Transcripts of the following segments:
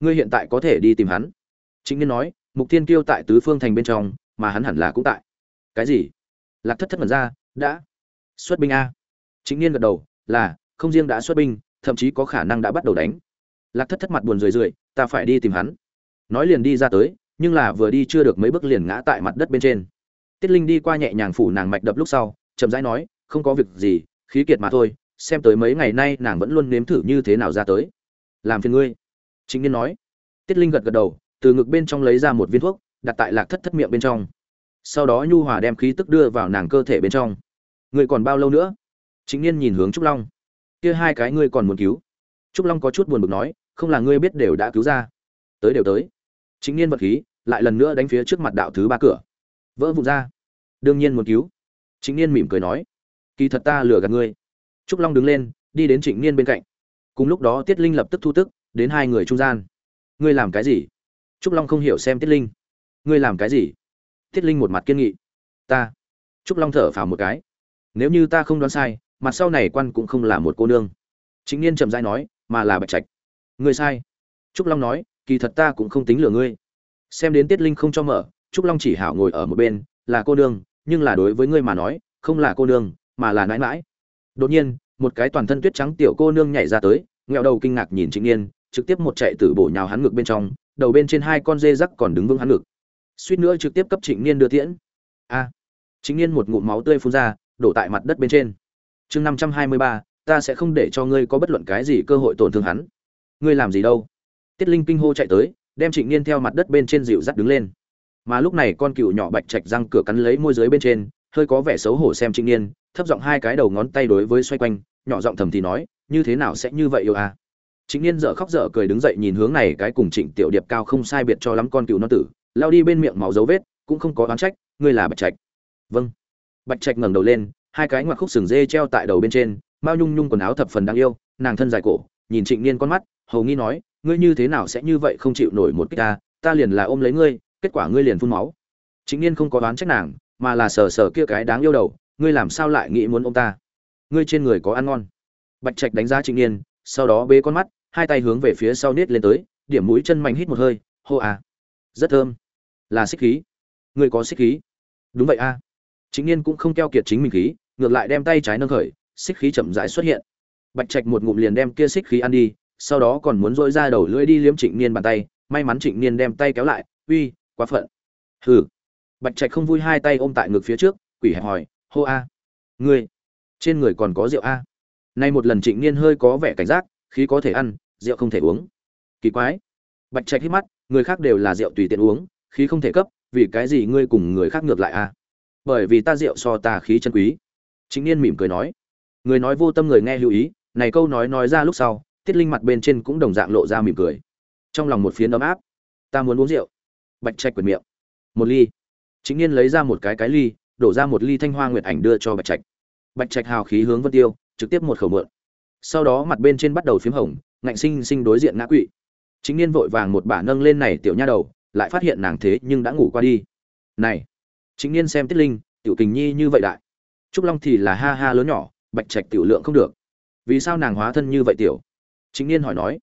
ngươi hiện tại có thể đi tìm hắn. Chính niên nói, mục thiên kiêu tại tứ phương thành bên trong, mà hắn hẳn là cũng tại. Cái gì? Lạc thất thất mật ra, đã xuất binh a. Chính niên gật đầu, là, không riêng đã xuất binh, thậm chí có khả năng đã bắt đầu đánh. Lạc thất thất mặt buồn rười rượi, ta phải đi tìm hắn. Nói liền đi ra tới, nhưng là vừa đi chưa được mấy bước liền ngã tại mặt đất bên trên. Tiết linh đi qua nhẹ nhàng phủ nàng mạch đập lúc sau, chậm rãi nói, không có việc gì, khí kiệt mà thôi, xem tới mấy ngày nay nàng vẫn luôn nếm thử như thế nào ra tới. Làm phiền ngươi chính niên nói. Tiết linh gật gật đầu, từ ngực bên trong lấy ra một viên thuốc, đặt tại lạc thất thất miệng bên trong. Sau đó nhu hòa đem khí tức đưa vào nàng cơ thể bên trong. Người còn bao lâu nữa? Chính niên nhìn hướng trúc long. Kia hai cái ngươi còn muốn cứu? Trúc long có chút buồn bực nói, không là ngươi biết đều đã cứu ra. Tới đều tới. Chính niên vật khí, lại lần nữa đánh phía trước mặt đạo thứ ba cửa. Vỡ vụn ra. Đương nhiên muốn cứu. Chính niên mỉm cười nói, kỳ thật ta lừa gạt ngươi. Trúc long đứng lên, đi đến trịnh niên bên cạnh. Cùng lúc đó tiết linh lập tức thu tức đến hai người trung gian. Ngươi làm cái gì? Trúc long không hiểu xem tiết linh. Ngươi làm cái gì? Tiết linh một mặt kiên nghị. Ta. Trúc long thở phào một cái. Nếu như ta không đoán sai, mặt sau này quan cũng không là một cô nương. Chính niên chậm rãi nói, mà là bạch trạch. Ngươi sai. Trúc long nói, kỳ thật ta cũng không tính lừa ngươi. Xem đến tiết linh không cho mở, trúc long chỉ hảo ngồi ở một bên, là cô nương, nhưng là đối với ngươi mà nói, không là cô nương, mà là nãi mãi đột nhiên, một cái toàn thân tuyết trắng tiểu cô nương nhảy ra tới nghẹo đầu kinh ngạc nhìn trịnh niên trực tiếp một chạy tử bổ nhào hắn ngực bên trong đầu bên trên hai con dê rắc còn đứng vững hắn ngực. Suýt nữa trực tiếp cấp trịnh niên đưa tiễn. A. À, trịnh niên một ngụm máu tươi phun ra đổ tại mặt đất bên trên. Chương năm trăm hai mươi ba ta sẽ không để cho ngươi có bất luận cái gì cơ hội tổn thương hắn. Ngươi làm gì đâu? Tiết linh kinh hô chạy tới đem trịnh niên theo mặt đất bên trên dịu dắt đứng lên. Mà lúc này con cựu nhỏ bạch trạch răng cửa cắn lấy môi dưới bên trên hơi có vẻ xấu hổ xem trịnh niên thấp giọng hai cái đầu ngón tay đối với xoay quanh nhỏ giọng thầm thì nói như thế nào sẽ như vậy yêu à? Trịnh niên dở khóc dở cười đứng dậy nhìn hướng này cái cùng trịnh tiểu điệp cao không sai biệt cho lắm con cựu nó tử, lao đi bên miệng máu dấu vết, cũng không có oán trách, ngươi là bạch trạch. Vâng. Bạch trạch ngẩng đầu lên, hai cái ngoặc khúc sừng dê treo tại đầu bên trên, mao nhung nhung quần áo thập phần đáng yêu, nàng thân dài cổ, nhìn trịnh niên con mắt, hầu nghi nói, ngươi như thế nào sẽ như vậy không chịu nổi một cái ta ta liền là ôm lấy ngươi, kết quả ngươi liền phun máu. Trịnh niên không có oán trách nàng, mà là sờ sờ kia cái đáng yêu đầu, ngươi làm sao lại nghĩ muốn ôm ta? Ngươi trên người có ăn ngon. Bạch trạch đánh giá trịnh niên, sau đó bế con mắt hai tay hướng về phía sau nết lên tới, điểm mũi chân mạnh hít một hơi, hô à rất thơm. Là xích khí. Ngươi có xích khí. Đúng vậy a. À. chính niên cũng không keo kiệt chính mình khí, ngược lại đem tay trái nâng khởi, xích khí chậm rãi xuất hiện. Bạch trạch một ngụm liền đem kia xích khí ăn đi, sau đó còn muốn dỗi ra đầu lưỡi đi liếm trịnh niên bàn tay, may mắn trịnh niên đem tay kéo lại, uy, quá phận. Hừ. Bạch trạch không vui hai tay ôm tại ngực phía trước, quỷ hẹp hỏi, hô a, ngươi, trên người còn có rượu a? Nay một lần trịnh niên hơi có vẻ cảnh giác, khí có thể ăn rượu không thể uống. Kỳ quái. Bạch trạch hít mắt, người khác đều là rượu tùy tiện uống, khí không thể cấp, vì cái gì ngươi cùng người khác ngược lại a bởi vì ta rượu so ta khí chân quý. Chính niên mỉm cười nói. Người nói vô tâm người nghe lưu ý, này câu nói nói ra lúc sau, tiết linh mặt bên trên cũng đồng dạng lộ ra mỉm cười. Trong lòng một phiến ấm áp. Ta muốn uống rượu. Bạch trạch quyệt miệng. Một ly. Chính niên lấy ra một cái cái ly, đổ ra một ly thanh hoa nguyệt ảnh đưa cho bạch trạch. Bạch trạch hào khí hướng vân tiêu, trực tiếp một khẩu mượn. Sau đó mặt bên trên bắt đầu phím hồng ngạnh sinh sinh đối diện ngã quỵ. Chính niên vội vàng một bả nâng lên này tiểu nha đầu, lại phát hiện nàng thế nhưng đã ngủ qua đi. Này, chính niên xem tiết linh, tiểu tình nhi như vậy đại. Trúc long thì là ha ha lớn nhỏ, bạch trạch tiểu lượng không được. Vì sao nàng hóa thân như vậy tiểu? Chính niên hỏi nói.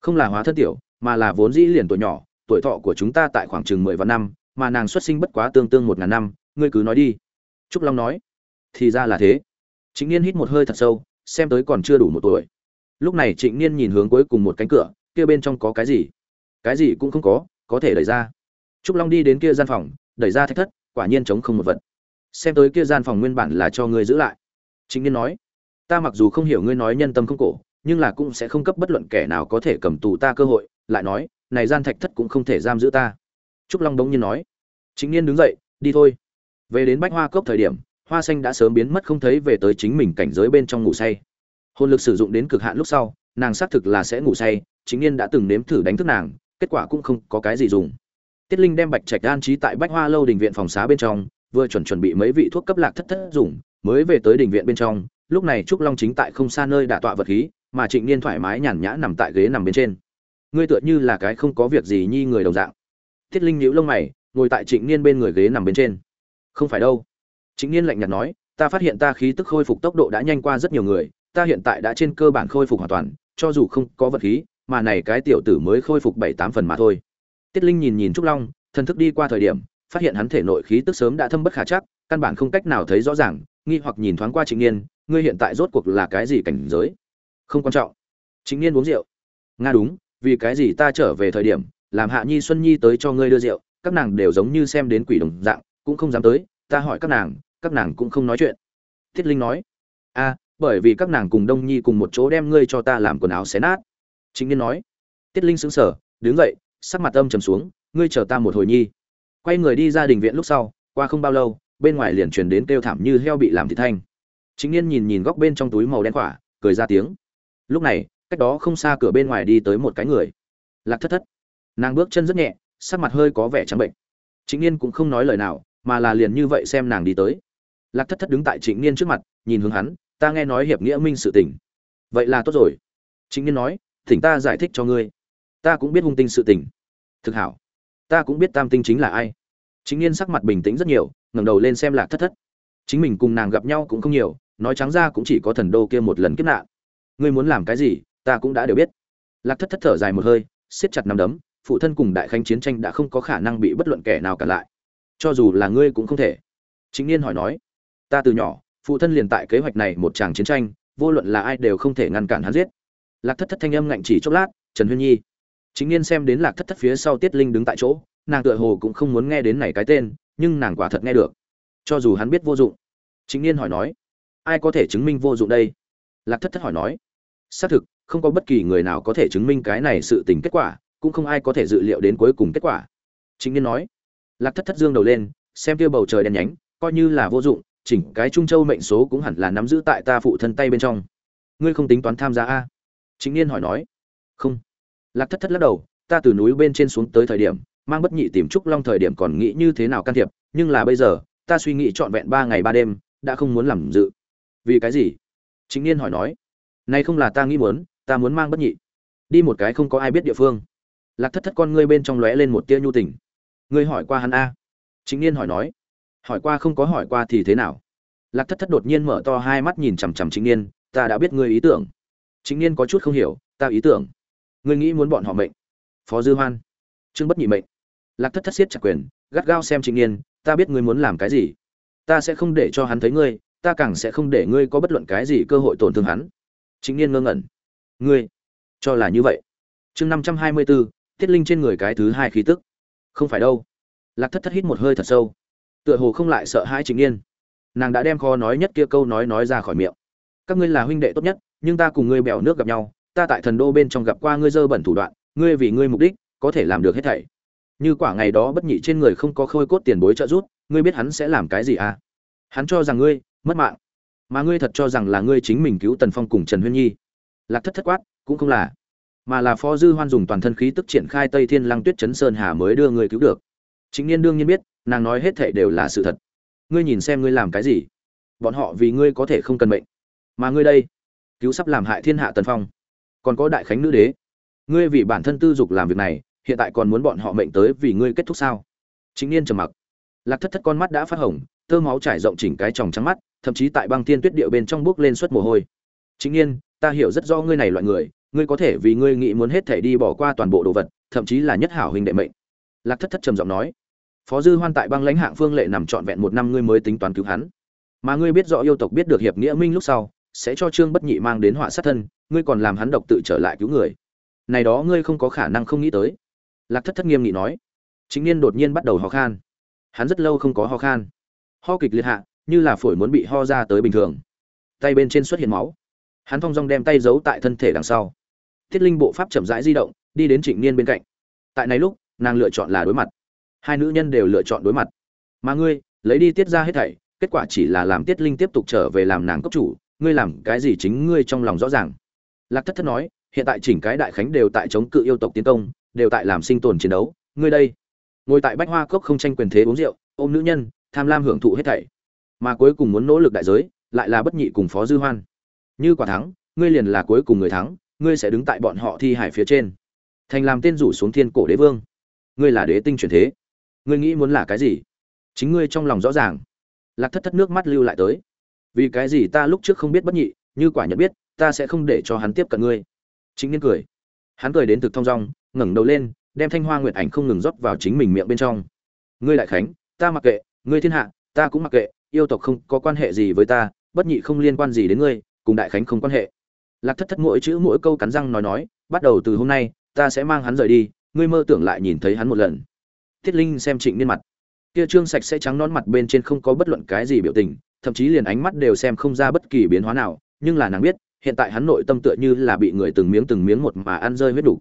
Không là hóa thân tiểu, mà là vốn dĩ liền tuổi nhỏ, tuổi thọ của chúng ta tại khoảng chừng mười vạn năm, mà nàng xuất sinh bất quá tương tương một ngàn năm, ngươi cứ nói đi. Trúc long nói. Thì ra là thế. Chính niên hít một hơi thật sâu, xem tới còn chưa đủ một tuổi lúc này trịnh niên nhìn hướng cuối cùng một cánh cửa, kia bên trong có cái gì? Cái gì cũng không có có thể đẩy ra. Trúc long đi đến kia gian phòng, đẩy ra thách thất, quả nhiên chống không một vật. Xem tới kia gian phòng nguyên bản là cho ngươi giữ lại. Trịnh niên nói, ta mặc dù không hiểu ngươi nói nhân tâm không cổ, nhưng là cũng sẽ không cấp bất luận kẻ nào có thể cầm tù ta cơ hội. Lại nói, này gian thạch thất cũng không thể giam giữ ta. Trúc long đống nhiên nói chính niên đứng dậy, đi thôi. Về đến bách hoa cốc thời điểm, hoa xanh đã sớm biến mất không thấy về tới chính mình cảnh giới bên trong ngủ say hồn lực sử dụng đến cực hạn lúc sau, nàng xác thực là sẽ ngủ say, chính niên đã từng nếm thử đánh thức nàng, kết quả cũng không có cái gì dùng. Tiết linh đem bạch trạch an trí tại bách hoa lâu đình viện phòng xá bên trong, vừa chuẩn chuẩn bị mấy vị thuốc cấp lạc thất thất dùng, mới về tới đình viện bên trong, lúc này trúc long chính tại không xa nơi đả tọa vật khí, mà trịnh niên thoải mái nhàn nhã nằm tại ghế nằm bên trên. Ngươi tựa như là cái không có việc gì nhi người đồng dạng. Tiết linh nhíu lông mày, ngồi tại trịnh niên bên người ghế nằm bên trên. Không phải đâu. Trịnh niên lạnh nhạt nói, ta phát hiện ta khí tức khôi phục tốc độ đã nhanh qua rất nhiều người ta hiện tại đã trên cơ bản khôi phục hoàn toàn, cho dù không có vật khí, mà này cái tiểu tử mới khôi phục bảy tám phần mà thôi. Tiết linh nhìn nhìn trúc long, thần thức đi qua thời điểm, phát hiện hắn thể nội khí tức sớm đã thâm bất khả chắc, căn bản không cách nào thấy rõ ràng, nghi hoặc nhìn thoáng qua trịnh niên ngươi hiện tại rốt cuộc là cái gì cảnh giới? Không quan trọng. Trịnh niên uống rượu. Nga đúng, vì cái gì ta trở về thời điểm, làm hạ nhi xuân nhi tới cho ngươi đưa rượu, các nàng đều giống như xem đến quỷ đồng dạng, cũng không dám tới, ta hỏi các nàng các nàng cũng không nói chuyện. Thiết linh nói, a bởi vì các nàng cùng đông nhi cùng một chỗ đem ngươi cho ta làm quần áo xé nát. Chính niên nói. Tiết linh sững sờ, đứng dậy, sắc mặt âm trầm xuống, ngươi chờ ta một hồi nhi. Quay người đi ra đình viện lúc sau, qua không bao lâu, bên ngoài liền truyền đến kêu thảm như heo bị làm thịt thanh. Chính niên nhìn nhìn góc bên trong túi màu đen khỏa, cười ra tiếng. Lúc này, cách đó không xa cửa bên ngoài đi tới một cái người. Lạc thất thất. Nàng bước chân rất nhẹ, sắc mặt hơi có vẻ trắng bệnh. Chính niên cũng không nói lời nào, mà là liền như vậy xem nàng đi tới. Lạc thất thất đứng tại trịnh niên trước mặt, nhìn hướng hắn ta nghe nói hiệp nghĩa minh sự tình. Vậy là tốt rồi. Chính niên nói, thỉnh ta giải thích cho ngươi. Ta cũng biết hung tinh sự tình. Thực hảo. Ta cũng biết tam tinh chính là ai. Chính niên sắc mặt bình tĩnh rất nhiều, ngẩng đầu lên xem lạc thất thất. Chính mình cùng nàng gặp nhau cũng không nhiều, nói trắng ra cũng chỉ có thần đô kia một lần kiếp nạn. Ngươi muốn làm cái gì, ta cũng đã đều biết. Lạc thất thất thở dài một hơi, siết chặt nắm đấm, phụ thân cùng đại khanh chiến tranh đã không có khả năng bị bất luận kẻ nào cả lại. Cho dù là ngươi cũng không thể. Chính niên hỏi nói, ta từ nhỏ phụ thân liền tại kế hoạch này một tràng chiến tranh, vô luận là ai đều không thể ngăn cản hắn giết. Lạc thất thất thanh âm ngạnh chỉ chốc lát, trần huyên nhi. Chính niên xem đến lạc thất thất phía sau tiết linh đứng tại chỗ, nàng tựa hồ cũng không muốn nghe đến này cái tên, nhưng nàng quả thật nghe được. Cho dù hắn biết vô dụng. Chính niên hỏi nói, ai có thể chứng minh vô dụng đây? Lạc thất thất hỏi nói, xác thực, không có bất kỳ người nào có thể chứng minh cái này sự tình kết quả, cũng không ai có thể dự liệu đến cuối cùng kết quả. Chính niên nói. Lạc thất thất dương đầu lên, xem kia bầu trời đen nhánh, coi như là vô dụng chỉnh cái trung châu mệnh số cũng hẳn là nắm giữ tại ta phụ thân tay bên trong. Ngươi không tính toán tham gia a? Chính niên hỏi nói. Không. Lạc thất thất lắc đầu, ta từ núi bên trên xuống tới thời điểm, mang bất nhị tìm trúc long thời điểm còn nghĩ như thế nào can thiệp, nhưng là bây giờ, ta suy nghĩ trọn vẹn ba ngày ba đêm, đã không muốn làm dự. Vì cái gì? Chính niên hỏi nói. Nay không là ta nghĩ muốn, ta muốn mang bất nhị. Đi một cái không có ai biết địa phương. Lạc thất thất con ngươi bên trong lóe lên một tia nhu tình. Ngươi hỏi qua hắn a? Chính niên hỏi nói hỏi qua không có hỏi qua thì thế nào? Lạc thất thất đột nhiên mở to hai mắt nhìn chằm chằm chính niên ta đã biết ngươi ý tưởng. Chính niên có chút không hiểu, ta ý tưởng? Ngươi nghĩ muốn bọn họ mệnh? Phó dư hoan. Trương bất nhị mệnh. Lạc thất thất siết chặt quyền, gắt gao xem chính niên ta biết ngươi muốn làm cái gì. Ta sẽ không để cho hắn thấy ngươi, ta càng sẽ không để ngươi có bất luận cái gì cơ hội tổn thương hắn. Chính niên ngơ ngẩn. Ngươi? Cho là như vậy? Chương năm trăm hai mươi bốn tiết linh trên người cái thứ hai khí tức. Không phải đâu. Lạc thất thất hít một hơi thật sâu tựa hồ không lại sợ hãi chính niên nàng đã đem kho nói nhất kia câu nói nói ra khỏi miệng. Các ngươi là huynh đệ tốt nhất, nhưng ta cùng ngươi bèo nước gặp nhau, ta tại thần đô bên trong gặp qua ngươi dơ bẩn thủ đoạn, ngươi vì ngươi mục đích, có thể làm được hết thảy. Như quả ngày đó bất nhị trên người không có khôi cốt tiền bối trợ giúp, ngươi biết hắn sẽ làm cái gì à? Hắn cho rằng ngươi, mất mạng. Mà ngươi thật cho rằng là ngươi chính mình cứu tần phong cùng trần huyên nhi. Lạc thất thất quát, cũng không là. Mà là phó dư hoan dùng toàn thân khí tức triển khai tây thiên lăng tuyết chấn sơn hà mới đưa ngươi cứu được. Chính niên đương nhiên biết nàng nói hết thảy đều là sự thật. Ngươi nhìn xem ngươi làm cái gì. Bọn họ vì ngươi có thể không cần mệnh. Mà ngươi đây, cứu sắp làm hại thiên hạ tần phong. Còn có đại khánh nữ đế. Ngươi vì bản thân tư dục làm việc này, hiện tại còn muốn bọn họ mệnh tới vì ngươi kết thúc sao? Chính niên trầm mặc. Lạc thất thất con mắt đã phát hồng, tơ máu trải rộng chỉnh cái tròng trắng mắt, thậm chí tại băng thiên tuyết điệu bên trong bước lên suất mồ hôi. Chính niên, ta hiểu rất rõ ngươi này loại người, ngươi có thể vì ngươi nghĩ muốn hết thể đi bỏ qua toàn bộ đồ vật, thậm chí là nhất hảo huynh đệ mệnh. Lạc thất thất trầm giọng nói phó dư hoan tại băng lãnh hạng phương lệ nằm trọn vẹn một năm ngươi mới tính toán cứu hắn. Mà ngươi biết rõ yêu tộc biết được hiệp nghĩa minh lúc sau, sẽ cho trương bất nhị mang đến họa sát thân, ngươi còn làm hắn độc tự trở lại cứu người. Này đó ngươi không có khả năng không nghĩ tới. Lạc thất thất nghiêm nghị nói. Chính niên đột nhiên bắt đầu ho khan. Hắn rất lâu không có ho khan. Ho kịch liệt hạ, như là phổi muốn bị ho ra tới bình thường. Tay bên trên xuất hiện máu. Hắn thong dong đem tay giấu tại thân thể đằng sau. Thiết linh bộ pháp chậm rãi di động, đi đến trịnh niên bên cạnh. Tại này lúc, nàng lựa chọn là đối mặt hai nữ nhân đều lựa chọn đối mặt. Mà ngươi, lấy đi tiết ra hết thảy, kết quả chỉ là làm tiết linh tiếp tục trở về làm nàng cấp chủ, ngươi làm cái gì chính ngươi trong lòng rõ ràng. Lạc thất thất nói, hiện tại chỉnh cái đại khánh đều tại chống cự yêu tộc tiến công, đều tại làm sinh tồn chiến đấu, ngươi đây. Ngồi tại bách hoa cốc không tranh quyền thế uống rượu, ôm nữ nhân, tham lam hưởng thụ hết thảy. Mà cuối cùng muốn nỗ lực đại giới, lại là bất nhị cùng phó dư hoan. Như quả thắng, ngươi liền là cuối cùng người thắng, ngươi sẽ đứng tại bọn họ thi hải phía trên. Thành làm tên rủ xuống thiên cổ đế vương. Ngươi là đế tinh truyền thế ngươi nghĩ muốn là cái gì? Chính ngươi trong lòng rõ ràng. Lạc thất thất nước mắt lưu lại tới. Vì cái gì ta lúc trước không biết bất nhị, như quả nhận biết, ta sẽ không để cho hắn tiếp cận ngươi. Chính niên cười. Hắn cười đến thực thong dong, ngẩng đầu lên, đem thanh hoa nguyệt ảnh không ngừng rót vào chính mình miệng bên trong. Ngươi đại khánh, ta mặc kệ, ngươi thiên hạ, ta cũng mặc kệ, yêu tộc không có quan hệ gì với ta, bất nhị không liên quan gì đến ngươi, cùng đại khánh không quan hệ. Lạc thất thất mỗi chữ mỗi câu cắn răng nói nói, bắt đầu từ hôm nay, ta sẽ mang hắn rời đi, ngươi mơ tưởng lại nhìn thấy hắn một lần thiết linh xem trịnh niên mặt. Kia trương sạch sẽ trắng nón mặt bên trên không có bất luận cái gì biểu tình, thậm chí liền ánh mắt đều xem không ra bất kỳ biến hóa nào, nhưng là nàng biết, hiện tại hắn nội tâm tựa như là bị người từng miếng từng miếng một mà ăn rơi huyết đủ.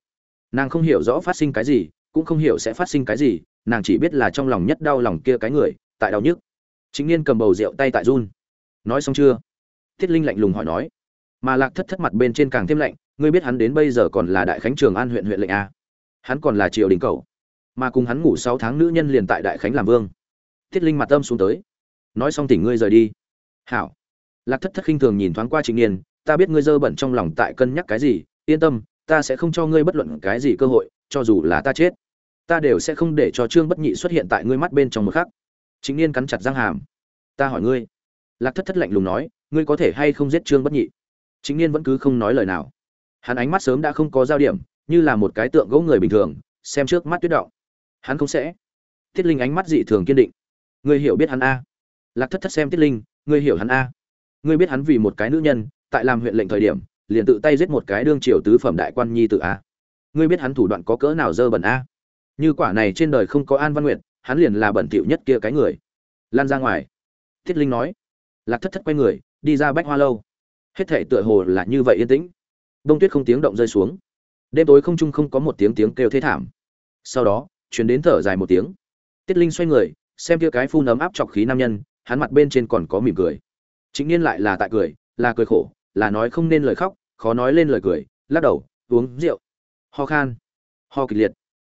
Nàng không hiểu rõ phát sinh cái gì, cũng không hiểu sẽ phát sinh cái gì, nàng chỉ biết là trong lòng nhất đau lòng kia cái người, tại đau nhức. Chính niên cầm bầu rượu tay tại run. Nói xong chưa? Thiết linh lạnh lùng hỏi nói. Mà lạc thất thất mặt bên trên càng thêm lạnh, ngươi biết hắn đến bây giờ còn là đại khánh trường an huyện huyện lệnh a. Hắn còn là triều đình cầu mà cùng hắn ngủ sáu tháng nữ nhân liền tại đại khánh làm vương. Thiết linh mặt âm xuống tới. Nói xong tỉnh ngươi rời đi. Hảo. Lạc thất thất khinh thường nhìn thoáng qua trịnh niên ta biết ngươi dơ bẩn trong lòng tại cân nhắc cái gì, yên tâm, ta sẽ không cho ngươi bất luận cái gì cơ hội, cho dù là ta chết, ta đều sẽ không để cho trương bất nhị xuất hiện tại ngươi mắt bên trong một khắc. Chính niên cắn chặt răng hàm. Ta hỏi ngươi. Lạc thất thất lạnh lùng nói, ngươi có thể hay không giết trương bất nhị? Chính niên vẫn cứ không nói lời nào. Hắn ánh mắt sớm đã không có giao điểm, như là một cái tượng gỗ người bình thường, xem trước mắt tuyết động hắn không sẽ. Tiết linh ánh mắt dị thường kiên định. Ngươi hiểu biết hắn a. Lạc thất thất xem tiết linh, ngươi hiểu hắn a. Ngươi biết hắn vì một cái nữ nhân, tại làm huyện lệnh thời điểm, liền tự tay giết một cái đương triều tứ phẩm đại quan nhi tự a. Ngươi biết hắn thủ đoạn có cỡ nào dơ bẩn a. Như quả này trên đời không có an văn nguyện hắn liền là bẩn thỉu nhất kia cái người. Lan ra ngoài. Thiết linh nói. Lạc thất thất quay người, đi ra bách hoa lâu. Hết thể tựa hồ là như vậy yên tĩnh. Đông tuyết không tiếng động rơi xuống. Đêm tối không trung không có một tiếng tiếng kêu thế thảm. Sau đó chuyển đến thở dài một tiếng. Tiết linh xoay người, xem kia cái phun ấm áp chọc khí nam nhân, hắn mặt bên trên còn có mỉm cười. Chính niên lại là tại cười, là cười khổ, là nói không nên lời khóc, khó nói lên lời cười, lắc đầu, uống rượu. Ho khan, ho kịch liệt.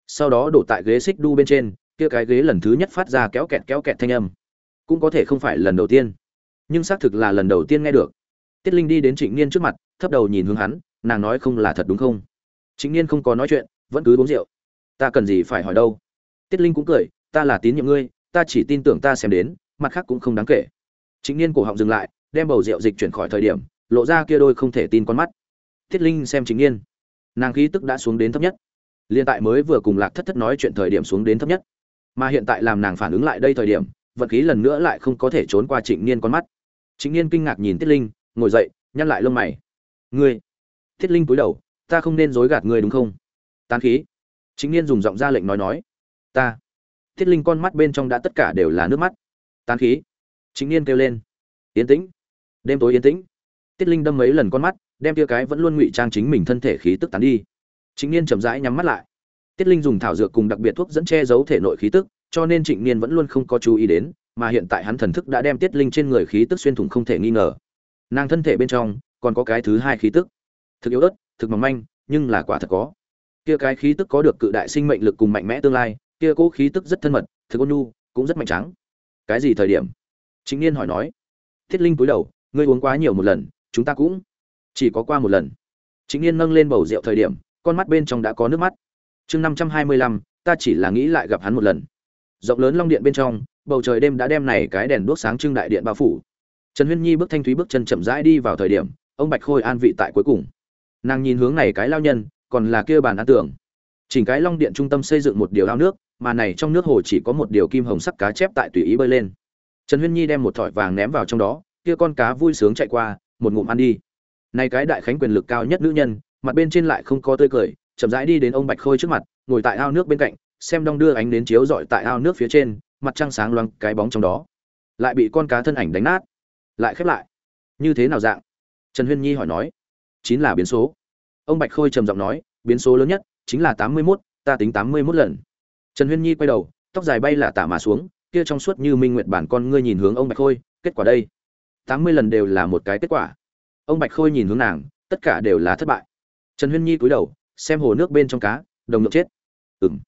Sau đó đổ tại ghế xích đu bên trên, kia cái ghế lần thứ nhất phát ra kéo kẹt kéo kẹt thanh âm. Cũng có thể không phải lần đầu tiên, nhưng xác thực là lần đầu tiên nghe được. Tiết linh đi đến trịnh niên trước mặt, thấp đầu nhìn hướng hắn, nàng nói không là thật đúng không? Trịnh niên không có nói chuyện, vẫn cứ uống rượu ta cần gì phải hỏi đâu. Tiết linh cũng cười, ta là tín nhiệm ngươi, ta chỉ tin tưởng ta xem đến, mặt khác cũng không đáng kể. Chính niên cổ họng dừng lại, đem bầu rượu dịch chuyển khỏi thời điểm, lộ ra kia đôi không thể tin con mắt. Tiết linh xem Chính niên, nàng khí tức đã xuống đến thấp nhất. Liên tại mới vừa cùng lạc thất thất nói chuyện thời điểm xuống đến thấp nhất. Mà hiện tại làm nàng phản ứng lại đây thời điểm, vận khí lần nữa lại không có thể trốn qua trịnh niên con mắt. Trịnh niên kinh ngạc nhìn tiết linh, ngồi dậy, nhăn lại lông mày. Ngươi? Tiết linh cúi đầu, ta không nên dối gạt ngươi đúng không? Tán khí. Chính niên dùng giọng ra lệnh nói nói ta tiết linh con mắt bên trong đã tất cả đều là nước mắt tán khí Chính niên kêu lên yên tĩnh đêm tối yên tĩnh tiết linh đâm mấy lần con mắt đem tia cái vẫn luôn ngụy trang chính mình thân thể khí tức tán đi Chính Niên chậm rãi nhắm mắt lại. Tiết Linh dùng thảo dược cùng đặc biệt thuốc dẫn che giấu thể nội khí tức, cho nên Trịnh Niên vẫn luôn không có chú ý đến, mà hiện tại hắn thần thức đã đem Tiết Linh trên người khí tức xuyên thủng không thể nghi ngờ. Nàng thân thể bên trong còn có cái thứ hai khí tức. Thực yếu ớt, thực mỏng manh, nhưng là quả thật có. Kia cái khí tức có được cự đại sinh mệnh lực cùng mạnh mẽ tương lai, kia cố khí tức rất thân mật, thực ôn nhu, cũng rất mạnh trắng. Cái gì thời điểm? chính Niên hỏi nói. thiết Linh cúi đầu, ngươi uống quá nhiều một lần, chúng ta cũng chỉ có qua một lần. chính Niên nâng lên bầu rượu thời điểm, con mắt bên trong đã có nước mắt chương năm trăm hai mươi lăm ta chỉ là nghĩ lại gặp hắn một lần rộng lớn long điện bên trong bầu trời đêm đã đem này cái đèn đuốc sáng trưng đại điện bao phủ trần huyên nhi bước thanh thúy bước chân chậm rãi đi vào thời điểm ông bạch khôi an vị tại cuối cùng nàng nhìn hướng này cái lao nhân còn là kia bàn ăn tưởng. Chỉnh cái long điện trung tâm xây dựng một điều ao nước, mà này trong nước hồ chỉ có một điều kim hồng sắc cá chép tại tùy ý bơi lên. Trần huyên nhi đem một thỏi vàng ném vào trong đó, kia con cá vui sướng chạy qua, một ngụm ăn đi. Này cái đại khánh quyền lực cao nhất nữ nhân, mặt bên trên lại không có tươi cười, chậm rãi đi đến ông bạch khôi trước mặt, ngồi tại ao nước bên cạnh, xem đong đưa ánh đến chiếu rọi tại ao nước phía trên, mặt trăng sáng loáng cái bóng trong đó. Lại bị con cá thân ảnh đánh nát, lại khép lại. Như thế nào dạng? Trần huyên nhi hỏi nói. Chín là biến số ông bạch khôi trầm giọng nói, biến số lớn nhất chính là tám mươi mốt, ta tính tám mươi mốt lần. Trần huyên nhi quay đầu, tóc dài bay là tả mà xuống, kia trong suốt như minh nguyệt bản con ngươi nhìn hướng ông bạch khôi, kết quả đây? tám mươi lần đều là một cái kết quả. Ông bạch khôi nhìn hướng nàng, tất cả đều là thất bại. Trần huyên nhi cúi đầu, xem hồ nước bên trong cá, đồng lượng chết. Ừm.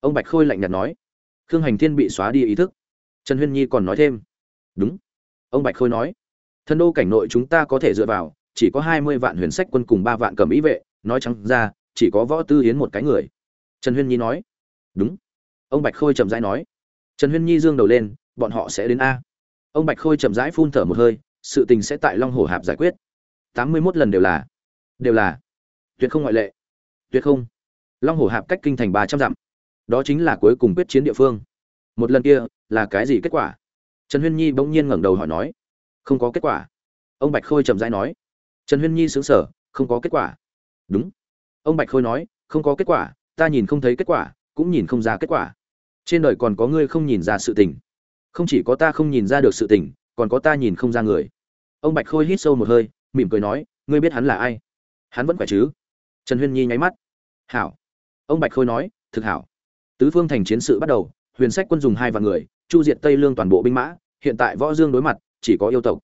ông bạch khôi lạnh nhạt nói, khương hành thiên bị xóa đi ý thức. Trần huyên nhi còn nói thêm, đúng. Ông bạch khôi nói thân đô cảnh nội chúng ta có thể dựa vào chỉ có hai mươi vạn huyền sách quân cùng ba vạn cầm ý vệ, nói trắng ra, chỉ có võ tư hiến một cái người. Trần huyên nhi nói, đúng. Ông bạch khôi chậm rãi nói, trần huyên nhi dương đầu lên, bọn họ sẽ đến a. Ông bạch khôi chậm rãi phun thở một hơi, sự tình sẽ tại long hồ hạp giải quyết. Tám mươi mốt lần đều là đều là, tuyệt không ngoại lệ, tuyệt không. Long hồ hạp cách kinh thành ba trăm dặm, đó chính là cuối cùng quyết chiến địa phương. Một lần kia, là cái gì kết quả? Trần huyên nhi bỗng nhiên ngẩng đầu hỏi nói, không có kết quả. Ông bạch khôi chậm rãi nói trần huyên nhi xứng sở không có kết quả. Đúng. Ông bạch khôi nói, không có kết quả, ta nhìn không thấy kết quả, cũng nhìn không ra kết quả. Trên đời còn có ngươi không nhìn ra sự tình. Không chỉ có ta không nhìn ra được sự tình, còn có ta nhìn không ra người. Ông bạch khôi hít sâu một hơi, mỉm cười nói, ngươi biết hắn là ai? Hắn vẫn khỏe chứ? Trần huyên nhi nháy mắt. Hảo. Ông bạch khôi nói, thực hảo. Tứ phương thành chiến sự bắt đầu, huyền sách quân dùng hai vạn người, chu diệt tây lương toàn bộ binh mã, hiện tại võ dương đối mặt, chỉ có yêu tộc.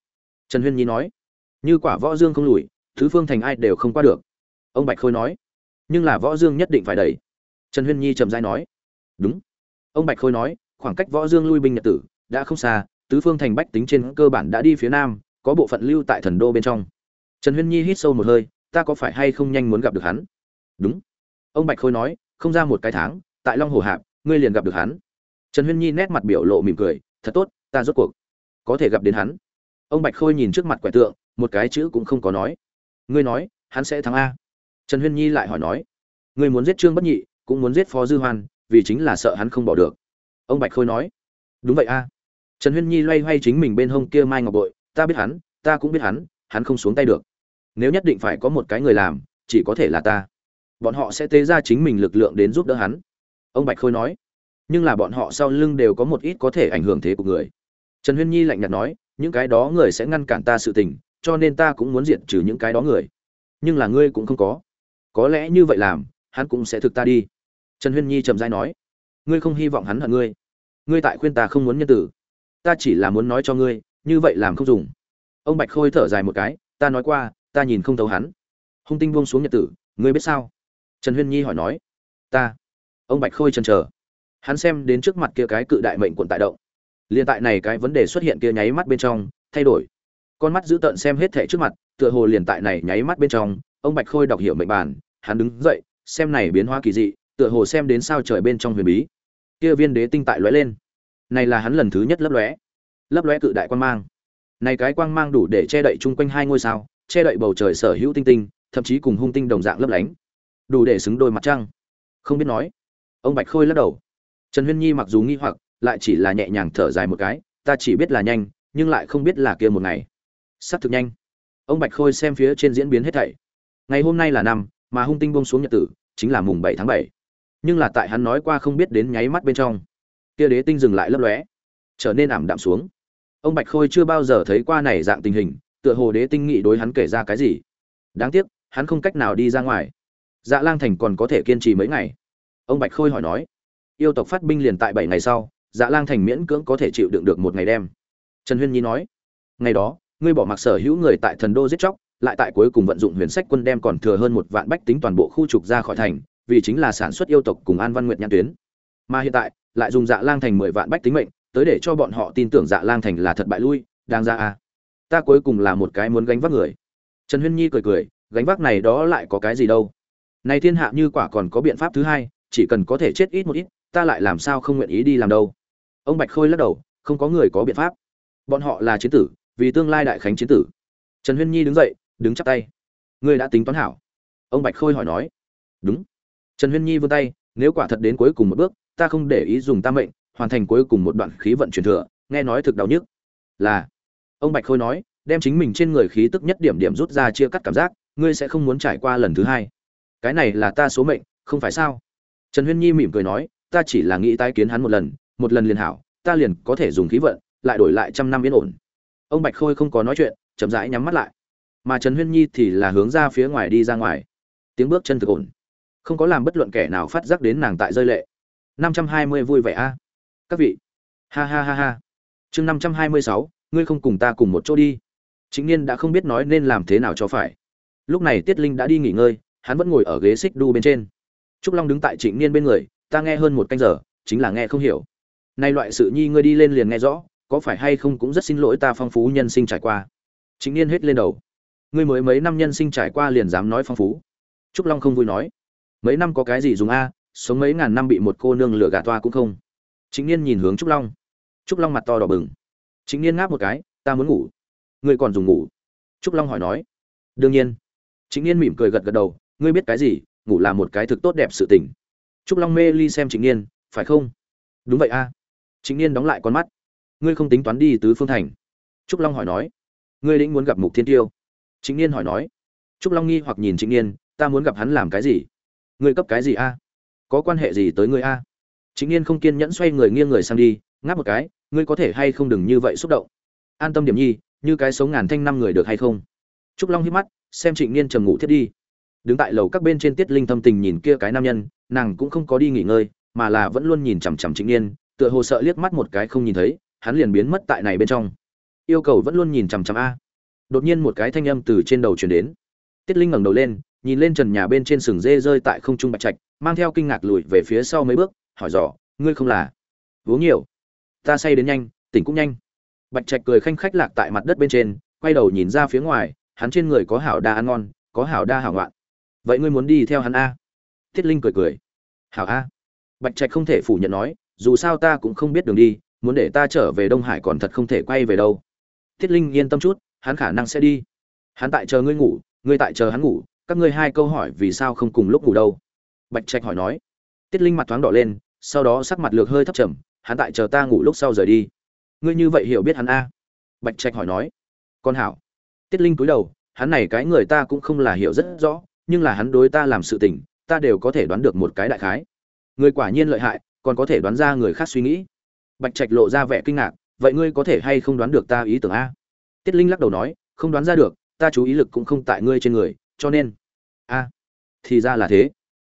Trần huyên nhi nói như quả võ dương không lùi tứ phương thành ai đều không qua được. Ông bạch khôi nói, nhưng là võ dương nhất định phải đẩy. Trần huyên nhi trầm dai nói, đúng. Ông bạch khôi nói, khoảng cách võ dương lui binh nhật tử đã không xa, tứ phương thành bách tính trên cơ bản đã đi phía nam, có bộ phận lưu tại thần đô bên trong. Trần huyên nhi hít sâu một hơi, ta có phải hay không nhanh muốn gặp được hắn? Đúng. Ông bạch khôi nói, không ra một cái tháng, tại long hồ hạp, ngươi liền gặp được hắn. Trần huyên nhi nét mặt biểu lộ mỉm cười, thật tốt, ta rốt cuộc có thể gặp đến hắn. Ông bạch khôi nhìn trước mặt quẻ tượng một cái chữ cũng không có nói. Ngươi nói, hắn sẽ thắng a. Trần huyên nhi lại hỏi nói, ngươi muốn giết trương bất nhị, cũng muốn giết phó dư hoan, vì chính là sợ hắn không bỏ được. Ông bạch khôi nói, đúng vậy a. Trần huyên nhi loay hoay chính mình bên hông kia mai ngọc bội, ta biết hắn, ta cũng biết hắn hắn không xuống tay được. Nếu nhất định phải có một cái người làm, chỉ có thể là ta. Bọn họ sẽ tế ra chính mình lực lượng đến giúp đỡ hắn. Ông bạch khôi nói, nhưng là bọn họ sau lưng đều có một ít có thể ảnh hưởng thế của người. Trần huyên nhi lạnh nhạt nói, những cái đó người sẽ ngăn cản ta sự tình cho nên ta cũng muốn diệt trừ những cái đó người. Nhưng là ngươi cũng không có. Có lẽ như vậy làm, hắn cũng sẽ thực ta đi. Trần huyên nhi trầm dai nói, ngươi không hy vọng hắn hận ngươi. Ngươi tại khuyên ta không muốn nhân tử. Ta chỉ là muốn nói cho ngươi, như vậy làm không dùng. Ông bạch khôi thở dài một cái, ta nói qua, ta nhìn không thấu hắn. Hung tinh buông xuống nhật tử, ngươi biết sao? Trần huyên nhi hỏi nói, ta. Ông bạch khôi chần chờ. Hắn xem đến trước mặt kia cái cự đại mệnh quận tại động. Liên tại này cái vấn đề xuất hiện kia nháy mắt bên trong, thay đổi con mắt giữ tợn xem hết thẻ trước mặt, tựa hồ liền tại này nháy mắt bên trong, ông bạch khôi đọc hiểu mệnh bản, hắn đứng dậy, xem này biến hóa kỳ dị, tựa hồ xem đến sao trời bên trong huyền bí. Kia viên đế tinh tại lóe lên. Này là hắn lần thứ nhất lấp lóe. Lấp lóe cự đại quang mang. Này cái quang mang đủ để che đậy chung quanh hai ngôi sao, che đậy bầu trời sở hữu tinh tinh, thậm chí cùng hung tinh đồng dạng lấp lánh. Đủ để xứng đôi mặt trăng. Không biết nói. Ông bạch khôi lắc đầu. Trần huyên nhi mặc dù nghi hoặc, lại chỉ là nhẹ nhàng thở dài một cái, ta chỉ biết là nhanh, nhưng lại không biết là kia một ngày s c thực nhanh. Ông bạch khôi xem phía trên diễn biến hết thảy. Ngày hôm nay là năm, mà hung tinh bông xuống nhật tử, chính là mùng bảy tháng bảy. Nhưng là tại hắn nói qua không biết đến nháy mắt bên trong, kia đế tinh dừng lại lấp lóe, trở nên ảm đạm xuống. Ông bạch khôi chưa bao giờ thấy qua này dạng tình hình, tựa hồ đế tinh nghị đối hắn kể ra cái gì. Đáng tiếc, hắn không cách nào đi ra ngoài. Dạ lang thành còn có thể kiên trì mấy ngày? Ông bạch khôi hỏi nói. Yêu tộc phát binh liền tại bảy ngày sau dạ lang thành miễn cưỡng có thể chịu đựng được một ngày đêm. Trần huyên nhi nói. Ngày đó ngươi bỏ mặc sở hữu người tại thần đô giết chóc, lại tại cuối cùng vận dụng huyền sách quân đem còn thừa hơn một vạn bách tính toàn bộ khu trục ra khỏi thành, vì chính là sản xuất yêu tộc cùng an văn nguyệt nhãn tuyến. Mà hiện tại, lại dùng dạ lang thành mười vạn bách tính mệnh, tới để cho bọn họ tin tưởng dạ lang thành là thật bại lui đang ra à. ta cuối cùng là một cái muốn gánh vác người. Trần huyên nhi cười cười, gánh vác này đó lại có cái gì đâu. Này thiên hạ như quả còn có biện pháp thứ hai, chỉ cần có thể chết ít một ít, ta lại làm sao không nguyện ý đi làm đâu. Ông bạch khôi lắc đầu, không có người có biện pháp. Bọn họ là chiến tử vì tương lai đại khánh chiến tử. Trần huyên nhi đứng dậy, đứng chắp tay. Ngươi đã tính toán hảo. Ông bạch khôi hỏi nói. Đúng. Trần huyên nhi vươn tay, nếu quả thật đến cuối cùng một bước, ta không để ý dùng ta mệnh, hoàn thành cuối cùng một đoạn khí vận truyền thừa, nghe nói thực đau nhức. Là. Ông bạch khôi nói, đem chính mình trên người khí tức nhất điểm điểm rút ra chia cắt cảm giác, ngươi sẽ không muốn trải qua lần thứ hai. Cái này là ta số mệnh, không phải sao? Trần huyên nhi mỉm cười nói, ta chỉ là nghĩ tái kiến hắn một lần một lần liền hảo, ta liền có thể dùng khí vận, lại đổi lại trăm năm yên ổn ông bạch khôi không có nói chuyện, chậm rãi nhắm mắt lại. Mà trần huyên nhi thì là hướng ra phía ngoài đi ra ngoài. Tiếng bước chân thực ổn. Không có làm bất luận kẻ nào phát giác đến nàng tại rơi lệ. Năm trăm hai mươi vui vẻ a. Các vị. Ha ha ha ha. Chương năm trăm hai mươi sáu, ngươi không cùng ta cùng một chỗ đi. Chính niên đã không biết nói nên làm thế nào cho phải. Lúc này tiết linh đã đi nghỉ ngơi, hắn vẫn ngồi ở ghế xích đu bên trên. Trúc long đứng tại trịnh niên bên người, ta nghe hơn một canh giờ, chính là nghe không hiểu. Nay loại sự nhi ngươi đi lên liền nghe rõ có phải hay không cũng rất xin lỗi ta phong phú nhân sinh trải qua. Chính niên hết lên đầu. Ngươi mới mấy năm nhân sinh trải qua liền dám nói phong phú. Trúc long không vui nói. Mấy năm có cái gì dùng a, sống mấy ngàn năm bị một cô nương lừa gạt toa cũng không. Chính niên nhìn hướng trúc long. Trúc long mặt to đỏ bừng. Chính niên ngáp một cái, ta muốn ngủ. Ngươi còn dùng ngủ? Trúc long hỏi nói. Đương nhiên. Chính niên mỉm cười gật gật đầu. Ngươi biết cái gì? Ngủ là một cái thực tốt đẹp sự tình. Trúc long mê ly xem chính niên, phải không? Đúng vậy a. Chính niên đóng lại con mắt ngươi không tính toán đi tứ phương thành. Trúc long hỏi nói, ngươi định muốn gặp mục thiên tiêu? Chính niên hỏi nói, trúc long nghi hoặc nhìn Chính niên, ta muốn gặp hắn làm cái gì? Ngươi cấp cái gì a? Có quan hệ gì tới ngươi a? Chính niên không kiên nhẫn xoay người nghiêng người sang đi, ngáp một cái, ngươi có thể hay không đừng như vậy xúc động? An tâm điểm nhi, như cái sống ngàn thanh năm người được hay không? Trúc long hít mắt, xem trịnh niên trầm ngủ thiết đi. Đứng tại lầu các bên trên tiết linh thâm tình nhìn kia cái nam nhân, nàng cũng không có đi nghỉ ngơi, mà là vẫn luôn nhìn chằm chằm trịnh niên, tựa hồ sợ liếc mắt một cái không nhìn thấy hắn liền biến mất tại này bên trong. Yêu cầu vẫn luôn nhìn chằm chằm a. Đột nhiên một cái thanh âm từ trên đầu truyền đến. Tiết linh ngẩng đầu lên, nhìn lên trần nhà bên trên sừng dê rơi tại không trung bạch trạch, mang theo kinh ngạc lùi về phía sau mấy bước, hỏi dò, ngươi không là? Uống nhiều. Ta say đến nhanh, tỉnh cũng nhanh. Bạch trạch cười khanh khách lạc tại mặt đất bên trên, quay đầu nhìn ra phía ngoài, hắn trên người có hảo đa ăn ngon, có hảo đa hảo ngoạn. Vậy ngươi muốn đi theo hắn a? Tiết linh cười cười. Hảo a. Bạch trạch không thể phủ nhận nói, dù sao ta cũng không biết đường đi muốn để ta trở về đông hải còn thật không thể quay về đâu. Tiết linh yên tâm chút, hắn khả năng sẽ đi. Hắn tại chờ ngươi ngủ, ngươi tại chờ hắn ngủ, các ngươi hai câu hỏi vì sao không cùng lúc ngủ đâu. Bạch trạch hỏi nói. Tiết linh mặt thoáng đỏ lên, sau đó sắc mặt lược hơi thấp trầm, hắn tại chờ ta ngủ lúc sau rời đi. Ngươi như vậy hiểu biết hắn a? Bạch trạch hỏi nói. Con hảo. Tiết linh cúi đầu, hắn này cái người ta cũng không là hiểu rất rõ, nhưng là hắn đối ta làm sự tình, ta đều có thể đoán được một cái đại khái. Người quả nhiên lợi hại, còn có thể đoán ra người khác suy nghĩ bạch trạch lộ ra vẻ kinh ngạc, vậy ngươi có thể hay không đoán được ta ý tưởng a? Tiết linh lắc đầu nói, không đoán ra được, ta chú ý lực cũng không tại ngươi trên người, cho nên a, thì ra là thế.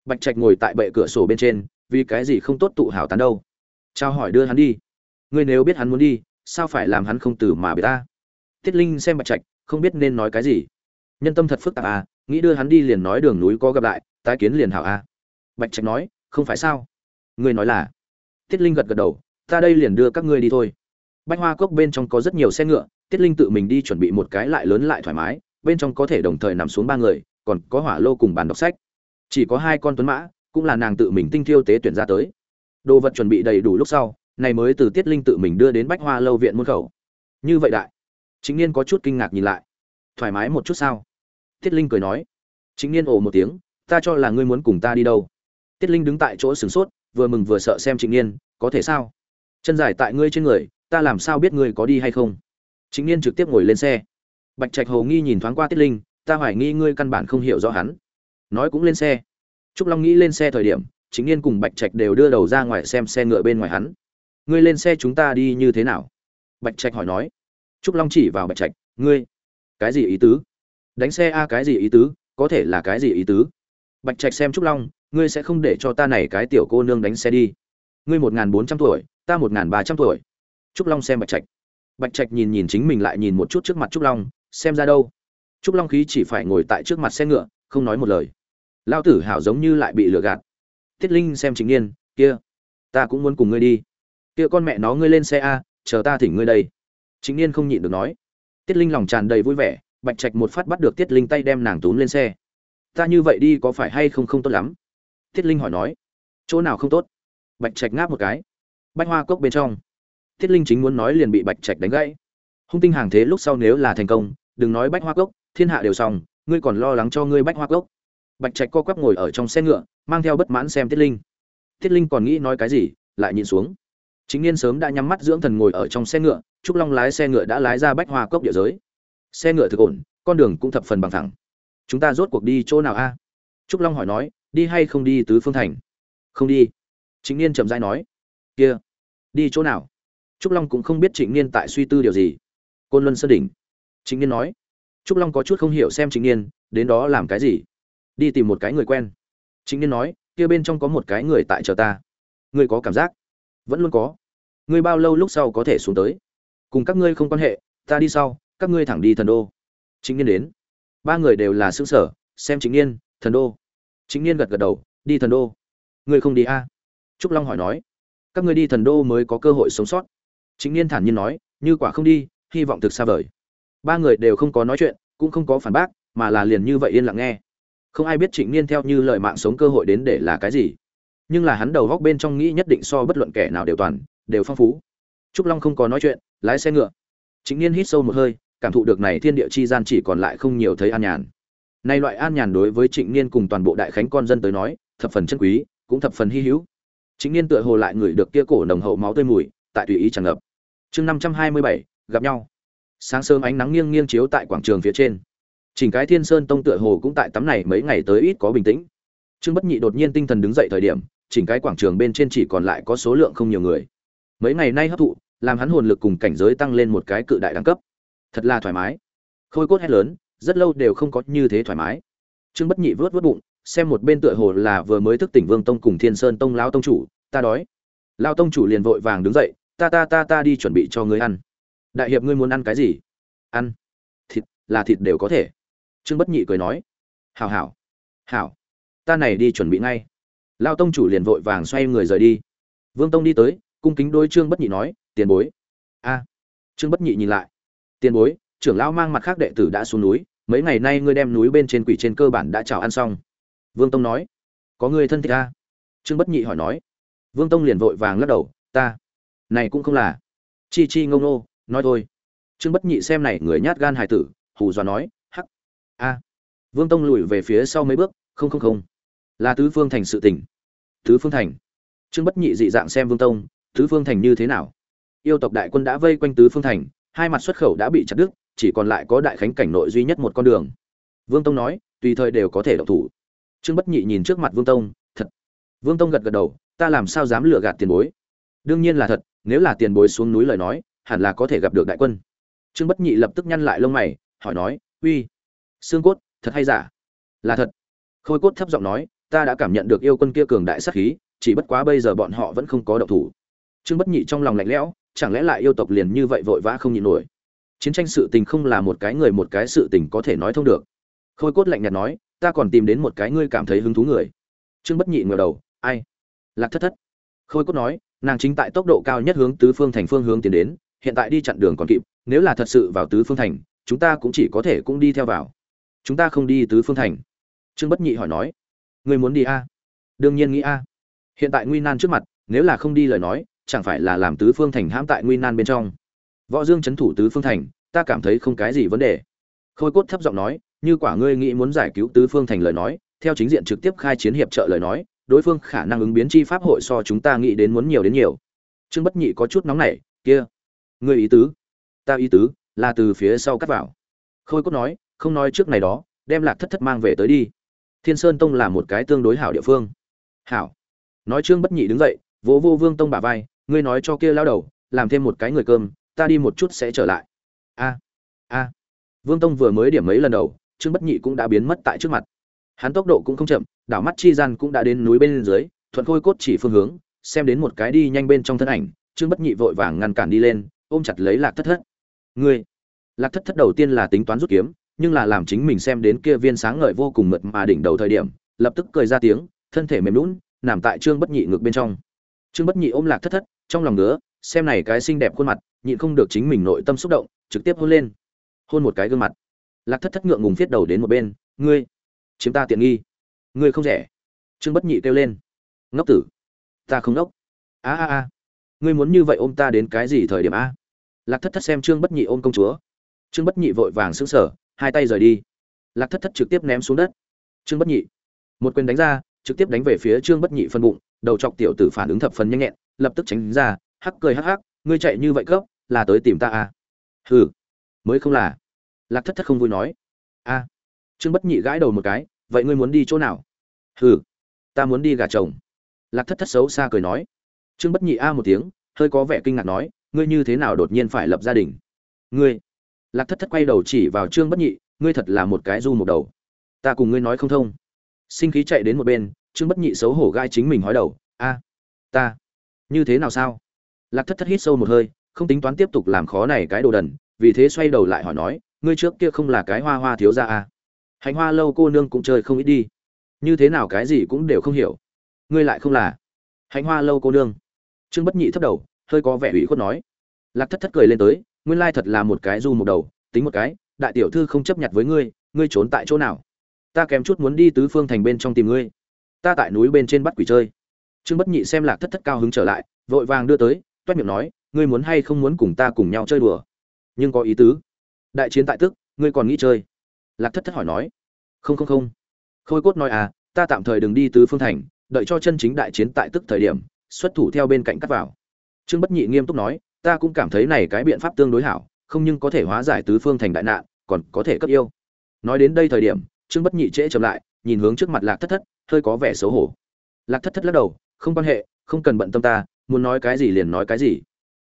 Bạch trạch ngồi tại bệ cửa sổ bên trên, vì cái gì không tốt tụ hảo tán đâu? Trao hỏi đưa hắn đi. Ngươi nếu biết hắn muốn đi, sao phải làm hắn không từ mà bị ta? Tiết linh xem bạch trạch, không biết nên nói cái gì. Nhân tâm thật phức tạp à nghĩ đưa hắn đi liền nói đường núi có gặp lại, tái kiến liền hảo à bạch trạch nói, không phải sao? Ngươi nói là tiết linh gật gật đầu ta đây liền đưa các ngươi đi thôi. Bách hoa cốc bên trong có rất nhiều xe ngựa, tiết linh tự mình đi chuẩn bị một cái lại lớn lại thoải mái, bên trong có thể đồng thời nằm xuống ba người, còn có hỏa lô cùng bàn đọc sách. Chỉ có hai con tuấn mã, cũng là nàng tự mình tinh thiêu tế tuyển ra tới. Đồ vật chuẩn bị đầy đủ lúc sau, này mới từ tiết linh tự mình đưa đến bách hoa lâu viện môn khẩu. Như vậy đại. Chính niên có chút kinh ngạc nhìn lại. Thoải mái một chút sao? Tiết linh cười nói. Chính niên ồ một tiếng, ta cho là ngươi muốn cùng ta đi đâu? Tiết linh đứng tại chỗ sửng sốt, vừa mừng vừa sợ xem trịnh niên, có thể sao? Chân dài tại ngươi trên người, ta làm sao biết ngươi có đi hay không? Chính niên trực tiếp ngồi lên xe. Bạch trạch hầu nghi nhìn thoáng qua tiết linh, ta hoài nghi ngươi căn bản không hiểu rõ hắn. Nói cũng lên xe. Trúc long nghĩ lên xe thời điểm chính niên cùng bạch trạch đều đưa đầu ra ngoài xem xe ngựa bên ngoài hắn. Ngươi lên xe chúng ta đi như thế nào? Bạch trạch hỏi nói. Trúc long chỉ vào bạch trạch, ngươi, cái gì ý tứ? Đánh xe a, cái gì ý tứ? Có thể là cái gì ý tứ? Bạch trạch xem trúc long, ngươi sẽ không để cho ta này cái tiểu cô nương đánh xe đi. Ngươi một n g h n bốn trăm tuổi ta một n g h n ba trăm tuổi. Trúc long xem bạch trạch. Bạch trạch nhìn nhìn chính mình lại nhìn một chút trước mặt trúc long, xem ra đâu? Trúc long khí chỉ phải ngồi tại trước mặt xe ngựa, không nói một lời. Lao tử hảo giống như lại bị lừa gạt. Tiết linh xem chính niên kia, ta cũng muốn cùng ngươi đi. Kia con mẹ nó ngươi lên xe a, chờ ta thỉnh ngươi đây. Chính niên không nhịn được nói. Tiết linh lòng tràn đầy vui vẻ, bạch trạch một phát bắt được tiết linh tay đem nàng túm lên xe. Ta như vậy đi có phải hay không không tốt lắm? Tiết linh hỏi nói. Chỗ nào không tốt? Bạch trạch ngáp một cái bách hoa cốc bên trong. Thiết linh chính muốn nói liền bị bạch trạch đánh gãy. Hung tinh hàng thế lúc sau nếu là thành công, đừng nói bách hoa cốc, thiên hạ đều xong, ngươi còn lo lắng cho ngươi bách hoa cốc. Bạch trạch co quắp ngồi ở trong xe ngựa, mang theo bất mãn xem Thiết linh. Thiết linh còn nghĩ nói cái gì, lại nhìn xuống. Chính niên sớm đã nhắm mắt dưỡng thần ngồi ở trong xe ngựa, trúc long lái xe ngựa đã lái ra bách hoa cốc địa giới. Xe ngựa thực ổn, con đường cũng thập phần bằng thẳng. Chúng ta rốt cuộc đi chỗ nào a? Trúc long hỏi nói, đi hay không đi tứ phương thành? Không đi. Chính niên chậm rãi nói kia, đi chỗ nào? Trúc long cũng không biết trịnh niên tại suy tư điều gì. Côn luân sơn đỉnh. Trịnh niên nói, trúc long có chút không hiểu xem trịnh niên, đến đó làm cái gì? Đi tìm một cái người quen. Trịnh niên nói, kia bên trong có một cái người tại chờ ta. Ngươi có cảm giác? Vẫn luôn có. Ngươi bao lâu lúc sau có thể xuống tới? Cùng các ngươi không quan hệ, ta đi sau, các ngươi thẳng đi thần đô. Chính niên đến. Ba người đều là xương sở xem chính niên, thần đô. Chính niên gật gật đầu, đi thần đô. Ngươi không đi a à? trúc long hỏi nói các ngươi đi thần đô mới có cơ hội sống sót. Chính niên thản nhiên nói như quả không đi hy vọng thực xa vời. Ba người đều không có nói chuyện cũng không có phản bác mà là liền như vậy yên lặng nghe. Không ai biết trịnh niên theo như lời mạng sống cơ hội đến để là cái gì. Nhưng là hắn đầu góc bên trong nghĩ nhất định so bất luận kẻ nào đều toàn đều phong phú. Trúc long không có nói chuyện lái xe ngựa. Trịnh niên hít sâu một hơi cảm thụ được này thiên địa chi gian chỉ còn lại không nhiều thấy an nhàn. Nay loại an nhàn đối với Trịnh Niên cùng toàn bộ đại khánh con dân tới nói, thập phần chân quý, cũng thập phần hy hữu chính Niên tựa hồ lại ngửi được kia cổ nồng hậu máu tươi mùi, tại tùy ý tràn ngập. Chương 527, gặp nhau. Sáng sớm ánh nắng nghiêng nghiêng chiếu tại quảng trường phía trên. Chỉnh cái Thiên Sơn Tông tựa hồ cũng tại tắm này mấy ngày tới ít có bình tĩnh. Trương Bất Nhị đột nhiên tinh thần đứng dậy thời điểm, chỉnh cái quảng trường bên trên chỉ còn lại có số lượng không nhiều người. Mấy ngày nay hấp thụ, làm hắn hồn lực cùng cảnh giới tăng lên một cái cự đại đẳng cấp. Thật là thoải mái. Khôi cốt hét lớn, rất lâu đều không có như thế thoải mái. Trương Bất Nhị vớt vớt bụng, xem một bên tựa hồ là vừa mới thức tỉnh Vương Tông cùng Thiên Sơn Tông lão tông chủ, ta đói. Lão tông chủ liền vội vàng đứng dậy, ta ta ta ta đi chuẩn bị cho ngươi ăn. Đại hiệp ngươi muốn ăn cái gì? Ăn. Thịt, là thịt đều có thể. Trương Bất Nhị cười nói, hảo hảo, hảo, ta này đi chuẩn bị ngay. Lão tông chủ liền vội vàng xoay người rời đi. Vương Tông đi tới, cung kính đối Trương Bất Nhị nói, tiền bối. A. Trương Bất Nhị nhìn lại, tiền bối, trưởng lão mang mặt khác đệ tử đã xuống núi, mấy ngày nay ngươi đem núi bên trên quỷ trên cơ bản đã chào ăn xong vương tông nói. Có người thân thích ta trương bất nhị hỏi nói. Vương tông liền vội vàng lắc đầu, ta, này cũng không là. Chi chi ngông nô nói thôi. Trương bất nhị xem này người nhát gan hài tử, hù dọa nói, hắc, a. Vương tông lùi về phía sau mấy bước, không không không. Là tứ phương thành sự tình. Tứ phương thành? Trương bất nhị dị dạng xem vương tông, tứ phương thành như thế nào? Yêu tộc đại quân đã vây quanh tứ phương thành, hai mặt xuất khẩu đã bị chặt đứt, chỉ còn lại có đại khánh cảnh nội duy nhất một con đường. Vương tông nói, tùy thời đều có thể động thủ trương bất nhị nhìn trước mặt vương tông, thật. Vương tông gật gật đầu, ta làm sao dám lừa gạt tiền bối? Đương nhiên là thật, nếu là tiền bối xuống núi lời nói, hẳn là có thể gặp được đại quân. Trương bất nhị lập tức nhăn lại lông mày, hỏi nói, uy, xương cốt, thật hay giả? Là thật. Khôi cốt thấp giọng nói, ta đã cảm nhận được yêu quân kia cường đại sát khí, chỉ bất quá bây giờ bọn họ vẫn không có động thủ. Trương bất nhị trong lòng lạnh lẽo, chẳng lẽ lại yêu tộc liền như vậy vội vã không nhịn nổi? Chiến tranh sự tình không là một cái người một cái sự tình có thể nói thông được. Khôi cốt lạnh nhạt nói ta còn tìm đến một cái ngươi cảm thấy hứng thú người. Trương bất nhị ngờ đầu, ai? Lạc thất thất. Khôi cốt nói, nàng chính tại tốc độ cao nhất hướng tứ phương thành phương hướng tiến đến, hiện tại đi chặn đường còn kịp, nếu là thật sự vào tứ phương thành, chúng ta cũng chỉ có thể cũng đi theo vào. Chúng ta không đi tứ phương thành. Trương bất nhị hỏi nói, ngươi muốn đi a? Đương nhiên nghĩ a. Hiện tại nguy nan trước mặt, nếu là không đi lời nói, chẳng phải là làm tứ phương thành hãm tại nguy nan bên trong. Võ dương chấn thủ tứ phương thành, ta cảm thấy không cái gì vấn đề. Khôi cốt thấp giọng nói như quả ngươi nghĩ muốn giải cứu tứ phương thành lời nói, theo chính diện trực tiếp khai chiến hiệp trợ lời nói, đối phương khả năng ứng biến chi pháp hội so chúng ta nghĩ đến muốn nhiều đến nhiều. Trương bất nhị có chút nóng nảy, kia, ngươi ý tứ, ta ý tứ là từ phía sau cắt vào. Khôi cốt nói, không nói trước này đó, đem lạc thất thất mang về tới đi. Thiên sơn tông là một cái tương đối hảo địa phương. Hảo. Nói trương bất nhị đứng dậy, vỗ vô vương tông bả vai, ngươi nói cho kia lao đầu, làm thêm một cái người cơm, ta đi một chút sẽ trở lại. A a. Vương tông vừa mới điểm mấy lần đầu trương bất nhị cũng đã biến mất tại trước mặt. Hắn tốc độ cũng không chậm đảo mắt chi gian cũng đã đến núi bên dưới thuận khôi cốt chỉ phương hướng xem đến một cái đi nhanh bên trong thân ảnh trương bất nhị vội vàng ngăn cản đi lên ôm chặt lấy lạc thất thất. Ngươi. Lạc thất thất đầu tiên là tính toán rút kiếm nhưng là làm chính mình xem đến kia viên sáng ngời vô cùng mượt mà đỉnh đầu thời điểm lập tức cười ra tiếng thân thể mềm lún nằm tại trương bất nhị ngược bên trong. Trương bất nhị ôm lạc thất thất trong lòng nữa, xem này cái xinh đẹp khuôn mặt nhịn không được chính mình nội tâm xúc động trực tiếp hôn lên. Hôn một cái gương mặt lạc thất thất ngượng ngùng viết đầu đến một bên, ngươi, chiếm ta tiện nghi. Ngươi không rẻ. Trương bất nhị kêu lên, ngốc tử, ta không ngốc a a a. Ngươi muốn như vậy ôm ta đến cái gì thời điểm a? Lạc thất thất xem trương bất nhị ôm công chúa. Trương bất nhị vội vàng sững sờ, hai tay rời đi. Lạc thất thất trực tiếp ném xuống đất. Trương bất nhị. Một quyền đánh ra, trực tiếp đánh về phía trương bất nhị phân bụng, đầu chọc tiểu tử phản ứng thập phần nhanh nhẹn, lập tức tránh ra, hắc cười hắc hắc, ngươi chạy như vậy cấp là tới tìm ta à? Hừ, mới không là lạc thất thất không vui nói. A, trương bất nhị gãi đầu một cái, vậy ngươi muốn đi chỗ nào? Hừ, ta muốn đi gà chồng. Lạc thất thất xấu xa cười nói. Trương bất nhị a một tiếng, hơi có vẻ kinh ngạc nói, ngươi như thế nào đột nhiên phải lập gia đình? Ngươi. Lạc thất thất quay đầu chỉ vào trương bất nhị, ngươi thật là một cái du một đầu. Ta cùng ngươi nói không thông. Sinh khí chạy đến một bên, trương bất nhị xấu hổ gai chính mình hói đầu, a, ta, như thế nào sao? Lạc thất thất hít sâu một hơi, không tính toán tiếp tục làm khó này cái đồ đần, vì thế xoay đầu lại hỏi nói ngươi trước kia không là cái hoa hoa thiếu gia à? hành hoa lâu cô nương cũng chơi không ít đi. Như thế nào cái gì cũng đều không hiểu. Ngươi lại không là. Hành hoa lâu cô nương. Trương bất nhị thấp đầu, hơi có vẻ ủy khuất nói. Lạc thất thất cười lên tới, nguyên lai thật là một cái du một đầu, tính một cái, đại tiểu thư không chấp nhận với ngươi ngươi trốn tại chỗ nào? Ta kém chút muốn đi tứ phương thành bên trong tìm ngươi. Ta tại núi bên trên bắt quỷ chơi. Trương bất nhị xem lạc thất thất cao hứng trở lại, vội vàng đưa tới, toét miệng nói, ngươi muốn hay không muốn cùng ta cùng nhau chơi đùa? Nhưng có ý tứ đại chiến tại tức, ngươi còn nghĩ chơi? Lạc thất thất hỏi nói. Không không không. Khôi cốt nói à ta tạm thời đừng đi tứ phương thành, đợi cho chân chính đại chiến tại tức thời điểm, xuất thủ theo bên cạnh cắt vào. Trương bất nhị nghiêm túc nói, ta cũng cảm thấy này cái biện pháp tương đối hảo, không nhưng có thể hóa giải tứ phương thành đại nạn, còn có thể cấp yêu. Nói đến đây thời điểm, trương bất nhị trễ chậm lại, nhìn hướng trước mặt lạc thất thất, hơi có vẻ xấu hổ. Lạc thất thất lắc đầu, không quan hệ, không cần bận tâm ta, muốn nói cái gì liền nói cái gì.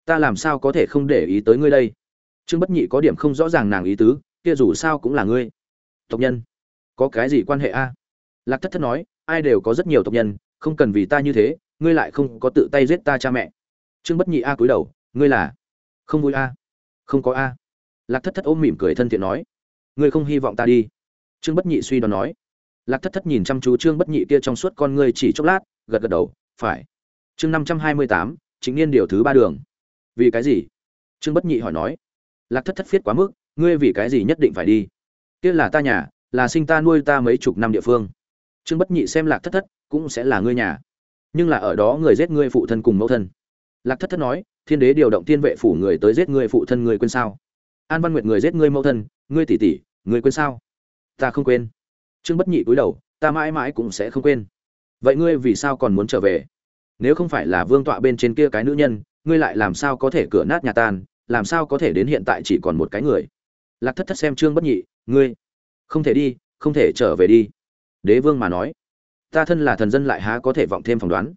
Ta làm sao có thể không để ý tới ngươi đây? Trương bất nhị có điểm không rõ ràng nàng ý tứ, kia dù sao cũng là ngươi. Tộc nhân, có cái gì quan hệ a? Lạc thất thất nói, ai đều có rất nhiều tộc nhân, không cần vì ta như thế, ngươi lại không có tự tay giết ta cha mẹ. Trương bất nhị a cúi đầu, ngươi là không vui a? Không có a. Lạc thất thất ôm mỉm cười thân thiện nói, ngươi không hy vọng ta đi. Trương bất nhị suy đoán nói. Lạc thất thất nhìn chăm chú trương bất nhị kia trong suốt con ngươi chỉ chốc lát, gật gật đầu, phải. Chương năm trăm hai mươi tám, chính niên điều thứ ba đường. Vì cái gì? Trương bất nhị hỏi nói lạc thất thất phiết quá mức, ngươi vì cái gì nhất định phải đi? Kia là ta nhà, là sinh ta nuôi ta mấy chục năm địa phương. Trương bất nhị xem lạc thất thất cũng sẽ là ngươi nhà, nhưng là ở đó người giết ngươi phụ thân cùng mẫu thân. Lạc thất thất nói, thiên đế điều động tiên vệ phủ người tới giết ngươi phụ thân ngươi quên sao? An văn nguyệt người giết ngươi mẫu thân, ngươi tỷ tỷ, ngươi quên sao? Ta không quên. Trương bất nhị cúi đầu, ta mãi mãi cũng sẽ không quên. Vậy ngươi vì sao còn muốn trở về? Nếu không phải là vương tọa bên trên kia cái nữ nhân, ngươi lại làm sao có thể cửa nát nhà tan làm sao có thể đến hiện tại chỉ còn một cái người? Lạc thất thất xem trương bất nhị, ngươi, không thể đi, không thể trở về đi. Đế vương mà nói, ta thân là thần dân lại há có thể vọng thêm phỏng đoán?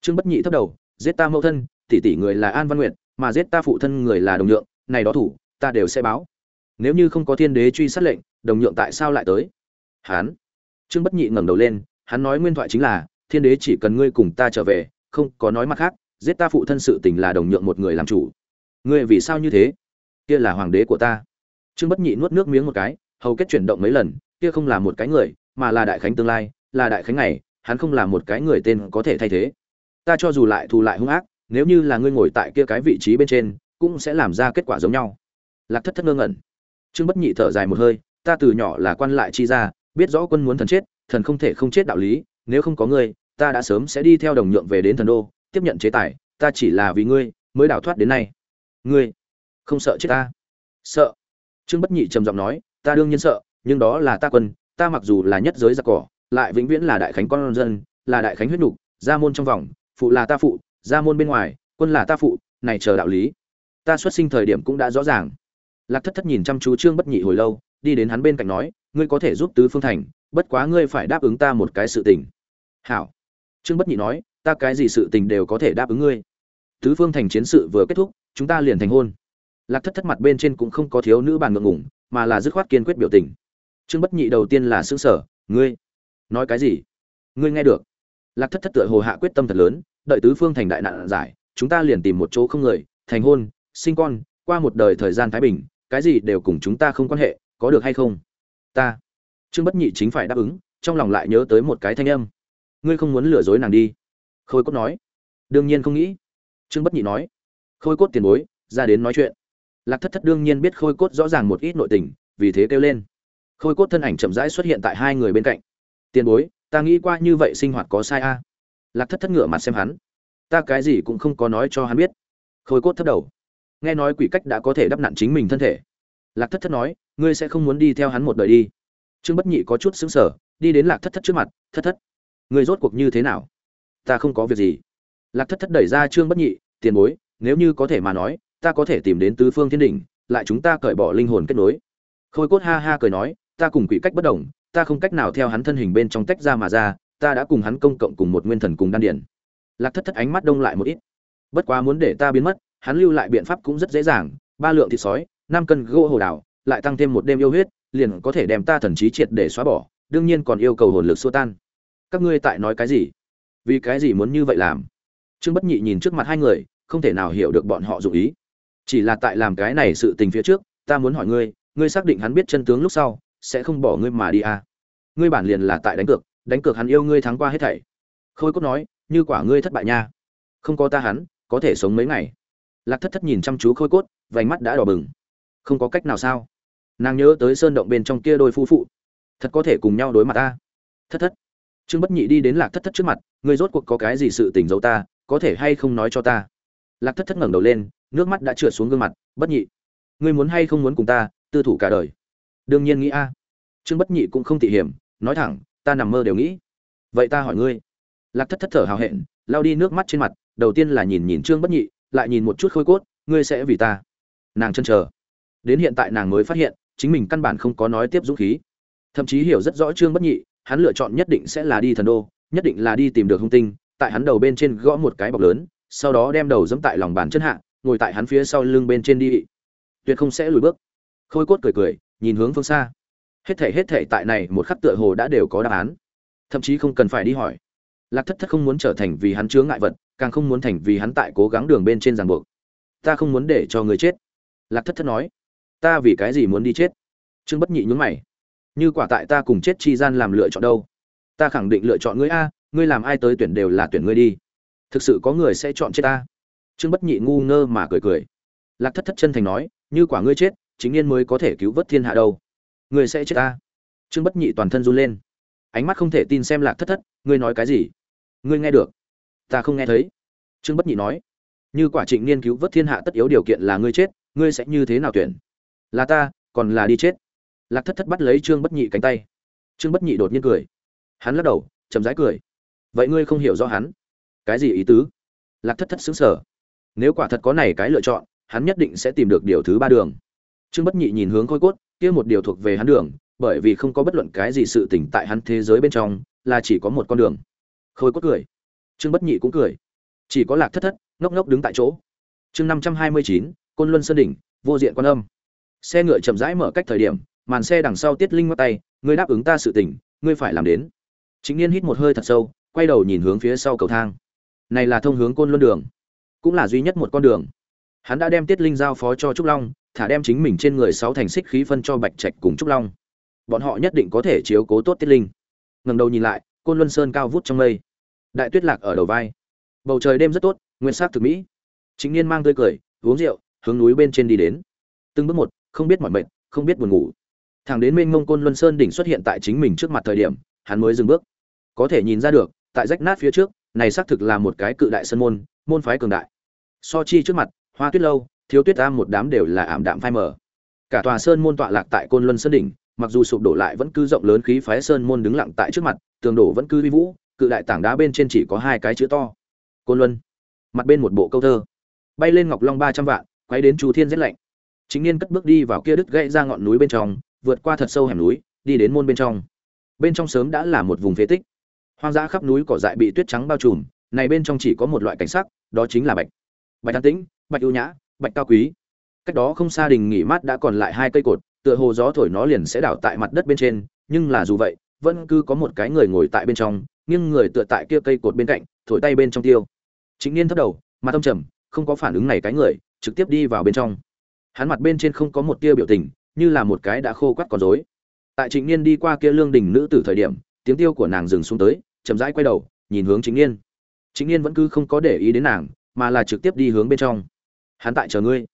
Trương bất nhị thấp đầu, giết ta mẫu thân, tỷ tỷ người là an văn nguyệt, mà giết ta phụ thân người là đồng nhượng, này đó thủ, ta đều sẽ báo. Nếu như không có thiên đế truy sát lệnh, đồng nhượng tại sao lại tới? Hắn trương bất nhị ngẩng đầu lên, hắn nói nguyên thoại chính là, thiên đế chỉ cần ngươi cùng ta trở về, không có nói mặt khác, giết ta phụ thân sự tình là đồng nhượng một người làm chủ ngươi vì sao như thế? Kia là hoàng đế của ta. Trương bất nhị nuốt nước miếng một cái, hầu kết chuyển động mấy lần, kia không là một cái người, mà là đại khánh tương lai, là đại khánh này hắn không là một cái người tên có thể thay thế. Ta cho dù lại thù lại hung ác, nếu như là ngươi ngồi tại kia cái vị trí bên trên, cũng sẽ làm ra kết quả giống nhau. Lạc thất thất ngơ ngẩn. Trương bất nhị thở dài một hơi, ta từ nhỏ là quan lại chi ra biết rõ quân muốn thần chết, thần không thể không chết đạo lý, nếu không có ngươi, ta đã sớm sẽ đi theo đồng nhượng về đến thần đô, tiếp nhận chế tài, ta chỉ là vì ngươi, mới đào thoát đến nay ngươi, không sợ chết ta? Sợ. Trương bất nhị trầm giọng nói, ta đương nhiên sợ, nhưng đó là ta quân, ta mặc dù là nhất giới giặc cỏ, lại vĩnh viễn là đại khánh con dân, là đại khánh huyết nhục gia môn trong vòng, phụ là ta phụ, gia môn bên ngoài, quân là ta phụ, này chờ đạo lý. Ta xuất sinh thời điểm cũng đã rõ ràng. Lạc thất thất nhìn chăm chú trương bất nhị hồi lâu, đi đến hắn bên cạnh nói, ngươi có thể giúp tứ phương thành, bất quá ngươi phải đáp ứng ta một cái sự tình. Hảo. Trương bất nhị nói, ta cái gì sự tình đều có thể đáp ứng ngươi. Tứ phương thành chiến sự vừa kết thúc chúng ta liền thành hôn. Lạc thất thất mặt bên trên cũng không có thiếu nữ bàn ngượng ngủng mà là dứt khoát kiên quyết biểu tình. Trương bất nhị đầu tiên là xương sở ngươi, nói cái gì? Ngươi nghe được? Lạc thất thất tựa hồ hạ quyết tâm thật lớn, đợi tứ phương thành đại nạn giải, chúng ta liền tìm một chỗ không người, thành hôn, sinh con, qua một đời thời gian thái bình, cái gì đều cùng chúng ta không quan hệ, có được hay không? Ta. Trương bất nhị chính phải đáp ứng, trong lòng lại nhớ tới một cái thanh âm. Ngươi không muốn lừa dối nàng đi? Khôi cốt nói. Đương nhiên không nghĩ. Trương bất nhị nói khôi cốt tiền bối, ra đến nói chuyện. Lạc thất thất đương nhiên biết khôi cốt rõ ràng một ít nội tình, vì thế kêu lên. Khôi cốt thân ảnh chậm rãi xuất hiện tại hai người bên cạnh. Tiền bối, ta nghĩ qua như vậy sinh hoạt có sai a? Lạc thất thất ngửa mặt xem hắn. Ta cái gì cũng không có nói cho hắn biết. Khôi cốt thất đầu. Nghe nói quỷ cách đã có thể đắp nặn chính mình thân thể. Lạc thất thất nói, ngươi sẽ không muốn đi theo hắn một đời đi. Trương bất nhị có chút xứng sở đi đến lạc thất thất trước mặt, thất thất, ngươi rốt cuộc như thế nào? Ta không có việc gì. Lạc thất thất đẩy ra trương bất nhị, tiền bối nếu như có thể mà nói, ta có thể tìm đến tứ phương thiên đỉnh, lại chúng ta cởi bỏ linh hồn kết nối. Khôi cốt ha ha cười nói, ta cùng quỷ cách bất đồng, ta không cách nào theo hắn thân hình bên trong tách ra mà ra, ta đã cùng hắn công cộng cùng một nguyên thần cùng đan điển lạc thất thất ánh mắt đông lại một ít. Bất quá muốn để ta biến mất, hắn lưu lại biện pháp cũng rất dễ dàng, ba lượng thịt sói, năm cân gỗ hồ đào, lại tăng thêm một đêm yêu huyết, liền có thể đem ta thần trí triệt để xóa bỏ, đương nhiên còn yêu cầu hồn lực xua tan. Các ngươi tại nói cái gì? Vì cái gì muốn như vậy làm? Trương bất nhị nhìn trước mặt hai người không thể nào hiểu được bọn họ dụng ý. Chỉ là tại làm cái này sự tình phía trước, ta muốn hỏi ngươi ngươi xác định hắn biết chân tướng lúc sau, sẽ không bỏ ngươi mà đi à? Ngươi bản liền là tại đánh cược đánh cược hắn yêu ngươi thắng qua hết thảy. Khôi cốt nói, như quả ngươi thất bại nha. Không có ta hắn, có thể sống mấy ngày. Lạc thất thất nhìn chăm chú khôi cốt, vành mắt đã đỏ bừng. Không có cách nào sao? Nàng nhớ tới sơn động bên trong kia đôi phu phụ. Thật có thể cùng nhau đối mặt ta. Thất thất. Trương bất nhị đi đến lạc thất thất trước mặt, ngươi rốt cuộc có cái gì sự tình giấu ta, có thể hay không nói cho ta? Lạc thất thất ngẩng đầu lên, nước mắt đã trượt xuống gương mặt, bất nhị, ngươi muốn hay không muốn cùng ta tư thủ cả đời? Đương nhiên nghĩ a. Trương bất nhị cũng không tỉ hiểm, nói thẳng, ta nằm mơ đều nghĩ. Vậy ta hỏi ngươi. Lạc thất thất thở hào hẹn, lao đi nước mắt trên mặt, đầu tiên là nhìn nhìn trương bất nhị, lại nhìn một chút khôi cốt, ngươi sẽ vì ta. Nàng chân chờ. Đến hiện tại nàng mới phát hiện, chính mình căn bản không có nói tiếp dũng khí. Thậm chí hiểu rất rõ trương bất nhị, hắn lựa chọn nhất định sẽ là đi thần đô, nhất định là đi tìm được hung tinh, tại hắn đầu bên trên gõ một cái bọc lớn sau đó đem đầu dẫm tại lòng bàn chân hạ, ngồi tại hắn phía sau lưng bên trên đi. Tuyệt không sẽ lùi bước. Khôi cốt cười cười, nhìn hướng phương xa. Hết thể hết thể, tại này một khắc tựa hồ đã đều có đáp án. Thậm chí không cần phải đi hỏi. Lạc thất thất không muốn trở thành vì hắn chướng ngại vật, càng không muốn thành vì hắn tại cố gắng đường bên trên ràng buộc. Ta không muốn để cho người chết. Lạc thất thất nói. Ta vì cái gì muốn đi chết? Trương bất nhị nhún mày. Như quả tại ta cùng chết chi gian làm lựa chọn đâu? Ta khẳng định lựa chọn ngươi a, ngươi làm ai tới tuyển đều là tuyển ngươi đi thực sự có người sẽ chọn chết ta. Trương bất nhị ngu ngơ mà cười cười. Lạc thất thất chân thành nói, như quả ngươi chết, chính niên mới có thể cứu vớt thiên hạ đâu. Ngươi sẽ chết ta. Trương bất nhị toàn thân run lên. Ánh mắt không thể tin xem lạc thất thất, ngươi nói cái gì? Ngươi nghe được? Ta không nghe thấy. Trương bất nhị nói, như quả trịnh niên cứu vớt thiên hạ tất yếu điều kiện là ngươi chết, ngươi sẽ như thế nào tuyển? Là ta, còn là đi chết. Lạc thất thất bắt lấy trương bất nhị cánh tay. Trương bất nhị đột nhiên cười. Hắn lắc đầu, chậm rãi cười. Vậy ngươi không hiểu rõ hắn cái gì ý tứ? Lạc thất thất xứng sở nếu quả thật có này cái lựa chọn, hắn nhất định sẽ tìm được điều thứ ba đường. Trương bất nhị nhìn hướng khôi cốt, kia một điều thuộc về hắn đường, bởi vì không có bất luận cái gì sự tỉnh tại hắn thế giới bên trong, là chỉ có một con đường. Khôi cốt cười. Trương bất nhị cũng cười. Chỉ có lạc thất thất, ngốc ngốc đứng tại chỗ. Chương năm trăm hai mươi chín, côn luân sơn đỉnh, vô diện quan âm. Xe ngựa chậm rãi mở cách thời điểm, màn xe đằng sau tiết linh ngoắc tay, ngươi đáp ứng ta sự tỉnh ngươi phải làm đến. Chính niên hít một hơi thật sâu, quay đầu nhìn hướng phía sau cầu thang này là thông hướng côn luân đường, cũng là duy nhất một con đường. Hắn đã đem tiết linh giao phó cho trúc long, thả đem chính mình trên người sáu thành xích khí phân cho bạch trạch cùng trúc long. Bọn họ nhất định có thể chiếu cố tốt tiết linh. Ngẩng đầu nhìn lại, côn luân sơn cao vút trong mây. Đại tuyết lạc ở đầu vai. Bầu trời đêm rất tốt, nguyên sắc thực mỹ. Chính niên mang tươi cười, uống rượu, hướng núi bên trên đi đến. Từng bước một, không biết mỏi mệt, không biết buồn ngủ. Thẳng đến mênh mông côn luân sơn đỉnh xuất hiện tại chính mình trước mặt thời điểm, hắn mới dừng bước. Có thể nhìn ra được, tại rách nát phía trước này xác thực là một cái cự đại sơn môn môn phái cường đại. So chi trước mặt, hoa tuyết lâu, thiếu tuyết am một đám đều là ảm đạm phai mờ. Cả tòa sơn môn tọa lạc tại côn luân sơn đỉnh, mặc dù sụp đổ lại vẫn cứ rộng lớn khí phái sơn môn đứng lặng tại trước mặt, tường đổ vẫn cứ vi vũ, cự đại tảng đá bên trên chỉ có hai cái chữ to. Côn luân. Mặt bên một bộ câu thơ. Bay lên ngọc long ba trăm vạn, quay đến chu thiên rét lạnh. Chính niên cất bước đi vào kia đứt gãy ra ngọn núi bên trong, vượt qua thật sâu hẻm núi, đi đến môn bên trong. Bên trong sớm đã là một vùng phế tích hoang dã khắp núi cỏ dại bị tuyết trắng bao trùm, này bên trong chỉ có một loại cảnh sắc, đó chính là bạch. Bạch an tĩnh, bạch ưu nhã, bạch cao quý. Cách đó không xa đình nghỉ mát đã còn lại hai cây cột, tựa hồ gió thổi nó liền sẽ đảo tại mặt đất bên trên, nhưng là dù vậy, vẫn cứ có một cái người ngồi tại bên trong, nghiêng người tựa tại kia cây cột bên cạnh, thổi tay bên trong tiêu. Chính niên thấp đầu, mặt tâm trầm, không có phản ứng này cái người, trực tiếp đi vào bên trong. Hắn mặt bên trên không có một tia biểu tình, như là một cái đã khô quắt còn rối. Tại trịnh niên đi qua kia lương đình nữ tử thời điểm, tiếng tiêu của nàng dừng xuống tới chậm rãi quay đầu, nhìn hướng chính niên chính niên vẫn cứ không có để ý đến nàng, mà là trực tiếp đi hướng bên trong. Hắn tại chờ ngươi.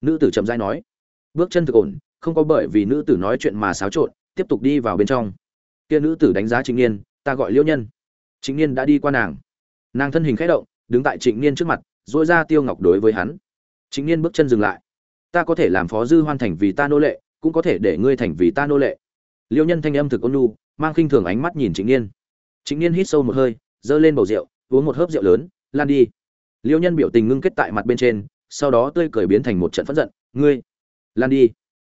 Nữ tử chậm rãi nói. Bước chân thực ổn, không có bởi vì nữ tử nói chuyện mà xáo trộn, tiếp tục đi vào bên trong. Kia nữ tử đánh giá trịnh niên ta gọi liễu nhân. Trịnh niên đã đi qua nàng. Nàng thân hình khẽ động, đứng tại trịnh niên trước mặt dỗi ra tiêu ngọc đối với hắn. Trịnh niên bước chân dừng lại. Ta có thể làm phó dư hoan thành vì ta nô lệ, cũng có thể để ngươi thành vì ta nô lệ. Liễu nhân thanh âm thực ôn nhu, mang khinh thường ánh mắt nhìn trịnh niên trịnh niên hít sâu một hơi, giơ lên bầu rượu, uống một hớp rượu lớn, lan đi. Liêu nhân biểu tình ngưng kết tại mặt bên trên, sau đó tươi cười biến thành một trận phẫn giận, ngươi, lan đi.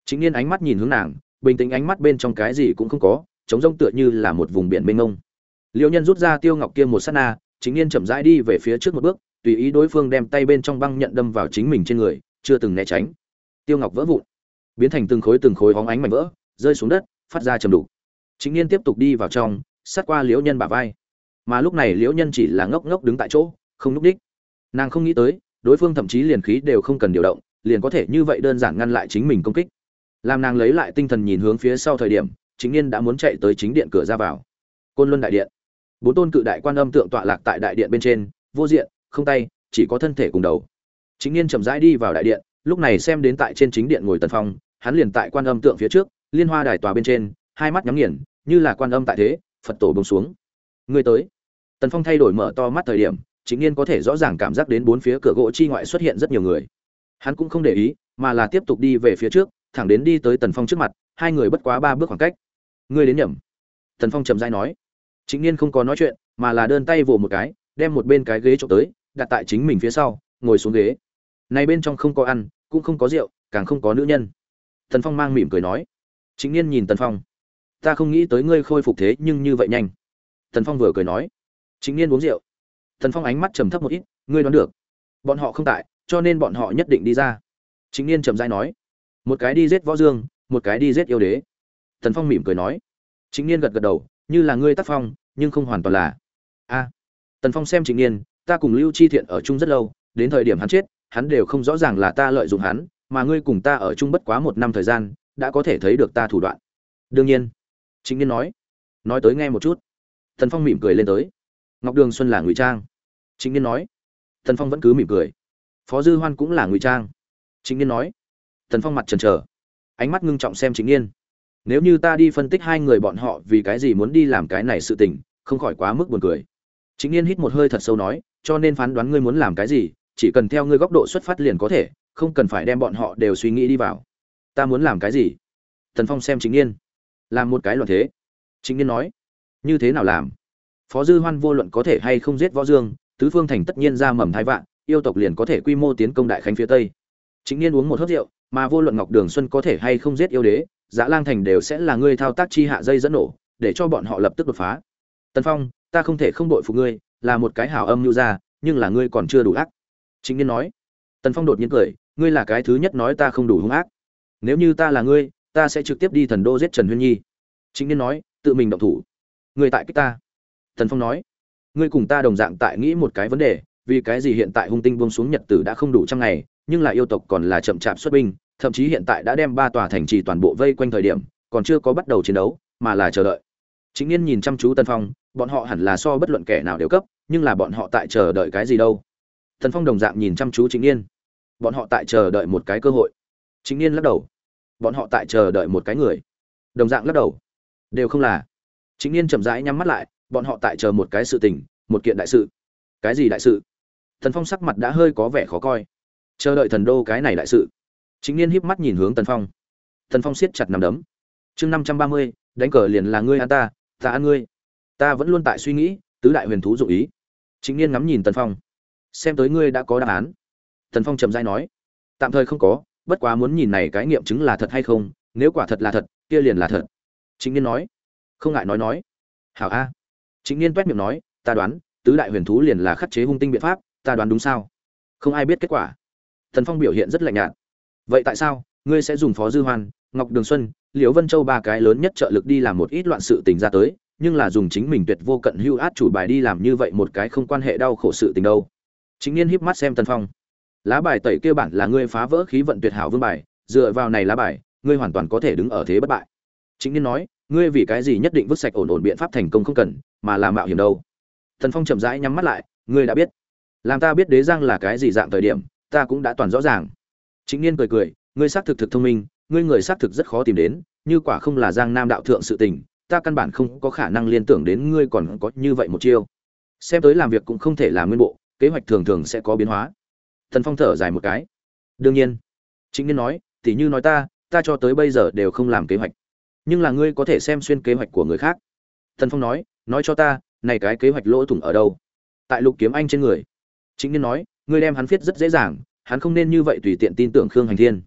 Trịnh niên ánh mắt nhìn hướng nàng, bình tĩnh ánh mắt bên trong cái gì cũng không có, trống rông tựa như là một vùng biển mênh mông. Liêu nhân rút ra tiêu ngọc kia một sát na chính niên chậm rãi đi về phía trước một bước, tùy ý đối phương đem tay bên trong băng nhận đâm vào chính mình trên người, chưa từng né tránh. Tiêu ngọc vỡ vụn, biến thành từng khối từng khối hóng ánh mảnh vỡ, rơi xuống đất, phát ra trầm đục. Chính niên tiếp tục đi vào trong sát qua liễu nhân bả vai. Mà lúc này liễu nhân chỉ là ngốc ngốc đứng tại chỗ, không núp đích. Nàng không nghĩ tới, đối phương thậm chí liền khí đều không cần điều động, liền có thể như vậy đơn giản ngăn lại chính mình công kích. Làm nàng lấy lại tinh thần nhìn hướng phía sau thời điểm chính niên đã muốn chạy tới chính điện cửa ra vào. Côn luân đại điện. Bốn tôn cự đại quan âm tượng tọa lạc tại đại điện bên trên, vô diện, không tay, chỉ có thân thể cùng đầu. Chính niên chậm rãi đi vào đại điện, lúc này xem đến tại trên chính điện ngồi tần phong, hắn liền tại quan âm tượng phía trước, liên hoa đài tòa bên trên, hai mắt nhắm nghiền, như là quan âm tại thế phật tổ bông xuống. Người tới. Tần phong thay đổi mở to mắt thời điểm chính niên có thể rõ ràng cảm giác đến bốn phía cửa gỗ chi ngoại xuất hiện rất nhiều người. Hắn cũng không để ý, mà là tiếp tục đi về phía trước, thẳng đến đi tới tần phong trước mặt, hai người bất quá ba bước khoảng cách. Ngươi đến nhầm. Tần phong chậm dai nói. Chính niên không có nói chuyện, mà là đơn tay vồ một cái, đem một bên cái ghế trộm tới, đặt tại chính mình phía sau, ngồi xuống ghế. Này bên trong không có ăn, cũng không có rượu, càng không có nữ nhân. Tần phong mang mỉm cười nói. Chính niên nhìn tần phong ta không nghĩ tới ngươi khôi phục thế nhưng như vậy nhanh. Tần phong vừa cười nói. Chính niên uống rượu. Tần phong ánh mắt trầm thấp một ít, ngươi đoán được. Bọn họ không tại, cho nên bọn họ nhất định đi ra. Chính niên trầm dai nói. Một cái đi giết võ dương, một cái đi giết yêu đế. Tần phong mỉm cười nói. Chính niên gật gật đầu, như là ngươi tác phong, nhưng không hoàn toàn là. A. Tần phong xem chính niên, ta cùng lưu chi thiện ở chung rất lâu, đến thời điểm hắn chết, hắn đều không rõ ràng là ta lợi dụng hắn, mà ngươi cùng ta ở chung bất quá một năm thời gian, đã có thể thấy được ta thủ đoạn. Đương nhiên chính niên nói nói tới nghe một chút. Tần phong mỉm cười lên tới. Ngọc đường xuân là ngụy trang. Chính niên nói. Tần phong vẫn cứ mỉm cười. Phó dư hoan cũng là ngụy trang. Chính niên nói. Tần phong mặt trần trờ. Ánh mắt ngưng trọng xem chính niên. Nếu như ta đi phân tích hai người bọn họ vì cái gì muốn đi làm cái này sự tình, không khỏi quá mức buồn cười. Chính niên hít một hơi thật sâu nói, cho nên phán đoán ngươi muốn làm cái gì, chỉ cần theo ngươi góc độ xuất phát liền có thể, không cần phải đem bọn họ đều suy nghĩ đi vào. Ta muốn làm cái gì? Tần phong xem chính niên làm một cái loạn thế. Chính niên nói, như thế nào làm? Phó dư hoan vô luận có thể hay không giết võ dương, tứ phương thành tất nhiên ra mầm thái vạn, yêu tộc liền có thể quy mô tiến công đại khánh phía tây. Chính niên uống một hớp rượu, mà vô luận ngọc đường xuân có thể hay không giết yêu đế dã lang thành đều sẽ là ngươi thao tác chi hạ dây dẫn nổ, để cho bọn họ lập tức đột phá. Tần phong, ta không thể không đội phục ngươi, là một cái hảo âm nhu ra nhưng là ngươi còn chưa đủ ác. Chính niên nói. Tần phong đột nhiên cười, ngươi là cái thứ nhất nói ta không đủ hung ác. Nếu như ta là ngươi ta sẽ trực tiếp đi thần đô giết trần huyên nhi. Chính niên nói, tự mình động thủ. Người tại kích ta. Thần phong nói, ngươi cùng ta đồng dạng tại nghĩ một cái vấn đề, vì cái gì hiện tại hung tinh buông xuống nhật tử đã không đủ trăm ngày, nhưng là yêu tộc còn là chậm chạp xuất binh, thậm chí hiện tại đã đem ba tòa thành trì toàn bộ vây quanh thời điểm, còn chưa có bắt đầu chiến đấu, mà là chờ đợi. Chính n nhìn chăm chú tân phong, bọn họ hẳn là so bất luận kẻ nào đều cấp, nhưng là bọn họ tại chờ đợi cái gì đâu. Thần phong đồng dạng nhìn chăm chú chính n bọn họ tại chờ đợi một cái cơ hội. Chính n lắc đầu bọn họ tại chờ đợi một cái người. Đồng dạng lắc đầu. Đều không là. Chính n chậm rãi nhắm mắt lại, bọn họ tại chờ một cái sự tình, một kiện đại sự. Cái gì đại sự? Thần phong sắc mặt đã hơi có vẻ khó coi. Chờ đợi thần đô cái này đại sự. Chính niên híp mắt nhìn hướng tần phong. Thần phong siết chặt nằm đấm. Chương năm trăm ba mươi, đánh cờ liền là ngươi ăn ta ta ăn ngươi. Ta vẫn luôn tại suy nghĩ, tứ đại huyền thú dụ ý. Chính niên ngắm nhìn tần phong. Xem tới ngươi đã có đáp án. Tần phong trầm dai nói. Tạm thời không có bất quá muốn nhìn này cái nghiệm chứng là thật hay không, nếu quả thật là thật, kia liền là thật. Chính niên nói. Không ngại nói nói. Hảo a. Chính niên toét miệng nói, ta đoán, tứ đại huyền thú liền là khắc chế hung tinh biện pháp, ta đoán đúng sao? Không ai biết kết quả. Thần phong biểu hiện rất lạnh nhạt. Vậy tại sao, ngươi sẽ dùng phó dư hoan, ngọc đường xuân, liễu vân châu ba cái lớn nhất trợ lực đi làm một ít loạn sự tình ra tới, nhưng là dùng chính mình tuyệt vô cận hưu át chủ bài đi làm như vậy một cái không quan hệ đau khổ sự tình đâu? Chính niên híp mắt xem tần phong lá bài tẩy kia bản là ngươi phá vỡ khí vận tuyệt hảo vương bài, dựa vào này lá bài, ngươi hoàn toàn có thể đứng ở thế bất bại. Chính niên nói, ngươi vì cái gì nhất định vứt sạch ổn ổn biện pháp thành công không cần, mà làm mạo hiểm đâu? Thần phong chậm rãi nhắm mắt lại, ngươi đã biết. Làm ta biết đế giang là cái gì dạng thời điểm, ta cũng đã toàn rõ ràng. Chính niên cười cười, ngươi xác thực thực thông minh, ngươi người xác thực rất khó tìm đến, như quả không là giang nam đạo thượng sự tình, ta căn bản không có khả năng liên tưởng đến ngươi còn có như vậy một chiêu. Xem tới làm việc cũng không thể làm nguyên bộ, kế hoạch thường thường sẽ có biến hóa thần phong thở dài một cái. Đương nhiên. Chính nên nói, tỉ như nói ta ta cho tới bây giờ đều không làm kế hoạch. Nhưng là ngươi có thể xem xuyên kế hoạch của người khác. Thần phong nói nói cho ta, này cái kế hoạch lỗ thủng ở đâu? Tại lục kiếm anh trên người. Chính nên nói, ngươi đem hắn viết rất dễ dàng, hắn không nên như vậy tùy tiện tin tưởng khương hành thiên.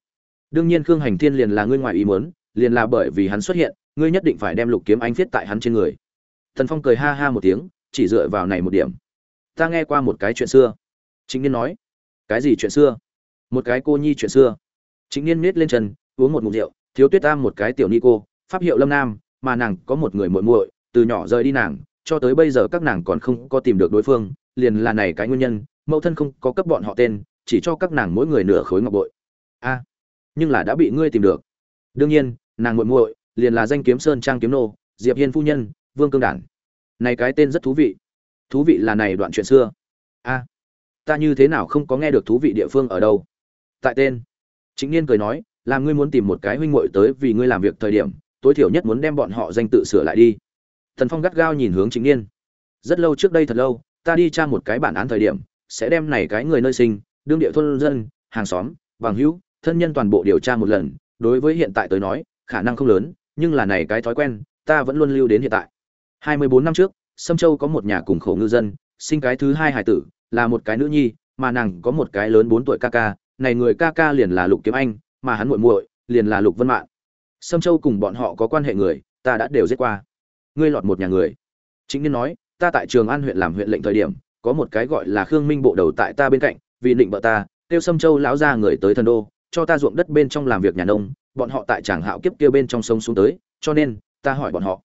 Đương nhiên khương hành thiên liền là ngươi ngoài ý muốn, liền là bởi vì hắn xuất hiện, ngươi nhất định phải đem lục kiếm anh viết tại hắn trên người. Thần phong cười ha ha một tiếng, chỉ dựa vào này một điểm. Ta nghe qua một cái chuyện xưa. Chính niên nói cái gì chuyện xưa? Một cái cô nhi chuyện xưa. Chính niên miết lên chân, uống một ngụm rượu, thiếu tuyết tam một cái tiểu ni cô, pháp hiệu lâm nam, mà nàng có một người muội muội, từ nhỏ rời đi nàng, cho tới bây giờ các nàng còn không có tìm được đối phương, liền là này cái nguyên nhân, mẫu thân không có cấp bọn họ tên, chỉ cho các nàng mỗi người nửa khối ngọc bội. A, nhưng là đã bị ngươi tìm được. Đương nhiên, nàng muội muội, liền là danh kiếm sơn trang kiếm nô, diệp hiên phu nhân, vương cương đản. Này cái tên rất thú vị. Thú vị là này đoạn chuyện xưa. A ta như thế nào không có nghe được thú vị địa phương ở đâu? Tại tên. Chính niên cười nói là ngươi muốn tìm một cái huynh muội tới vì ngươi làm việc thời điểm, tối thiểu nhất muốn đem bọn họ danh tự sửa lại đi. Thần phong gắt gao nhìn hướng chính niên. Rất lâu trước đây thật lâu, ta đi tra một cái bản án thời điểm, sẽ đem này cái người nơi sinh, đương địa thôn dân, hàng xóm, bằng hữu, thân nhân toàn bộ điều tra một lần, đối với hiện tại tới nói, khả năng không lớn, nhưng là này cái thói quen, ta vẫn luôn lưu đến hiện tại. Hai mươi bốn năm trước, sâm châu có một nhà cùng khổ ngư dân, sinh cái thứ hai hải tử là một cái nữ nhi, mà nàng có một cái lớn bốn tuổi ca ca, này người ca ca liền là lục kiếm anh, mà hắn muội muội liền là lục vân mạn. Sâm châu cùng bọn họ có quan hệ người, ta đã đều giết qua. Ngươi lọt một nhà người. Chính niên nói, ta tại trường an huyện làm huyện lệnh thời điểm, có một cái gọi là khương minh bộ đầu tại ta bên cạnh, vì định vợ ta tiêu sâm châu lão ra người tới thần đô, cho ta ruộng đất bên trong làm việc nhà nông, bọn họ tại tràng hạo kiếp kia bên trong sông xuống tới, cho nên, ta hỏi bọn họ.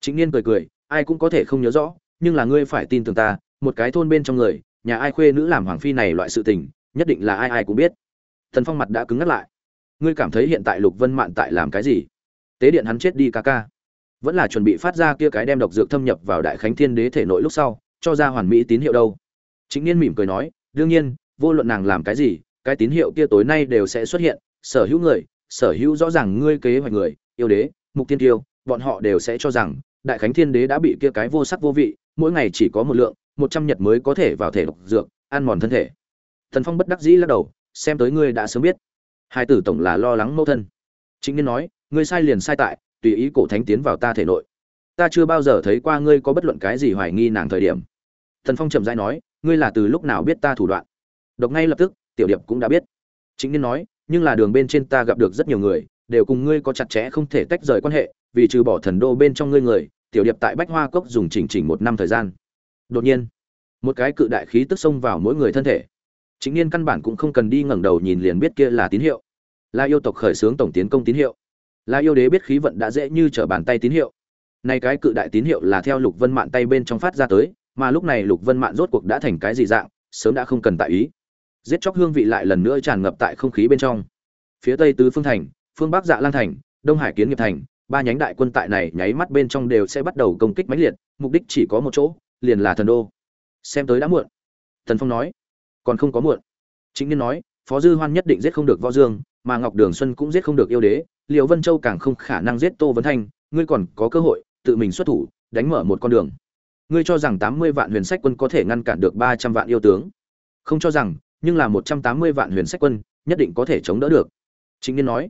Chính niên cười cười, ai cũng có thể không nhớ rõ, nhưng là ngươi phải tin tưởng ta, một cái thôn bên trong người nhà ai khuê nữ làm hoàng phi này loại sự tình, nhất định là ai ai cũng biết. Thần phong mặt đã cứng ngắt lại. Ngươi cảm thấy hiện tại lục vân mạn tại làm cái gì? Tế điện hắn chết đi ca ca. Vẫn là chuẩn bị phát ra kia cái đem độc dược thâm nhập vào đại khánh thiên đế thể nội lúc sau, cho ra hoàn mỹ tín hiệu đâu. Chính niên mỉm cười nói, đương nhiên, vô luận nàng làm cái gì, cái tín hiệu kia tối nay đều sẽ xuất hiện. Sở hữu người, sở hữu rõ ràng ngươi kế hoạch người, yêu đế, mục tiên tiêu, bọn họ đều sẽ cho rằng đại khánh thiên đế đã bị kia cái vô sắc vô vị, mỗi ngày chỉ có một lượng một trăm nhật mới có thể vào thể độc dược, ăn mòn thân thể. Thần phong bất đắc dĩ lắc đầu, xem tới ngươi đã sớm biết. Hai tử tổng là lo lắng mâu thân. Chính niên nói, ngươi sai liền sai tại, tùy ý cổ thánh tiến vào ta thể nội. Ta chưa bao giờ thấy qua ngươi có bất luận cái gì hoài nghi nàng thời điểm. Thần phong chậm rãi nói, ngươi là từ lúc nào biết ta thủ đoạn? Độc ngay lập tức, tiểu điệp cũng đã biết. Chính niên nói, nhưng là đường bên trên ta gặp được rất nhiều người, đều cùng ngươi có chặt chẽ không thể tách rời quan hệ, vì trừ bỏ thần đô bên trong ngươi người, tiểu điệp tại bách hoa cốc dùng chỉnh chỉnh một năm thời gian đột nhiên, một cái cự đại khí tức xông vào mỗi người thân thể. Chính niên căn bản cũng không cần đi ngẩng đầu nhìn liền biết kia là tín hiệu. Là yêu tộc khởi xướng tổng tiến công tín hiệu. Là yêu đế biết khí vận đã dễ như trở bàn tay tín hiệu. Nay cái cự đại tín hiệu là theo lục vân mạn tay bên trong phát ra tới, mà lúc này lục vân mạn rốt cuộc đã thành cái gì dạng, sớm đã không cần tại ý. Giết chóc hương vị lại lần nữa tràn ngập tại không khí bên trong. Phía tây tứ phương thành, phương bắc dạ lan thành, đông hải kiến nghiệp thành, ba nhánh đại quân tại này nháy mắt bên trong đều sẽ bắt đầu công kích mãnh liệt, mục đích chỉ có một chỗ liền là thần đô. Xem tới đã muộn. Thần phong nói, còn không có muộn. Chính niên nói, phó dư hoan nhất định giết không được võ dương, mà ngọc đường xuân cũng giết không được yêu đế liệu vân châu càng không khả năng giết tô vấn thanh, ngươi còn có cơ hội, tự mình xuất thủ, đánh mở một con đường. Ngươi cho rằng tám mươi vạn huyền sách quân có thể ngăn cản được ba trăm vạn yêu tướng? Không cho rằng, nhưng là một trăm tám mươi vạn huyền sách quân, nhất định có thể chống đỡ được. Chính niên nói,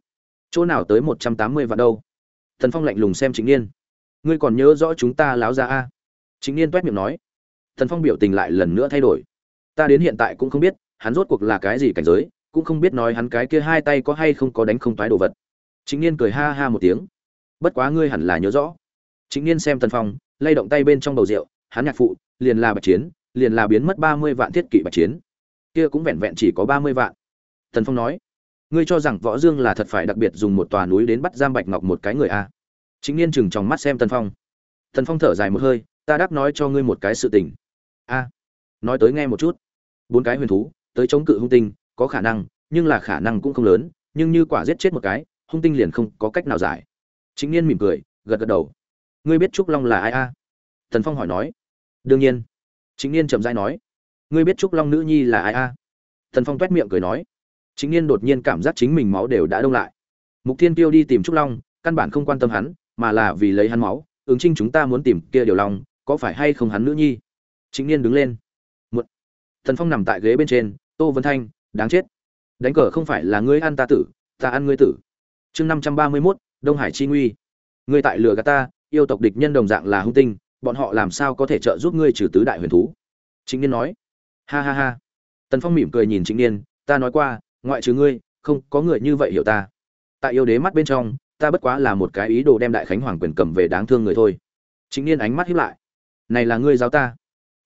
chỗ nào tới một trăm tám mươi vạn đâu? Thần phong lạnh lùng xem chính niên, ngươi còn nhớ rõ chúng ta láo ra a? Chính niên toét miệng nói, thần phong biểu tình lại lần nữa thay đổi. Ta đến hiện tại cũng không biết, hắn rốt cuộc là cái gì cảnh giới, cũng không biết nói hắn cái kia hai tay có hay không có đánh không toái đồ vật. Chính niên cười ha ha một tiếng, bất quá ngươi hẳn là nhớ rõ. Chính niên xem tần phong, lay động tay bên trong bầu rượu, hắn nhạc phụ, liền là bạch chiến, liền là biến mất ba mươi vạn thiết kỷ bạch chiến. Kia cũng vẹn vẹn chỉ có ba mươi vạn. Tần phong nói, ngươi cho rằng võ dương là thật phải đặc biệt dùng một tòa núi đến bắt giam bạch ngọc một cái người a à. chính niên chừng trong mắt xem tần phong. Tần phong thở dài một hơi ta đáp nói cho ngươi một cái sự tình. A, nói tới nghe một chút. Bốn cái huyền thú, tới chống cự hung tinh, có khả năng, nhưng là khả năng cũng không lớn, nhưng như quả giết chết một cái, hung tinh liền không có cách nào giải. Chính niên mỉm cười, gật gật đầu. Ngươi biết trúc long là ai a? Thần phong hỏi nói. Đương nhiên. Chính niên chậm rãi nói. Ngươi biết trúc long nữ nhi là ai a? Thần phong toét miệng cười nói. Chính niên đột nhiên cảm giác chính mình máu đều đã đông lại. Mục thiên tiêu đi tìm trúc long, căn bản không quan tâm hắn, mà là vì lấy hắn máu, ứng trinh chúng ta muốn tìm kia điều long có phải hay không hắn nữ nhi? Chính niên đứng lên. Một thần phong nằm tại ghế bên trên, tô vân thanh, đáng chết. Đánh cờ không phải là ngươi ăn ta tử, ta ăn ngươi tử. Chương năm trăm ba mươi mốt, đông hải chi nguy. Ngươi tại lừa gạt ta, yêu tộc địch nhân đồng dạng là hung tinh, bọn họ làm sao có thể trợ giúp ngươi trừ tứ đại huyền thú? Chính niên nói. Ha ha ha. Tần phong mỉm cười nhìn chính niên, ta nói qua, ngoại trừ ngươi, không có người như vậy hiểu ta. Tại yêu đế mắt bên trong, ta bất quá là một cái ý đồ đem đại khánh hoàng quyền cầm về đáng thương người thôi. Chính niên ánh mắt hiếp lại này là ngươi giáo ta.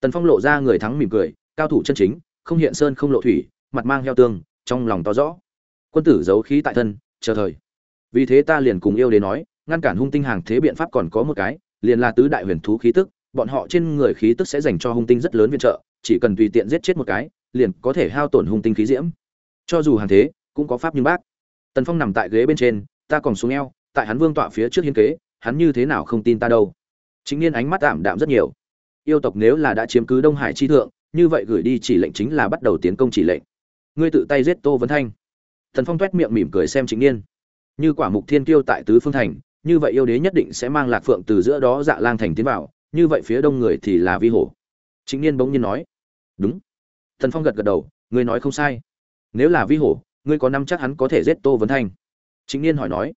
Tần phong lộ ra người thắng mỉm cười, cao thủ chân chính, không hiện sơn không lộ thủy, mặt mang heo tương, trong lòng to rõ. Quân tử giấu khí tại thân, chờ thời. Vì thế ta liền cùng yêu đế nói, ngăn cản hung tinh hàng thế biện pháp còn có một cái, liền là tứ đại huyền thú khí tức, bọn họ trên người khí tức sẽ dành cho hung tinh rất lớn viện trợ, chỉ cần tùy tiện giết chết một cái, liền có thể hao tổn hung tinh khí diễm. Cho dù hàng thế, cũng có pháp nhưng bác. Tần phong nằm tại ghế bên trên, ta còn xuống eo, tại hắn vương tọa phía trước hiên kế, hắn như thế nào không tin ta đâu chính niên ánh mắt tạm đạm rất nhiều. Yêu tộc nếu là đã chiếm cứ đông hải chi thượng, như vậy gửi đi chỉ lệnh chính là bắt đầu tiến công chỉ lệnh. Ngươi tự tay giết tô vấn thanh. Thần phong toét miệng mỉm cười xem chính niên. Như quả mục thiên kiêu tại tứ phương thành, như vậy yêu đế nhất định sẽ mang lạc phượng từ giữa đó dạ lang thành tiến vào, như vậy phía đông người thì là vi hổ. Chính niên bỗng nhiên nói. Đúng. Thần phong gật gật đầu, ngươi nói không sai. Nếu là vi hổ, ngươi có năm chắc hắn có thể giết tô vấn thanh? Chính niên hỏi nói.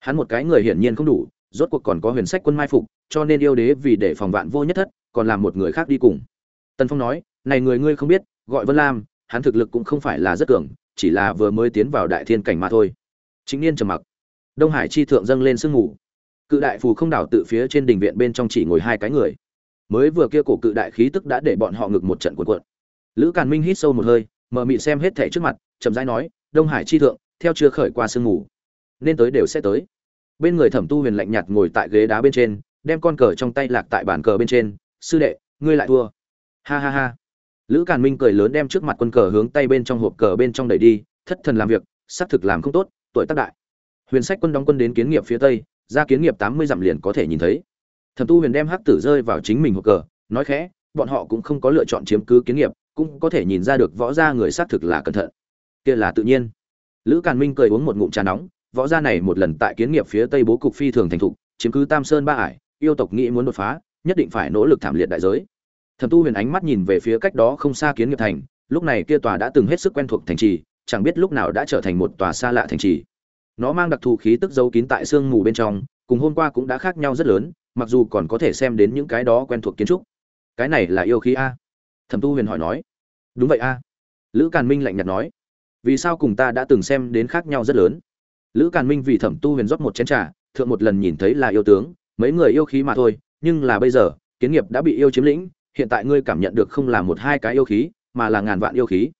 Hắn một cái người hiển nhiên không đủ, rốt cuộc còn có huyền sách quân mai phục cho nên yêu đế vì để phòng vạn vô nhất thất, còn làm một người khác đi cùng. Tần phong nói, này người ngươi không biết, gọi vân lam, hắn thực lực cũng không phải là rất cường, chỉ là vừa mới tiến vào đại thiên cảnh mà thôi. Chính niên trầm mặc. Đông hải chi thượng dâng lên sương mù. Cự đại phù không đảo tự phía trên đình viện bên trong chỉ ngồi hai cái người. Mới vừa kia cổ cự đại khí tức đã để bọn họ ngực một trận cuộn cuộn. Lữ càn minh hít sâu một hơi mờ mị xem hết thẻ trước mặt, chậm rãi nói, đông hải chi thượng, theo chưa khởi qua sương mù, nên tới đều sẽ tới. Bên người thẩm tu huyền lạnh nhạt ngồi tại ghế đá bên trên đem con cờ trong tay lạc tại bàn cờ bên trên, sư đệ, ngươi lại thua. Ha ha ha. Lữ càn minh cười lớn đem trước mặt quân cờ hướng tay bên trong hộp cờ bên trong đẩy đi, thất thần làm việc, xác thực làm không tốt, tuổi tác đại. Huyền sách quân đóng quân đến kiến nghiệp phía tây, ra kiến nghiệp tám mươi dặm liền có thể nhìn thấy. Thẩm tu huyền đem hắc tử rơi vào chính mình hộp cờ, nói khẽ, bọn họ cũng không có lựa chọn chiếm cứ kiến nghiệp, cũng có thể nhìn ra được võ gia người xác thực là cẩn thận. Kia là tự nhiên. Lữ càn minh cười uống một ngụm trà nóng, võ gia này một lần tại kiến nghiệp phía tây bố cục phi thường thành thục, chiếm cứ tam sơn ba ải yêu tộc nghĩ muốn đột phá, nhất định phải nỗ lực thảm liệt đại giới. Thẩm tu huyền ánh mắt nhìn về phía cách đó không xa kiến nghiệp thành, lúc này kia tòa đã từng hết sức quen thuộc thành trì, chẳng biết lúc nào đã trở thành một tòa xa lạ thành trì. Nó mang đặc thù khí tức giấu kín tại sương mù bên trong, cùng hôm qua cũng đã khác nhau rất lớn, mặc dù còn có thể xem đến những cái đó quen thuộc kiến trúc. Cái này là yêu khí a. Thẩm tu huyền hỏi nói. Đúng vậy a. Lữ càn minh lạnh nhạt nói. Vì sao cùng ta đã từng xem đến khác nhau rất lớn? Lữ càn minh vì thẩm tu huyền rót một chén trà, thượng một lần nhìn thấy là yêu tướng mấy người yêu khí mà thôi, nhưng là bây giờ, kiến nghiệp đã bị yêu chiếm lĩnh, hiện tại ngươi cảm nhận được không là một hai cái yêu khí, mà là ngàn vạn yêu khí.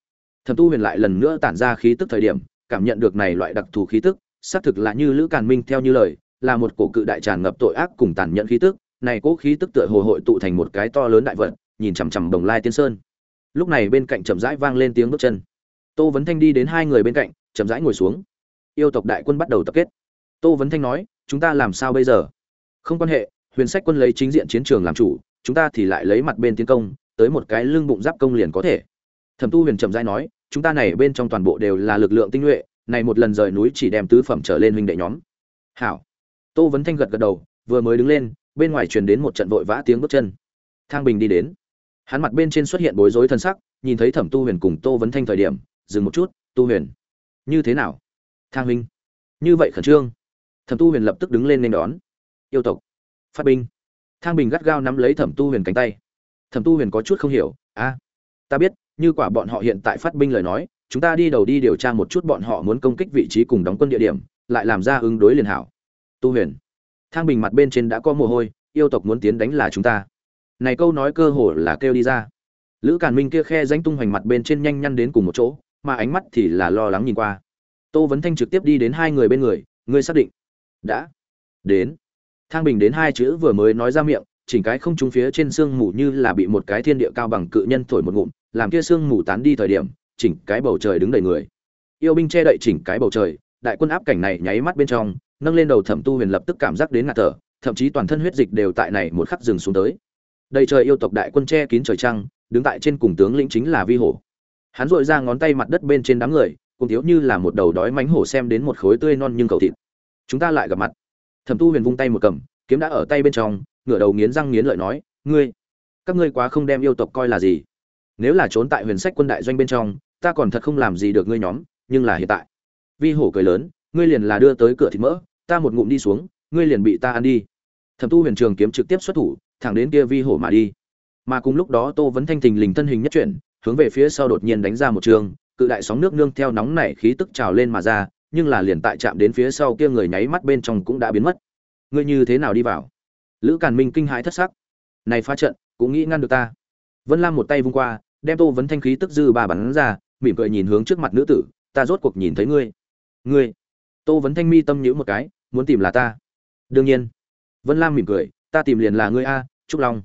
Thẩm tu huyền lại lần nữa tản ra khí tức thời điểm, cảm nhận được này loại đặc thù khí tức, xác thực là như lữ càn minh theo như lời, là một cổ cự đại tràn ngập tội ác cùng tàn nhẫn khí tức, này cố khí tức tựa hồ hội tụ thành một cái to lớn đại vật, nhìn chằm chằm đồng lai tiên sơn. Lúc này bên cạnh chậm rãi vang lên tiếng bước chân. Tô vấn thanh đi đến hai người bên cạnh, chậm rãi ngồi xuống. Yêu tộc đại quân bắt đầu tập kết. Tô vấn thanh nói, chúng ta làm sao bây giờ? Không quan hệ, huyền sách quân lấy chính diện chiến trường làm chủ, chúng ta thì lại lấy mặt bên tiến công, tới một cái lưng bụng giáp công liền có thể. Thẩm tu huyền trầm giai nói, chúng ta này bên trong toàn bộ đều là lực lượng tinh nhuệ, này một lần rời núi chỉ đem tứ phẩm trở lên huynh đệ nhóm. Hảo. Tô vấn thanh gật gật đầu, vừa mới đứng lên, bên ngoài truyền đến một trận vội vã tiếng bước chân. Thang bình đi đến. Hắn mặt bên trên xuất hiện bối rối thân sắc, nhìn thấy thẩm tu huyền cùng tô vấn thanh thời điểm, dừng một chút, tu huyền, như thế nào? Thang huynh, như vậy khẩn trương. Thẩm tu huyền lập tức đứng lên nên đón yêu tộc. Phát binh. Thang bình gắt gao nắm lấy thẩm tu huyền cánh tay. Thẩm tu huyền có chút không hiểu, a, ta biết, như quả bọn họ hiện tại phát binh lời nói, chúng ta đi đầu đi điều tra một chút bọn họ muốn công kích vị trí cùng đóng quân địa điểm, lại làm ra ứng đối liền hảo. Tu huyền. Thang bình mặt bên trên đã có mồ hôi, yêu tộc muốn tiến đánh là chúng ta. Này câu nói cơ hồ là kêu đi ra. Lữ càn minh kia khe danh tung hoành mặt bên trên nhanh nhăn đến cùng một chỗ, mà ánh mắt thì là lo lắng nhìn qua. Tô vấn thanh trực tiếp đi đến hai người bên người, ngươi xác định? Đã. Đến thang bình đến hai chữ vừa mới nói ra miệng, chỉnh cái không trúng phía trên sương mù như là bị một cái thiên địa cao bằng cự nhân thổi một ngụm, làm kia sương mù tán đi thời điểm, chỉnh cái bầu trời đứng đầy người. Yêu binh che đậy chỉnh cái bầu trời, đại quân áp cảnh này nháy mắt bên trong, nâng lên đầu thẩm tu huyền lập tức cảm giác đến ngạt thở, thậm chí toàn thân huyết dịch đều tại này một khắc dừng xuống tới. Đầy trời yêu tộc đại quân che kín trời trăng, đứng tại trên cùng tướng lĩnh chính là vi hổ. Hắn dội ra ngón tay mặt đất bên trên đám người, cùng thiếu như là một đầu đói mánh hổ xem đến một khối tươi non nhưng cầu thịt. Chúng ta lại gặp mặt thẩm tu huyền vung tay một cầm, kiếm đã ở tay bên trong, ngửa đầu nghiến răng nghiến lợi nói, ngươi, các ngươi quá không đem yêu tộc coi là gì. Nếu là trốn tại huyền sách quân đại doanh bên trong, ta còn thật không làm gì được ngươi nhóm, nhưng là hiện tại. Vi hổ cười lớn, ngươi liền là đưa tới cửa thịt mỡ, ta một ngụm đi xuống, ngươi liền bị ta ăn đi. Thẩm tu huyền trường kiếm trực tiếp xuất thủ, thẳng đến kia vi hổ mà đi. Mà cùng lúc đó tô vẫn thanh thình lình thân hình nhất chuyển, hướng về phía sau đột nhiên đánh ra một trường, cự đại sóng nước nương theo nóng nảy khí tức trào lên mà ra nhưng là liền tại chạm đến phía sau kia người nháy mắt bên trong cũng đã biến mất. Ngươi như thế nào đi vào? Lữ càn minh kinh hãi thất sắc. Này phá trận, cũng nghĩ ngăn được ta. Vân lam một tay vung qua, đem tô vấn thanh khí tức dư ba bắn ra, mỉm cười nhìn hướng trước mặt nữ tử, ta rốt cuộc nhìn thấy ngươi. Ngươi. Tô vấn thanh mi tâm nhữ một cái, muốn tìm là ta. Đương nhiên. Vân lam mỉm cười, ta tìm liền là ngươi a, trúc long.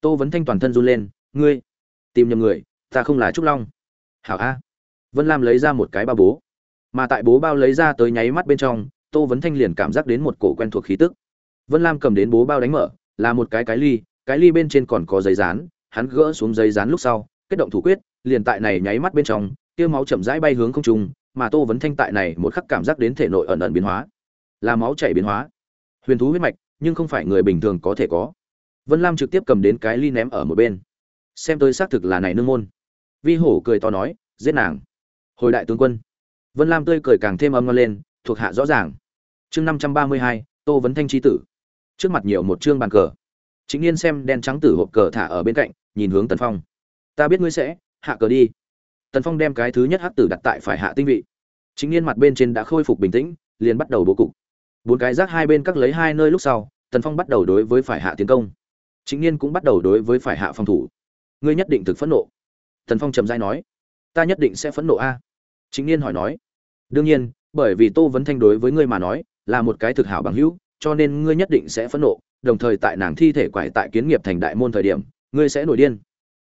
Tô vấn thanh toàn thân run lên, ngươi. Tìm nhầm người, ta không là trúc long. Hảo a. Vân lam lấy ra một cái ba bố mà tại bố bao lấy ra tới nháy mắt bên trong, tô vấn thanh liền cảm giác đến một cổ quen thuộc khí tức. Vân lam cầm đến bố bao đánh mở, là một cái cái ly cái ly bên trên còn có giấy dán, hắn gỡ xuống giấy dán lúc sau, kết động thủ quyết, liền tại này nháy mắt bên trong tiêu máu chậm rãi bay hướng không trung, mà tô vấn thanh tại này một khắc cảm giác đến thể nội ẩn ẩn biến hóa. Là máu chảy biến hóa. Huyền thú huyết mạch, nhưng không phải người bình thường có thể có. Vân lam trực tiếp cầm đến cái ly ném ở một bên. Xem tới xác thực là này nương môn. Vi hổ cười to nói, giết nàng. Hồi đại tướng quân vân lam tươi cười càng thêm âm ngon lên, thuộc hạ rõ ràng. Chương năm trăm ba mươi hai, tô vấn thanh chi tử. Trước mặt nhiều một chương bàn cờ. Chính Nghiên xem đen trắng tử hộp cờ thả ở bên cạnh, nhìn hướng tần phong. Ta biết ngươi sẽ, hạ cờ đi. Tần phong đem cái thứ nhất hắc tử đặt tại phải hạ tinh vị. Chính Nghiên mặt bên trên đã khôi phục bình tĩnh, liền bắt đầu bố cục. Bốn cái rác hai bên các lấy hai nơi lúc sau, tần phong bắt đầu đối với phải hạ tiến công. Chính Nghiên cũng bắt đầu đối với phải hạ phòng thủ. Ngươi nhất định thực phẫn nộ. Tần phong trầm dai nói. Ta nhất định sẽ phẫn nộ a. Chính niên hỏi nói đương nhiên, bởi vì tô vấn thanh đối với ngươi mà nói, là một cái thực hảo bằng hữu, cho nên ngươi nhất định sẽ phẫn nộ, đồng thời tại nàng thi thể quải tại kiến nghiệp thành đại môn thời điểm, ngươi sẽ nổi điên.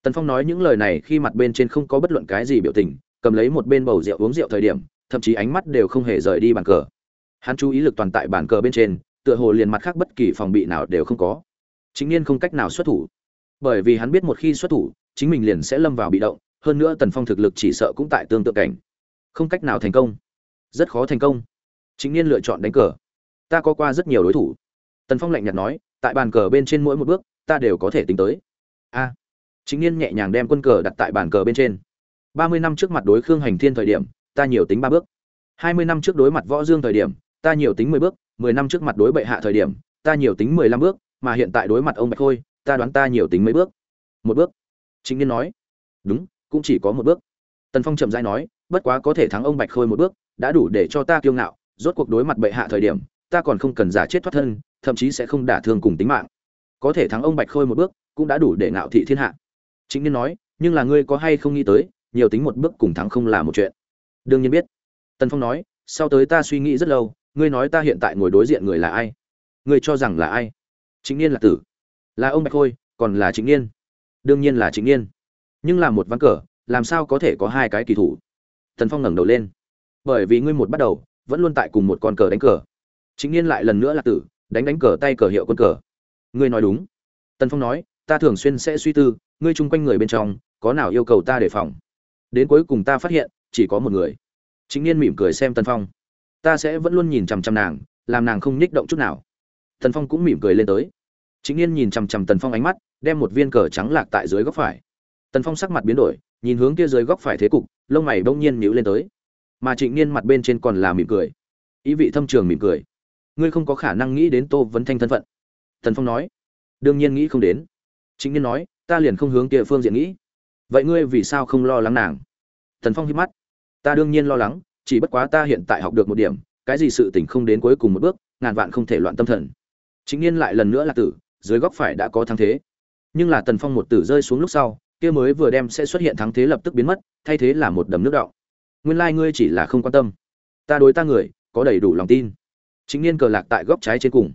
Tần phong nói những lời này khi mặt bên trên không có bất luận cái gì biểu tình, cầm lấy một bên bầu rượu uống rượu thời điểm, thậm chí ánh mắt đều không hề rời đi bàn cờ. Hắn chú ý lực toàn tại bàn cờ bên trên, tựa hồ liền mặt khác bất kỳ phòng bị nào đều không có. Chính n không cách nào xuất thủ. Bởi vì hắn biết một khi xuất thủ, chính mình liền sẽ lâm vào bị động, hơn nữa tần phong thực lực chỉ sợ cũng tại tương tự cảnh không cách nào thành công. Rất khó thành công. Chính niên lựa chọn đánh cờ. Ta có qua rất nhiều đối thủ. Tần phong lạnh nhạt nói, tại bàn cờ bên trên mỗi một bước, ta đều có thể tính tới. A. Chính niên nhẹ nhàng đem quân cờ đặt tại bàn cờ bên trên. Ba mươi năm trước mặt đối khương hành thiên thời điểm, ta nhiều tính ba bước. Hai mươi năm trước đối mặt võ dương thời điểm, ta nhiều tính mười bước. Mười năm trước mặt đối bệ hạ thời điểm, ta nhiều tính mười lăm bước. Mà hiện tại đối mặt ông bạch khôi, ta đoán ta nhiều tính mấy bước. Một bước. Chính niên nói. Đúng, cũng chỉ có một bước. Tần phong chậm rãi nói bất quá có thể thắng ông bạch khôi một bước, đã đủ để cho ta kiêu ngạo, rốt cuộc đối mặt bệ hạ thời điểm, ta còn không cần giả chết thoát thân, thậm chí sẽ không đả thương cùng tính mạng. Có thể thắng ông bạch khôi một bước, cũng đã đủ để ngạo thị thiên hạ. Chính niên nói, nhưng là ngươi có hay không nghĩ tới, nhiều tính một bước cùng thắng không là một chuyện. Đương nhiên biết. Tần phong nói, sau tới ta suy nghĩ rất lâu, ngươi nói ta hiện tại ngồi đối diện người là ai? Ngươi cho rằng là ai? Chính niên là tử. Là ông bạch khôi, còn là chính niên? Đương nhiên là chính niên. Nhưng là một ván cờ, làm sao có thể có hai cái kỳ thủ? Tần phong ngẩng đầu lên. Bởi vì ngươi một bắt đầu, vẫn luôn tại cùng một con cờ đánh cờ. Chính Nghiên lại lần nữa là tử, đánh đánh cờ tay cờ hiệu quân cờ. Ngươi nói đúng. Tần phong nói, ta thường xuyên sẽ suy tư, ngươi chung quanh người bên trong, có nào yêu cầu ta đề phòng? Đến cuối cùng ta phát hiện, chỉ có một người. Chính Nghiên mỉm cười xem tần phong. Ta sẽ vẫn luôn nhìn chằm chằm nàng, làm nàng không nhích động chút nào. Tần phong cũng mỉm cười lên tới. Chính Nghiên nhìn chằm chằm tần phong ánh mắt, đem một viên cờ trắng lạc tại dưới góc phải tần phong sắc mặt biến đổi, nhìn hướng kia dưới góc phải thế cục, lông mày bỗng nhiên nhíu lên tới. Mà trịnh niên mặt bên trên còn là mỉm cười. Ý vị thâm trường mỉm cười. Ngươi không có khả năng nghĩ đến tô vấn thanh thân phận. Tần phong nói. Đương nhiên nghĩ không đến. Trịnh niên nói, ta liền không hướng kia phương diện nghĩ. Vậy ngươi vì sao không lo lắng nàng? Tần phong híp mắt. Ta đương nhiên lo lắng, chỉ bất quá ta hiện tại học được một điểm, cái gì sự tình không đến cuối cùng một bước, ngàn vạn không thể loạn tâm thần. Trịnh niên lại lần nữa là tử, dưới góc phải đã có thắng thế. Nhưng là tần phong một tử rơi xuống lúc sau kia mới vừa đem sẽ xuất hiện thắng thế lập tức biến mất, thay thế là một đầm nước đọng. Nguyên lai ngươi chỉ là không quan tâm. Ta đối ta người, có đầy đủ lòng tin. Chính niên cờ lạc tại góc trái trên cùng.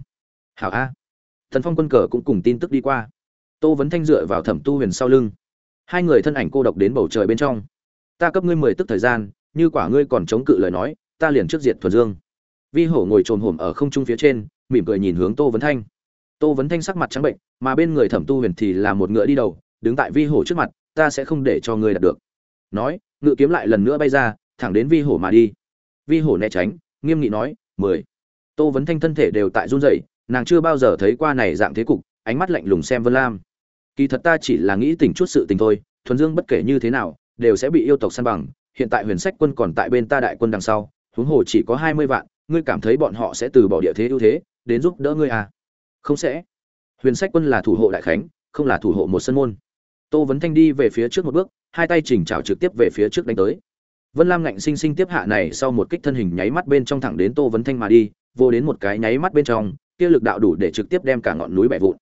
Hảo a. Thần phong quân cờ cũng cùng tin tức đi qua. Tô vấn thanh dựa vào thẩm tu huyền sau lưng. Hai người thân ảnh cô độc đến bầu trời bên trong. Ta cấp ngươi mười tức thời gian, như quả ngươi còn chống cự lời nói, ta liền trước diệt thuần dương. Vi hổ ngồi trồm hổm ở không trung phía trên, mỉm cười nhìn hướng tô vấn thanh. Tô vấn thanh sắc mặt trắng bệnh, mà bên người thẩm tu huyền thì là một ngựa đi đầu đứng tại vi hổ trước mặt, ta sẽ không để cho ngươi đạt được. Nói ngựa kiếm lại lần nữa bay ra, thẳng đến vi hổ mà đi. Vi hổ né tránh, nghiêm nghị nói, mười. Tô vấn thanh thân thể đều tại run rẩy, nàng chưa bao giờ thấy qua này dạng thế cục, ánh mắt lạnh lùng xem vân lam. Kỳ thật ta chỉ là nghĩ tình chút sự tình thôi, thuần dương bất kể như thế nào, đều sẽ bị yêu tộc săn bằng. Hiện tại huyền sách quân còn tại bên ta đại quân đằng sau, huống hồ chỉ có hai mươi vạn, ngươi cảm thấy bọn họ sẽ từ bỏ địa thế ưu thế, đến giúp đỡ ngươi à? Không sẽ. Huyền sách quân là thủ hộ đại khánh, không là thủ hộ một sân môn tô vấn thanh đi về phía trước một bước, hai tay chỉnh trào trực tiếp về phía trước đánh tới. Vân lam ngạnh sinh sinh tiếp hạ này sau một kích thân hình nháy mắt bên trong thẳng đến tô vấn thanh mà đi, vô đến một cái nháy mắt bên trong, kia lực đạo đủ để trực tiếp đem cả ngọn núi bẻ vụn.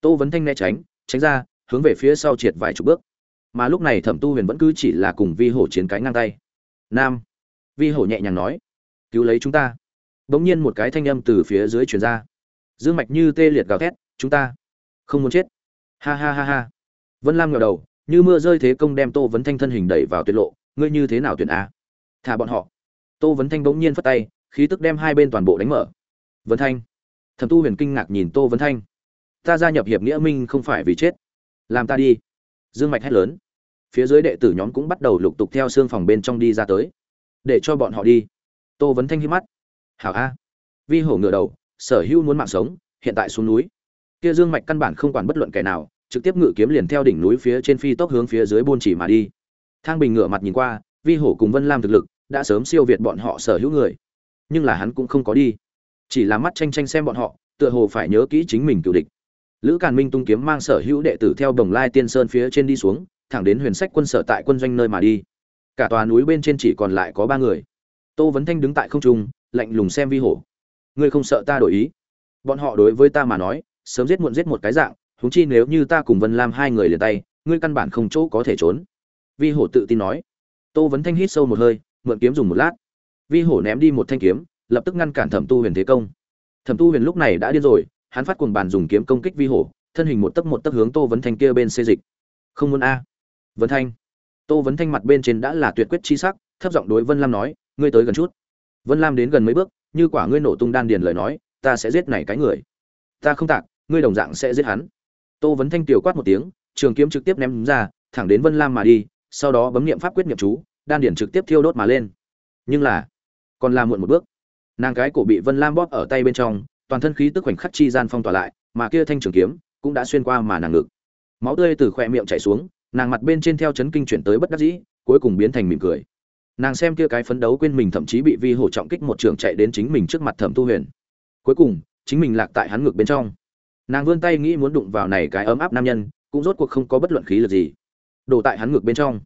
Tô vấn thanh né tránh tránh ra, hướng về phía sau triệt vài chục bước. Mà lúc này thẩm tu huyền vẫn cứ chỉ là cùng vi hổ chiến cái ngang tay. Nam. Vi hổ nhẹ nhàng nói, cứu lấy chúng ta. Bỗng nhiên một cái thanh âm từ phía dưới truyền ra. Dương mạch như tê liệt gào thét, chúng ta không muốn chết. Ha ha ha ha vân lam ngẩng đầu, như mưa rơi thế công đem tô vấn thanh thân hình đẩy vào tuyệt lộ. Ngươi như thế nào tuyển a? Thả bọn họ. Tô vấn thanh bỗng nhiên phất tay, khí tức đem hai bên toàn bộ đánh mở. Vấn thanh. Thẩm tu huyền kinh ngạc nhìn tô vấn thanh. Ta gia nhập hiệp nghĩa minh không phải vì chết. Làm ta đi. Dương mạch hét lớn. Phía dưới đệ tử nhóm cũng bắt đầu lục tục theo xương phòng bên trong đi ra tới. Để cho bọn họ đi. Tô vấn thanh hít mắt. Hảo a. Vi hổ ngựa đầu, sở hữu muốn mạng sống, hiện tại xuống núi. Kia dương mạch căn bản không quản bất luận kẻ nào trực tiếp ngự kiếm liền theo đỉnh núi phía trên phi tốc hướng phía dưới buôn chỉ mà đi. Thang bình ngựa mặt nhìn qua, vi hổ cùng vân lam thực lực đã sớm siêu việt bọn họ sở hữu người, nhưng là hắn cũng không có đi. Chỉ là mắt tranh tranh xem bọn họ, tựa hồ phải nhớ kỹ chính mình cựu địch. Lữ càn minh tung kiếm mang sở hữu đệ tử theo đồng lai tiên sơn phía trên đi xuống, thẳng đến huyền sách quân sở tại quân doanh nơi mà đi. Cả tòa núi bên trên chỉ còn lại có ba người. Tô vấn thanh đứng tại không trung, lạnh lùng xem vi hổ. Ngươi không sợ ta đổi ý? Bọn họ đối với ta mà nói, sớm giết muộn giết một cái dạng huống chi nếu như ta cùng vân lam hai người liền tay, ngươi căn bản không chỗ có thể trốn. Vi hổ tự tin nói. Tô vấn thanh hít sâu một hơi, mượn kiếm dùng một lát. Vi hổ ném đi một thanh kiếm, lập tức ngăn cản thẩm tu huyền thế công. Thẩm tu huyền lúc này đã điên rồi, hắn phát cuồng bàn dùng kiếm công kích vi hổ, thân hình một tấc một tấc hướng tô vấn thanh kia bên xê dịch. Không muốn a. Vấn thanh. Tô vấn thanh mặt bên trên đã là tuyệt quyết chi sắc, thấp giọng đối vân lam nói, ngươi tới gần chút. Vân lam đến gần mấy bước, như quả ngươi nổ tung đan điền lời nói, ta sẽ giết này cái người. Ta không tạc, ngươi đồng dạng sẽ giết hắn tô vấn thanh tiểu quát một tiếng, trường kiếm trực tiếp ném ra, thẳng đến vân lam mà đi, sau đó bấm niệm pháp quyết niệm chú, đan điển trực tiếp thiêu đốt mà lên. Nhưng là, còn là muộn một bước. Nàng cái cổ bị vân lam bóp ở tay bên trong, toàn thân khí tức khoảnh khắc chi gian phong tỏa lại, mà kia thanh trường kiếm cũng đã xuyên qua mà nàng ngực. Máu tươi từ khóe miệng chảy xuống, nàng mặt bên trên theo chấn kinh chuyển tới bất đắc dĩ, cuối cùng biến thành mỉm cười. Nàng xem kia cái phấn đấu quên mình thậm chí bị vi hổ trọng kích một trường chạy đến chính mình trước mặt thẩm tu huyền. Cuối cùng, chính mình lạc tại hắn ngực bên trong nàng vươn tay nghĩ muốn đụng vào này cái ấm áp nam nhân, cũng rốt cuộc không có bất luận khí lực gì. Đổ tại hắn ngược bên trong.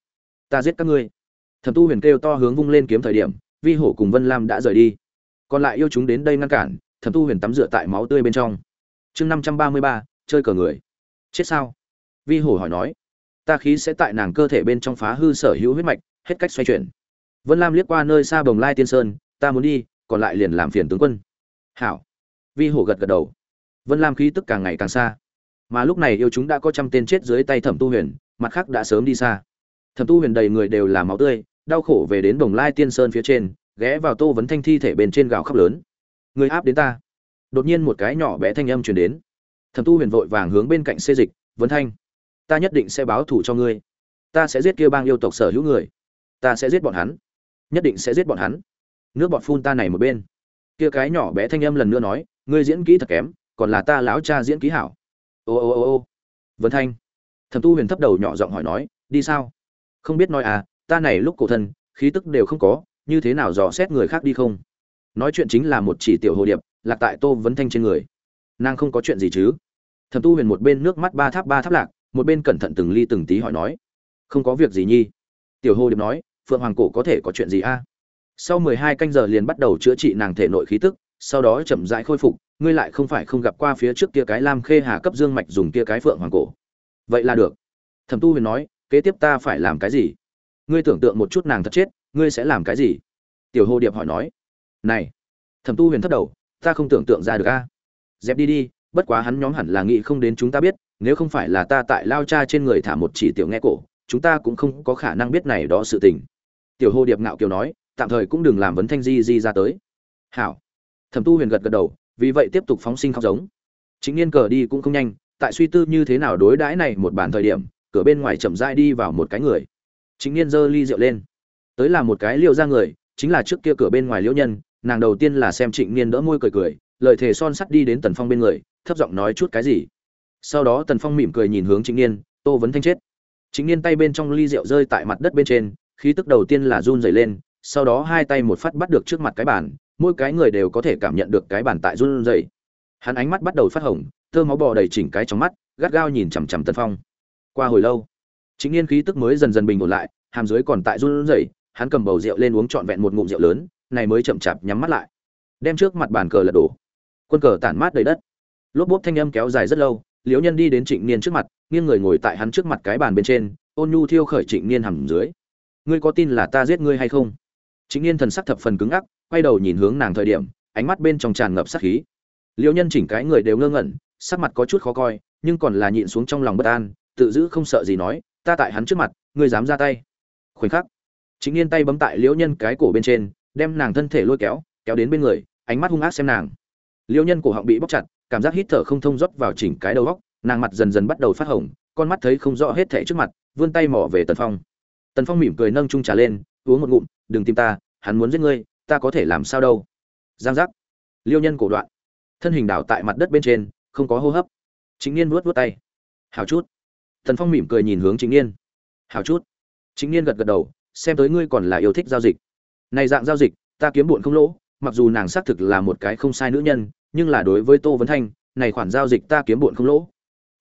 Ta giết các ngươi. Thẩm tu huyền kêu to hướng vung lên kiếm thời điểm, vi hổ cùng vân lam đã rời đi. Còn lại yêu chúng đến đây ngăn cản, thẩm tu huyền tắm rửa tại máu tươi bên trong. Chương năm trăm ba mươi ba, chơi cờ người. Chết sao? Vi hổ hỏi nói. Ta khí sẽ tại nàng cơ thể bên trong phá hư sở hữu huyết mạch, hết cách xoay chuyển. Vân lam liếc qua nơi xa bồng lai tiên sơn, ta muốn đi, còn lại liền làm phiền tướng quân. Hảo. Vi hổ gật gật đầu vân lam khí tức càng ngày càng xa. Mà lúc này yêu chúng đã có trăm tên chết dưới tay thẩm tu huyền, mặt khác đã sớm đi xa. Thẩm tu huyền đầy người đều là máu tươi, đau khổ về đến bồng lai tiên sơn phía trên, ghé vào tô vấn thanh thi thể bên trên gào khóc lớn. Người áp đến ta. Đột nhiên một cái nhỏ bé thanh âm truyền đến. Thẩm tu huyền vội vàng hướng bên cạnh xê dịch, vấn thanh, ta nhất định sẽ báo thù cho ngươi. Ta sẽ giết kia bang yêu tộc sở hữu người. Ta sẽ giết bọn hắn. Nhất định sẽ giết bọn hắn. Nước bọn phun ta này một bên. Kia cái nhỏ bé thanh âm lần nữa nói, ngươi diễn kỹ thật kém còn là ta lão cha diễn ký hảo. Ô ô ô ô. Vân thanh. Thẩm tu huyền thấp đầu nhỏ giọng hỏi nói, đi sao? Không biết nói à ta này lúc cổ thân khí tức đều không có, như thế nào dò xét người khác đi không? Nói chuyện chính là một chỉ tiểu hồ điệp, lạc tại tô vấn thanh trên người. Nàng không có chuyện gì chứ? Thẩm tu huyền một bên nước mắt ba tháp ba tháp lạc, một bên cẩn thận từng ly từng tí hỏi nói, không có việc gì nhi? Tiểu hồ điệp nói, phượng hoàng cổ có thể có chuyện gì a? Sau mười hai canh giờ liền bắt đầu chữa trị nàng thể nội khí tức, sau đó chậm rãi khôi phục ngươi lại không phải không gặp qua phía trước kia cái lam khê hà cấp dương mạch dùng kia cái phượng hoàng cổ. Vậy là được. Thẩm tu huyền nói, kế tiếp ta phải làm cái gì? Ngươi tưởng tượng một chút nàng thật chết, ngươi sẽ làm cái gì? Tiểu hồ điệp hỏi nói, này. Thẩm tu huyền thất đầu, ta không tưởng tượng ra được a. Dẹp đi đi, bất quá hắn nhóm hẳn là nghĩ không đến chúng ta biết, nếu không phải là ta tại lao cha trên người thả một chỉ tiểu nghe cổ, chúng ta cũng không có khả năng biết này đó sự tình. Tiểu hồ điệp ngạo kiều nói, tạm thời cũng đừng làm vấn thanh di di ra tới. Hảo. Thẩm tu huyền gật gật đầu vì vậy tiếp tục phóng sinh khóc giống. Chính niên cờ đi cũng không nhanh, tại suy tư như thế nào đối đãi này một bản thời điểm, cửa bên ngoài chậm rãi đi vào một cái người. Chính niên giơ ly rượu lên. Tới là một cái liêu ra người, chính là trước kia cửa bên ngoài liễu nhân, nàng đầu tiên là xem trịnh niên đỡ môi cười cười, lời thề son sắt đi đến tần phong bên người, thấp giọng nói chút cái gì. Sau đó tần phong mỉm cười nhìn hướng trịnh niên tô vấn thanh chết. Trịnh niên tay bên trong ly rượu rơi tại mặt đất bên trên, khí tức đầu tiên là run rẩy lên, sau đó hai tay một phát bắt được trước mặt cái bàn mỗi cái người đều có thể cảm nhận được cái bàn tại run rẩy. Hắn ánh mắt bắt đầu phát hồng, thơ máu bò đầy chỉnh cái trong mắt, gắt gao nhìn chằm chằm tần phong. Qua hồi lâu, chính niên khí tức mới dần dần bình ổn lại, hàm dưới còn tại run rẩy, hắn cầm bầu rượu lên uống trọn vẹn một ngụm rượu lớn, này mới chậm chạp nhắm mắt lại. Đem trước mặt bàn cờ lật đổ. Quân cờ tản mát đầy đất. Lốp bốp thanh âm kéo dài rất lâu, liễu nhân đi đến trịnh niên trước mặt, nghiêng người ngồi tại hắn trước mặt cái bàn bên trên, ôn nhu thiêu khởi trịnh niên hầm dưới. Ngươi có tin là ta giết ngươi hay không? Trịnh niên thần sắc thập phần cứng ắc quay đầu nhìn hướng nàng thời điểm, ánh mắt bên trong tràn ngập sát khí. Liễu nhân chỉnh cái người đều ngơ ngẩn, sắc mặt có chút khó coi, nhưng còn là nhịn xuống trong lòng bất an, tự giữ không sợ gì nói, ta tại hắn trước mặt, ngươi dám ra tay. Khoảnh khắc chính niên tay bấm tại liễu nhân cái cổ bên trên, đem nàng thân thể lôi kéo kéo đến bên người, ánh mắt hung ác xem nàng. Liễu nhân cổ họng bị bóc chặt, cảm giác hít thở không thông rót vào chỉnh cái đầu góc, nàng mặt dần dần bắt đầu phát hồng, con mắt thấy không rõ hết thảy trước mặt, vươn tay mỏ về tần phong. Tần phong mỉm cười nâng chung trà lên, uống một ngụm, đừng tìm ta hắn muốn giết ngươi, ta có thể làm sao đâu? Giang giác. Liêu nhân cổ đoạn. Thân hình đảo tại mặt đất bên trên, không có hô hấp. Chính niên vuốt vuốt tay. Hào chút. Thần phong mỉm cười nhìn hướng chính niên. Hào chút. Chính niên gật gật đầu, xem tới ngươi còn là yêu thích giao dịch. Này dạng giao dịch, ta kiếm bụn không lỗ, mặc dù nàng xác thực là một cái không sai nữ nhân, nhưng là đối với tô vấn thanh, này khoản giao dịch ta kiếm bụn không lỗ.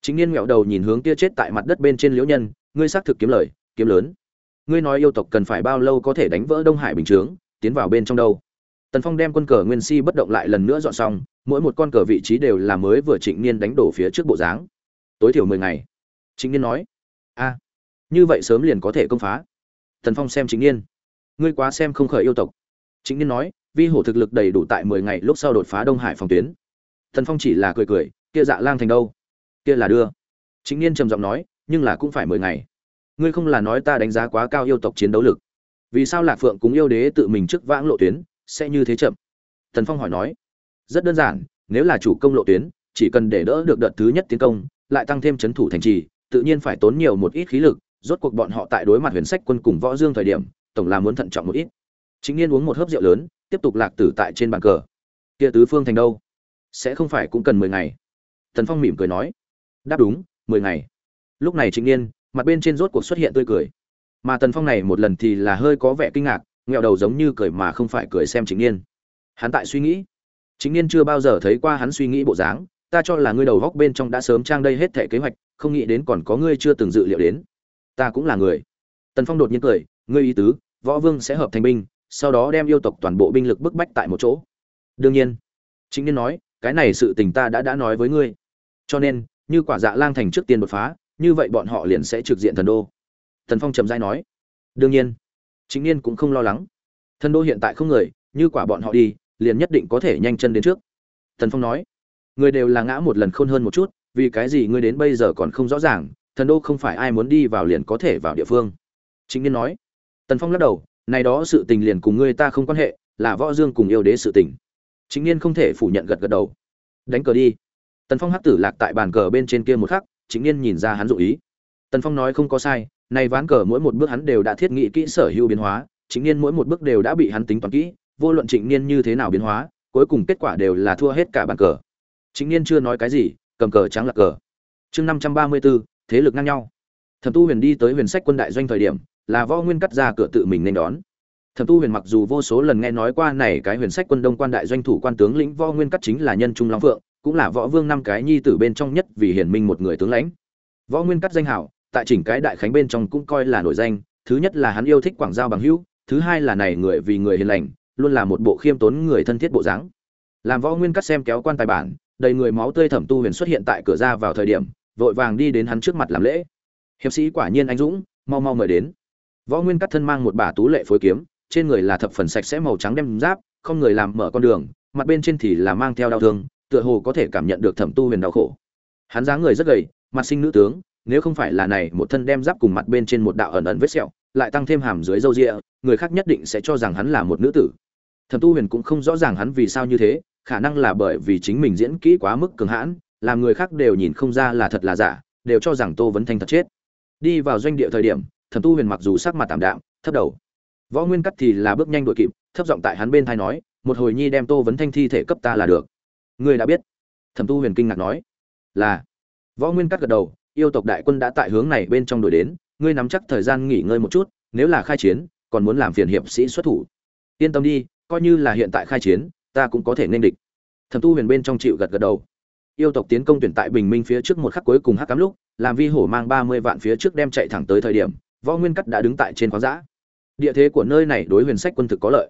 Chính niên nghẹo đầu nhìn hướng kia chết tại mặt đất bên trên liễu nhân, ngươi xác thực kiếm lời, kiếm lớn ngươi nói yêu tộc cần phải bao lâu có thể đánh vỡ đông hải bình chướng, tiến vào bên trong đâu? Tần phong đem quân cờ nguyên si bất động lại lần nữa dọn xong, mỗi một con cờ vị trí đều là mới vừa trịnh niên đánh đổ phía trước bộ dáng. Tối thiểu mười ngày. Trịnh niên nói, a, như vậy sớm liền có thể công phá. Tần phong xem trịnh niên, ngươi quá xem không khởi yêu tộc. Trịnh niên nói, vi hổ thực lực đầy đủ tại mười ngày lúc sau đột phá đông hải phòng tuyến. Tần phong chỉ là cười cười, kia dạ lang thành đâu? Kia là đưa. Trịnh niên trầm giọng nói, nhưng là cũng phải mười ngày ngươi không là nói ta đánh giá quá cao yêu tộc chiến đấu lực. Vì sao lạc phượng cũng yêu đế tự mình trước vãng lộ tuyến, sẽ như thế chậm? Thần phong hỏi nói. Rất đơn giản, nếu là chủ công lộ tuyến, chỉ cần để đỡ được đợt thứ nhất tiến công, lại tăng thêm c h ấ n thủ thành trì, tự nhiên phải tốn nhiều một ít khí lực, rốt cuộc bọn họ tại đối mặt huyền sách quân cùng võ dương thời điểm, tổng là muốn thận trọng một ít. Chính niên uống một hớp rượu lớn, tiếp tục lạc tử tại trên bàn cờ. Kia tứ phương thành đâu? Sẽ không phải cũng cần mười ngày. Thần phong mỉm cười nói. Đáp đúng, mười ngày. Lúc này chính niên mặt bên trên rốt cuộc xuất hiện tươi cười. Mà tần phong này một lần thì là hơi có vẻ kinh ngạc, nghẹo đầu giống như cười mà không phải cười xem chính niên. Hắn tại suy nghĩ. Chính niên chưa bao giờ thấy qua hắn suy nghĩ bộ dáng, ta cho là ngươi đầu góc bên trong đã sớm trang đây hết thể kế hoạch, không nghĩ đến còn có ngươi chưa từng dự liệu đến. Ta cũng là người. Tần phong đột nhiên cười, ngươi ý tứ, võ vương sẽ hợp thành binh, sau đó đem yêu tộc toàn bộ binh lực bức bách tại một chỗ. Đương nhiên chính niên nói, cái này sự tình ta đã đã nói với ngươi. Cho nên, như quả dạ lang thành trước tiên đột phá như vậy bọn họ liền sẽ trực diện thần đô. Thần phong trầm dai nói, đương nhiên. Chính niên cũng không lo lắng. Thần đô hiện tại không người, như quả bọn họ đi, liền nhất định có thể nhanh chân đến trước. Thần phong nói, người đều là ngã một lần khôn hơn một chút, vì cái gì ngươi đến bây giờ còn không rõ ràng, thần đô không phải ai muốn đi vào liền có thể vào địa phương. Chính niên nói. Tần phong lắc đầu, này đó sự tình liền cùng ngươi ta không quan hệ, là võ dương cùng yêu đế sự tình. Chính niên không thể phủ nhận gật gật đầu. Đánh cờ đi. Tần phong hắc tử lạc tại bàn cờ bên trên kia một khắc chính niên nhìn ra hắn dụ ý. Tần phong nói không có sai, nay ván cờ mỗi một bước hắn đều đã thiết nghĩ kỹ sở hữu biến hóa chính niên mỗi một bước đều đã bị hắn tính toán kỹ, vô luận trịnh niên như thế nào biến hóa, cuối cùng kết quả đều là thua hết cả bàn cờ. Chính niên chưa nói cái gì, cầm cờ trắng lạc cờ. Chương năm trăm ba mươi bốn thế lực ngang nhau. Thẩm tu huyền đi tới huyền sách quân đại doanh thời điểm, là võ nguyên cắt ra cửa tự mình nên đón. Thẩm tu huyền mặc dù vô số lần nghe nói qua này cái huyền sách quân đông quan đại doanh thủ quan tướng lĩnh võ nguyên cắt chính là nhân trung long phượng cũng là võ vương năm cái nhi tử bên trong nhất vì hiển minh một người tướng lãnh. Võ nguyên cắt danh hảo, tại chỉnh cái đại khánh bên trong cũng coi là nổi danh, thứ nhất là hắn yêu thích quảng giao bằng hữu, thứ hai là này người vì người hiền lành, luôn là một bộ khiêm tốn người thân thiết bộ dáng. Làm võ nguyên cắt xem kéo quan tài bản, đầy người máu tươi thẩm tu huyền xuất hiện tại cửa ra vào thời điểm, vội vàng đi đến hắn trước mặt làm lễ. Hiệp sĩ quả nhiên anh dũng, mau mau mời đến. Võ nguyên cắt thân mang một bả tú lệ phối kiếm, trên người là thập phần sạch sẽ màu trắng đem giáp, không người làm mở con đường, mặt bên trên thì là mang theo đau thương tựa hồ có thể cảm nhận được thẩm tu huyền đau khổ. Hắn dáng người rất gầy, mặt sinh nữ tướng, nếu không phải là này, một thân đem giáp cùng mặt bên trên một đạo ẩn ẩn vết sẹo, lại tăng thêm hàm dưới râu ria, người khác nhất định sẽ cho rằng hắn là một nữ tử. Thẩm tu huyền cũng không rõ ràng hắn vì sao như thế, khả năng là bởi vì chính mình diễn kỹ quá mức cường hãn, làm người khác đều nhìn không ra là thật là giả, đều cho rằng tô vấn thanh thật chết. Đi vào doanh địa thời điểm, thẩm tu huyền mặc dù sắc mặt tạm đạm, thấp đầu. Võ nguyên cắt thì là bước nhanh đội kịp, thấp giọng tại hắn bên thai nói, một hồi nhi đem tô vấn thanh thi thể cấp ta là được ngươi đã biết. Thẩm tu huyền kinh ngạc nói. Là. Võ nguyên cắt gật đầu, yêu tộc đại quân đã tại hướng này bên trong đuổi đến, ngươi nắm chắc thời gian nghỉ ngơi một chút, nếu là khai chiến, còn muốn làm phiền hiệp sĩ xuất thủ. Yên tâm đi, coi như là hiện tại khai chiến, ta cũng có thể nên địch. Thẩm tu huyền bên trong chịu gật gật đầu. Yêu tộc tiến công tuyển tại bình minh phía trước một khắc cuối cùng hắc cám lúc, làm vi hổ mang ba mươi vạn phía trước đem chạy thẳng tới thời điểm, võ nguyên cắt đã đứng tại trên khoáng giã địa thế của nơi này đối huyền sách quân thực có lợi.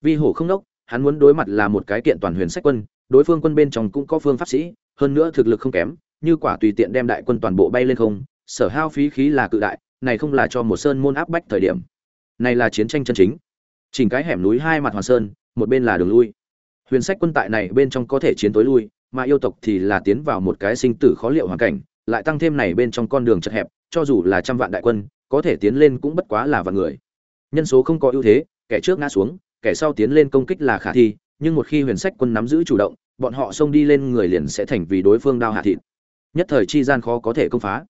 Vi hổ không đốc, hắn muốn đối mặt là một cái kiện toàn huyền sách quân đối phương quân bên trong cũng có phương pháp sĩ, hơn nữa thực lực không kém, như quả tùy tiện đem đại quân toàn bộ bay lên không, sở hao phí khí là cự đại, này không là cho một sơn môn áp bách thời điểm. Này là chiến tranh chân chính. Chỉnh cái hẻm núi hai mặt hoàn sơn, một bên là đường lui. Huyền sách quân tại này bên trong có thể chiến tối lui, mà yêu tộc thì là tiến vào một cái sinh tử khó liệu hoàn cảnh, lại tăng thêm này bên trong con đường chật hẹp, cho dù là trăm vạn đại quân, có thể tiến lên cũng bất quá là vạn người. Nhân số không có ưu thế, kẻ trước ngã xuống, kẻ sau tiến lên công kích là khả thi, nhưng một khi huyền sách quân nắm giữ chủ động bọn họ xông đi lên người liền sẽ thành vì đối phương đao hạ thịt. Nhất thời chi gian khó có thể công phá.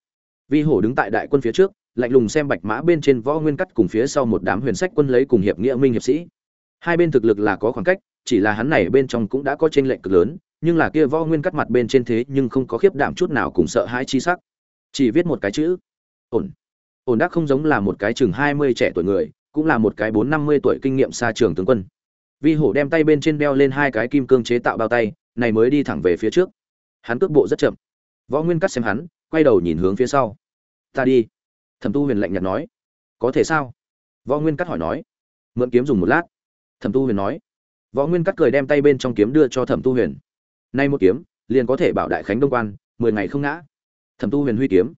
Vi hổ đứng tại đại quân phía trước, lạnh lùng xem bạch mã bên trên võ nguyên cắt cùng phía sau một đám huyền sách quân lấy cùng hiệp nghĩa minh hiệp sĩ. Hai bên thực lực là có khoảng cách, chỉ là hắn này bên trong cũng đã có tranh lệch cực lớn, nhưng là kia võ nguyên cắt mặt bên trên thế nhưng không có khiếp đảm chút nào cùng sợ hãi chi sắc. Chỉ viết một cái chữ, ổn. Ổn đắc không giống là một cái chừng hai mươi trẻ tuổi người, cũng là một cái bốn năm mươi tuổi kinh nghiệm xa trường tướng quân vi hổ đem tay bên trên đeo lên hai cái kim cương chế tạo bao tay, này mới đi thẳng về phía trước. Hắn cước bộ rất chậm. Võ nguyên cắt xem hắn, quay đầu nhìn hướng phía sau. Ta đi. Thẩm tu huyền lạnh nhạt nói. Có thể sao? Võ nguyên cắt hỏi nói. Mượn kiếm dùng một lát. Thẩm tu huyền nói. Võ nguyên cắt cười đem tay bên trong kiếm đưa cho thẩm tu huyền. Nay một kiếm, liền có thể bảo đại khánh đông quan, mười ngày không ngã. Thẩm tu huyền huy kiếm.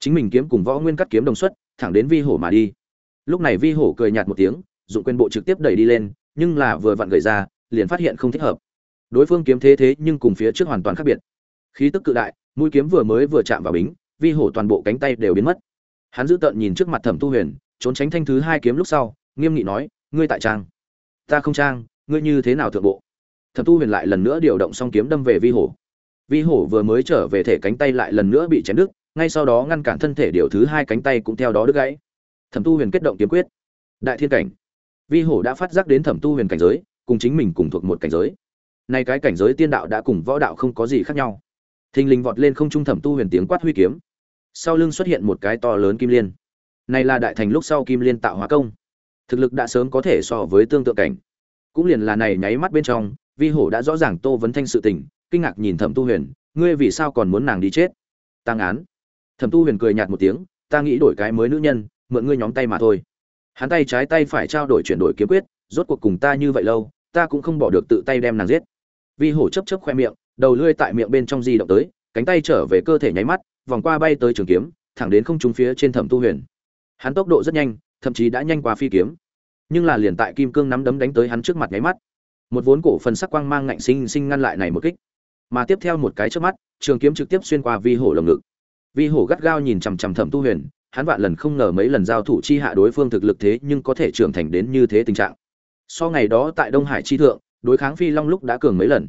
Chính mình kiếm cùng võ nguyên cắt kiếm đồng xuất, thẳng đến vi hổ mà đi. Lúc này vi hổ cười nhạt một tiếng, dụng quyền bộ trực tiếp đẩy đi lên nhưng là vừa vặn gầy ra, liền phát hiện không thích hợp. Đối phương kiếm thế thế nhưng cùng phía trước hoàn toàn khác biệt. Khí tức cự đại, mũi kiếm vừa mới vừa chạm vào bính, vi hổ toàn bộ cánh tay đều biến mất. Hắn giữ tợn nhìn trước mặt thẩm tu huyền, trốn tránh thanh thứ hai kiếm lúc sau, nghiêm nghị nói, ngươi tại trang? Ta không trang, ngươi như thế nào thượng bộ? Thẩm tu huyền lại lần nữa điều động song kiếm đâm về vi hổ. Vi hổ vừa mới trở về thể cánh tay lại lần nữa bị chém đứt, ngay sau đó ngăn cản thân thể điều thứ hai cánh tay cũng theo đó đứt gãy. Thẩm tu huyền kết động kiếm quyết. Đại thiên cảnh vi hổ đã phát giác đến thẩm tu huyền cảnh giới, cùng chính mình cùng thuộc một cảnh giới. Nay cái cảnh giới tiên đạo đã cùng võ đạo không có gì khác nhau. Thình lình vọt lên không trung thẩm tu huyền tiếng quát huy kiếm. Sau lưng xuất hiện một cái to lớn kim liên. Này là đại thành lúc sau kim liên tạo hóa công. Thực lực đã sớm có thể so với tương tự cảnh. Cũng liền là này nháy mắt bên trong, vi hổ đã rõ ràng tô vấn thanh sự tình, kinh ngạc nhìn thẩm tu huyền, ngươi vì sao còn muốn nàng đi chết? Tăng án. Thẩm tu huyền cười nhạt một tiếng, ta nghĩ đổi cái mới nữ nhân, mượn ngươi nhóm tay mà thôi hắn tay trái tay phải trao đổi chuyển đổi kiếm quyết, rốt cuộc cùng ta như vậy lâu, ta cũng không bỏ được tự tay đem nàng giết. Vi hổ chấp chấp khoe miệng, đầu lưỡi tại miệng bên trong di động tới, cánh tay trở về cơ thể nháy mắt, vòng qua bay tới trường kiếm, thẳng đến không trung phía trên thẩm tu huyền. Hắn tốc độ rất nhanh, thậm chí đã nhanh qua phi kiếm. Nhưng là liền tại kim cương nắm đấm đánh tới hắn trước mặt nháy mắt. Một vốn cổ phần sắc quang mang ngạnh sinh sinh ngăn lại này một kích. Mà tiếp theo một cái trước mắt, trường kiếm trực tiếp xuyên qua vi hổ lồng ngực. Vi hổ gắt gao nhìn chằm chằm thẩm tu huyền hắn vạn lần không ngờ mấy lần giao thủ chi hạ đối phương thực lực thế nhưng có thể trưởng thành đến như thế tình trạng. So ngày đó tại đông hải chi thượng, đối kháng phi long lúc đã cường mấy lần.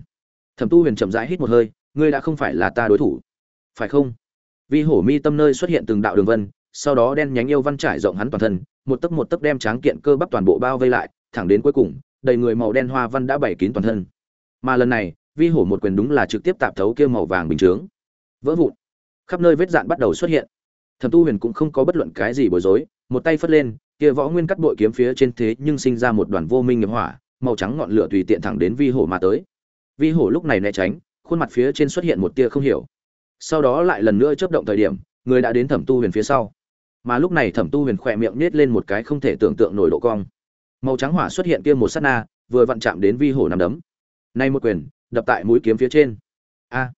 Thẩm tu huyền chậm rãi hít một hơi, ngươi đã không phải là ta đối thủ. Phải không? Vi hổ mi tâm nơi xuất hiện từng đạo đường vân, sau đó đen nhánh yêu văn trải rộng hắn toàn thân, một tấc một tấc đem tráng kiện cơ bắp toàn bộ bao vây lại, thẳng đến cuối cùng, đầy người màu đen hoa văn đã bảy kín toàn thân. Mà lần này, vi hổ một quyền đúng là trực tiếp tạp thấu kia màu vàng bình chướng. Vỡ vụn. Khắp nơi vết dạn bắt đầu xuất hiện thẩm tu huyền cũng không có bất luận cái gì bối rối, một tay phất lên, kia võ nguyên cắt bội kiếm phía trên thế nhưng sinh ra một đoàn vô minh nghiệp hỏa, màu trắng ngọn lửa tùy tiện thẳng đến vi hổ mà tới. Vi hổ lúc này né tránh, khuôn mặt phía trên xuất hiện một tia không hiểu. Sau đó lại lần nữa chớp động thời điểm, người đã đến thẩm tu huyền phía sau. Mà lúc này thẩm tu huyền khỏe miệng nết lên một cái không thể tưởng tượng nổi độ cong. Màu trắng hỏa xuất hiện kia một sát na, vừa vặn chạm đến vi hổ nằm đấm. Nay một quyền, đập tại mũi kiếm phía trên. A!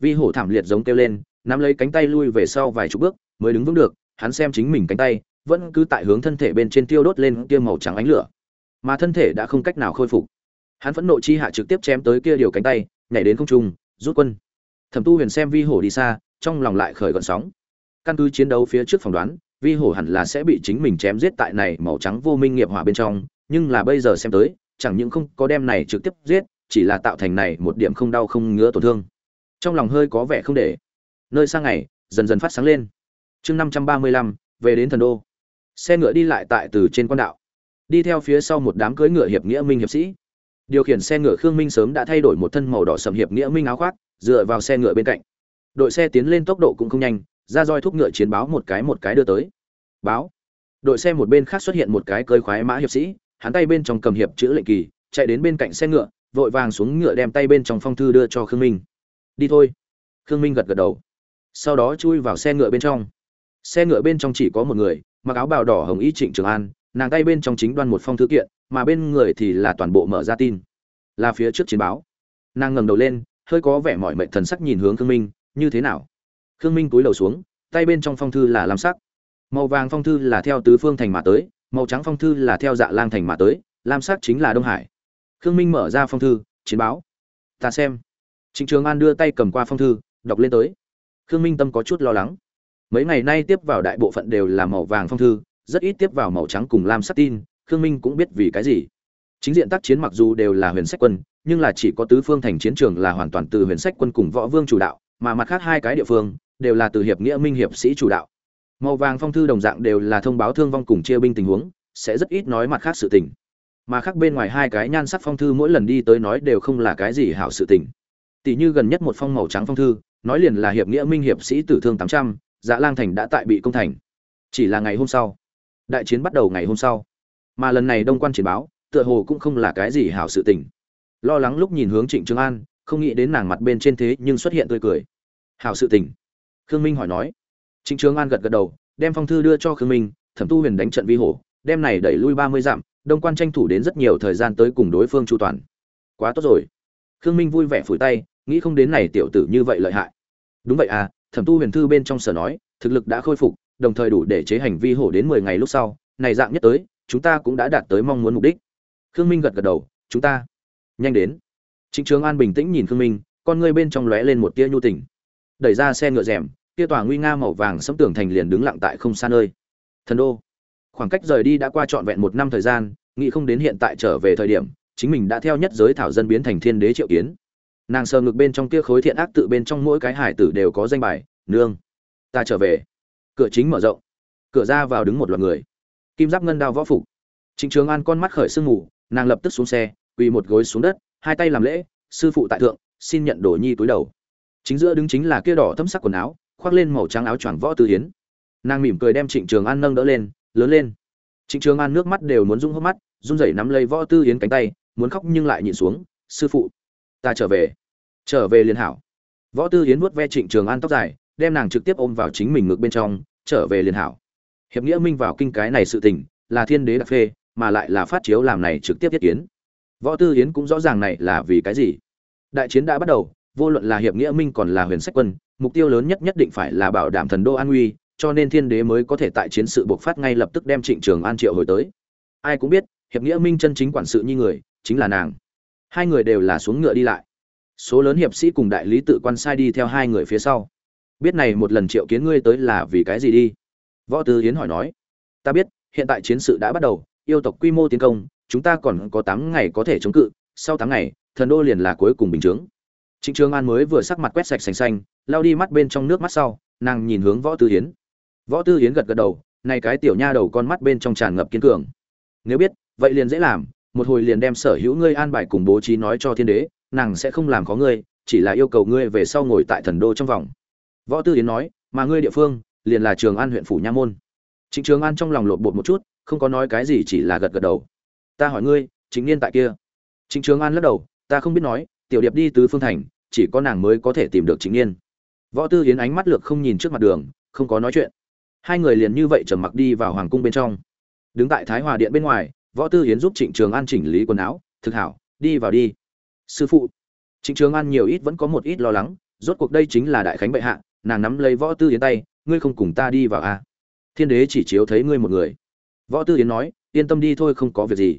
Vi hổ thảm liệt giống kêu lên nắm lấy cánh tay lui về sau vài chục bước, mới đứng vững được, hắn xem chính mình cánh tay, vẫn cứ tại hướng thân thể bên trên tiêu đốt lên kia màu trắng ánh lửa. Mà thân thể đã không cách nào khôi phục. Hắn phẫn nộ chi hạ trực tiếp chém tới kia điều cánh tay, nhảy đến không trung, rút quân. Thẩm tu huyền xem vi hổ đi xa, trong lòng lại khởi gọn sóng. Căn cứ chiến đấu phía trước phỏng đoán, vi hổ hẳn là sẽ bị chính mình chém giết tại này màu trắng vô minh nghiệp hỏa bên trong, nhưng là bây giờ xem tới, chẳng những không có đem này trực tiếp giết, chỉ là tạo thành này một điểm không đau không ngứa tổn thương. Trong lòng hơi có vẻ không để nơi sang ngày, dần dần phát sáng lên. Chương năm trăm ba mươi lăm, về đến thần đô. Xe ngựa đi lại tại từ trên quan đạo. Đi theo phía sau một đám cưỡi ngựa hiệp nghĩa minh hiệp sĩ. Điều khiển xe ngựa khương minh sớm đã thay đổi một thân màu đỏ sầm hiệp nghĩa minh áo khoác, dựa vào xe ngựa bên cạnh. Đội xe tiến lên tốc độ cũng không nhanh, ra roi thúc ngựa chiến báo một cái một cái đưa tới. Báo. Đội xe một bên khác xuất hiện một cái cơi khoái mã hiệp sĩ, hắn tay bên trong cầm hiệp chữ lệnh kỳ, chạy đến bên cạnh xe ngựa, vội vàng xuống ngựa đem tay bên trong phong thư đưa cho khương minh. Đi thôi. Khương minh gật gật đầu sau đó chui vào xe ngựa bên trong. Xe ngựa bên trong chỉ có một người, mặc áo bào đỏ hồng y trịnh trường an, nàng tay bên trong chính đoan một phong thư kiện, mà bên người thì là toàn bộ mở ra tin. Là phía trước chiến báo. Nàng ngẩng đầu lên, hơi có vẻ mỏi mệt thần sắc nhìn hướng khương minh, như thế nào? Khương minh cúi đầu xuống, tay bên trong phong thư là lam sắc. Màu vàng phong thư là theo tứ phương thành mà tới, màu trắng phong thư là theo dạ lang thành mà tới, lam sắc chính là đông hải. Khương minh mở ra phong thư, chiến báo. Ta xem. Trịnh trường an đưa tay cầm qua phong thư, đọc lên tới khương minh tâm có chút lo lắng. Mấy ngày nay tiếp vào đại bộ phận đều là màu vàng phong thư, rất ít tiếp vào màu trắng cùng lam sắc tin, khương minh cũng biết vì cái gì. Chính diện tác chiến mặc dù đều là huyền sách quân, nhưng là chỉ có tứ phương thành chiến trường là hoàn toàn từ huyền sách quân cùng võ vương chủ đạo, mà mặt khác hai cái địa phương đều là từ hiệp nghĩa minh hiệp sĩ chủ đạo. Màu vàng phong thư đồng dạng đều là thông báo thương vong cùng chia binh tình huống, sẽ rất ít nói mặt khác sự tình. Mà khác bên ngoài hai cái nhan sắc phong thư mỗi lần đi tới nói đều không là cái gì hảo sự tình. Tỷ như gần nhất một phong màu trắng phong thư nói liền là hiệp nghĩa minh hiệp sĩ tử thương tám trăm dạ lang thành đã tại bị công thành. Chỉ là ngày hôm sau, đại chiến bắt đầu ngày hôm sau. Mà lần này đông quan chiến báo, tựa hồ cũng không là cái gì hảo sự tình. Lo lắng lúc nhìn hướng trịnh trường an, không nghĩ đến nàng mặt bên trên thế nhưng xuất hiện tươi cười. Hảo sự tình. Khương minh hỏi nói. Trịnh trường an gật gật đầu, đem phong thư đưa cho khương minh, thẩm tu huyền đánh trận vi hổ, đem này đẩy lui ba mươi dặm, đông quan tranh thủ đến rất nhiều thời gian tới cùng đối phương chu toàn. Quá tốt rồi. Khương minh vui vẻ phủi tay nghĩ không đến này tiểu tử như vậy lợi hại. Đúng vậy à thẩm tu huyền thư bên trong sở nói, thực lực đã khôi phục, đồng thời đủ để chế hành vi hổ đến mười ngày lúc sau, này dạng nhất tới, chúng ta cũng đã đạt tới mong muốn mục đích. Khương minh gật gật đầu, chúng ta nhanh đến. Trịnh trường an bình tĩnh nhìn khương minh, con ngươi bên trong lóe lên một tia nhu tình. Đẩy ra xe ngựa rèm tia tòa nguy nga màu vàng sẫm tường thành liền đứng lặng tại không xa nơi. Thần đô. Khoảng cách rời đi đã qua trọn vẹn một năm thời gian, nghĩ không đến hiện tại trở về thời điểm, chính mình đã theo nhất giới thảo dân biến thành thiên đế triệu kiến nàng sờ ngực bên trong tia khối thiện ác tự bên trong mỗi cái hải tử đều có danh bài, nương, ta trở về. Cửa chính mở rộng. Cửa ra vào đứng một loạt người. Kim giáp ngân đao võ phục. Trịnh trường an con mắt khởi sương ngủ nàng lập tức xuống xe, quỳ một gối xuống đất, hai tay làm lễ, sư phụ tại thượng, xin nhận đồ nhi túi đầu. Chính giữa đứng chính là kia đỏ thâm sắc quần áo, khoác lên màu trắng áo choàng võ tư hiến. Nàng mỉm cười đem trịnh trường an nâng đỡ lên, lớn lên. Trịnh trường an nước mắt đều muốn rung hốc mắt, run rẩy nắm lấy võ tư hiến cánh tay, muốn khóc nhưng lại nhìn xuống, sư phụ, ta trở về trở về liên hảo. Võ tư hiến vuốt ve trịnh trường an tóc dài, đem nàng trực tiếp ôm vào chính mình ngực bên trong, trở về liên hảo. Hiệp nghĩa minh vào kinh cái này sự tình, là thiên đế đặc phê, mà lại là phát chiếu làm này trực tiếp thiết kiến. Võ tư hiến cũng rõ ràng này là vì cái gì. Đại chiến đã bắt đầu, vô luận là hiệp nghĩa minh còn là huyền sách quân, mục tiêu lớn nhất nhất định phải là bảo đảm thần đô an nguy, cho nên thiên đế mới có thể tại chiến sự bộc phát ngay lập tức đem trịnh trường an triệu hồi tới. Ai cũng biết, hiệp nghĩa minh chân chính quản sự như người, chính là nàng. Hai người đều là xuống ngựa đi lại số lớn hiệp sĩ cùng đại lý tự quan sai đi theo hai người phía sau. Biết này một lần triệu kiến ngươi tới là vì cái gì đi? Võ tư hiến hỏi nói. Ta biết, hiện tại chiến sự đã bắt đầu, yêu tộc quy mô tiến công, chúng ta còn có tám ngày có thể chống cự, sau tám ngày, thần đô liền là cuối cùng bình chướng. Trịnh trường an mới vừa sắc mặt quét sạch sành xanh lao đi mắt bên trong nước mắt sau, nàng nhìn hướng võ tư hiến võ tư hiến gật gật đầu nay cái tiểu nha đầu con mắt bên trong tràn ngập kiên cường. Nếu biết, vậy liền dễ làm, một hồi liền đem sở hữu ngươi an bài cùng bố trí nói cho thiên đế nàng sẽ không làm khó ngươi, chỉ là yêu cầu ngươi về sau ngồi tại thần đô trong vòng. Võ tư yến nói, mà ngươi địa phương, liền là trường an huyện phủ nha môn. Trịnh trường an trong lòng lột bột một chút, không có nói cái gì chỉ là gật gật đầu. Ta hỏi ngươi chính niên tại kia? Trịnh trường an lắc đầu, ta không biết nói, tiểu điệp đi tứ phương thành, chỉ có nàng mới có thể tìm được chính niên. Võ tư yến ánh mắt lược không nhìn trước mặt đường, không có nói chuyện. Hai người liền như vậy trầm mặc đi vào hoàng cung bên trong. Đứng tại thái hòa điện bên ngoài, võ tư yến giúp trịnh trường an chỉnh lý quần áo, thực hảo, đi vào đi sư phụ. Trịnh trường an nhiều ít vẫn có một ít lo lắng, rốt cuộc đây chính là đại khánh bệ hạ, nàng nắm lấy võ tư yến tay, ngươi không cùng ta đi vào à? thiên đế chỉ chiếu thấy ngươi một người. Võ tư yến nói, yên tâm đi thôi, không có việc gì.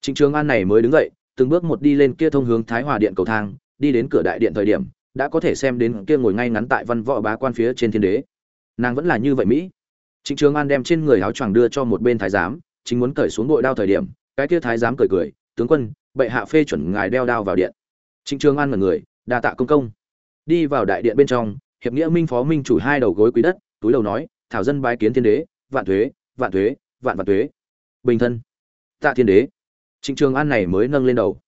Trịnh trường an này mới đứng dậy, từng bước một đi lên kia thông hướng thái hòa điện cầu thang, đi đến cửa đại điện thời điểm, đã có thể xem đến kia ngồi ngay ngắn tại văn võ bá quan phía trên thiên đế. Nàng vẫn là như vậy mỹ. Trịnh trường an đem trên người áo choàng đưa cho một bên thái giám, chính muốn cởi xuống bội đao thời điểm, cái kia thái giám cười cười, tướng quân bệ hạ phê chuẩn ngài đeo đao vào điện. Trịnh trường an mật người, đa tạ công công. Đi vào đại điện bên trong, hiệp nghĩa minh phó minh chủ hai đầu gối quý đất, túi đầu nói, thảo dân bái kiến thiên đế, vạn thuế vạn thuế, vạn vạn thuế. Bình thân. Tạ thiên đế. Trịnh trường an này mới nâng lên đầu.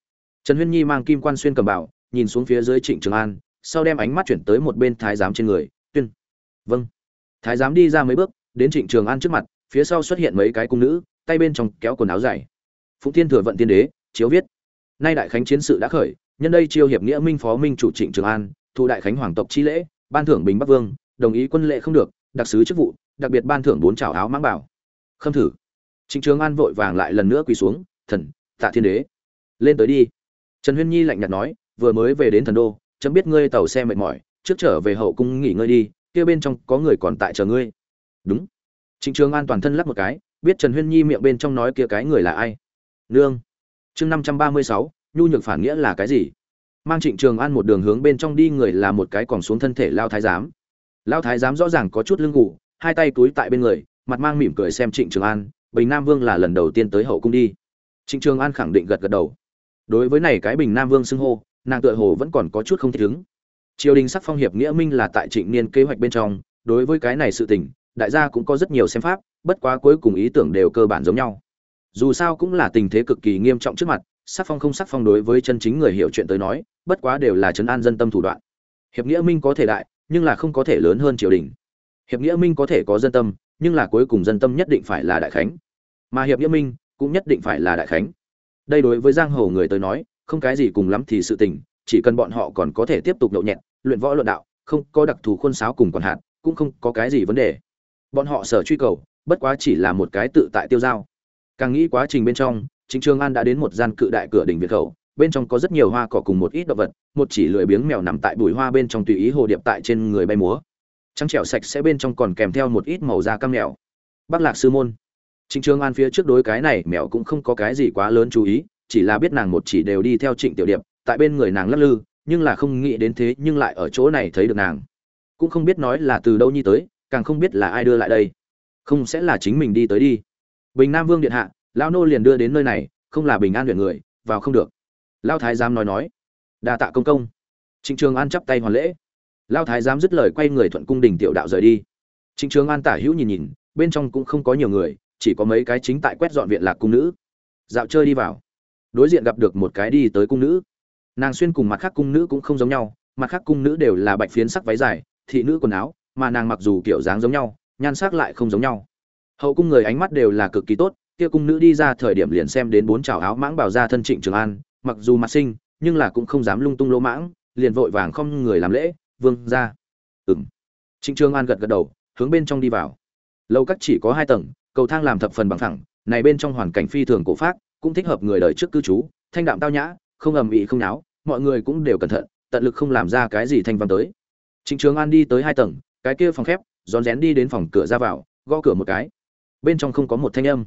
Trần huyên nhi mang kim quan xuyên cầm bảo, nhìn xuống phía dưới trịnh trường an, sau đem ánh mắt chuyển tới một bên thái giám trên người, tuyên. Vâng. Thái giám đi ra mấy bước, đến trịnh trường an trước mặt, phía sau xuất hiện mấy cái cung nữ, tay bên trong kéo quần áo dày. Phụng thiên thừa vận thiên đế chiếu viết. Nay đại khánh chiến sự đã khởi, nhân đây chiêu hiệp nghĩa minh phó minh chủ trịnh trường an thu đại khánh hoàng tộc chi lễ, ban thưởng bình bắc vương, đồng ý quân lệ không được, đặc sứ chức vụ, đặc biệt ban thưởng bốn trào áo mang bảo. Khâm thử. Trịnh trường an vội vàng lại lần nữa quỳ xuống, thần, tạ thiên đế. Lên tới đi. Trần huyên nhi lạnh nhạt nói, vừa mới về đến thần đô, chấm biết ngươi tàu xe mệt mỏi, trước trở về hậu cung nghỉ ngơi đi, kia bên trong có người còn tại chờ ngươi. Đúng. Trịnh trường an toàn thân lắp một cái, biết trần huyên nhi miệng bên trong nói kia cái người là ai. Nương chương năm trăm ba mươi sáu, nhu nhược phản nghĩa là cái gì? Mang trịnh trường an một đường hướng bên trong đi, người là một cái còn xuống thân thể lao thái giám. Lao thái giám rõ ràng có chút lưng ngủ hai tay túi tại bên người, mặt mang mỉm cười xem trịnh trường an, bình nam vương là lần đầu tiên tới hậu cung đi. Trịnh trường an khẳng định gật gật đầu. Đối với này cái bình nam vương xưng hô, nàng tựa hồ vẫn còn có chút không thích ứng. Triều đình sắc phong hiệp nghĩa minh là tại trịnh niên kế hoạch bên trong, đối với cái này sự tình, đại gia cũng có rất nhiều xem pháp, bất quá cuối cùng ý tưởng đều cơ bản giống nhau dù sao cũng là tình thế cực kỳ nghiêm trọng trước mặt, sắc phong không sắc phong đối với chân chính người hiểu chuyện tới nói, bất quá đều là chấn an dân tâm thủ đoạn. Hiệp nghĩa minh có thể đại, nhưng là không có thể lớn hơn triều đình. Hiệp nghĩa minh có thể có dân tâm, nhưng là cuối cùng dân tâm nhất định phải là đại khánh. Mà hiệp nghĩa minh cũng nhất định phải là đại khánh. Đây đối với giang hồ người tới nói, không cái gì cùng lắm thì sự tình, chỉ cần bọn họ còn có thể tiếp tục nhậu nhẹt, luyện võ luận đạo, không có đặc thù khuôn sáo cùng còn hạn cũng không có cái gì vấn đề. Bọn họ sở truy cầu, bất quá chỉ là một cái tự tại tiêu dao càng nghĩ quá trình bên trong chính trường an đã đến một gian cự đại cửa đỉnh việt khẩu, bên trong có rất nhiều hoa cỏ cùng một ít động vật, một chỉ lười biếng mèo nằm tại bụi hoa bên trong tùy ý hồ điệp tại trên người bay múa. Trắng trẻo sạch sẽ bên trong còn kèm theo một ít màu da cam mèo. Bác lạc sư môn. Trịnh trường an phía trước đối cái này mèo cũng không có cái gì quá lớn chú ý, chỉ là biết nàng một chỉ đều đi theo trịnh tiểu điệp, tại bên người nàng lắc lư, nhưng là không nghĩ đến thế nhưng lại ở chỗ này thấy được nàng. Cũng không biết nói là từ đâu nhi tới, càng không biết là ai đưa lại đây. Không sẽ là chính mình đi tới đi bình nam vương điện hạ lao nô liền đưa đến nơi này, không là bình an luyện người, vào không được. Lao thái giám nói nói, đa tạ công công. Trịnh trường an chắp tay hoàn lễ. Lao thái giám dứt lời quay người thuận cung đình tiểu đạo rời đi. Trịnh trường an tả hữu nhìn nhìn, bên trong cũng không có nhiều người, chỉ có mấy cái chính tại quét dọn viện lạc cung nữ. Dạo chơi đi vào. Đối diện gặp được một cái đi tới cung nữ. Nàng xuyên cùng mặt khác cung nữ cũng không giống nhau, mặt khác cung nữ đều là bạch phiến sắc váy dài, thị nữ quần áo, mà nàng mặc dù kiểu dáng giống nhau, nhan sắc lại không giống nhau hậu cung người ánh mắt đều là cực kỳ tốt, kia cung nữ đi ra thời điểm liền xem đến bốn chảo áo mãng bảo ra thân trịnh trường an, mặc dù mặt sinh nhưng là cũng không dám lung tung lỗ mãng, liền vội vàng không người làm lễ, vương ra. Ừng trịnh trường an gật gật đầu, hướng bên trong đi vào. Lâu các chỉ có hai tầng, cầu thang làm thập phần bằng thẳng, này bên trong hoàn cảnh phi thường cổ pháp cũng thích hợp người đời trước cư trú, thanh đạm tao nhã, không ầm ĩ, không náo, mọi người cũng đều cẩn thận, tận lực không làm ra cái gì thanh văn tới. Trịnh trường an đi tới hai tầng, cái kia phòng khép, rón rén đi đến phòng cửa ra vào, gõ cửa một cái bên trong không có một thanh âm.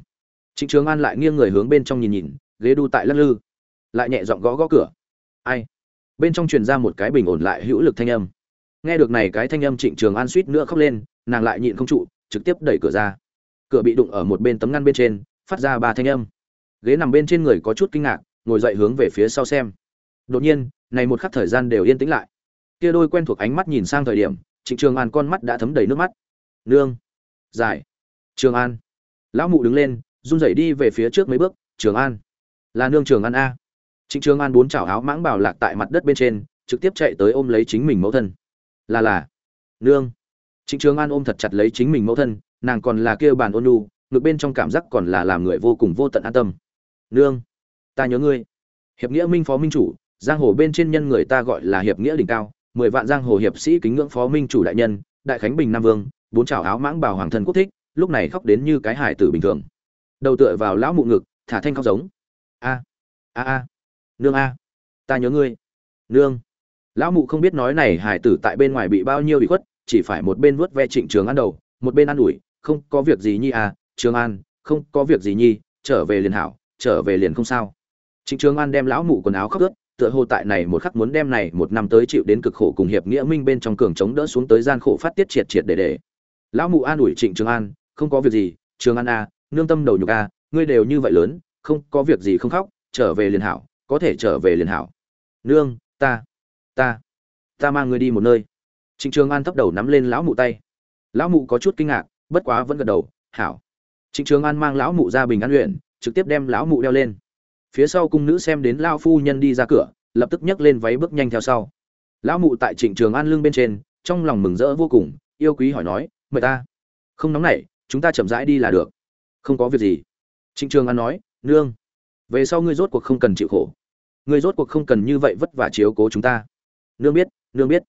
Trịnh trường an lại nghiêng người hướng bên trong nhìn nhìn, ghế đu tại lắc lư. Lại nhẹ giọng gõ gõ cửa. Ai? Bên trong truyền ra một cái bình ổn lại hữu lực thanh âm. Nghe được này cái thanh âm, trịnh trường an suýt nữa khóc lên, nàng lại nhịn không trụ, trực tiếp đẩy cửa ra. Cửa bị đụng ở một bên tấm ngăn bên trên, phát ra ba thanh âm. Ghế nằm bên trên người có chút kinh ngạc, ngồi dậy hướng về phía sau xem. Đột nhiên, này một khắc thời gian đều yên tĩnh lại. Kia đôi quen thuộc ánh mắt nhìn sang thời điểm, trịnh trường an con mắt đã thấm đầy nước mắt. Nương. Dài trường an. Lão mụ đứng lên, run rẩy đi về phía trước mấy bước, trường an, là nương trường an a. Trịnh trường an bốn chảo áo mãng bảo lạc tại mặt đất bên trên, trực tiếp chạy tới ôm lấy chính mình mẫu thân. Là là, nương. Trịnh trường an ôm thật chặt lấy chính mình mẫu thân, nàng còn là kêu bàn ôn nu ngực bên trong cảm giác còn là làm người vô cùng vô tận an tâm. Nương, ta nhớ ngươi. Hiệp nghĩa minh phó minh chủ, giang hồ bên trên nhân người ta gọi là hiệp nghĩa đỉnh cao, mười vạn giang hồ hiệp sĩ kính ngưỡng phó minh chủ đại nhân, đại khánh bình nam vương, bốn chảo áo mãng bảo hoàng thân quốc thích lúc này khóc đến như cái hải tử bình thường. Đầu tựa vào lão mụ ngực, thả thanh khóc giống. A a a. Nương a. Ta nhớ ngươi. Nương. Lão mụ không biết nói này hải tử tại bên ngoài bị bao nhiêu bị khuất, chỉ phải một bên vuốt ve trịnh trường ăn đầu, một bên ăn ủi, không có việc gì nhi à trường an, không có việc gì nhi, trở về liền hảo, trở về liền không sao. Trịnh trường an đem lão mụ quần áo khóc ướt, tựa hồ tại này một khắc muốn đem này một năm tới chịu đến cực khổ cùng hiệp nghĩa minh bên trong cường chống đỡ xuống tới gian khổ phát tiết triệt triệt để để. Lão mụ an ủi trịnh trường an không có việc gì trường an a à, nương tâm đầu nhục a à, ngươi đều như vậy lớn không có việc gì không khóc trở về liền hảo có thể trở về liền hảo. Nương ta ta ta mang ngươi đi một nơi. Trịnh trường an thấp đầu nắm lên lão mụ tay. Lão mụ có chút kinh ngạc bất quá vẫn gật đầu hảo. Trịnh trường an mang lão mụ ra bình an huyện trực tiếp đem lão mụ đeo lên. Phía sau cung nữ xem đến lao phu nhân đi ra cửa lập tức nhấc lên váy bước nhanh theo sau. Lão mụ tại trịnh trường an lưng bên trên trong lòng mừng rỡ vô cùng yêu quý hỏi nói mời ta không nóng nảy chúng ta chậm rãi đi là được. Không có việc gì. Trịnh trường an nói, nương, về sau ngươi rốt cuộc không cần chịu khổ. Ngươi rốt cuộc không cần như vậy vất vả chiếu cố chúng ta. Nương biết nương biết.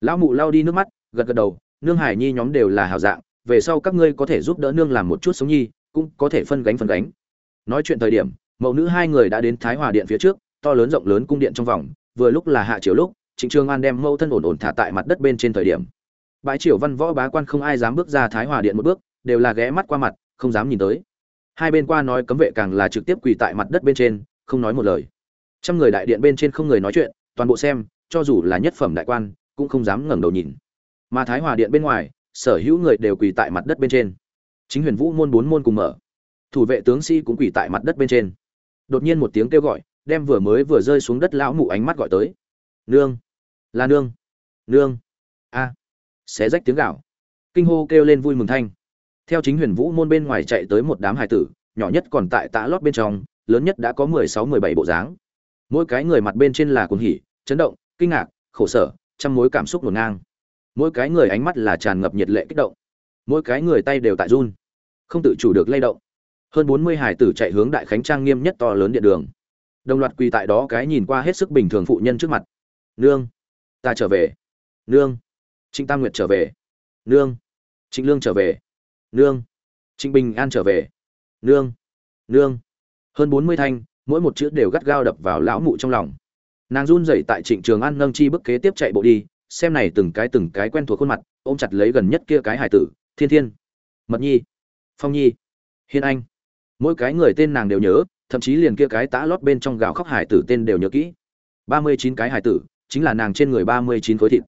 Lão mụ lao đi nước mắt, gật gật đầu, nương hải nhi nhóm đều là hào dạng, về sau các ngươi có thể giúp đỡ nương làm một chút sống nhi, cũng có thể phân gánh phân gánh. Nói chuyện thời điểm, mẫu nữ hai người đã đến thái hòa điện phía trước, to lớn rộng lớn cung điện trong vòng, vừa lúc là hạ chiều lúc, trịnh trường an đem mẫu thân ổn ổn thả tại mặt đất bên trên thời điểm. Bãi triều văn võ bá quan không ai dám bước ra thái hòa điện một bước đều là ghé mắt qua mặt, không dám nhìn tới. Hai bên qua nói cấm vệ càng là trực tiếp quỳ tại mặt đất bên trên, không nói một lời. Trăm người đại điện bên trên không người nói chuyện, toàn bộ xem, cho dù là nhất phẩm đại quan, cũng không dám ngẩng đầu nhìn. Mà thái hòa điện bên ngoài, sở hữu người đều quỳ tại mặt đất bên trên. Chính huyền vũ môn bốn môn cùng mở. Thủ vệ tướng sĩ cũng quỳ tại mặt đất bên trên. Đột nhiên một tiếng kêu gọi, đem vừa mới vừa rơi xuống đất lão mụ ánh mắt gọi tới. Nương, là nương nương. A, xé rách tiếng gạo kinh hô kêu lên vui mừng thanh theo chính huyền vũ môn bên ngoài chạy tới một đám hài tử, nhỏ nhất còn tại tã lót bên trong, lớn nhất đã có mười sáu, mười bảy bộ dáng. Mỗi cái người mặt bên trên là cuồng hỉ, chấn động, kinh ngạc, khổ sở, trăm mối cảm xúc ngổn ngang. Mỗi cái người ánh mắt là tràn ngập nhiệt lệ kích động. Mỗi cái người tay đều tại run, không tự chủ được lay động. Hơn bốn mươi hải tử chạy hướng đại khánh trang nghiêm nhất to lớn điện đường. Đồng loạt quỳ tại đó cái nhìn qua hết sức bình thường phụ nhân trước mặt. Nương, ta trở về. Nương, trịnh tam nguyệt trở về. Nương, trịnh lương trở về nương. Trịnh bình an trở về. Nương. Nương. Hơn bốn mươi thanh, mỗi một chữ đều gắt gao đập vào lão mụ trong lòng. Nàng run rẩy tại trịnh trường an nâng chi bức kế tiếp chạy bộ đi, xem này từng cái từng cái quen thuộc khuôn mặt, ôm chặt lấy gần nhất kia cái hải tử, thiên thiên. Mật nhi. Phong nhi. Hiên anh. Mỗi cái người tên nàng đều nhớ, thậm chí liền kia cái tã lót bên trong gào khóc hải tử tên đều nhớ kỹ. Ba mươi chín cái hải tử, chính là nàng trên người ba mươi chín khối thịt.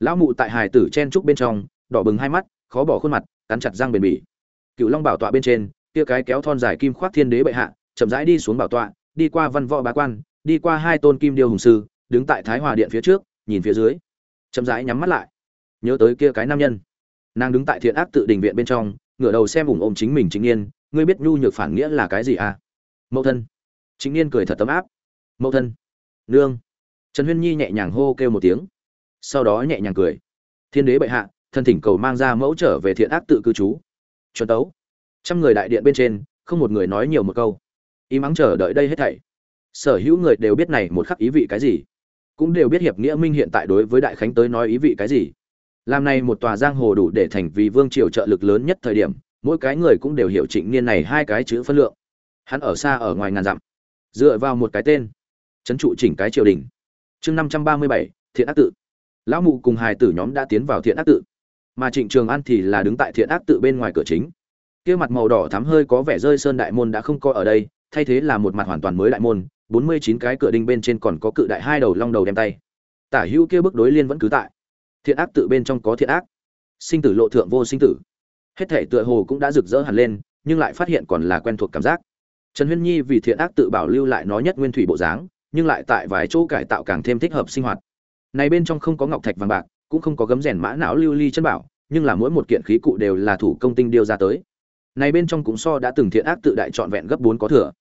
Lão mụ tại hải tử chen trúc bên trong, đỏ bừng hai mắt khó bỏ khuôn mặt, cắn chặt răng bền bỉ. Cựu long bảo tọa bên trên, kia cái kéo thon dài kim khoác thiên đế bệ hạ, chậm rãi đi xuống bảo tọa, đi qua văn võ bá quan, đi qua hai tôn kim điêu hùng sư, đứng tại thái hòa điện phía trước, nhìn phía dưới. Chậm rãi nhắm mắt lại. Nhớ tới kia cái nam nhân. Nàng đứng tại thiện ác tự đình viện bên trong, ngửa đầu xem ủng ôm chính mình chính niên, ngươi biết nhu nhược phản nghĩa là cái gì à? Mẫu thân. Chính niên cười thật tấm áp. Mẫu thân. Nương. Trần huyên nhi nhẹ nhàng hô kêu một tiếng. Sau đó nhẹ nhàng cười. Thiên đế bệ hạ thân thỉnh cầu mang ra mẫu trở về thiện ác tự cư trú. Chuẩn tấu. Trăm người đại điện bên trên, không một người nói nhiều một câu. Ý mắng chờ đợi đây hết thảy. Sở hữu người đều biết này một khắc ý vị cái gì. Cũng đều biết hiệp nghĩa minh hiện tại đối với đại khánh tới nói ý vị cái gì. Làm này một tòa giang hồ đủ để thành vì vương triều trợ lực lớn nhất thời điểm, mỗi cái người cũng đều hiểu trịnh niên này hai cái chữ phân lượng. Hắn ở xa ở ngoài ngàn dặm, dựa vào một cái tên, trấn trụ chỉnh cái triều đình. Chương năm trăm ba mươi bảy, thiện ác tự. Lão mụ cùng hài tử nhóm đã tiến vào thiện ác tự mà trịnh trường an thì là đứng tại thiện ác tự bên ngoài cửa chính. Kia mặt màu đỏ thắm hơi có vẻ rơi sơn đại môn đã không có ở đây, thay thế là một mặt hoàn toàn mới đại môn, bốn mươi chín cái cửa đinh bên trên còn có cự đại hai đầu long đầu đem tay. Tả hữu kia bức đối liên vẫn cứ tại. Thiện ác tự bên trong có thiện ác. Sinh tử lộ thượng vô sinh tử. Hết thể tựa hồ cũng đã rực rỡ hẳn lên, nhưng lại phát hiện còn là quen thuộc cảm giác. Trần huyên nhi vì thiện ác tự bảo lưu lại nó nhất nguyên thủy bộ dáng, nhưng lại tại vài chỗ cải tạo càng thêm thích hợp sinh hoạt. Này bên trong không có ngọc thạch vàng bạc, cũng không có gấm rèn mã não lưu ly chân bảo nhưng là mỗi một kiện khí cụ đều là thủ công tinh điêu ra tới. Này bên trong cũng so đã từng thiện ác tự đại trọn vẹn gấp bốn có thừa.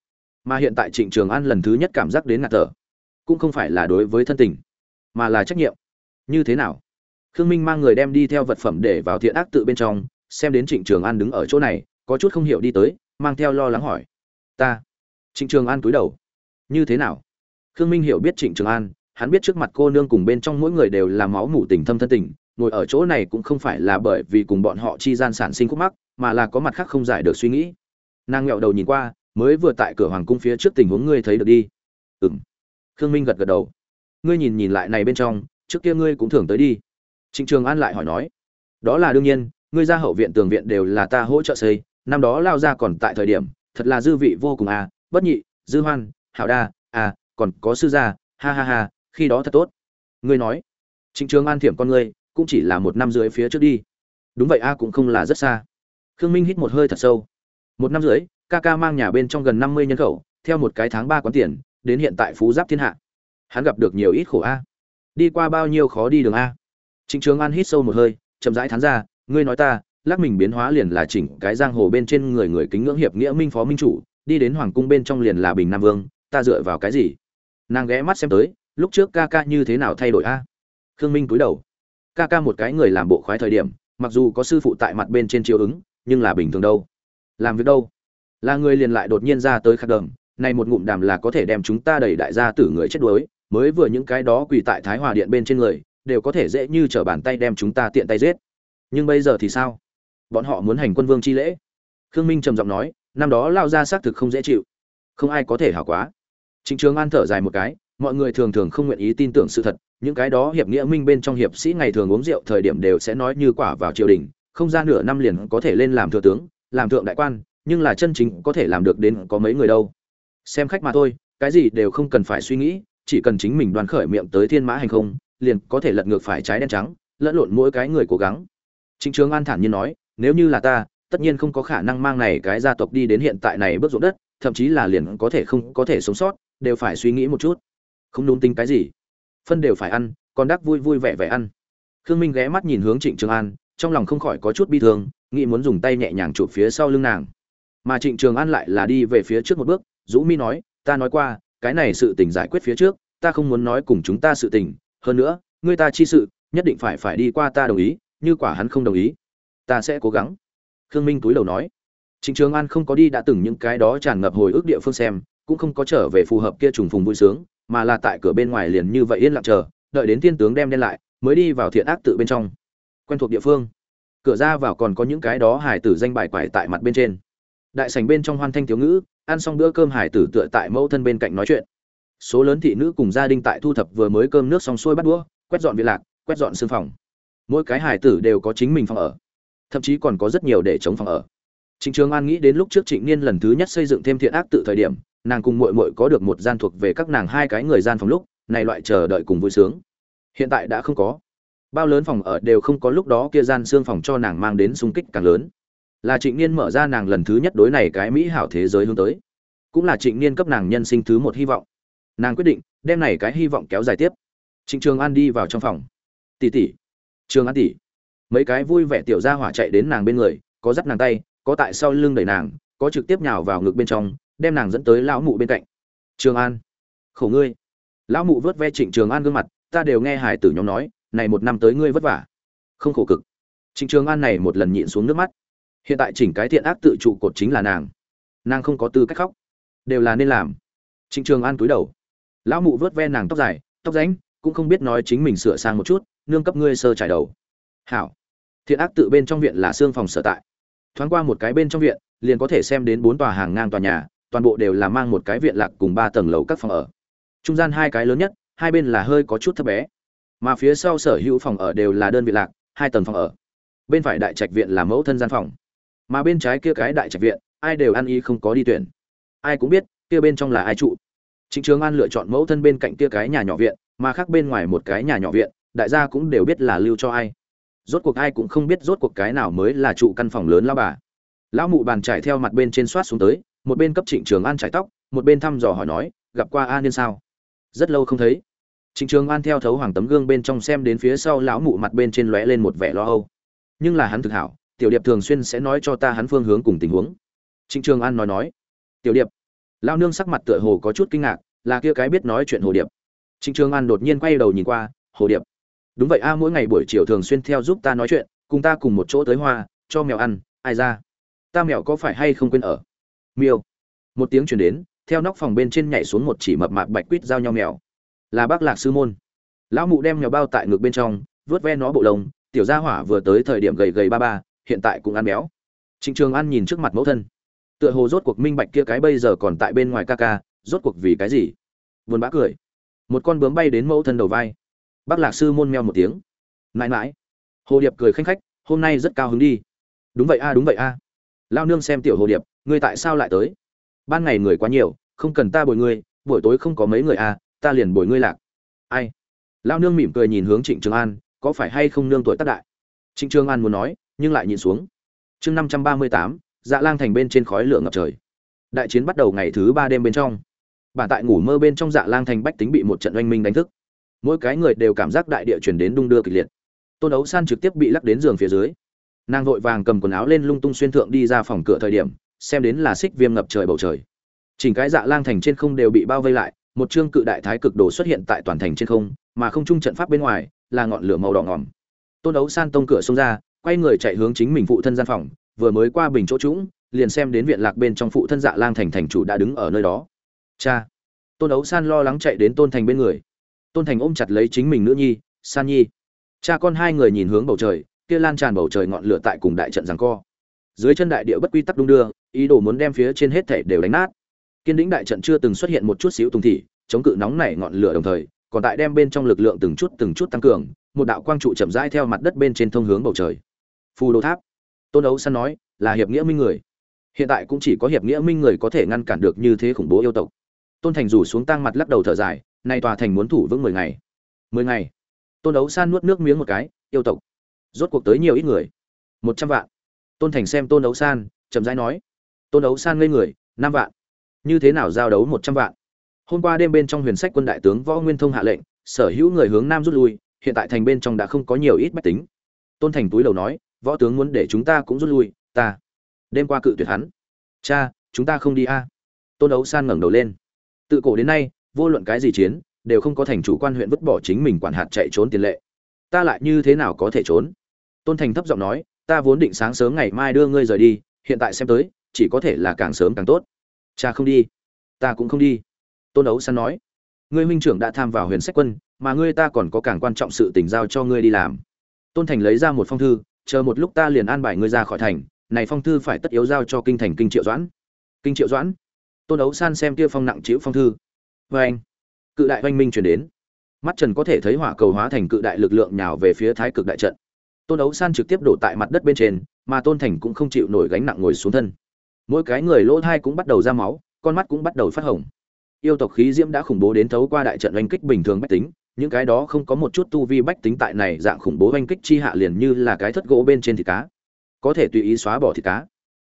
Mà hiện tại trịnh trường an lần thứ nhất cảm giác đến ngạt thở, cũng không phải là đối với thân tình, mà là trách nhiệm. Như thế nào? Khương minh mang người đem đi theo vật phẩm để vào thiện ác tự bên trong, xem đến trịnh trường an đứng ở chỗ này, có chút không hiểu đi tới, mang theo lo lắng hỏi. Ta. Trịnh trường an cúi đầu. Như thế nào? Khương minh hiểu biết trịnh trường an, hắn biết trước mặt cô nương cùng bên trong mỗi người đều là máu mủ tình thâm thân tình ngồi ở chỗ này cũng không phải là bởi vì cùng bọn họ chi gian sản sinh khúc mắc, mà là có mặt khác không giải được suy nghĩ. Nàng nghẹo đầu nhìn qua, mới vừa tại cửa hoàng cung phía trước tình huống ngươi thấy được đi. Ừm. khương minh gật gật đầu. Ngươi nhìn nhìn lại này bên trong, trước kia ngươi cũng thường tới đi. Trịnh trường an lại hỏi nói. Đó là đương nhiên, ngươi ra hậu viện tường viện đều là ta hỗ trợ xây, năm đó lao ra còn tại thời điểm, thật là dư vị vô cùng à bất nhị, dư hoan, hảo đa à còn có sư gia, ha ha ha, khi đó thật tốt. Ngươi nói. Trịnh trường an thiểm con ngươi cũng chỉ là một năm dưới phía trước đi. Đúng vậy, a, cũng không là rất xa. Khương minh hít một hơi thật sâu. Một năm dưới ca ca mang nhà bên trong gần năm mươi nhân khẩu, theo một cái tháng ba quán tiền, đến hiện tại phú giáp thiên hạ. Hắn gặp được nhiều ít khổ, a. Đi qua bao nhiêu khó đi đường, a. Trịnh trường an hít sâu một hơi, chậm rãi thán ra, ngươi nói ta, lắc mình biến hóa liền là chỉnh cái giang hồ bên trên người người kính ngưỡng hiệp nghĩa minh phó minh chủ, đi đến hoàng cung bên trong liền là bình nam vương, ta dựa vào cái gì? Nàng ghé mắt xem tới, lúc trước ca ca như thế nào thay đổi, a? Khương minh cúi đầu ca ca một cái người làm bộ khoái thời điểm, mặc dù có sư phụ tại mặt bên trên chiếu ứng, nhưng là bình thường đâu. Làm việc đâu? Là người liền lại đột nhiên ra tới khắc đầm, này một ngụm đàm là có thể đem chúng ta đẩy đại gia tử người chết đuối, mới vừa những cái đó quỳ tại thái hòa điện bên trên người, đều có thể dễ như trở bàn tay đem chúng ta tiện tay giết. Nhưng bây giờ thì sao? Bọn họ muốn hành quân vương chi lễ. Khương minh trầm giọng nói, năm đó lao ra xác thực không dễ chịu. Không ai có thể hảo quá. Trịnh trường an thở dài một cái, mọi người thường thường không nguyện ý tin tưởng sự thật những cái đó hiệp nghĩa minh bên trong hiệp sĩ ngày thường uống rượu thời điểm đều sẽ nói như quả vào triều đình không ra nửa năm liền có thể lên làm thừa tướng làm thượng đại quan nhưng là chân chính có thể làm được đến có mấy người đâu. Xem khách mà thôi cái gì đều không cần phải suy nghĩ chỉ cần chính mình đoàn khởi miệng tới thiên mã hành không liền có thể lật ngược phải trái đen trắng lẫn lộn mỗi cái người cố gắng. Chính Trường An thản nhiên nói, nếu như là ta, tất nhiên không có khả năng mang này cái gia tộc đi đến hiện tại này bước ruộng đất, thậm chí là liền có thể không có thể sống sót, đều phải suy nghĩ một chút. Không đúng tính cái gì, phân đều phải ăn, còn đắc vui vui vẻ vẻ ăn. Khương Minh ghé mắt nhìn hướng Trịnh Trường An, trong lòng không khỏi có chút bi thương, nghĩ muốn dùng tay nhẹ nhàng chụp phía sau lưng nàng. Mà Trịnh Trường An lại là đi về phía trước một bước, Dũ Mi nói, ta nói qua, cái này sự tình giải quyết phía trước, ta không muốn nói cùng chúng ta sự tình, hơn nữa, ngươi ta chi sự, nhất định phải phải đi qua ta đồng ý, như quả hắn không đồng ý ta sẽ cố gắng khương minh túi đầu nói trịnh trường an không có đi đã từng những cái đó tràn ngập hồi ức địa phương xem cũng không có trở về phù hợp kia trùng phùng vui sướng mà là tại cửa bên ngoài liền như vậy yên lặng chờ, đợi đến tiên tướng đem đen lại, mới đi vào thiện ác tự bên trong. Quen thuộc địa phương. Cửa ra vào còn có những cái đó hải tử danh bài quải tại mặt bên trên. Đại sảnh bên trong hoan thanh thiếu ngữ, ăn xong bữa cơm hải tử tựa tại mẫu thân bên cạnh nói chuyện. Số lớn thị nữ cùng gia đình tại thu thập vừa mới cơm nước xong xuôi bắt đũa, quét dọn viện lạc, quét dọn xương phòng. Mỗi cái hải tử đều có chính mình phòng ở, thậm chí còn có rất nhiều để chống phòng ở. Trịnh trường an nghĩ đến lúc trước trịnh niên lần thứ nhất xây dựng thêm thiện ác tự thời điểm nàng cùng muội muội có được một gian thuộc về các nàng hai cái người gian phòng lúc, này loại chờ đợi cùng vui sướng. Hiện tại đã không có. Bao lớn phòng ở đều không có lúc đó kia gian xương phòng cho nàng mang đến sung kích càng lớn. Là trịnh niên mở ra nàng lần thứ nhất đối này cái mỹ hảo thế giới hướng tới. Cũng là trịnh niên cấp nàng nhân sinh thứ một hy vọng. Nàng quyết định, đem này cái hy vọng kéo dài tiếp. Trịnh trường an đi vào trong phòng. Tỷ tỷ. Trường an tỷ. Mấy cái vui vẻ tiểu gia hỏa chạy đến nàng bên người, có dắt nàng tay, có tại sau lưng đẩy nàng, có trực tiếp nhào vào ngực bên trong đem nàng dẫn tới lão mụ bên cạnh. Trường an, khổ ngươi. Lão mụ vớt ve trịnh trường an gương mặt, ta đều nghe hải tử nhóm nói, này một năm tới ngươi vất vả. Không khổ cực. Trịnh trường an này một lần nhịn xuống nước mắt. Hiện tại chỉnh cái thiện ác tự trụ cột chính là nàng. Nàng không có tư cách khóc. Đều là nên làm. Trịnh trường an cúi đầu. Lão mụ vớt ve nàng tóc dài, tóc ránh, cũng không biết nói chính mình sửa sang một chút, nương cấp ngươi sơ trải đầu. Hảo. Thiện ác tự bên trong viện là xương phòng sở tại. Thoáng qua một cái bên trong viện, liền có thể xem đến bốn tòa hàng ngang tòa nhà toàn bộ đều là mang một cái viện lạc cùng ba tầng lầu các phòng ở. Trung gian hai cái lớn nhất, hai bên là hơi có chút thấp bé. Mà phía sau sở hữu phòng ở đều là đơn vị lạc, hai tầng phòng ở. Bên phải đại trạch viện là mẫu thân gian phòng. Mà bên trái kia cái đại trạch viện, ai đều ăn ý không có đi tuyển. Ai cũng biết, kia bên trong là ai trụ. Trịnh trường an lựa chọn mẫu thân bên cạnh kia cái nhà nhỏ viện, mà khác bên ngoài một cái nhà nhỏ viện, đại gia cũng đều biết là lưu cho ai. Rốt cuộc ai cũng không biết rốt cuộc cái nào mới là trụ căn phòng lớn lao bà. Lão mụ bàn trải theo mặt bên trên soát xuống tới một bên cấp trịnh trường an trải tóc, một bên thăm dò hỏi nói, gặp qua a niên sao? Rất lâu không thấy. Trịnh trường an theo thấu hoàng tấm gương bên trong xem đến phía sau lão mụ mặt bên trên lóe lên một vẻ lo âu. Nhưng là hắn thực hảo, tiểu điệp thường xuyên sẽ nói cho ta hắn phương hướng cùng tình huống. Trịnh trường an nói nói, tiểu điệp. Lão nương sắc mặt tựa hồ có chút kinh ngạc, là kia cái biết nói chuyện hồ điệp. Trịnh trường an đột nhiên quay đầu nhìn qua, hồ điệp. Đúng vậy a, mỗi ngày buổi chiều thường xuyên theo giúp ta nói chuyện, cùng ta cùng một chỗ tới hoa, cho mèo ăn, ai ra? Ta mèo có phải hay không quên ở? Miêu. Một tiếng chuyển đến, theo nóc phòng bên trên nhảy xuống một chỉ mập mạp bạch quýt giao nhau mèo. Là bác lạc sư môn. Lão mụ đem mèo bao tại ngực bên trong, vớt ve nó bộ lông, tiểu gia hỏa vừa tới thời điểm gầy gầy ba ba, hiện tại cũng ăn béo. Trịnh trường ăn nhìn trước mặt mẫu thân. Tựa hồ rốt cuộc minh bạch kia cái bây giờ còn tại bên ngoài ca ca, rốt cuộc vì cái gì? Vườn bã cười. Một con bướm bay đến mẫu thân đầu vai. Bác lạc sư môn meo một tiếng. Mãi mãi hồ điệp cười khanh khách, hôm nay rất cao hứng đi. Đúng vậy a, đúng vậy a. Lao nương xem tiểu hồ điệp ngươi tại sao lại tới? Ban ngày người quá nhiều, không cần ta bồi ngươi, buổi tối không có mấy người à? ta liền bồi ngươi lạc. Ai? Lao nương mỉm cười nhìn hướng trịnh trường an, có phải hay không nương tuổi tác đại? Trịnh trường an muốn nói, nhưng lại nhìn xuống. Chương năm trăm ba mươi tám dạ lang thành bên trên khói lửa ngập trời. Đại chiến bắt đầu ngày thứ ba đêm bên trong. Bản tại ngủ mơ bên trong dạ lang thành bách tính bị một trận oanh minh đánh thức. Mỗi cái người đều cảm giác đại địa chuyển đến đung đưa kịch liệt. Tôn ấu san trực tiếp bị lắc đến giường phía dưới. Nàng vội vàng cầm quần áo lên lung tung xuyên thượng đi ra phòng cửa thời điểm xem đến là xích viêm ngập trời bầu trời. Chỉnh cái dạ lang thành trên không đều bị bao vây lại, một chương cự đại thái cực đồ xuất hiện tại toàn thành trên không, mà không trung trận pháp bên ngoài, là ngọn lửa màu đỏ ngòm tôn đấu san tông cửa xông ra, quay người chạy hướng chính mình phụ thân gian phòng, vừa mới qua bình chỗ trũng, liền xem đến viện lạc bên trong phụ thân dạ lang thành thành chủ đã đứng ở nơi đó. Cha! Tôn đấu san lo lắng chạy đến tôn thành bên người. Tôn thành ôm chặt lấy chính mình nữ nhi, san nhi. Cha con hai người nhìn hướng bầu trời, kia lan tràn bầu trời ngọn lửa tại cùng đại trận giằng co. Dưới chân đại địa bất quy tắc đung đưa ý đồ muốn đem phía trên hết thể đều đánh nát. Kiên đĩnh đại trận chưa từng xuất hiện một chút xíu tung thị, chống cự nóng nảy ngọn lửa đồng thời, còn tại đem bên trong lực lượng từng chút từng chút tăng cường, một đạo quang trụ chậm rãi theo mặt đất bên trên thông hướng bầu trời. Phù đồ tháp. Tôn đấu săn nói, là hiệp nghĩa minh người. Hiện tại cũng chỉ có hiệp nghĩa minh người có thể ngăn cản được như thế khủng bố yêu tộc. Tôn thành rủ xuống tang mặt lắc đầu thở dài, nay tòa thành muốn thủ vững mười ngày. Mười ngày? Tôn đấu san nuốt nước miếng một cái, yêu tộc, rốt cuộc tới nhiều ít người? Một trăm vạn. Tôn thành xem tôn đấu san, chậm rãi nói tôn đấu san ngây người, năm vạn. Như thế nào giao đấu một trăm vạn? Hôm qua đêm bên trong huyền sách quân đại tướng võ nguyên thông hạ lệnh, sở hữu người hướng nam rút lui, hiện tại thành bên trong đã không có nhiều ít bách tính. Tôn thành túi đầu nói, võ tướng muốn để chúng ta cũng rút lui, ta đêm qua cự tuyệt hắn. Cha, chúng ta không đi a. Tôn đấu san ngẩng đầu lên. Tự cổ đến nay, vô luận cái gì chiến, đều không có thành chủ quan huyện vứt bỏ chính mình quản hạt chạy trốn tiền lệ. Ta lại như thế nào có thể trốn? Tôn thành thấp giọng nói, ta vốn định sáng sớm ngày mai đưa ngươi rời đi, hiện tại xem tới chỉ có thể là càng sớm càng tốt. Cha không đi, ta cũng không đi. Tôn đấu san nói, ngươi huynh trưởng đã tham vào huyền sách quân, mà ngươi ta còn có càng quan trọng sự tình giao cho ngươi đi làm. Tôn thành lấy ra một phong thư, chờ một lúc ta liền an bài ngươi ra khỏi thành, này phong thư phải tất yếu giao cho kinh thành kinh triệu doãn. Kinh triệu doãn? Tôn đấu san xem kia phong nặng chịu phong thư. Vê anh, cự đại oanh minh chuyển đến. Mắt trần có thể thấy hỏa cầu hóa thành cự đại lực lượng nhào về phía thái cực đại trận. Tôn đấu san trực tiếp đổ tại mặt đất bên trên, mà tôn thành cũng không chịu nổi gánh nặng ngồi xuống thân mỗi cái người lỗ thai cũng bắt đầu ra máu, con mắt cũng bắt đầu phát hồng. Yêu tộc khí diễm đã khủng bố đến thấu qua đại trận oanh kích bình thường bách tính, những cái đó không có một chút tu vi bách tính tại này dạng khủng bố oanh kích chi hạ liền như là cái thất gỗ bên trên thịt cá. Có thể tùy ý xóa bỏ thịt cá.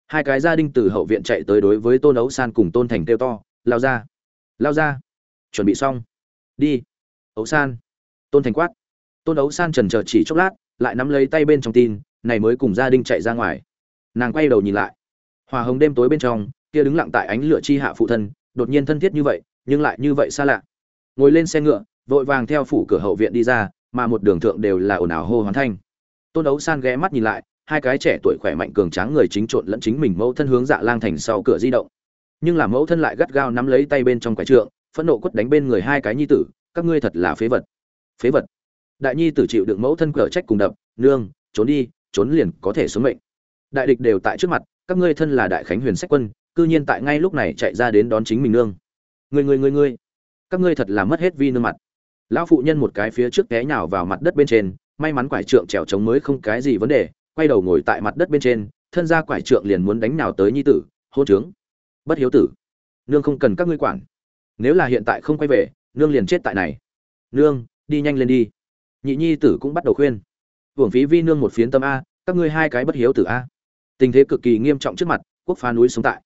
Hai cái gia đình từ hậu viện chạy tới đối với tôn ấu san cùng tôn thành kêu to, lao ra lao ra, chuẩn bị xong. Đi. Ấu san. Tôn thành quát. Tôn ấu san trần chờ chỉ chốc lát, lại nắm lấy tay bên trong tin, này mới cùng gia đình chạy ra ngoài. Nàng quay đầu nhìn lại hòa hồng đêm tối bên trong, kia đứng lặng tại ánh lửa chi hạ phụ thân, đột nhiên thân thiết như vậy, nhưng lại như vậy xa lạ. Ngồi lên xe ngựa, vội vàng theo phủ cửa hậu viện đi ra, mà một đường thượng đều là ồn ào hô hoán thanh. Tôn đấu san ghé mắt nhìn lại, hai cái trẻ tuổi khỏe mạnh cường tráng người chính trộn lẫn chính mình mẫu thân hướng dạ lang thành sau cửa di động. Nhưng là mẫu thân lại gắt gao nắm lấy tay bên trong quái trượng, phẫn nộ quất đánh bên người hai cái nhi tử, các ngươi thật là phế vật. Phế vật? Đại nhi tử chịu được mẫu thân cở trách cùng đập, nương, trốn đi, trốn liền có thể xuống mệnh. Đại địch đều tại trước mặt các ngươi thân là đại khánh huyền sách quân, cư nhiên tại ngay lúc này chạy ra đến đón chính mình nương. Người người người người các ngươi thật là mất hết vi nương mặt. Lão phụ nhân một cái phía trước té nhào vào mặt đất bên trên, may mắn quải trượng trèo trống mới không cái gì vấn đề, quay đầu ngồi tại mặt đất bên trên, thân ra quải trượng liền muốn đánh nào tới nhi tử hô trướng. Bất hiếu tử. Nương không cần các ngươi quản. Nếu là hiện tại không quay về, nương liền chết tại này. Nương, đi nhanh lên đi. Nhị nhi tử cũng bắt đầu khuyên. Hưởng phí vi nương một phiến tâm a, các ngươi hai cái bất hiếu tử a tình thế cực kỳ nghiêm trọng trước mặt, quốc phá núi sống tại.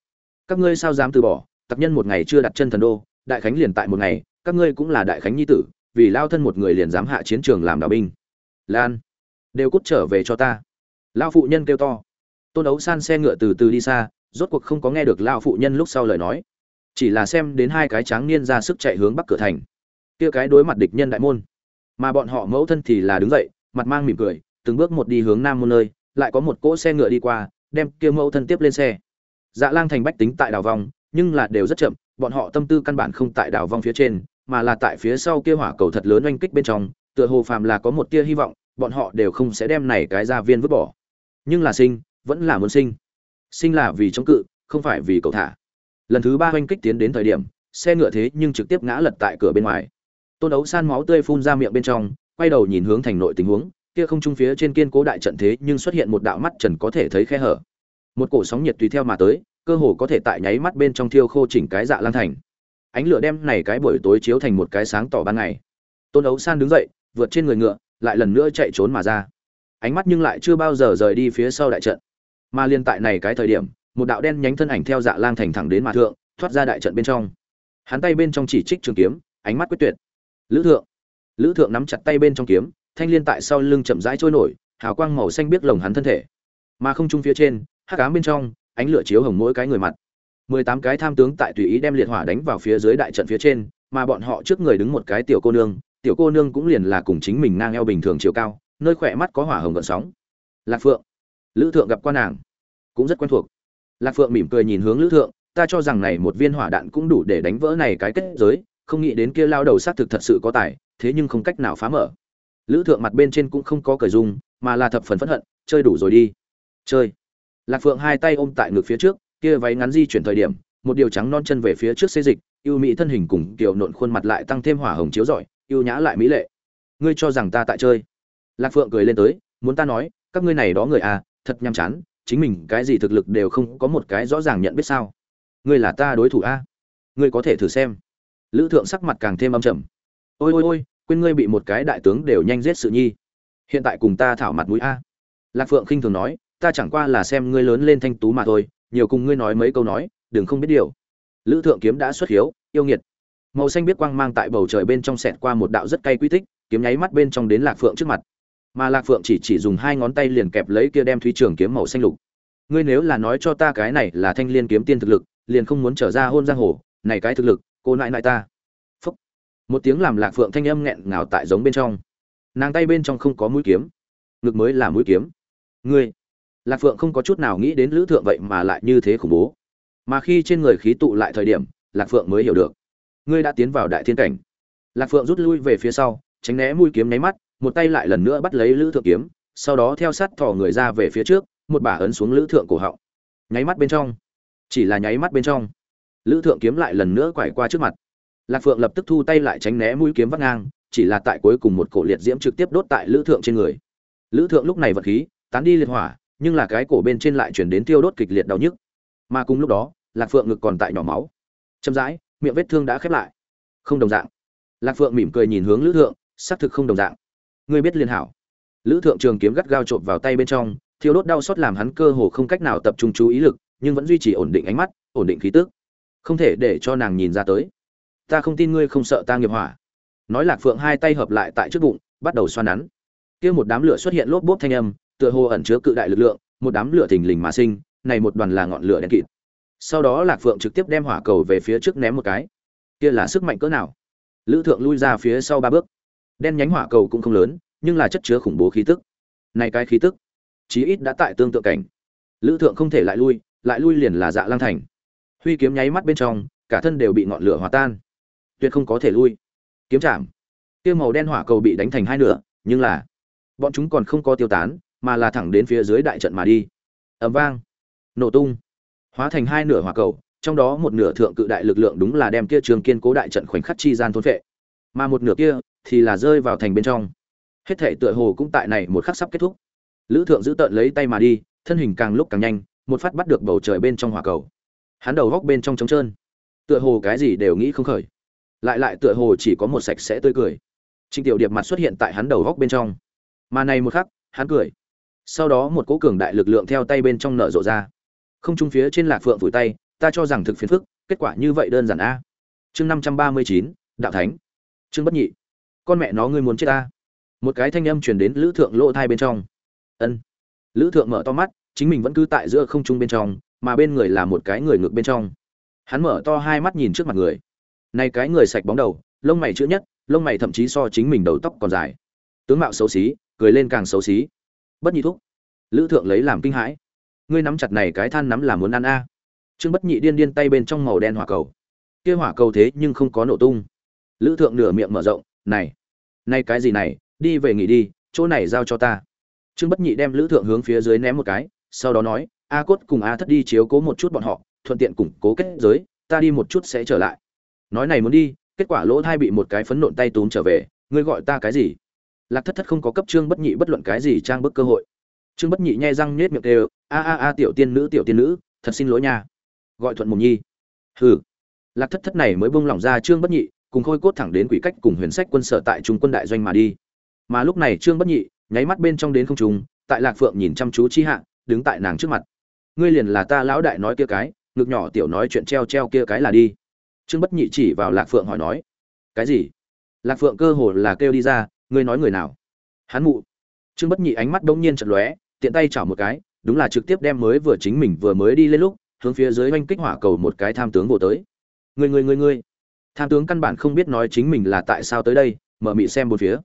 Các ngươi sao dám từ bỏ tập nhân một ngày chưa đặt chân thần đô, đại khánh liền tại một ngày, các ngươi cũng là đại khánh nhi tử, vì lao thân một người liền dám hạ chiến trường làm đạo binh. Lan, đều cút trở về cho ta. Lao phụ nhân kêu to. Tôn đấu san xe ngựa từ từ đi xa, rốt cuộc không có nghe được lao phụ nhân lúc sau lời nói. Chỉ là xem đến hai cái tráng niên ra sức chạy hướng bắc cửa thành. Kia cái đối mặt địch nhân đại môn. Mà bọn họ mẫu thân thì là đứng dậy, mặt mang mỉm cười, từng bước một đi hướng nam môn nơi, lại có một cỗ xe ngựa đi qua đem kia mẫu thân tiếp lên xe. Dạ lang thành bách tính tại đào vong nhưng là đều rất chậm, bọn họ tâm tư căn bản không tại đảo vong phía trên, mà là tại phía sau kia hỏa cầu thật lớn oanh kích bên trong, tựa hồ phàm là có một tia hy vọng, bọn họ đều không sẽ đem này cái gia viên vứt bỏ. Nhưng là sinh, vẫn là muốn sinh. Sinh là vì chống cự, không phải vì cầu thả. Lần thứ ba oanh kích tiến đến thời điểm, xe ngựa thế nhưng trực tiếp ngã lật tại cửa bên ngoài. Tôn đấu san máu tươi phun ra miệng bên trong, quay đầu nhìn hướng thành nội tình huống kia không trung phía trên kiên cố đại trận thế nhưng xuất hiện một đạo mắt trần có thể thấy khe hở. Một cổ sóng nhiệt tùy theo mà tới, cơ hồ có thể tại nháy mắt bên trong thiêu khô chỉnh cái dạ lan thành. Ánh lửa đem này cái buổi tối chiếu thành một cái sáng tỏ ban ngày. Tôn ấu san đứng dậy, vượt trên người ngựa, lại lần nữa chạy trốn mà ra. Ánh mắt nhưng lại chưa bao giờ rời đi phía sau đại trận. Mà liên tại này cái thời điểm, một đạo đen nhánh thân ảnh theo dạ lang thành thẳng đến mà thượng, thoát ra đại trận bên trong. Hắn tay bên trong chỉ trích trường kiếm, ánh mắt quyết tuyệt. Lữ thượng lữ thượng nắm chặt tay bên trong kiếm thanh liên tại sau lưng chậm rãi trôi nổi, hào quang màu xanh biết lồng hắn thân thể. Mà không trung phía trên, hắc ám bên trong, ánh lửa chiếu hồng mỗi cái người mặt. Mười tám cái tham tướng tại tùy ý đem liệt hỏa đánh vào phía dưới đại trận phía trên, mà bọn họ trước người đứng một cái tiểu cô nương, tiểu cô nương cũng liền là cùng chính mình ngang eo bình thường chiều cao, nơi khỏe mắt có hỏa hồng gợn sóng. Lạc phượng. Lữ thượng gặp qua nàng, cũng rất quen thuộc. Lạc phượng mỉm cười nhìn hướng lữ thượng, ta cho rằng này một viên hỏa đạn cũng đủ để đánh vỡ này cái kết giới, không nghĩ đến kia lao đầu sát thực thật sự có tài, thế nhưng không cách nào phá mở lữ thượng mặt bên trên cũng không có cởi dung mà là thập phần phẫn hận, chơi đủ rồi đi. Chơi. Lạc phượng hai tay ôm tại ngực phía trước, kia váy ngắn di chuyển thời điểm, một điều trắng non chân về phía trước xê dịch, ưu mỹ thân hình cùng kiểu nộn khuôn mặt lại tăng thêm hỏa hồng chiếu rọi, ưu nhã lại mỹ lệ. Ngươi cho rằng ta tại chơi? Lạc phượng cười lên tới, muốn ta nói, các ngươi này đó người à thật nhăm chán, chính mình cái gì thực lực đều không có một cái rõ ràng nhận biết sao? Ngươi là ta đối thủ a. À? ngươi có thể thử xem. Lữ thượng sắc mặt càng thêm âm trầm. Ôi ôi ôi quên ngươi bị một cái đại tướng đều nhanh giết sự nhi. Hiện tại cùng ta thảo mặt mũi a. Lạc phượng khinh thường nói, ta chẳng qua là xem ngươi lớn lên thanh tú mà thôi, nhiều cùng ngươi nói mấy câu nói, đừng không biết điều. Lữ thượng kiếm đã xuất hiếu, yêu nghiệt. Màu xanh biết quang mang tại bầu trời bên trong sẹt qua một đạo rất cay quy tích, kiếm nháy mắt bên trong đến lạc phượng trước mặt. Mà lạc phượng chỉ chỉ dùng hai ngón tay liền kẹp lấy kia đem thúy trường kiếm màu xanh lục. Ngươi nếu là nói cho ta cái này là thanh liên kiếm tiên thực lực, liền không muốn trở ra hôn giang hồ, này cái thực lực, cô nại nại ta một tiếng làm lạc phượng thanh âm nghẹn ngào tại giống bên trong. Nàng tay bên trong không có mũi kiếm, ngực mới là mũi kiếm. Ngươi, lạc phượng không có chút nào nghĩ đến lữ thượng vậy mà lại như thế khủng bố. Mà khi trên người khí tụ lại thời điểm, lạc phượng mới hiểu được. Ngươi đã tiến vào đại thiên cảnh. Lạc phượng rút lui về phía sau, tránh né mũi kiếm nháy mắt, một tay lại lần nữa bắt lấy lữ thượng kiếm, sau đó theo sát thò người ra về phía trước, một bả ấn xuống lữ thượng cổ họng. Nháy mắt bên trong, chỉ là nháy mắt bên trong, lữ thượng kiếm lại lần nữa quải qua trước mặt lạc phượng lập tức thu tay lại tránh né mũi kiếm vắt ngang, chỉ là tại cuối cùng một cổ liệt diễm trực tiếp đốt tại lữ thượng trên người. Lữ thượng lúc này vật khí, tán đi liệt hỏa, nhưng là cái cổ bên trên lại chuyển đến tiêu đốt kịch liệt đau nhức. Mà cùng lúc đó, lạc phượng ngực còn tại nhỏ máu. Chậm rãi, miệng vết thương đã khép lại. Không đồng dạng. Lạc phượng mỉm cười nhìn hướng lữ thượng, xác thực không đồng dạng. Ngươi biết liên hảo. Lữ thượng trường kiếm gắt gao trộm vào tay bên trong, thiêu đốt đau xót làm hắn cơ hồ không cách nào tập trung chú ý lực, nhưng vẫn duy trì ổn định ánh mắt, ổn định khí tức. Không thể để cho nàng nhìn ra tới ta không tin ngươi không sợ ta nghiệp hỏa. Nói lạc phượng hai tay hợp lại tại trước bụng, bắt đầu xoa nắn. Kia một đám lửa xuất hiện lốp bốp thanh âm, tựa hồ ẩn chứa cự đại lực lượng, một đám lửa thình lình mà sinh, này một đoàn là ngọn lửa đen kịt. Sau đó lạc phượng trực tiếp đem hỏa cầu về phía trước ném một cái. Kia là sức mạnh cỡ nào? Lữ thượng lui ra phía sau ba bước. Đen nhánh hỏa cầu cũng không lớn, nhưng là chất chứa khủng bố khí tức. Này cái khí tức, chí ít đã tại tương tự cảnh. Lữ thượng không thể lại lui lại lui liền là dạ lang thành. Huy kiếm nháy mắt bên trong, cả thân đều bị ngọn lửa hòa tan tuyệt không có thể lui. Kiếm chạm. Kia màu đen hỏa cầu bị đánh thành hai nửa, nhưng là bọn chúng còn không có tiêu tán, mà là thẳng đến phía dưới đại trận mà đi. Ầm vang. Nổ tung. Hóa thành hai nửa hỏa cầu, trong đó một nửa thượng cự đại lực lượng đúng là đem kia trường kiên cố đại trận khoảnh khắc chi gian thôn phệ. Mà một nửa kia thì là rơi vào thành bên trong. Hết thể tựa hồ cũng tại này một khắc sắp kết thúc. Lữ thượng giữ tợn lấy tay mà đi, thân hình càng lúc càng nhanh, một phát bắt được bầu trời bên trong hỏa cầu. Hắn đầu góc bên trong trống trơn. Tựa hồ cái gì đều nghĩ không khởi lại lại tựa hồ chỉ có một sạch sẽ tươi cười. Trịnh tiểu điệp mặt xuất hiện tại hắn đầu góc bên trong. Mà này một khắc, hắn cười. Sau đó một cỗ cường đại lực lượng theo tay bên trong nở rộ ra. Không trung phía trên lạc phượng vùi tay, ta cho rằng thực phiền phức, kết quả như vậy đơn giản a. Chương năm trăm ba mươi chín, đạo thánh. Chương bất nhị. Con mẹ nó ngươi muốn chết ta. Một cái thanh âm truyền đến lữ thượng lỗ thai bên trong. Ân. Lữ thượng mở to mắt, chính mình vẫn cứ tại giữa không trung bên trong, mà bên người là một cái người ngược bên trong. Hắn mở to hai mắt nhìn trước mặt người này cái người sạch bóng đầu, lông mày chữ nhất, lông mày thậm chí so chính mình đầu tóc còn dài. Tướng mạo xấu xí, cười lên càng xấu xí. Bất nhị thúc. Lữ thượng lấy làm kinh hãi. Ngươi nắm chặt này cái than nắm là muốn ăn a. Trương bất nhị điên điên tay bên trong màu đen hỏa cầu. Kia hỏa cầu thế nhưng không có nổ tung. Lữ thượng nửa miệng mở rộng, này này cái gì này? Đi về nghỉ đi, chỗ này giao cho ta. Trương bất nhị đem lữ thượng hướng phía dưới ném một cái, sau đó nói, a cốt cùng a thất đi chiếu cố một chút bọn họ, thuận tiện củng cố kết giới, ta đi một chút sẽ trở lại nói này muốn đi, kết quả lỗ thai bị một cái phấn nộn tay túm trở về, ngươi gọi ta cái gì? Lạc thất thất không có cấp trương bất nhị bất luận cái gì trang bức cơ hội. Trương bất nhị nhai răng nhết miệng đều a a a, tiểu tiên nữ, tiểu tiên nữ, thật xin lỗi nha. Gọi thuận mùng nhi. Hừ. Lạc thất thất này mới bông lỏng ra trương bất nhị, cùng khôi cốt thẳng đến quỷ cách cùng huyền sách quân sở tại trung quân đại doanh mà đi. Mà lúc này trương bất nhị, nháy mắt bên trong đến không trùng tại lạc phượng nhìn chăm chú chi hạ, đứng tại nàng trước mặt. Ngươi liền là ta lão đại nói kia cái, ngực nhỏ tiểu nói chuyện treo treo kia cái là đi trương bất nhị chỉ vào lạc phượng hỏi nói, cái gì? Lạc phượng cơ hồ là kêu đi ra, ngươi nói người nào? Hắn mụ. Trương bất nhị ánh mắt đông nhiên chật lóe, tiện tay chảo một cái, đúng là trực tiếp đem mới vừa chính mình vừa mới đi lên lúc, hướng phía dưới oanh kích hỏa cầu một cái tham tướng vô tới. Người người người người tham tướng căn bản không biết nói chính mình là tại sao tới đây, mở mị xem một phía.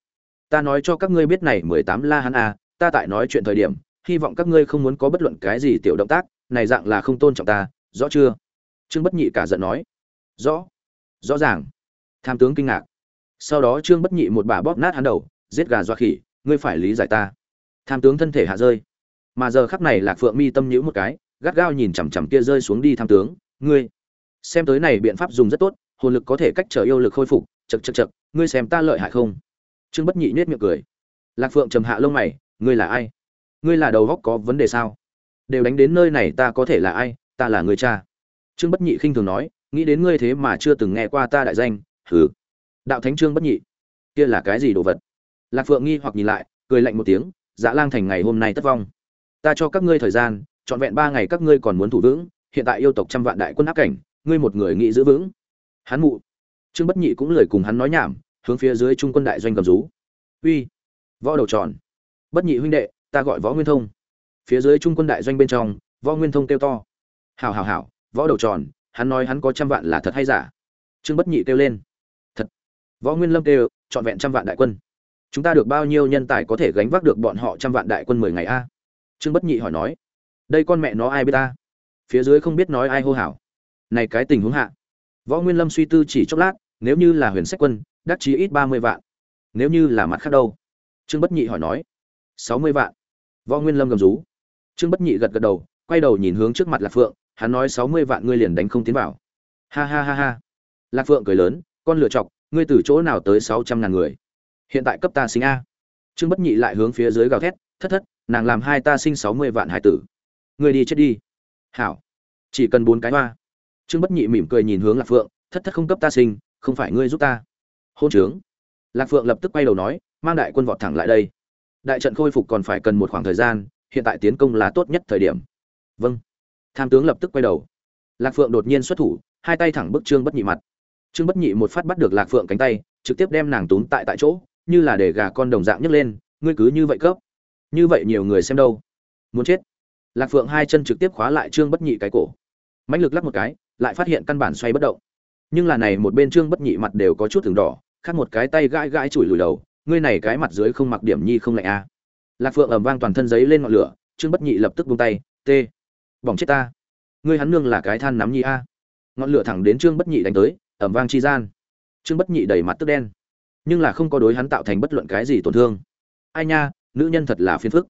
Ta nói cho các ngươi biết này mười tám la hắn à ta tại nói chuyện thời điểm, hy vọng các ngươi không muốn có bất luận cái gì tiểu động tác, này dạng là không tôn trọng ta, rõ chưa? Trương bất nhị cả giận nói rõ. Rõ ràng. Tham tướng kinh ngạc. Sau đó trương bất nhị một bà bóp nát hắn đầu, giết gà dọa khỉ, ngươi phải lý giải ta. Tham tướng thân thể hạ rơi. Mà giờ khắc này lạc phượng mi tâm nhữ một cái, gắt gao nhìn chằm chằm kia rơi xuống đi tham tướng, ngươi, xem tới này biện pháp dùng rất tốt, hồn lực có thể cách trở yêu lực khôi phục chật chật chật ngươi xem ta lợi hại không? Trương bất nhị nết miệng cười. Lạc phượng trầm hạ lông mày, ngươi là ai? Ngươi là đầu góc có vấn đề sao? Đều đánh đến nơi này ta có thể là ai? Ta là người cha. Trương bất nhị khinh thường nói nghĩ đến ngươi thế mà chưa từng nghe qua ta đại danh, hừ. Đạo thánh trương bất nhị, kia là cái gì đồ vật? Lạc phượng nghi hoặc nhìn lại, cười lạnh một tiếng dạ lang thành ngày hôm nay tất vong. Ta cho các ngươi thời gian, trọn vẹn ba ngày các ngươi còn muốn thủ vững, hiện tại yêu tộc trăm vạn đại quân áp cảnh, ngươi một người nghĩ giữ vững. Hắn mụ. Trương bất nhị cũng lời cùng hắn nói nhảm, hướng phía dưới trung quân đại doanh cầm rú. Uy. Võ đầu tròn. Bất nhị huynh đệ, ta gọi võ nguyên thông. Phía dưới trung quân đại doanh bên trong, võ nguyên thông kêu to. Hào hào hào võ đầu tròn hắn nói hắn có trăm vạn là thật hay giả? Trương bất nhị kêu lên. Thật. Võ nguyên lâm kêu, trọn vẹn trăm vạn đại quân. Chúng ta được bao nhiêu nhân tài có thể gánh vác được bọn họ trăm vạn đại quân mười ngày a? Trương bất nhị hỏi nói. Đây con mẹ nó ai biết ta? Phía dưới không biết nói ai hô hào. Này cái tình huống hạ. Võ nguyên lâm suy tư chỉ chốc lát, nếu như là huyền sách quân, đắc chí ít ba mươi vạn. Nếu như là mặt khác đâu? Trương bất nhị hỏi nói. Sáu mươi vạn. Võ nguyên lâm gầm rú. Trương bất nhị gật gật đầu, quay đầu nhìn hướng trước mặt lạc phượng hắn nói sáu mươi vạn ngươi liền đánh không tiến vào. Ha ha ha ha. Lạc phượng cười lớn, con lựa chọc, ngươi từ chỗ nào tới sáu trăm ngàn người? Hiện tại cấp ta sinh a. Trương bất nhị lại hướng phía dưới gào thét, thất thất, nàng làm hai ta sinh sáu mươi vạn hải tử. Ngươi đi chết đi. Hảo. Chỉ cần bốn cái hoa. Trương bất nhị mỉm cười nhìn hướng lạc phượng, thất thất không cấp ta sinh, không phải ngươi giúp ta. Hôn trướng. Lạc phượng lập tức quay đầu nói, mang đại quân vọt thẳng lại đây. Đại trận khôi phục còn phải cần một khoảng thời gian, hiện tại tiến công là tốt nhất thời điểm. Vâng tham tướng lập tức quay đầu. Lạc phượng đột nhiên xuất thủ, hai tay thẳng bức trương bất nhị mặt. Trương bất nhị một phát bắt được lạc phượng cánh tay, trực tiếp đem nàng túm tại tại chỗ, như là để gà con đồng dạng nhấc lên, ngươi cứ như vậy cấp như vậy nhiều người xem đâu. Muốn chết. Lạc phượng hai chân trực tiếp khóa lại trương bất nhị cái cổ. Mãnh lực lắc một cái, lại phát hiện căn bản xoay bất động. Nhưng là này một bên trương bất nhị mặt đều có chút thường đỏ, khác một cái tay gãi gãi chùi lùi đầu, ngươi này cái mặt dưới không mặc điểm nhi không lạnh a à. lạc phượng ầm vang toàn thân giấy lên ngọn lửa, trương bất nhị lập tức buông tay T bỏng chết ta. Ngươi hắn nương là cái than nắm nhi a. Ngọn lửa thẳng đến trương bất nhị đánh tới ầm vang chi gian. Trương bất nhị đầy mặt tức đen. Nhưng là không có đối hắn tạo thành bất luận cái gì tổn thương. Ai nha, nữ nhân thật là phiền phức.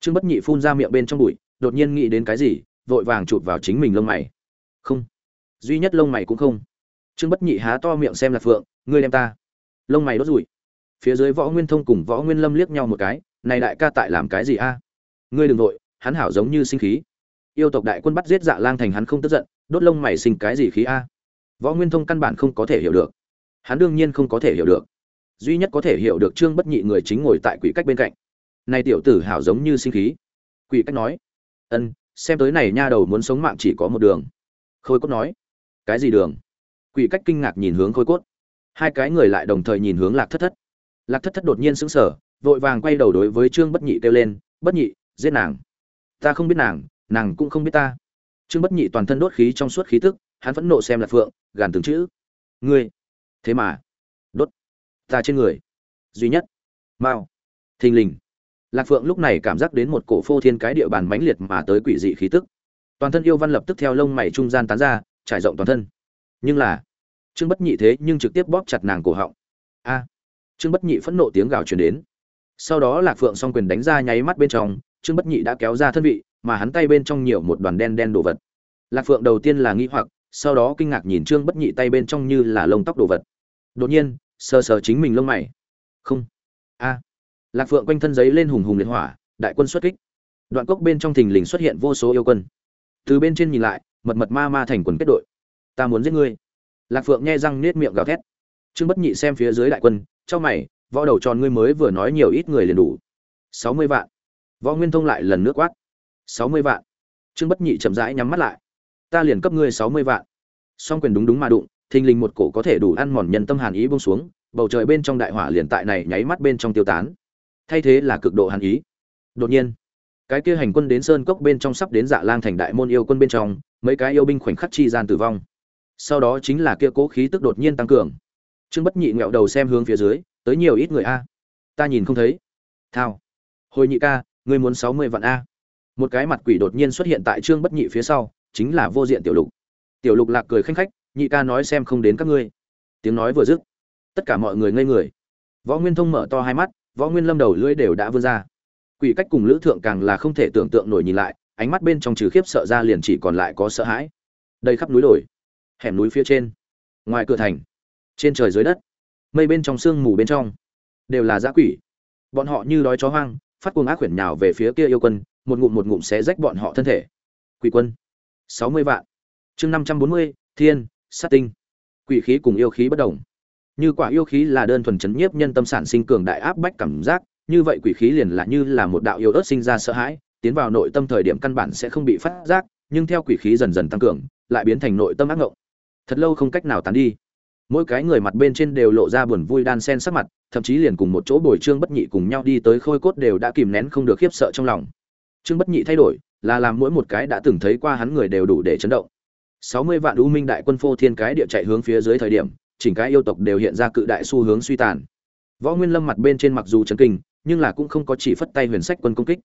Trương bất nhị phun ra miệng bên trong bụi, đột nhiên nghĩ đến cái gì, vội vàng chụp vào chính mình lông mày. Không. Duy nhất lông mày cũng không. Trương bất nhị há to miệng xem là phượng, ngươi đem ta. Lông mày đốt rủi phía dưới võ nguyên thông cùng võ nguyên lâm liếc nhau một cái, này đại ca tại làm cái gì a? Ngươi đừng nội hắn hảo giống như sinh khí yêu tộc đại quân bắt giết dạ lang thành hắn không tức giận, đốt lông mày sinh cái gì khí a? Võ nguyên thông căn bản không có thể hiểu được. Hắn đương nhiên không có thể hiểu được. Duy nhất có thể hiểu được trương bất nhị người chính ngồi tại quỷ cách bên cạnh. Này tiểu tử hảo giống như sinh khí. Quỷ cách nói, ân, xem tới này nha đầu muốn sống mạng chỉ có một đường. Khôi cốt nói, cái gì đường? Quỷ cách kinh ngạc nhìn hướng khôi cốt. Hai cái người lại đồng thời nhìn hướng lạc thất thất. Lạc thất thất đột nhiên sững sờ, vội vàng quay đầu đối với trương bất nhị kêu lên, bất nhị, giết nàng. Ta không biết nàng nàng cũng không biết ta. Trương bất nhị toàn thân đốt khí trong suốt khí tức, hắn phẫn nộ xem lạc phượng, gàn từng chữ. Ngươi. Thế mà. Đốt. Ta trên người. Duy nhất. Mao. Thình lình. Lạc phượng lúc này cảm giác đến một cổ phô thiên cái địa bàn mãnh liệt mà tới quỷ dị khí tức. Toàn thân yêu văn lập tức theo lông mày trung gian tán ra, trải rộng toàn thân. Nhưng là, trương bất nhị thế nhưng trực tiếp bóp chặt nàng cổ họng. A. Trương bất nhị phẫn nộ tiếng gào truyền đến. Sau đó lạc phượng s quyền đánh ra nháy mắt bên trong, trương bất nhị đã kéo ra thân vị mà hắn tay bên trong nhiều một đoàn đen đen đồ vật. Lạc phượng đầu tiên là nghi hoặc, sau đó kinh ngạc nhìn trương bất nhị tay bên trong như là lông tóc đồ vật. Đột nhiên, sờ sờ chính mình lông mày. Không. A. Lạc phượng quanh thân giấy lên hùng hùng liệt hỏa, đại quân xuất kích. Đoạn cốc bên trong thình lình xuất hiện vô số yêu quân. Từ bên trên nhìn lại, mật mật ma ma thành quần kết đội. Ta muốn giết ngươi. Lạc phượng nghe răng nết miệng gào thét. Trương bất nhị xem phía dưới đại quân trong mày, võ đầu tròn ngươi mới vừa nói nhiều ít người liền đủ. Sáu mươi vạn. Võ nguyên thông lại lần nước quát sáu mươi vạn. Trương bất nhị chậm rãi nhắm mắt lại. Ta liền cấp ngươi sáu mươi vạn. Song quyền đúng đúng mà đụng, thình lình một cổ có thể đủ ăn mòn nhân tâm hàn ý bông xuống, bầu trời bên trong đại hỏa liền tại này nháy mắt bên trong tiêu tán. Thay thế là cực độ hàn ý. Đột nhiên, cái kia hành quân đến sơn cốc bên trong sắp đến dạ lang thành đại môn yêu quân bên trong, mấy cái yêu binh khoảnh khắc chi gian tử vong. Sau đó chính là kia cố khí tức đột nhiên tăng cường. Trương bất nhị nghẹo đầu xem hướng phía dưới, tới nhiều ít người a. Ta nhìn không thấy. Thao. Hồi nhị ca, ngươi muốn sáu mươi vạn a một cái mặt quỷ đột nhiên xuất hiện tại trương bất nhị phía sau, chính là vô diện tiểu lục. Tiểu lục lạc cười khanh khách, nhị ca nói xem không đến các ngươi. Tiếng nói vừa dứt, tất cả mọi người ngây người. Võ nguyên thông mở to hai mắt, võ nguyên lâm đầu lưỡi đều đã vươn ra. Quỷ cách cùng lữ thượng càng là không thể tưởng tượng nổi nhìn lại, ánh mắt bên trong trừ khiếp sợ ra liền chỉ còn lại có sợ hãi. Đây khắp núi đồi, hẻm núi phía trên, ngoài cửa thành, trên trời dưới đất, mây bên trong sương mù bên trong, đều là giã quỷ. Bọn họ như đói chó hoang, phát cuồng ác quyển nhào về phía kia yêu quân một ngụm một ngụm xé rách bọn họ thân thể. Quỷ quân, sáu mươi vạn. Chương năm trăm bốn mươi, thiên, sát tinh. Quỷ khí cùng yêu khí bất đồng. Như quả yêu khí là đơn thuần chấn nhiếp nhân tâm sản sinh cường đại áp bách cảm giác, như vậy quỷ khí liền là như là một đạo yêu ớt sinh ra sợ hãi, tiến vào nội tâm thời điểm căn bản sẽ không bị phát giác, nhưng theo quỷ khí dần dần tăng cường, lại biến thành nội tâm ác ngộng. Thật lâu không cách nào tán đi. Mỗi cái người mặt bên trên đều lộ ra buồn vui đan sen sắc mặt, thậm chí liền cùng một chỗ bồi trương bất nhị cùng nhau đi tới khôi cốt đều đã kìm nén không được khiếp sợ trong lòng trương bất nhị thay đổi, là làm mỗi một cái đã từng thấy qua hắn người đều đủ để chấn động. Sáu mươi vạn u minh đại quân phô thiên cái địa chạy hướng phía dưới thời điểm, chỉnh cái yêu tộc đều hiện ra cự đại xu hướng suy tàn. Võ nguyên lâm mặt bên trên mặc dù chấn kinh, nhưng là cũng không có chỉ phất tay huyền sách quân công kích.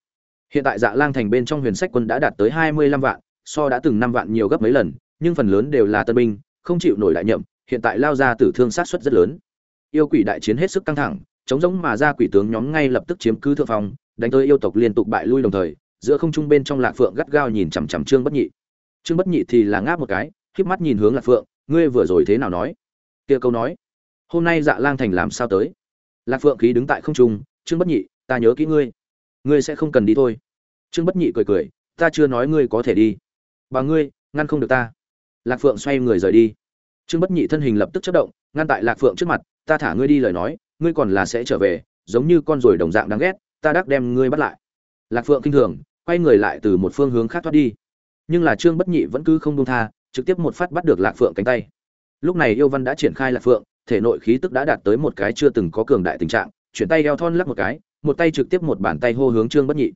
Hiện tại dạ lang thành bên trong huyền sách quân đã đạt tới hai mươi lăm vạn, so đã từng năm vạn nhiều gấp mấy lần, nhưng phần lớn đều là tân binh, không chịu nổi đại nhậm, hiện tại lao ra tử thương sát suất rất lớn. Yêu quỷ đại chiến hết sức căng thẳng, chống giống mà ra quỷ tướng nhóm ngay lập tức chiếm cứ thượng phòng đánh tới yêu tộc liên tục bại lui đồng thời giữa không trung bên trong lạc phượng gắt gao nhìn chằm chằm trương bất nhị. Trương bất nhị thì là ngáp một cái, híp mắt nhìn hướng lạc phượng, ngươi vừa rồi thế nào nói? Kia câu nói, hôm nay dạ lang thành làm sao tới? Lạc phượng khí đứng tại không trung, trương bất nhị, ta nhớ kỹ ngươi. Ngươi sẽ không cần đi thôi. Trương bất nhị cười cười, ta chưa nói ngươi có thể đi. Bà ngươi, ngăn không được ta. Lạc phượng xoay người rời đi. Trương bất nhị thân hình lập tức chất động, ngăn tại lạc phượng trước mặt, ta thả ngươi đi lời nói, ngươi còn là sẽ trở về, giống như con ruồi đồng dạng đáng ghét, ta đắc đem ngươi bắt lại. Lạc phượng kinh thường quay người lại từ một phương hướng khác thoát đi. Nhưng là trương bất nhị vẫn cứ không đông tha, trực tiếp một phát bắt được lạc phượng cánh tay. Lúc này yêu văn đã triển khai lạc phượng, thể nội khí tức đã đạt tới một cái chưa từng có cường đại tình trạng, chuyển tay eo thon lắc một cái, một tay trực tiếp một bàn tay hô hướng trương bất nhị.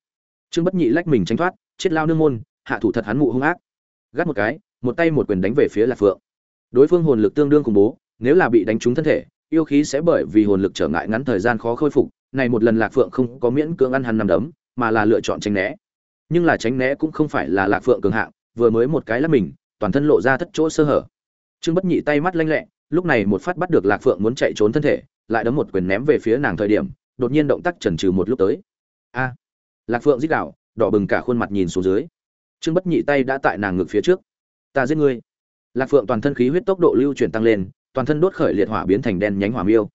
Trương bất nhị lách mình tránh thoát, chết lao nương môn, hạ thủ thật hắn mụ hung ác. Gắt một cái, một tay một quyền đánh về phía lạc phượng. Đối phương hồn lực tương đương khủng bố, nếu là bị đánh trúng thân thể, yêu khí sẽ bởi vì hồn lực trở ngại ngắn thời gian khó khôi phục. Này một lần lạc phượng không có miễn cưỡng ăn hắn nằm đấm, mà là lựa chọn tránh né nhưng là tránh né cũng không phải là lạc phượng cường hạng, vừa mới một cái là mình, toàn thân lộ ra thất chỗ sơ hở. Trương bất nhị tay mắt lanh lẹ, lúc này một phát bắt được lạc phượng muốn chạy trốn thân thể, lại đấm một quyền ném về phía nàng thời điểm, đột nhiên động tác chần chừ một lúc tới. A! Lạc phượng dích đạo đỏ bừng cả khuôn mặt nhìn xuống dưới. Trương bất nhị tay đã tại nàng ngực phía trước. Ta giết ngươi. Lạc phượng toàn thân khí huyết tốc độ lưu chuyển tăng lên, toàn thân đốt khởi liệt hỏa biến thành đen nhánh hỏa miêu.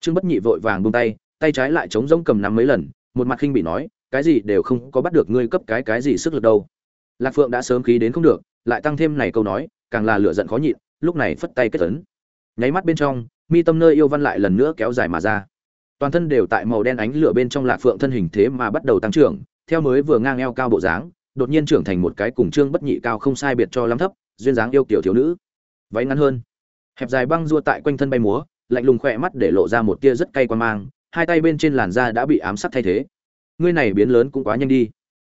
Trương bất nhị vội vàng buông tay tay trái lại chống rỗng cầm nắm mấy lần, một mặt khinh bị nói cái gì đều không có bắt được ngươi cấp cái cái gì sức lực đâu. Lạc phượng đã sớm khí đến không được, lại tăng thêm này câu nói, càng là lửa giận khó nhịn, lúc này phất tay kết tấn nháy mắt bên trong, mi tâm nơi yêu văn lại lần nữa kéo dài mà ra. Toàn thân đều tại màu đen ánh lửa bên trong lạc phượng thân hình thế mà bắt đầu tăng trưởng, theo mới vừa ngang eo cao bộ dáng, đột nhiên trưởng thành một cái cùng trương bất nhị cao không sai biệt cho lắm thấp, duyên dáng yêu kiểu thiếu nữ. Váy ngắn hơn, hẹp dài băng rua tại quanh thân bay múa, lạnh lùng khỏe mắt để lộ ra một tia rất cay quan mang, hai tay bên trên làn da đã bị ám sát thay thế ngươi này biến lớn cũng quá nhanh đi.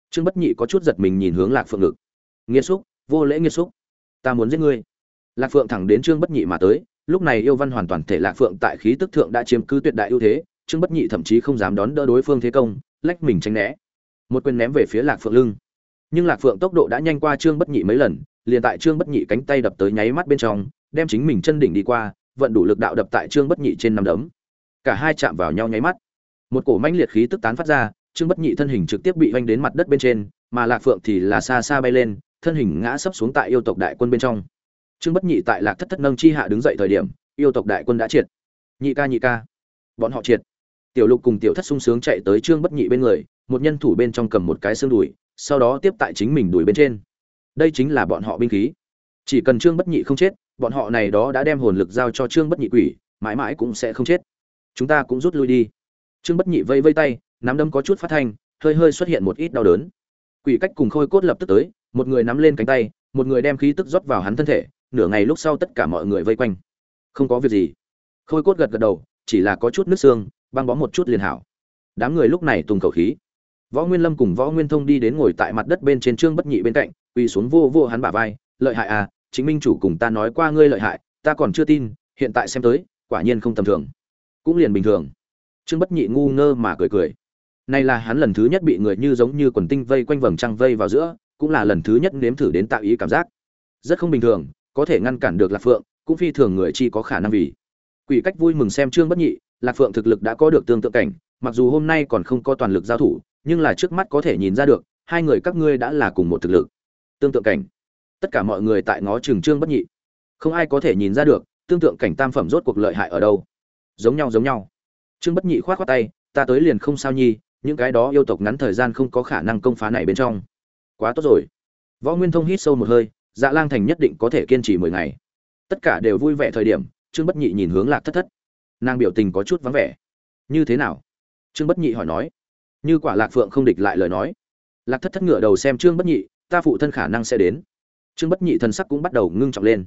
Trương bất nhị có chút giật mình nhìn hướng lạc phượng ngực. Nghiêm xúc, vô lễ nghiêm xúc. Ta muốn giết ngươi. Lạc phượng thẳng đến trương bất nhị mà tới, lúc này yêu văn hoàn toàn thể lạc phượng tại khí tức thượng đã chiếm cứ tuyệt đại ưu thế, trương bất nhị thậm chí không dám đón đỡ đối phương thế công, lách mình tránh né. Một quyền ném về phía lạc phượng lưng. Nhưng lạc phượng tốc độ đã nhanh qua trương bất nhị mấy lần, liền tại trương bất nhị cánh tay đập tới nháy mắt bên trong, đem chính mình chân đỉnh đi qua, vận đủ lực đạo đập tại trương bất nhị trên nằm đấm. Cả hai chạm vào nhau nháy mắt. Một cổ mãnh liệt khí tức tán phát ra trương bất nhị thân hình trực tiếp bị oanh đến mặt đất bên trên, mà lạc phượng thì là xa xa bay lên, thân hình ngã sấp xuống tại yêu tộc đại quân bên trong. Trương bất nhị tại lạc thất thất nâng chi hạ đứng dậy thời điểm, yêu tộc đại quân đã triệt. Nhị ca nhị ca. Bọn họ triệt. Tiểu lục cùng tiểu thất sung sướng chạy tới trương bất nhị bên người, một nhân thủ bên trong cầm một cái xương đùi, sau đó tiếp tại chính mình đùi bên trên. Đây chính là bọn họ binh khí. Chỉ cần trương bất nhị không chết, bọn họ này đó đã đem hồn lực giao cho trương bất nhị quỷ, mãi mãi cũng sẽ không chết. Chúng ta cũng rút lui đi. Trương bất nhị vây vây tay nắm đấm có chút phát thanh, hơi hơi xuất hiện một ít đau đớn. Quỷ cách cùng khôi cốt lập tức tới, một người nắm lên cánh tay, một người đem khí tức rót vào hắn thân thể, nửa ngày lúc sau tất cả mọi người vây quanh. Không có việc gì. Khôi cốt gật gật đầu, chỉ là có chút nước xương, băng bó một chút liền hảo. Đám người lúc này tùng khẩu khí. Võ nguyên lâm cùng võ nguyên thông đi đến ngồi tại mặt đất bên trên trương bất nhị bên cạnh, quỳ xuống vô vô hắn bả vai, lợi hại à chính minh chủ cùng ta nói qua ngươi lợi hại, ta còn chưa tin, hiện tại xem tới, quả nhiên không tầm thường. Cũng liền bình thường. Trương bất nhị ngu ngơ mà cười cười này là hắn lần thứ nhất bị người như giống như quần tinh vây quanh vầng trăng vây vào giữa, cũng là lần thứ nhất nếm thử đến tạo ý cảm giác. Rất không bình thường, có thể ngăn cản được lạc phượng, cũng phi thường người chi có khả năng vì. Quỷ cách vui mừng xem trương bất nhị, lạc phượng thực lực đã có được tương tự cảnh, mặc dù hôm nay còn không có toàn lực giao thủ, nhưng là trước mắt có thể nhìn ra được, hai người các ngươi đã là cùng một thực lực. Tương tự cảnh. Tất cả mọi người tại ngó trường trương bất nhị. Không ai có thể nhìn ra được, tương tự cảnh tam phẩm rốt cuộc lợi hại ở đâu. Giống nhau giống nhau. Trương bất nhị khoát khoát tay, ta tới liền không sao nhi những cái đó yêu tộc ngắn thời gian không có khả năng công phá này bên trong. Quá tốt rồi. Võ nguyên thông hít sâu một hơi dạ lang thành nhất định có thể kiên trì mười ngày. Tất cả đều vui vẻ thời điểm, trương bất nhị nhìn hướng lạc thất thất. Nàng biểu tình có chút vắng vẻ. Như thế nào? Trương bất nhị hỏi nói. Như quả lạc phượng không địch lại lời nói. Lạc thất thất ngựa đầu xem trương bất nhị, ta phụ thân khả năng sẽ đến. Trương bất nhị thần sắc cũng bắt đầu ngưng trọng lên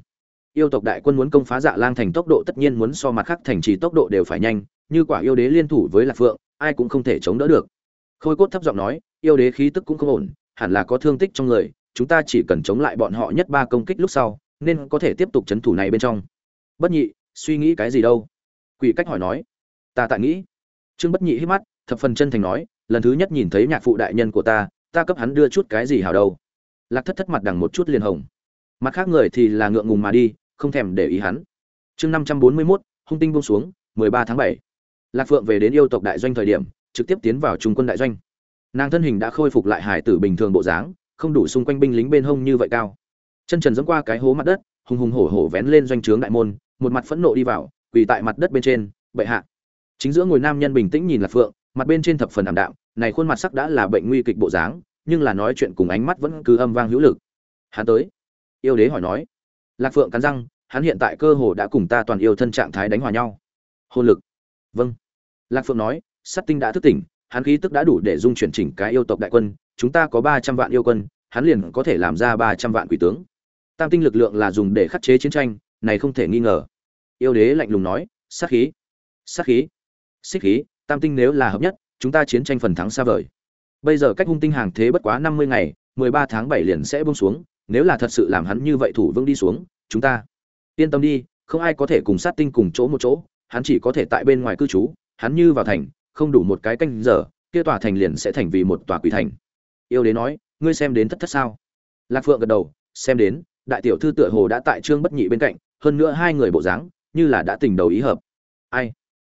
yêu tộc đại quân muốn công phá dạ lang thành tốc độ tất nhiên muốn so mặt khác thành trì tốc độ đều phải nhanh, như quả yêu đế liên thủ với lạc phượng, ai cũng không thể chống đỡ được. Khôi cốt thấp giọng nói, yêu đế khí tức cũng không ổn, hẳn là có thương tích trong người, chúng ta chỉ cần chống lại bọn họ nhất ba công kích lúc sau, nên có thể tiếp tục chấn thủ này bên trong. Bất nhị, suy nghĩ cái gì đâu? Quỷ cách hỏi nói. Ta tại nghĩ. Trương bất nhị hít mắt, thập phần chân thành nói, lần thứ nhất nhìn thấy nhạc phụ đại nhân của ta ta cấp hắn đưa chút cái gì hào đâu. Lạc thất thất mặt đằng một chút liền hồng. Mặt khác người thì là ngượng ngùng mà đi không thèm để ý hắn. Chương năm trăm bốn mươi mốt, hung tinh buông xuống, mười ba tháng bảy. Lạc phượng về đến yêu tộc đại doanh thời điểm, trực tiếp tiến vào trung quân đại doanh. Nàng thân hình đã khôi phục lại hải tử bình thường bộ dáng, không đủ xung quanh binh lính bên hông như vậy cao. Chân trần dẫm qua cái hố mặt đất, hùng hùng hổ hổ vén lên doanh trướng đại môn, một mặt phẫn nộ đi vào, quỳ tại mặt đất bên trên, bệ hạ. Chính giữa ngồi nam nhân bình tĩnh nhìn lạc phượng, mặt bên trên thập phần ảm đạm, này khuôn mặt sắc đã là bệnh nguy kịch bộ dáng, nhưng là nói chuyện cùng ánh mắt vẫn cứ âm vang hữu lực. Hắn tới. Yêu đế hỏi nói lạc phượng cắn răng, hắn hiện tại cơ hồ đã cùng ta toàn yêu thân trạng thái đánh hòa nhau. Hôn lực. Vâng. Lạc phượng nói sắt tinh đã thức tỉnh, hắn khí tức đã đủ để dung chuyển chỉnh cái yêu tộc đại quân, chúng ta có ba trăm vạn yêu quân, hắn liền có thể làm ra ba trăm vạn quỷ tướng. Tam tinh lực lượng là dùng để khắc chế chiến tranh, này không thể nghi ngờ. Yêu đế lạnh lùng nói, sát khí. Sát khí. Xích khí, tam tinh nếu là hợp nhất, chúng ta chiến tranh phần thắng xa vời. Bây giờ cách hung tinh hàng thế bất quá năm mươi ngày, mười ba tháng bảy liền sẽ bông xuống nếu là thật sự làm hắn như vậy thủ vương đi xuống, chúng ta, yên tâm đi, không ai có thể cùng sát tinh cùng chỗ một chỗ, hắn chỉ có thể tại bên ngoài cư trú, hắn như vào thành, không đủ một cái canh giờ, kia tòa thành liền sẽ thành vì một tòa quỷ thành. Yêu đế nói, ngươi xem đến thất thất sao? Lạc phượng gật đầu, xem đến, đại tiểu thư tựa hồ đã tại trương bất nhị bên cạnh, hơn nữa hai người bộ dáng, như là đã tình đầu ý hợp. Ai?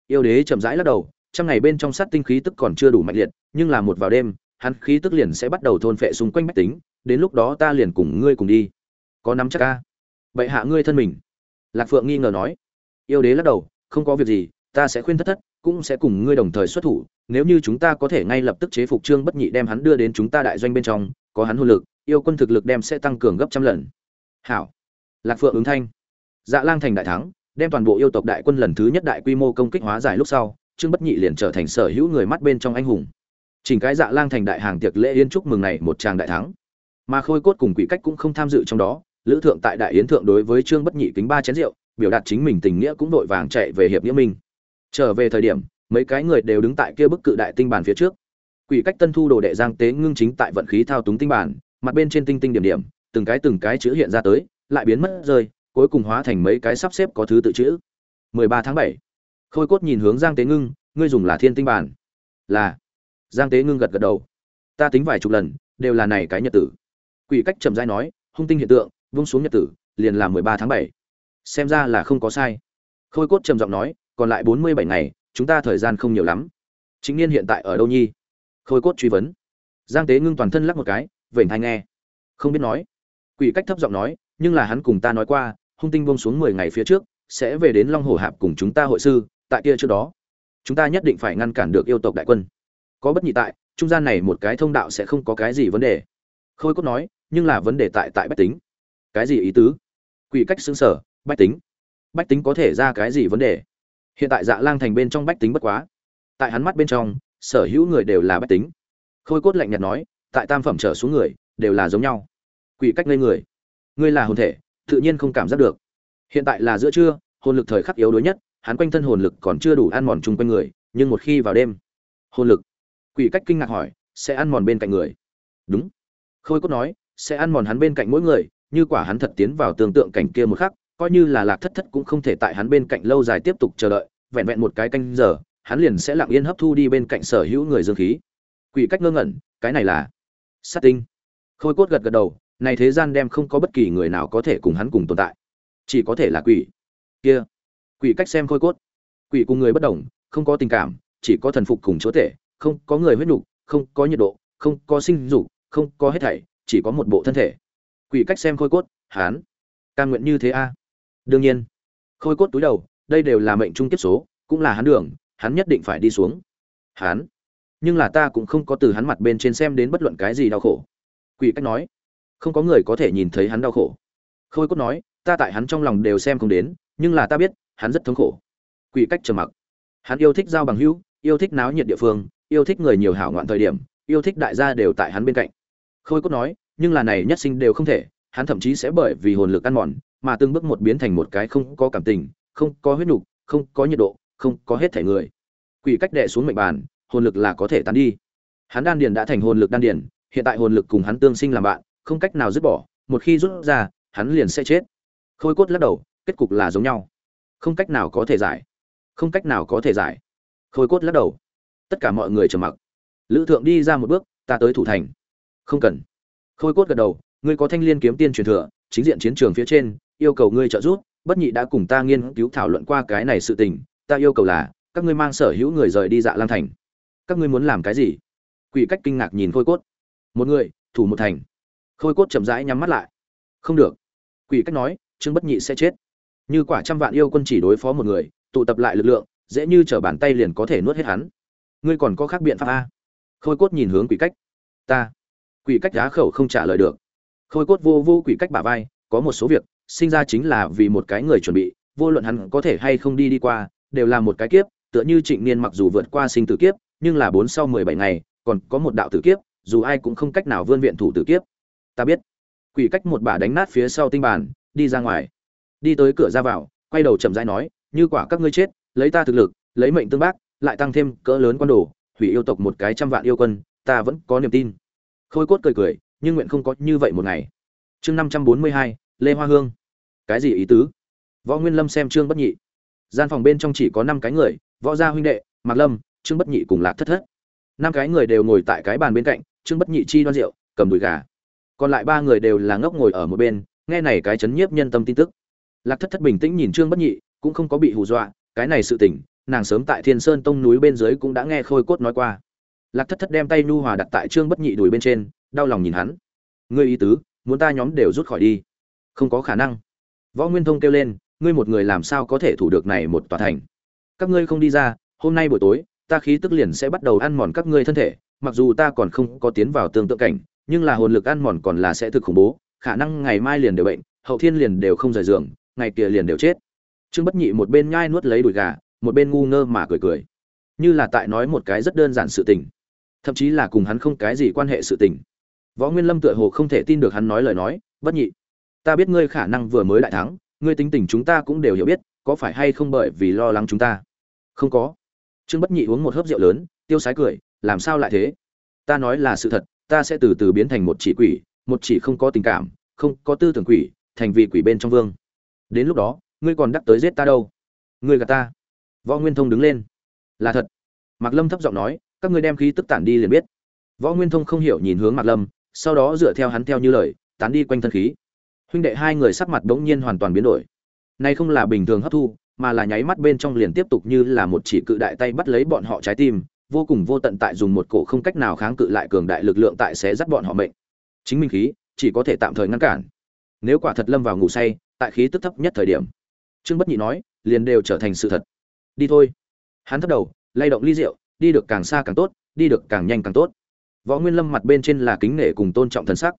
Yêu đế chậm rãi lắc đầu, trong ngày bên trong sát tinh khí tức còn chưa đủ mạnh liệt, nhưng là một vào đêm, hắn khí tức liền sẽ bắt đầu thôn phệ xung quanh bách tính đến lúc đó ta liền cùng ngươi cùng đi. Có nắm chắc ca bệ hạ ngươi thân mình. Lạc phượng nghi ngờ nói. Yêu đế lắc đầu, không có việc gì, ta sẽ khuyên thất thất, cũng sẽ cùng ngươi đồng thời xuất thủ, nếu như chúng ta có thể ngay lập tức chế phục trương bất nhị đem hắn đưa đến chúng ta đại doanh bên trong, có hắn hôn lực, yêu quân thực lực đem sẽ tăng cường gấp trăm lần. Hảo. Lạc phượng ứng thanh. Dạ lang thành đại thắng, đem toàn bộ yêu tộc đại quân lần thứ nhất đại quy mô công kích hóa giải lúc sau, trương bất nhị liền trở thành sở hữu người mắt bên trong anh hùng. Chỉnh cái dạ lang thành đại hàng tiệc lễ yên chúc mừng này một tràng đại thắng mà khôi cốt cùng quỷ cách cũng không tham dự trong đó, lữ thượng tại đại yến thượng đối với trương bất nhị kính ba chén rượu, biểu đạt chính mình tình nghĩa cũng vội vàng chạy về hiệp nghĩa minh. Trở về thời điểm, mấy cái người đều đứng tại kia bức cự đại tinh bản phía trước. Quỷ cách tân thu đồ đệ giang tế ngưng chính tại vận khí thao túng tinh bản mặt bên trên tinh tinh điểm điểm, từng cái từng cái chữ hiện ra tới, lại biến mất rơi, cuối cùng hóa thành mấy cái sắp xếp có thứ tự chữ. 13 tháng 7. khôi cốt nhìn hướng giang tế ngưng, ngươi dùng là thiên tinh bản là. Giang tế ngưng gật gật đầu. Ta tính vài chục lần, đều là này cái nhật tử quỷ cách chậm rãi nói hung tinh hiện tượng vung xuống nhật tử liền là 13 tháng bảy, xem ra là không có sai. Khôi cốt trầm giọng nói còn lại 47 ngày chúng ta thời gian không nhiều lắm. Chính niên hiện tại ở đâu nhi? Khôi cốt truy vấn. Giang tế ngưng toàn thân lắc một cái vểnh hay nghe. Không biết nói. Quỷ cách thấp giọng nói nhưng là hắn cùng ta nói qua hung tinh buông xuống mười ngày phía trước sẽ về đến long hồ hạp cùng chúng ta hội sư tại kia trước đó. Chúng ta nhất định phải ngăn cản được yêu tộc đại quân. Có bất nhị tại trung gian này một cái thông đạo sẽ không có cái gì vấn đề. Khôi cốt nói nhưng là vấn đề tại tại bách tính. Cái gì ý tứ? Quỷ cách xứng sở, bách tính. Bách tính có thể ra cái gì vấn đề? Hiện tại dạ lang thành bên trong bách tính bất quá. Tại hắn mắt bên trong, sở hữu người đều là bách tính. Khôi cốt lạnh nhạt nói, tại tam phẩm trở xuống người, đều là giống nhau. Quỷ cách lên người. Ngươi là hồn thể, tự nhiên không cảm giác được. Hiện tại là giữa trưa, hồn lực thời khắc yếu đuối nhất, hắn quanh thân hồn lực còn chưa đủ ăn mòn chung quanh người, nhưng một khi vào đêm, hồn lực. Quỷ cách kinh ngạc hỏi, sẽ ăn mòn bên cạnh người. Đúng. Khôi cốt nói sẽ ăn mòn hắn bên cạnh mỗi người, như quả hắn thật tiến vào tương tượng cảnh kia một khắc, coi như là lạc thất thất cũng không thể tại hắn bên cạnh lâu dài tiếp tục chờ đợi, vẹn vẹn một cái canh giờ, hắn liền sẽ lặng yên hấp thu đi bên cạnh sở hữu người dương khí. Quỷ cách ngơ ngẩn, cái này là sát tinh. Khôi cốt gật gật đầu, này thế gian đem không có bất kỳ người nào có thể cùng hắn cùng tồn tại. Chỉ có thể là quỷ. Kia, quỷ cách xem khôi cốt. Quỷ cùng người bất đồng, không có tình cảm, chỉ có thần phục cùng chúa thể không có người huyết nhục, không có nhiệt độ, không có sinh dục, không có hết thảy chỉ có một bộ thân thể. Quỷ cách xem khôi cốt, hán. Cam nguyện như thế a. Đương nhiên. Khôi cốt túi đầu, đây đều là mệnh trung kiếp số, cũng là hắn đường, hắn nhất định phải đi xuống. Hắn nhưng là ta cũng không có từ hắn mặt bên trên xem đến bất luận cái gì đau khổ. Quỷ cách nói. Không có người có thể nhìn thấy hắn đau khổ. Khôi cốt nói, ta tại hắn trong lòng đều xem không đến, nhưng là ta biết, hắn rất thống khổ. Quỷ cách trầm mặc. Hắn yêu thích giao bằng hữu, yêu thích náo nhiệt địa phương, yêu thích người nhiều hảo ngoạn thời điểm, yêu thích đại gia đều tại hắn bên cạnh khôi cốt nói, nhưng là này nhất sinh đều không thể, hắn thậm chí sẽ bởi vì hồn lực ăn mòn, mà từng bước một biến thành một cái không có cảm tình, không có huyết nhục, không có nhiệt độ, không có hết thể người. Quỷ cách đệ xuống mệnh bàn, hồn lực là có thể tán đi. Hắn đan điền đã thành hồn lực đan điền, hiện tại hồn lực cùng hắn tương sinh làm bạn, không cách nào dứt bỏ, một khi rút ra, hắn liền sẽ chết. Khôi cốt lắc đầu, kết cục là giống nhau. Không cách nào có thể giải. Không cách nào có thể giải. Khôi cốt lắc đầu. Tất cả mọi người trầm mặc. Lữ thượng đi ra một bước, ta tới thủ thành không cần. Khôi cốt gật đầu, ngươi có thanh liên kiếm tiên truyền thừa, chính diện chiến trường phía trên, yêu cầu ngươi trợ giúp, bất nhị đã cùng ta nghiên cứu thảo luận qua cái này sự tình, ta yêu cầu là, các ngươi mang sở hữu người rời đi dạ lang thành. Các ngươi muốn làm cái gì? Quỷ cách kinh ngạc nhìn khôi cốt. Một người, thủ một thành. Khôi cốt chậm rãi nhắm mắt lại. Không được. Quỷ cách nói, trương bất nhị sẽ chết. Như quả trăm vạn yêu quân chỉ đối phó một người, tụ tập lại lực lượng, dễ như t bàn tay liền có thể nuốt hết hắn. Ngươi còn có khác biện pháp a? Khôi cốt nhìn hướng quỷ cách. Ta quỷ cách giá khẩu không trả lời được. Khôi cốt vô vô quỷ cách bả vai, có một số việc, sinh ra chính là vì một cái người chuẩn bị, vô luận hắn có thể hay không đi đi qua, đều là một cái kiếp, tựa như trịnh niên mặc dù vượt qua sinh tử kiếp, nhưng là bốn sau mười bảy ngày, còn có một đạo tử kiếp, dù ai cũng không cách nào vươn viện thủ tử kiếp. Ta biết. Quỷ cách một bà đánh nát phía sau tinh bàn đi ra ngoài. Đi tới cửa ra vào, quay đầu chậm rãi nói, như quả các ngươi chết, lấy ta thực lực, lấy mệnh tương bác, lại tăng thêm cỡ lớn quan đồ, hủy yêu tộc một cái trăm vạn yêu quân, ta vẫn có niềm tin khôi cốt cười cười, nhưng nguyện không có như vậy một ngày. Chương năm trăm bốn mươi hai, lê hoa hương. Cái gì ý tứ? Võ nguyên lâm xem trương bất nhị. Gian phòng bên trong chỉ có năm cái người, võ gia huynh đệ, mạc lâm, trương bất nhị cùng lạc thất thất. Năm cái người đều ngồi tại cái bàn bên cạnh, trương bất nhị chi đoan rượu, cầm đùi gà. Còn lại ba người đều là ngốc ngồi ở một bên, nghe này cái chấn nhiếp nhân tâm tin tức. Lạc thất thất bình tĩnh nhìn trương bất nhị, cũng không có bị hù dọa, cái này sự tỉnh nàng sớm tại thiên sơn tông núi bên dưới cũng đã nghe khôi cốt nói qua lạc thất thất đem tay nhu hòa đặt tại trương bất nhị đùi bên trên, đau lòng nhìn hắn. Ngươi ý tứ, muốn ta nhóm đều rút khỏi đi? Không có khả năng. Võ nguyên thông kêu lên, ngươi một người làm sao có thể thủ được này một tòa thành? Các ngươi không đi ra, hôm nay buổi tối, ta khí tức liền sẽ bắt đầu ăn mòn các ngươi thân thể, mặc dù ta còn không có tiến vào tương tự cảnh, nhưng là hồn lực ăn mòn còn là sẽ thực khủng bố, khả năng ngày mai liền đều bệnh, hậu thiên liền đều không rời giường, ngày kia liền đều chết. Trương bất nhị một bên nhai nuốt lấy đùi gà, một bên ngu ngơ mà cười cười. Như là tại nói một cái rất đơn giản sự tình thậm chí là cùng hắn không cái gì quan hệ sự tình. Võ nguyên lâm tựa hồ không thể tin được hắn nói lời nói, bất nhị, ta biết ngươi khả năng vừa mới đại thắng, ngươi tính tình chúng ta cũng đều hiểu biết, có phải hay không bởi vì lo lắng chúng ta? Không có. Trương bất nhị uống một hớp rượu lớn, tiêu sái cười, làm sao lại thế? Ta nói là sự thật, ta sẽ từ từ biến thành một chỉ quỷ, một chỉ không có tình cảm, không có tư tưởng quỷ, thành vị quỷ bên trong vương. Đến lúc đó, ngươi còn đắc tới giết ta đâu? Ngươi gạt ta. Võ nguyên thông đứng lên. Là thật. Mạc lâm thấp giọng nói các ngươi đem khí tức tản đi liền biết. Võ nguyên thông không hiểu nhìn hướng mạc lâm, sau đó dựa theo hắn theo như lời, tán đi quanh thân khí. Huynh đệ hai người sắc mặt bỗng nhiên hoàn toàn biến đổi. Này không là bình thường hấp thu, mà là nháy mắt bên trong liền tiếp tục như là một chỉ cự đại tay bắt lấy bọn họ trái tim, vô cùng vô tận tại dùng một cổ không cách nào kháng cự lại cường đại lực lượng tại sẽ dắt bọn họ mệnh. Chính minh khí, chỉ có thể tạm thời ngăn cản. Nếu quả thật lâm vào ngủ say, tại khí tức thấp nhất thời điểm, trương bất nhị nói, liền đều trở thành sự thật. Đi thôi. Hắn thấp đầu, lay động ly rượu đi được càng xa càng tốt, đi được càng nhanh càng tốt. Võ nguyên lâm mặt bên trên là kính nể cùng tôn trọng thần sắc.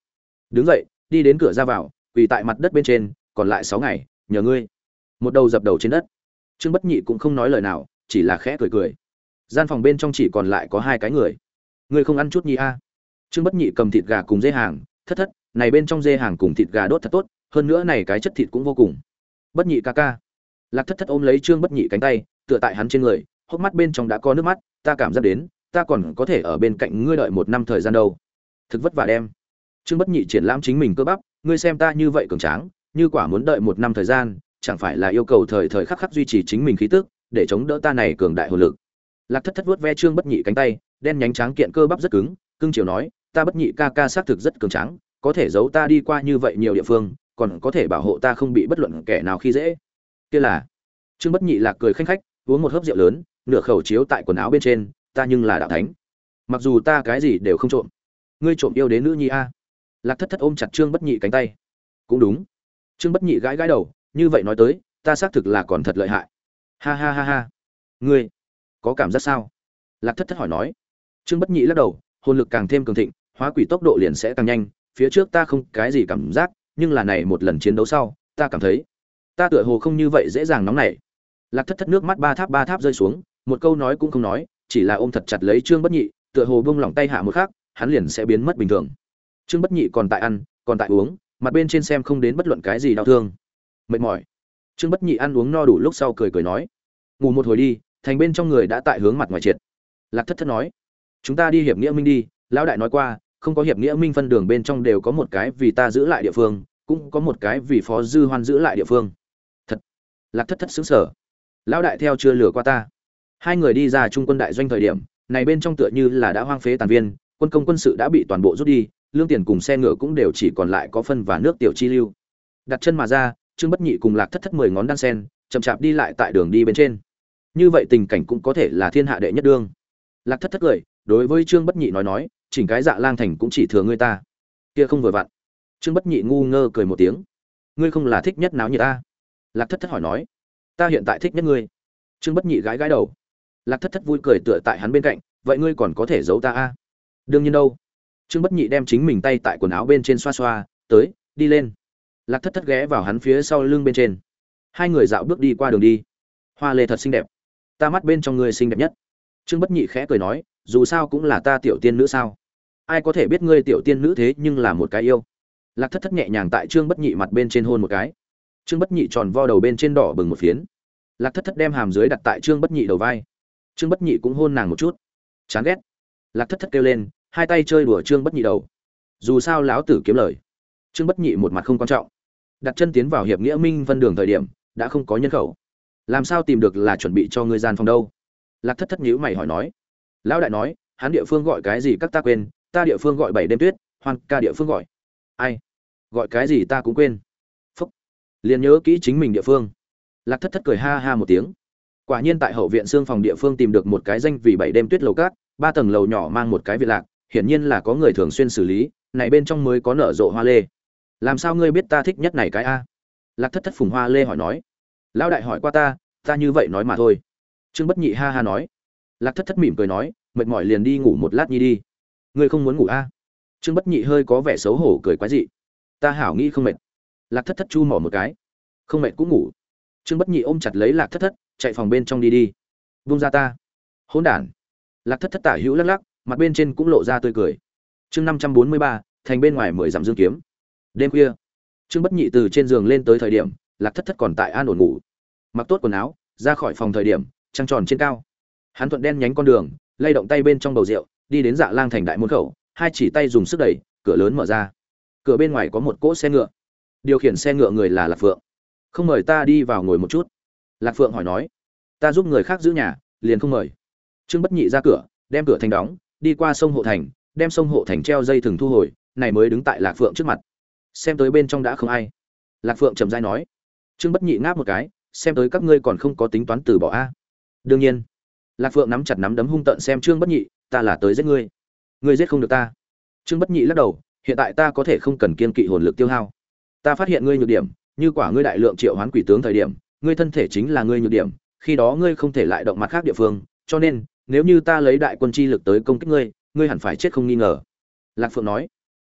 Đứng dậy, đi đến cửa ra vào, quỳ tại mặt đất bên trên, còn lại sáu ngày, nhờ ngươi. Một đầu dập đầu trên đất. Trương bất nhị cũng không nói lời nào, chỉ là khẽ cười cười. Gian phòng bên trong chỉ còn lại có hai cái người. Ngươi không ăn chút nhi a? Trương bất nhị cầm thịt gà cùng dê hàng, thất thất, này bên trong dê hàng cùng thịt gà đốt thật tốt, hơn nữa này cái chất thịt cũng vô cùng. Bất nhị ca ca. Lạc thất thất ôm lấy trương bất nhị cánh tay, tựa tại hắn trên người, hốc mắt bên trong đã có nước mắt ta cảm giác đến, ta còn có thể ở bên cạnh ngươi đợi một năm thời gian đâu. Thực vất vả đem. Trương bất nhị triển lãm chính mình cơ bắp, ngươi xem ta như vậy cường tráng, như quả muốn đợi một năm thời gian, chẳng phải là yêu cầu thời thời khắc khắc duy trì chính mình khí tức, để chống đỡ ta này cường đại hồn lực. Lạc thất thất vuốt ve trương bất nhị cánh tay, đen nhánh tráng kiện cơ bắp rất cứng cưng chiều nói, ta bất nhị ca ca xác thực rất cường tráng, có thể giấu ta đi qua như vậy nhiều địa phương, còn có thể bảo hộ ta không bị bất luận kẻ nào khi dễ. Kia là. Trương bất nhị lạc cười khanh khách, uống một hớp rượu lớn nửa khẩu chiếu tại quần áo bên trên, ta nhưng là đạo thánh. Mặc dù ta cái gì đều không trộm. Ngươi trộm yêu đến nữ nhi a. Lạc thất thất ôm chặt trương bất nhị cánh tay. Cũng đúng. Trương bất nhị gãi gãi đầu, như vậy nói tới, ta xác thực là còn thật lợi hại. Ha ha ha ha. Ngươi, có cảm giác sao? Lạc thất thất hỏi nói. Trương bất nhị lắc đầu, hồn lực càng thêm cường thịnh, hóa quỷ tốc độ liền sẽ càng nhanh. Phía trước ta không cái gì cảm giác, nhưng là này một lần chiến đấu sau, ta cảm thấy, ta tựa hồ không như vậy dễ dàng nóng nảy. Lạc thất thất nước mắt ba tháp ba tháp rơi xuống một câu nói cũng không nói, chỉ là ôm thật chặt lấy trương bất nhị, tựa hồ bông lỏng tay hạ một khác hắn liền sẽ biến mất bình thường. Trương bất nhị còn tại ăn, còn tại uống, mặt bên trên xem không đến bất luận cái gì đau thương. Mệt mỏi. Trương bất nhị ăn uống no đủ lúc sau cười cười nói, ngủ một hồi đi, thành bên trong người đã tại hướng mặt ngoài triệt. Lạc thất thất nói, chúng ta đi hiệp nghĩa minh đi, lão đại nói qua, không có hiệp nghĩa minh phân đường bên trong đều có một cái vì ta giữ lại địa phương, cũng có một cái vì phó dư hoan giữ lại địa phương. Thật. Lạc thất thất xứng sở lão đại theo chưa lừa qua ta hai người đi ra trung quân đại doanh thời điểm, này bên trong tựa như là đã hoang phế tàn viên, quân công quân sự đã bị toàn bộ rút đi, lương tiền cùng xe ngựa cũng đều chỉ còn lại có phân và nước tiểu chi lưu. Đặt chân mà ra, trương bất nhị cùng lạc thất thất mười ngón đan sen, chậm chạp đi lại tại đường đi bên trên. Như vậy tình cảnh cũng có thể là thiên hạ đệ nhất đương. Lạc thất thất cười, đối với trương bất nhị nói nói, chỉnh cái dạ lang thành cũng chỉ thừa ngươi ta. Kia không vừa vặn. Trương bất nhị ngu ngơ cười một tiếng. Ngươi không là thích nhất náo như ta? Lạc thất thất hỏi nói. Ta hiện tại thích nhất ngươi. Trương bất nhị gãi gãi đầu lạc thất thất vui cười tựa tại hắn bên cạnh, vậy ngươi còn có thể giấu ta a? Đương nhiên đâu. Trương bất nhị đem chính mình tay tại quần áo bên trên xoa xoa, tới, đi lên. Lạc thất thất ghé vào hắn phía sau lưng bên trên. Hai người dạo bước đi qua đường đi. Hoa lê thật xinh đẹp. Ta mắt bên trong ngươi xinh đẹp nhất. Trương bất nhị khẽ cười nói, dù sao cũng là ta tiểu tiên nữ sao? Ai có thể biết ngươi tiểu tiên nữ thế nhưng là một cái yêu? Lạc thất thất nhẹ nhàng tại trương bất nhị mặt bên trên hôn một cái. Trương bất nhị tròn vo đầu bên trên đỏ bừng một phiến. Lạc thất thất đem hàm dưới đặt tại trương bất nhị đầu vai trương bất nhị cũng hôn nàng một chút. Chán ghét. Lạc thất thất kêu lên, hai tay chơi đùa trương bất nhị đầu. Dù sao lão tử kiếm lời. Trương bất nhị một mặt không quan trọng. Đặt chân tiến vào hiệp nghĩa minh phân đường thời điểm, đã không có nhân khẩu. Làm sao tìm được là chuẩn bị cho ngươi gian phòng đâu? Lạc thất thất nhữ mày hỏi nói. Lão đại nói, hắn địa phương gọi cái gì các ta quên, ta địa phương gọi bảy đêm tuyết, hoan ca địa phương gọi. Ai? Gọi cái gì ta cũng quên. Phúc. Liền nhớ kỹ chính mình địa phương. Lạc thất thất cười ha ha một tiếng quả nhiên tại hậu viện xương phòng địa phương tìm được một cái danh vì bảy đêm tuyết lầu cát, ba tầng lầu nhỏ mang một cái viện lạc, hiển nhiên là có người thường xuyên xử lý, này bên trong mới có nở rộ hoa lê. Làm sao ngươi biết ta thích nhất này cái a? Lạc thất thất phùng hoa lê hỏi nói. Lão đại hỏi qua ta ta như vậy nói mà thôi. Trương bất nhị ha ha nói. Lạc thất thất mỉm cười nói, mệt mỏi liền đi ngủ một lát nhi đi. Ngươi không muốn ngủ a? Trương bất nhị hơi có vẻ xấu hổ cười quái dị. Ta hảo nghĩ không mệt. Lạc thất thất chu mỏ một cái. Không mệt cũng ngủ. Trương bất nhị ôm chặt lấy lạc thất thất chạy phòng bên trong đi đi. Vung ra ta. Hỗn đản. Lạc thất thất tả hữu lắc lắc, mặt bên trên cũng lộ ra tươi cười. Chương năm trăm bốn mươi ba, thành bên ngoài mười dặm dương kiếm. Đêm khuya, trương bất nhị từ trên giường lên tới thời điểm, lạc thất thất còn tại an ổn ngủ. Mặc tốt quần áo, ra khỏi phòng thời điểm, trăng tròn trên cao. Hắn thuận đen nhánh con đường, lay động tay bên trong bầu rượu, đi đến dạ lang thành đại môn khẩu, hai chỉ tay dùng sức đẩy, cửa lớn mở ra. Cửa bên ngoài có một cỗ xe ngựa. Điều khiển xe ngựa người là lạc phượng. Không mời ta đi vào ngồi một chút lạc phượng hỏi nói, ta giúp người khác giữ nhà, liền không mời. Trương bất nhị ra cửa, đem cửa thành đóng, đi qua sông hộ thành, đem sông hộ thành treo dây thừng thu hồi, này mới đứng tại lạc phượng trước mặt. Xem tới bên trong đã không ai. Lạc phượng trầm dai nói, trương bất nhị ngáp một cái, xem tới các ngươi còn không có tính toán từ bỏ a. Đương nhiên. Lạc phượng nắm chặt nắm đấm hung tận xem trương bất nhị, ta là tới giết ngươi. Ngươi giết không được ta. Trương bất nhị lắc đầu, hiện tại ta có thể không cần kiên kỵ hồn lực tiêu hao. Ta phát hiện ngươi nhược điểm, như quả ngươi đại lượng triệu hoán quỷ tướng thời điểm ngươi thân thể chính là ngươi nhược điểm, khi đó ngươi không thể lại động mặt khác địa phương, cho nên, nếu như ta lấy đại quân chi lực tới công kích ngươi ngươi hẳn phải chết không nghi ngờ. Lạc phượng nói.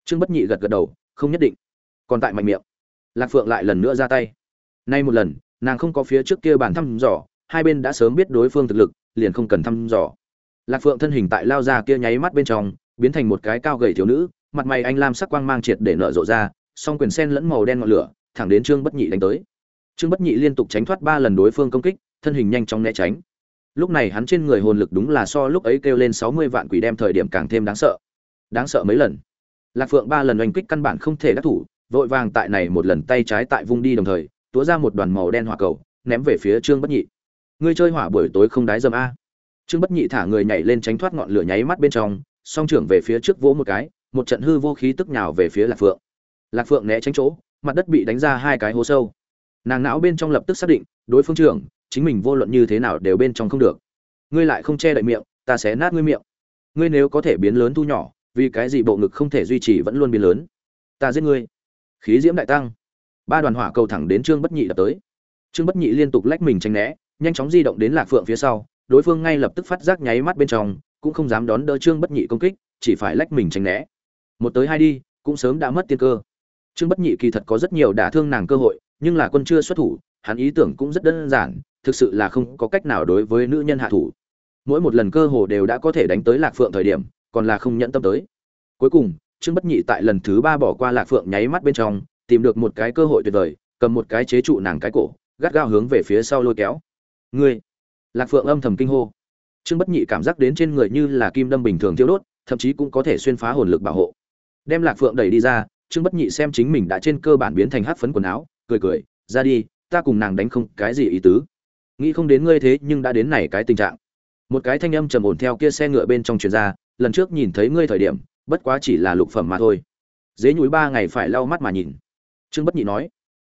Trương bất nhị gật gật đầu, không nhất định. Còn tại mạnh miệng. Lạc phượng lại lần nữa ra tay. Nay một lần, nàng không có phía trước kia bản thăm dò, hai bên đã sớm biết đối phương thực lực, liền không cần thăm dò. Lạc phượng thân hình tại lao ra kia nháy mắt bên trong, biến thành một cái cao gầy thiếu nữ, mặt mày anh lam sắc quang mang triệt để nở rộ ra, song quyền sen lẫn màu đen ngọn lửa, thẳng đến trương bất nhị đánh tới trương bất nhị liên tục tránh thoát ba lần đối phương công kích, thân hình nhanh chóng né tránh. Lúc này hắn trên người hồn lực đúng là so lúc ấy kêu lên sáu mươi vạn quỷ đem thời điểm càng thêm đáng sợ. Đáng sợ mấy lần. Lạc phượng ba lần oanh kích căn bản không thể đắc thủ, vội vàng tại này một lần tay trái tại vung đi đồng thời, túa ra một đoàn màu đen hỏa cầu, ném về phía trương bất nhị. Ngươi chơi hỏa buổi tối không đái dâm a. Trương bất nhị thả người nhảy lên tránh thoát ngọn lửa nháy mắt bên trong, song trưởng về phía trước vỗ một cái, một trận hư vô khí tức nhào về phía lạc phượng. Lạc phượng né tránh chỗ, mặt đất bị đánh ra hai cái hố sâu nàng não bên trong lập tức xác định, đối phương trưởng, chính mình vô luận như thế nào đều bên trong không được. Ngươi lại không che đậy miệng, ta sẽ nát ngươi miệng. Ngươi nếu có thể biến lớn thu nhỏ, vì cái gì bộ ngực không thể duy trì vẫn luôn biến lớn? Ta giết ngươi. Khí diễm đại tăng. Ba đoàn hỏa cầu thẳng đến trương bất nhị đập tới. Trương bất nhị liên tục lách mình tránh né, nhanh chóng di động đến lạc phượng phía sau, đối phương ngay lập tức phát giác nháy mắt bên trong, cũng không dám đón đỡ trương bất nhị công kích, chỉ phải lách mình tránh né. Một tới hai đi, cũng sớm đã mất tiên cơ. Trương bất nhị kỳ thật có rất nhiều đả thương nàng cơ hội nhưng là quân chưa xuất thủ, hắn ý tưởng cũng rất đơn giản, thực sự là không có cách nào đối với nữ nhân hạ thủ. Mỗi một lần cơ hồ đều đã có thể đánh tới lạc phượng thời điểm, còn là không nhận tâm tới. Cuối cùng, trương bất nhị tại lần thứ ba bỏ qua lạc phượng nháy mắt bên trong, tìm được một cái cơ hội tuyệt vời, cầm một cái chế trụ nàng cái cổ, gắt gao hướng về phía sau lôi kéo. Ngươi! Lạc phượng âm thầm kinh hô. Trương bất nhị cảm giác đến trên người như là kim đâm bình thường thiêu đốt, thậm chí cũng có thể xuyên phá hồn lực bảo hộ. Đem lạc phượng đẩy đi ra, trương bất nhị xem chính mình đã trên cơ bản biến thành hát phấn quần áo cười cười, ra đi, ta cùng nàng đánh không cái gì ý tứ. Nghĩ không đến ngươi thế nhưng đã đến này cái tình trạng. Một cái thanh âm trầm ổn theo kia xe ngựa bên trong truyền ra, lần trước nhìn thấy ngươi thời điểm, bất quá chỉ là lục phẩm mà thôi. Dế nhúi ba ngày phải lau mắt mà nhìn. Trương bất nhị nói,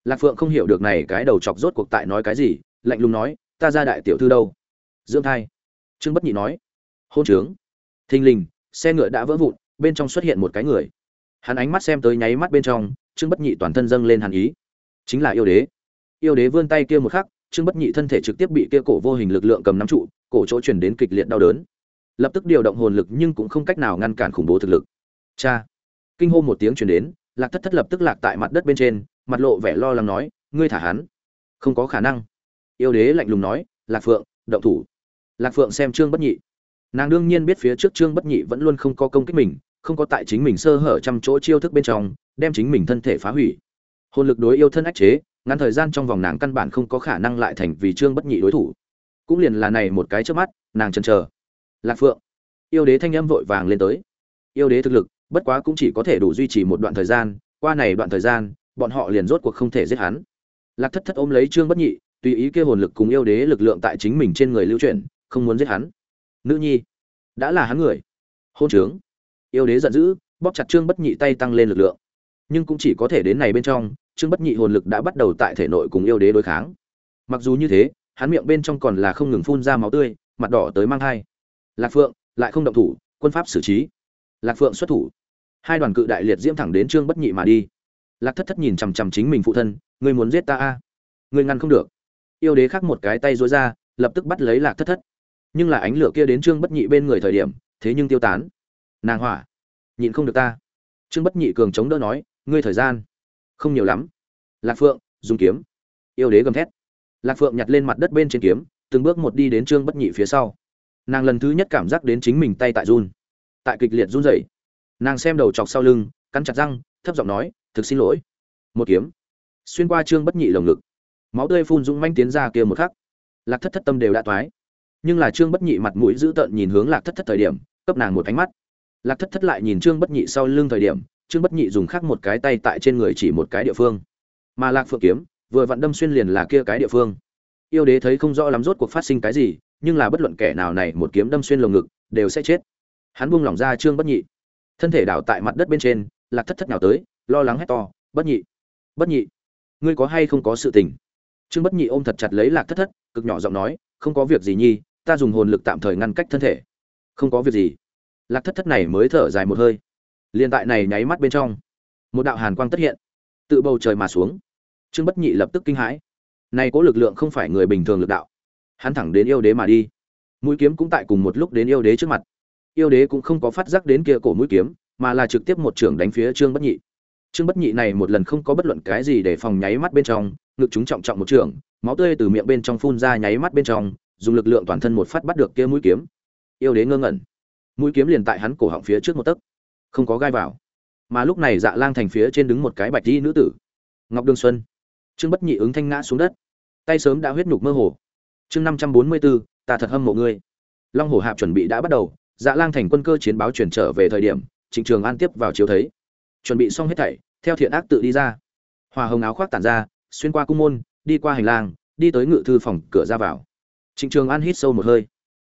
lạc phượng không hiểu được này cái đầu chọc rốt cuộc tại nói cái gì, lạnh lùng nói, ta ra đại tiểu thư đâu? Dưỡng thai. Trương bất nhị nói, hôn trướng. Thình lình, xe ngựa đã vỡ vụn, bên trong xuất hiện một cái người. Hắn ánh mắt xem tới nháy mắt bên trong, trương bất nhị toàn thân dâng lên hàn ý chính là yêu đế. Yêu đế vươn tay kia một khắc, trương bất nhị thân thể trực tiếp bị kia cổ vô hình lực lượng cầm nắm trụ, cổ chỗ chuyển đến kịch liệt đau đớn. Lập tức điều động hồn lực nhưng cũng không cách nào ngăn cản khủng bố thực lực. Cha! Kinh hô một tiếng chuyển đến, lạc thất thất lập tức lạc tại mặt đất bên trên, mặt lộ vẻ lo lắng nói, ngươi thả hắn. Không có khả năng. Yêu đế lạnh lùng nói, lạc phượng, động thủ. Lạc phượng xem trương bất nhị. Nàng đương nhiên biết phía trước trương bất nhị vẫn luôn không có công kích mình, không có tại chính mình sơ hở trăm chỗ chiêu thức bên trong, đem chính mình thân thể phá hủy hồn lực đối yêu thân ách chế, ngắn thời gian trong vòng nàng căn bản không có khả năng lại thành vì trương bất nhị đối thủ. Cũng liền là này một cái trước mắt, nàng chần chờ. Lạc phượng, yêu đế thanh âm vội vàng lên tới. Yêu đế thực lực, bất quá cũng chỉ có thể đủ duy trì một đoạn thời gian, qua này đoạn thời gian, bọn họ liền rốt cuộc không thể giết hắn. Lạc thất thất ôm lấy trương bất nhị, tùy ý kêu hồn lực cùng yêu đế lực lượng tại chính mình trên người lưu chuyển, không muốn giết hắn. Nữ nhi, đã là hắn người. Hôn trướng. Yêu đế giận dữ, bóp chặt trương bất nhị tay tăng lên lực lượng. Nhưng cũng chỉ có thể đến này bên trong trương bất nhị hồn lực đã bắt đầu tại thể nội cùng yêu đế đối kháng. Mặc dù như thế, hắn miệng bên trong còn là không ngừng phun ra máu tươi, mặt đỏ tới mang thai. Lạc phượng, lại không động thủ, quân pháp xử trí. Lạc phượng xuất thủ. Hai đoàn cự đại liệt diễm thẳng đến trương bất nhị mà đi. Lạc thất thất nhìn chằm chằm chính mình phụ thân, ngươi muốn giết ta a? À? ngươi ngăn không được. Yêu đế khắc một cái tay dối ra, lập tức bắt lấy lạc thất thất. Nhưng là ánh lửa kia đến trương bất nhị bên người thời điểm, thế nhưng tiêu tán. Nàng hỏa, nhịn không được ta. Trương bất nhị cường chống đỡ nói, ngươi thời gian không nhiều lắm. Lạc phượng, dùng kiếm. Yêu đế gầm thét. Lạc phượng nhặt lên mặt đất bên trên kiếm, từng bước một đi đến trương bất nhị phía sau. Nàng lần thứ nhất cảm giác đến chính mình tay tại run. Tại kịch liệt run rẩy. Nàng xem đầu chọc sau lưng, cắn chặt răng, thấp giọng nói, thực xin lỗi. Một kiếm. Xuyên qua trương bất nhị lồng ngực. Máu tươi phun dũng manh tiến ra kia một khắc. Lạc thất thất tâm đều đã toái nhưng là trương bất nhị mặt mũi dữ tợn nhìn hướng lạc thất thất thời điểm, cấp nàng một ánh mắt. Lạc thất thất lại nhìn trương bất nhị sau lưng thời điểm trương bất nhị dùng khác một cái tay tại trên người chỉ một cái địa phương. Mà lạc phượng kiếm, vừa vặn đâm xuyên liền là kia cái địa phương. Yêu đế thấy không rõ lắm rốt cuộc phát sinh cái gì, nhưng là bất luận kẻ nào này một kiếm đâm xuyên lồng ngực, đều sẽ chết. Hắn buông lỏng ra trương bất nhị. Thân thể đảo tại mặt đất bên trên, lạc thất thất nào tới, lo lắng hét to, bất nhị! Bất nhị! Ngươi có hay không có sự tình? Trương bất nhị ôm thật chặt lấy lạc thất thất, cực nhỏ giọng nói, không có việc gì nhi, ta dùng hồn lực tạm thời ngăn cách thân thể. Không có việc gì. Lạc thất thất này mới thở dài một hơi liên tại này nháy mắt bên trong, một đạo hàn quang tất hiện, tự bầu trời mà xuống. Trương bất nhị lập tức kinh hãi. Này có lực lượng không phải người bình thường lực đạo. Hắn thẳng đến yêu đế mà đi. Mũi kiếm cũng tại cùng một lúc đến yêu đế trước mặt. Yêu đế cũng không có phát giác đến kia cổ mũi kiếm, mà là trực tiếp một trưởng đánh phía trương bất nhị. Trương bất nhị này một lần không có bất luận cái gì để phòng nháy mắt bên trong, ngực chúng trọng trọng một trưởng máu tươi từ miệng bên trong phun ra nháy mắt bên trong, dùng lực lượng toàn thân một phát bắt được kia mũi kiếm. Yêu đế ngơ ngẩn. Mũi kiếm liền tại hắn cổ họng phía trước một tấc không có gai vào. Mà lúc này dạ lang thành phía trên đứng một cái bạch di nữ tử. Ngọc đương xuân. Trương bất nhị ứng thanh ngã xuống đất. Tay sớm đã huyết nhục mơ hồ. Chương năm trăm bốn mươi bốn ta thật hâm mộ ngươi. Long hồ hạp chuẩn bị đã bắt đầu dạ lang thành quân cơ chiến báo chuyển trở về thời điểm, trịnh trường an tiếp vào chiếu thấy. Chuẩn bị xong hết thảy, theo thiện ác tự đi ra. Hòa hồng áo khoác tản ra, xuyên qua cung môn, đi qua hành lang, đi tới ngự thư phòng, cửa ra vào. Trịnh trường an hít sâu một hơi.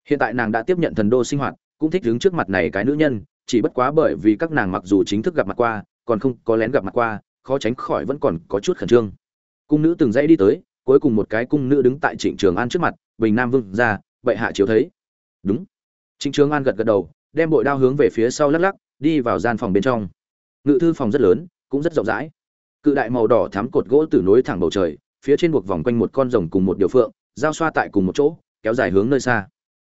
Hiện tại nàng đã tiếp nhận thần đô sinh hoạt, cũng thích đứng trước mặt này cái nữ nhân chỉ bất quá bởi vì các nàng mặc dù chính thức gặp mặt qua, còn không có lén gặp mặt qua, khó tránh khỏi vẫn còn có chút khẩn trương. Cung nữ từng dãy đi tới, cuối cùng một cái cung nữ đứng tại trịnh trường an trước mặt, bình nam vương ra, bệ hạ chiếu thấy. Đúng. Trịnh trường an gật gật đầu, đem bội đao hướng về phía sau lắc lắc, đi vào gian phòng bên trong. Ngự thư phòng rất lớn, cũng rất rộng rãi. Cự đại màu đỏ thắm cột gỗ từ nối thẳng bầu trời, phía trên buộc vòng quanh một con rồng cùng một điều phượng, giao xoa tại cùng một chỗ, kéo dài hướng nơi xa.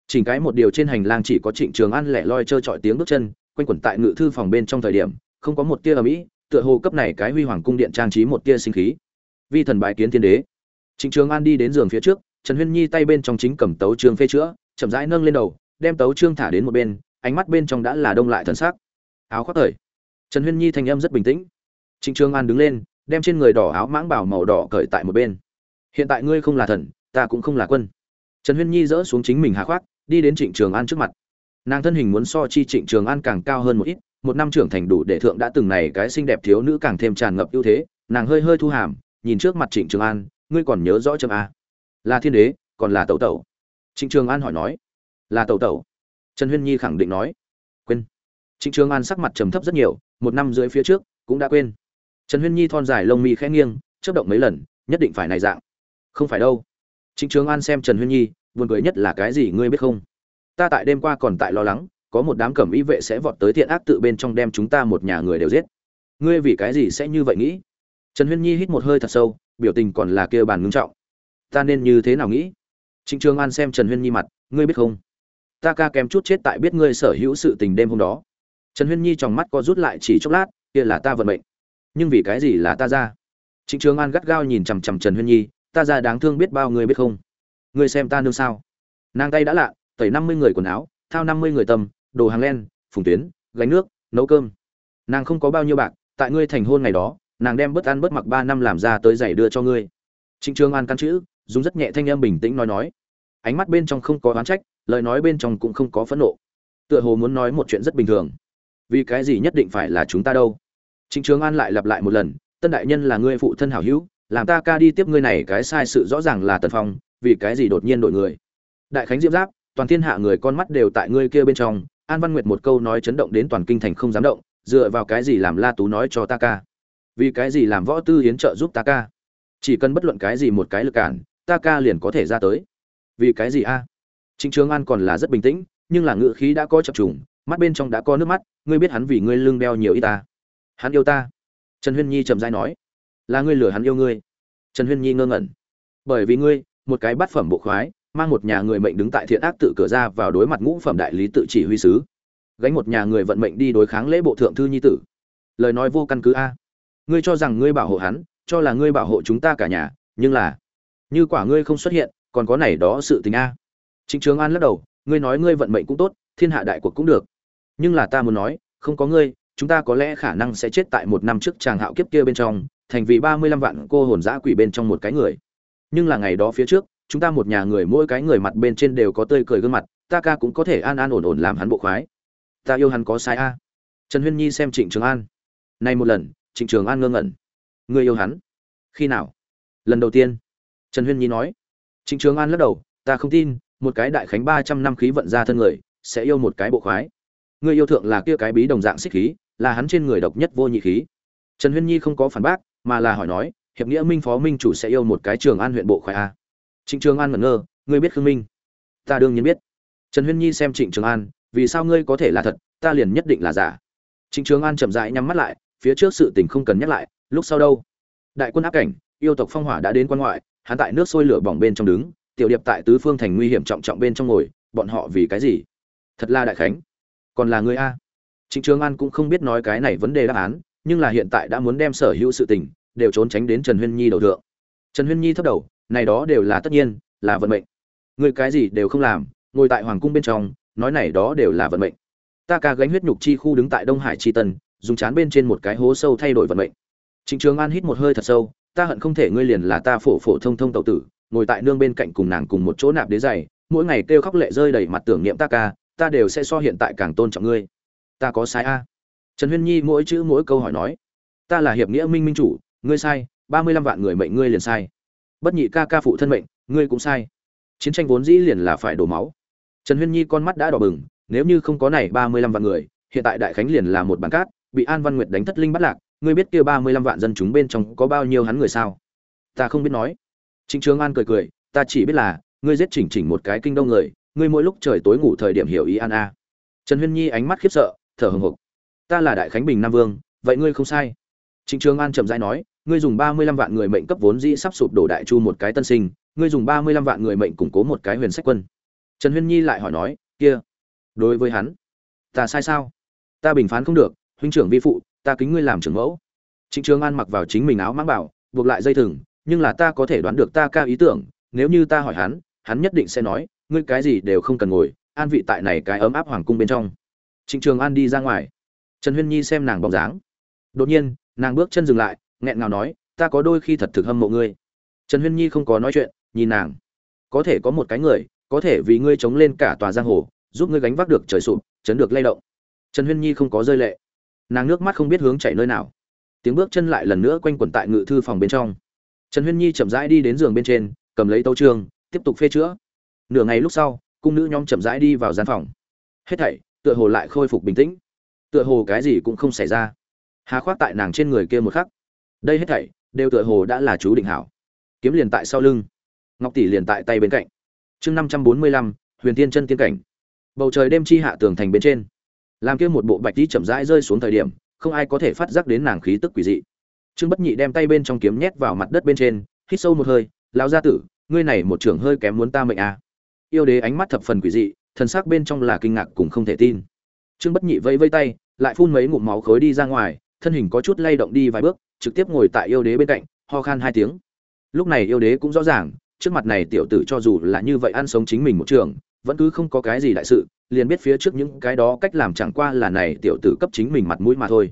Chỉnh cái một điều trên hành lang chỉ có trịnh trường an lẻ loi trơ trọi tiếng bước chân quanh quẩn tại ngự thư phòng bên trong thời điểm, không có một tia ở mỹ tựa hồ cấp này cái huy hoàng cung điện trang trí một tia sinh khí. Vi thần bái kiến thiên đế. Trịnh trường an đi đến giường phía trước, trần huyên nhi tay bên trong chính cầm tấu trương phê chữa, chậm rãi nâng lên đầu, đem tấu trương thả đến một bên, ánh mắt bên trong đã là đông lại thần sắc. Áo khoác thời. Trần huyên nhi thanh âm rất bình tĩnh. Trịnh trường an đứng lên, đem trên người đỏ áo mãng bảo màu đỏ cởi tại một bên. Hiện tại ngươi không là thần, ta cũng không là quân. Trần huyên nhi dỡ xuống chính mình hạ khoác, đi đến trịnh trường an trước mặt nàng thân hình muốn so chi trịnh trường an càng cao hơn một ít, một năm trưởng thành đủ để thượng đã từng này cái xinh đẹp thiếu nữ càng thêm tràn ngập ưu thế, nàng hơi hơi thu hàm, nhìn trước mặt trịnh trường an, ngươi còn nhớ rõ chấm a à? là thiên đế, còn là tẩu tẩu? Trịnh trường an hỏi nói. Là tẩu tẩu. Trần huyên nhi khẳng định nói. Quên. Trịnh trường an sắc mặt trầm thấp rất nhiều, một năm rưỡi phía trước, cũng đã quên. Trần huyên nhi thon dài lông mi khẽ nghiêng, chớp động mấy lần, nhất định phải này dạng. Không phải đâu. Trịnh trường an xem trần huyên nhi, buồn cười nhất là cái gì ngươi biết không? Ta tại đêm qua còn tại lo lắng, có một đám cẩm y vệ sẽ vọt tới thiện ác tự bên trong đem chúng ta một nhà người đều giết. Ngươi vì cái gì sẽ như vậy nghĩ? Trần huyên nhi hít một hơi thật sâu, biểu tình còn là kia bàn ngưng trọng. Ta nên như thế nào nghĩ? Trịnh trường an xem trần huyên nhi mặt, ngươi biết không? Ta ca kém chút chết tại biết ngươi sở hữu sự tình đêm hôm đó. Trần huyên nhi trong mắt co rút lại chỉ chốc lát, kia là ta vận mệnh. Nhưng vì cái gì là ta ra? Trịnh trường an gắt gao nhìn chằm chằm trần huyên nhi, ta ra đáng thương biết bao người biết không? Ngươi xem ta nương sao? Nàng tay đã lạ tẩy năm mươi người quần áo thao năm mươi người tầm, đồ hàng len phùng tuyến gánh nước nấu cơm. Nàng không có bao nhiêu bạc tại ngươi thành hôn ngày đó nàng đem bớt ăn bớt mặc ba năm làm ra tới giày đưa cho ngươi. Trịnh trường an căn chữ dùng rất nhẹ thanh âm bình tĩnh nói nói. Ánh mắt bên trong không có oán trách lời nói bên trong cũng không có phẫn nộ. Tựa hồ muốn nói một chuyện rất bình thường. Vì cái gì nhất định phải là chúng ta đâu? Trịnh trường an lại lặp lại một lần tân đại nhân là ngươi phụ thân hảo hữu làm ta ca đi tiếp ngươi này cái sai sự rõ ràng là tần phong vì cái gì đột nhiên đổi người? Đại khánh diễm giáp toàn thiên hạ người con mắt đều tại ngươi kia bên trong, an văn nguyệt một câu nói chấn động đến toàn kinh thành không dám động, dựa vào cái gì làm la tú nói cho ta ca? Vì cái gì làm võ tư hiến trợ giúp ta ca? Chỉ cần bất luận cái gì một cái lực cản, ta ca liền có thể ra tới. Vì cái gì a? À? trịnh trường an còn là rất bình tĩnh, nhưng là ngự khí đã có chập trùng, mắt bên trong đã có nước mắt, ngươi biết hắn vì ngươi lưng đeo nhiều y ta. Hắn yêu ta. Trần huyên nhi trầm dai nói. Là ngươi lừa hắn yêu ngươi. Trần huyên nhi ngơ ngẩn. Bởi vì ngươi, một cái bát phẩm bộ khoái mang một nhà người mệnh đứng tại thiện ác tự cửa ra vào đối mặt ngũ phẩm đại lý tự chỉ huy sứ. Gánh một nhà người vận mệnh đi đối kháng lễ bộ thượng thư nhi tử. Lời nói vô căn cứ a. Ngươi cho rằng ngươi bảo hộ hắn, cho là ngươi bảo hộ chúng ta cả nhà, nhưng là, như quả ngươi không xuất hiện, còn có này đó sự tình a. Chính trường an lắc đầu, ngươi nói ngươi vận mệnh cũng tốt, thiên hạ đại cuộc cũng được. Nhưng là ta muốn nói, không có ngươi, chúng ta có lẽ khả năng sẽ chết tại một năm trước chàng hạo kiếp kia bên trong, thành vì ba mươi lăm vạn cô hồn dã quỷ bên trong một cái người. Nhưng là ngày đó phía trước chúng ta một nhà người mỗi cái người mặt bên trên đều có tươi cười gương mặt, ta ca cũng có thể an an ổn ổn làm hắn bộ khoái. Ta yêu hắn có sai a. Trần huyên nhi xem trịnh trường an. Nay một lần, trịnh trường an ngơ ngẩn. Người yêu hắn? Khi nào? Lần đầu tiên. Trần huyên nhi nói. Trịnh trường an lắc đầu. Ta không tin, một cái đại khánh ba trăm năm khí vận ra thân người, sẽ yêu một cái bộ khoái. Người yêu thượng là kia cái bí đồng dạng xích khí, là hắn trên người độc nhất vô nhị khí. Trần huyên nhi không có phản bác, mà là hỏi nói, hiệp nghĩa minh phó minh chủ sẽ yêu một cái trường an huyện bộ khoái a? Trịnh trường an ngẩn ngơ, ngươi biết khương minh? Ta đương nhiên biết. Trần huyên nhi xem trịnh trường an, vì sao ngươi có thể là thật? Ta liền nhất định là giả. Trịnh trường an chậm rãi nhắm mắt lại, phía trước sự tình không cần nhắc lại, lúc sau đâu? Đại quân áp cảnh, yêu tộc phong hỏa đã đến quan ngoại, hắn tại nước sôi lửa bỏng bên trong đứng, tiểu điệp tại tứ phương thành nguy hiểm trọng trọng bên trong ngồi, bọn họ vì cái gì? Thật là đại khánh. Còn là người a? Trịnh trường an cũng không biết nói cái này vấn đề đáp án, nhưng là hiện tại đã muốn đem sở hữu sự tình, đều trốn tránh đến trần huyên nhi đầu thượng. Trần huyên nhi thấp đầu này đó đều là tất nhiên, là vận mệnh. Người cái gì đều không làm, ngồi tại hoàng cung bên trong, nói này đó đều là vận mệnh. Ta ca gánh huyết nhục chi khu đứng tại đông hải chi tân, dùng chán bên trên một cái hố sâu thay đổi vận mệnh. Trịnh trường an hít một hơi thật sâu, ta hận không thể ngươi liền là ta phổ phổ thông thông tậu tử, ngồi tại nương bên cạnh cùng nàng cùng một chỗ nạp đế dày mỗi ngày kêu khóc lệ rơi đầy mặt tưởng niệm ta ca, ta đều sẽ so hiện tại càng tôn trọng ngươi. Ta có sai a? Trần huyên nhi mỗi chữ mỗi câu hỏi nói. Ta là hiệp nghĩa minh minh chủ, ngươi sai, ba mươi lăm vạn người mệnh ngươi liền sai bất nhị ca ca phụ thân mệnh, ngươi cũng sai. Chiến tranh vốn dĩ liền là phải đổ máu. Trần huyên nhi con mắt đã đỏ bừng, nếu như không có này ba mươi lăm vạn người, hiện tại đại khánh liền là một bàn cát, bị an văn nguyệt đánh thất linh bắt lạc, ngươi biết kia ba mươi lăm vạn dân chúng bên trong có bao nhiêu hắn người sao? Ta không biết nói. Trịnh trường an cười cười, ta chỉ biết là, ngươi giết chỉnh chỉnh một cái kinh đông người, ngươi mỗi lúc trời tối ngủ thời điểm hiểu ý an a. Trần huyên nhi ánh mắt khiếp sợ, thở hừng hực. Ta là đại khánh bình nam vương, vậy ngươi không sai. Trịnh trường an chậm rãi nói ngươi dùng ba mươi lăm vạn người mệnh cấp vốn dĩ sắp sụp đổ đại chu một cái tân sinh, ngươi dùng ba mươi lăm vạn người mệnh củng cố một cái huyền sách quân. Trần huyên nhi lại hỏi nói, kia, đối với hắn, ta sai sao? Ta bình phán không được, huynh trưởng vi phụ, ta kính ngươi làm trưởng mẫu. Trịnh trường an mặc vào chính mình áo mãng bảo, buộc lại dây thừng, nhưng là ta có thể đoán được ta ca ý tưởng, nếu như ta hỏi hắn hắn nhất định sẽ nói, ngươi cái gì đều không cần ngồi, an vị tại này cái ấm áp hoàng cung bên trong. Trịnh trường an đi ra ngoài. Trần huyên nhi xem nàng bóng dáng. Đột nhiên, nàng bước chân dừng lại nghẹn ngào nói, ta có đôi khi thật thực hâm mộ ngươi. Trần huyên nhi không có nói chuyện, nhìn nàng. Có thể có một cái người, có thể vì ngươi chống lên cả tòa giang hồ, giúp ngươi gánh vác được trời sụp, chấn được lay động. Trần huyên nhi không có rơi lệ. Nàng nước mắt không biết hướng chảy nơi nào. Tiếng bước chân lại lần nữa quanh quẩn tại ngự thư phòng bên trong. Trần huyên nhi chậm rãi đi đến giường bên trên, cầm lấy tấu trương tiếp tục phê chữa. Nửa ngày lúc sau, cung nữ nhóm chậm rãi đi vào gian phòng. Hết thảy, tựa hồ lại khôi phục bình tĩnh. Tựa hồ cái gì cũng không xảy ra. Hà khoác tại nàng trên người kia một khắc đây hết thảy đều tựa hồ đã là chú định hảo. Kiếm liền tại sau lưng, ngọc tỷ liền tại tay bên cạnh. Chương năm trăm bốn mươi lăm, huyền tiên chân tiên cảnh. Bầu trời đêm chi hạ tường thành bên trên, làm kia một bộ bạch tí chậm rãi rơi xuống thời điểm, không ai có thể phát giác đến nàng khí tức quỷ dị. Trương bất nhị đem tay bên trong kiếm nhét vào mặt đất bên trên, hít sâu một hơi, lão gia tử, ngươi này một trưởng hơi kém muốn ta mệnh à. yêu đế ánh mắt thập phần quỷ dị, thần sắc bên trong là kinh ngạc cùng không thể tin. Trương bất nhị vẫy vẫy tay, lại phun mấy ngụm máu khối đi ra ngoài, thân hình có chút lay động đi vài bước trực tiếp ngồi tại yêu đế bên cạnh, ho khan hai tiếng. Lúc này yêu đế cũng rõ ràng, trước mặt này tiểu tử cho dù là như vậy ăn sống chính mình một trường, vẫn cứ không có cái gì đại sự, liền biết phía trước những cái đó cách làm chẳng qua là này tiểu tử cấp chính mình mặt mũi mà thôi.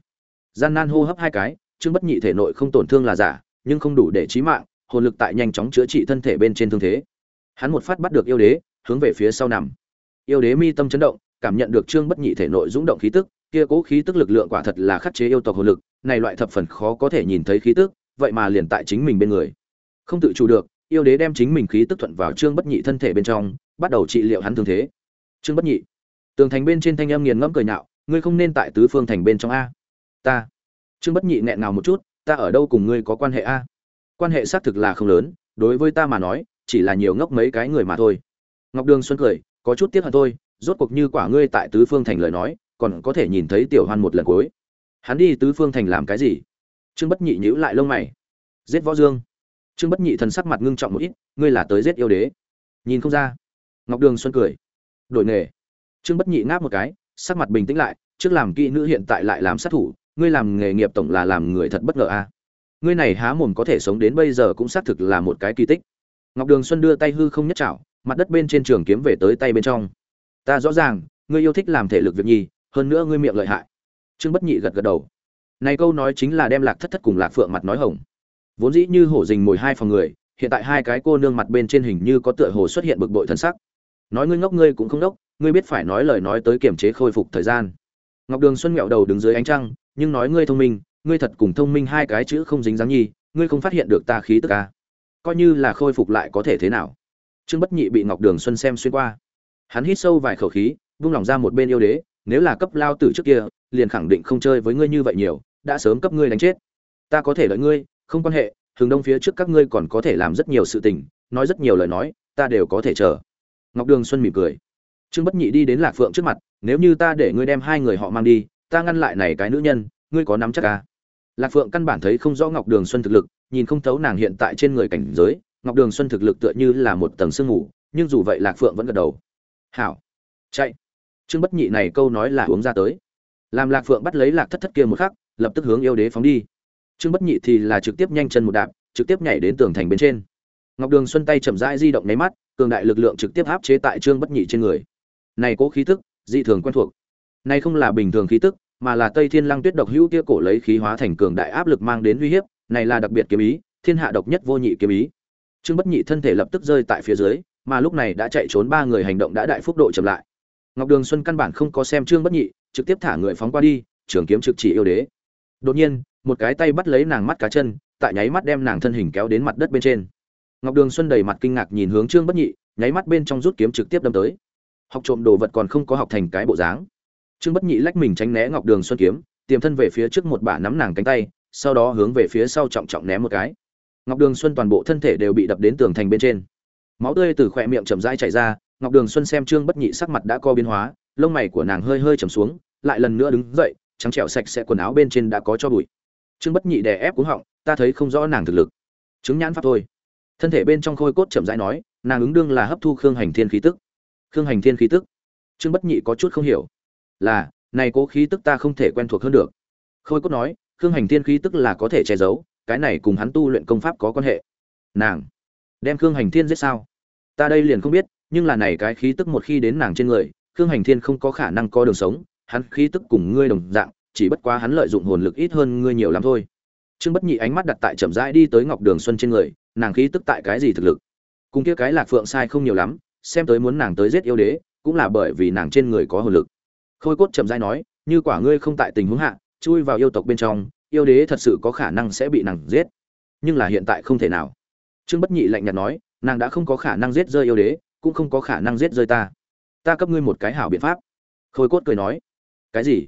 Gian nan hô hấp hai cái, trương bất nhị thể nội không tổn thương là giả, nhưng không đủ để chí mạng, hồn lực tại nhanh chóng chữa trị thân thể bên trên thương thế. Hắn một phát bắt được yêu đế, hướng về phía sau nằm. Yêu đế mi tâm chấn động, cảm nhận được trương bất nhị thể nội rung động khí tức, kia cố khí tức lực lượng quả thật là khắc chế yêu tộc hồn lực này loại thập phần khó có thể nhìn thấy khí tức, vậy mà liền tại chính mình bên người. Không tự chủ được, yêu đế đem chính mình khí tức thuận vào trương bất nhị thân thể bên trong, bắt đầu trị liệu hắn thương thế. Trương bất nhị, tường thành bên trên thanh âm nghiền ngẫm cười nhạo, ngươi không nên tại tứ phương thành bên trong a. Ta. Trương bất nhị nghẹn ngào một chút, ta ở đâu cùng ngươi có quan hệ a? Quan hệ xác thực là không lớn, đối với ta mà nói, chỉ là nhiều ngốc mấy cái người mà thôi. Ngọc đường xuân cười, có chút tiếc hận thôi, rốt cuộc như quả ngươi tại tứ phương thành lời nói, còn có thể nhìn thấy tiểu hoan một lần cuối hắn đi tứ phương thành làm cái gì? Trương bất nhị nhíu lại lông mày. Giết võ dương. Trương bất nhị thần sắc mặt ngưng trọng một ít, ngươi là tới giết yêu đế. Nhìn không ra. Ngọc đường xuân cười. Đổi nghề. Trương bất nhị ngáp một cái, sắc mặt bình tĩnh lại, trước làm kỹ nữ hiện tại lại làm sát thủ, ngươi làm nghề nghiệp tổng là làm người thật bất ngờ a à? ngươi này há mồm có thể sống đến bây giờ cũng xác thực là một cái kỳ tích. Ngọc đường xuân đưa tay hư không nhất chảo mặt đất bên trên trường kiếm về tới tay bên trong. Ta rõ ràng, ngươi yêu thích làm thể lực việc nhi hơn nữa ngươi miệng lợi hại trương bất nhị gật gật đầu. Này câu nói chính là đem lạc thất thất cùng lạc phượng mặt nói hồng. Vốn dĩ như hổ dình mồi hai phòng người, hiện tại hai cái cô nương mặt bên trên hình như có tựa hồ xuất hiện bực bội thân sắc. Nói ngươi ngốc, ngươi cũng không ngốc ngươi biết phải nói lời nói tới kiềm chế khôi phục thời gian. Ngọc đường xuân nghẹo đầu đứng dưới ánh trăng, nhưng nói ngươi thông minh, ngươi thật cùng thông minh hai cái chữ không dính dáng nhi, ngươi không phát hiện được ta khí tức ca à. coi như là khôi phục lại có thể thế nào? Trương bất nhị bị ngọc đường xuân xem xuyên qua. Hắn hít sâu vài khẩu khí, vung lòng ra một bên yêu đế, nếu là cấp lao tử trước kia liền khẳng định không chơi với ngươi như vậy nhiều, đã sớm cấp ngươi đánh chết. Ta có thể lợi ngươi, không quan hệ, hướng đông phía trước các ngươi còn có thể làm rất nhiều sự tình, nói rất nhiều lời nói, ta đều có thể chờ. Ngọc đường xuân mỉm cười. Trương bất nhị đi đến lạc phượng trước mặt, nếu như ta để ngươi đem hai người họ mang đi, ta ngăn lại này cái nữ nhân, ngươi có nắm chắc à? lạc phượng căn bản thấy không rõ ngọc đường xuân thực lực, nhìn không thấu nàng hiện tại trên người cảnh giới, ngọc đường xuân thực lực tựa như là một tầng sương mù, nhưng dù vậy lạc phượng vẫn gật đầu. Hảo, chạy. Trương bất nhị này câu nói là uống ra tới làm lạc phượng bắt lấy lạc thất thất kia một khắc, lập tức hướng yêu đế phóng đi. Trương bất nhị thì là trực tiếp nhanh chân một đạp, trực tiếp nhảy đến tường thành bên trên. Ngọc đường xuân tay chậm rãi di động nháy mắt, cường đại lực lượng trực tiếp áp chế tại trương bất nhị trên người. Này cố khí tức, dị thường quen thuộc. Này không là bình thường khí tức, mà là tây thiên lăng tuyết độc hữu kia cổ lấy khí hóa thành cường đại áp lực mang đến uy hiếp, này là đặc biệt kiếm ý, thiên hạ độc nhất vô nhị kiếm ý. Trương bất nhị thân thể lập tức rơi tại phía dưới, mà lúc này đã chạy trốn ba người hành động đã đại phúc độ chậm lại ngọc đường xuân căn bản không có xem trương bất nhị, trực tiếp thả người phóng qua đi, trường kiếm trực chỉ yêu đế. Đột nhiên, một cái tay bắt lấy nàng mắt cá chân, tại nháy mắt đem nàng thân hình kéo đến mặt đất bên trên. Ngọc đường xuân đầy mặt kinh ngạc nhìn hướng trương bất nhị, nháy mắt bên trong rút kiếm trực tiếp đâm tới. Học trộm đồ vật còn không có học thành cái bộ dáng. Trương bất nhị lách mình tránh né ngọc đường xuân kiếm, tiềm thân về phía trước một bả nắm nàng cánh tay, sau đó hướng về phía sau trọng trọng ném một cái. Ngọc đường xuân toàn bộ thân thể đều bị đập đến tường thành bên trên. Máu tươi từ khóe miệng chậm rãi chảy ra ngọc đường xuân xem trương bất nhị sắc mặt đã co biến hóa, lông mày của nàng hơi hơi trầm xuống, lại lần nữa đứng dậy, trắng trẻo sạch sẽ quần áo bên trên đã có cho bụi. Trương bất nhị đè ép cuống họng, ta thấy không rõ nàng thực lực. Chứng nhãn pháp thôi. Thân thể bên trong khôi cốt chậm rãi nói, nàng ứng đương là hấp thu khương hành thiên khí tức. Khương hành thiên khí tức? Trương bất nhị có chút không hiểu. Là, này cố khí tức ta không thể quen thuộc hơn được. Khôi cốt nói, khương hành thiên khí tức là có thể che giấu, cái này cùng hắn tu luyện công pháp có quan hệ. Nàng, đem khương hành thiên giết sao? Ta đây liền không biết nhưng là này cái khí tức một khi đến nàng trên người, khương hành thiên không có khả năng có đường sống, hắn khí tức cùng ngươi đồng dạng, chỉ bất quá hắn lợi dụng hồn lực ít hơn ngươi nhiều lắm thôi. Trương bất nhị ánh mắt đặt tại chậm rãi đi tới ngọc đường xuân trên người, nàng khí tức tại cái gì thực lực? Cùng kia cái lạc phượng sai không nhiều lắm, xem tới muốn nàng tới giết yêu đế, cũng là bởi vì nàng trên người có hồn lực. Khôi cốt chậm rãi nói, như quả ngươi không tại tình huống hạ, chui vào yêu tộc bên trong, yêu đế thật sự có khả năng sẽ bị nàng giết. Nhưng là hiện tại không thể nào. Trương bất nhị lạnh nhạt nói, nàng đã không có khả năng giết rơi yêu đế cũng không có khả năng giết rơi ta. Ta cấp ngươi một cái hảo biện pháp. Khôi cốt cười nói. Cái gì?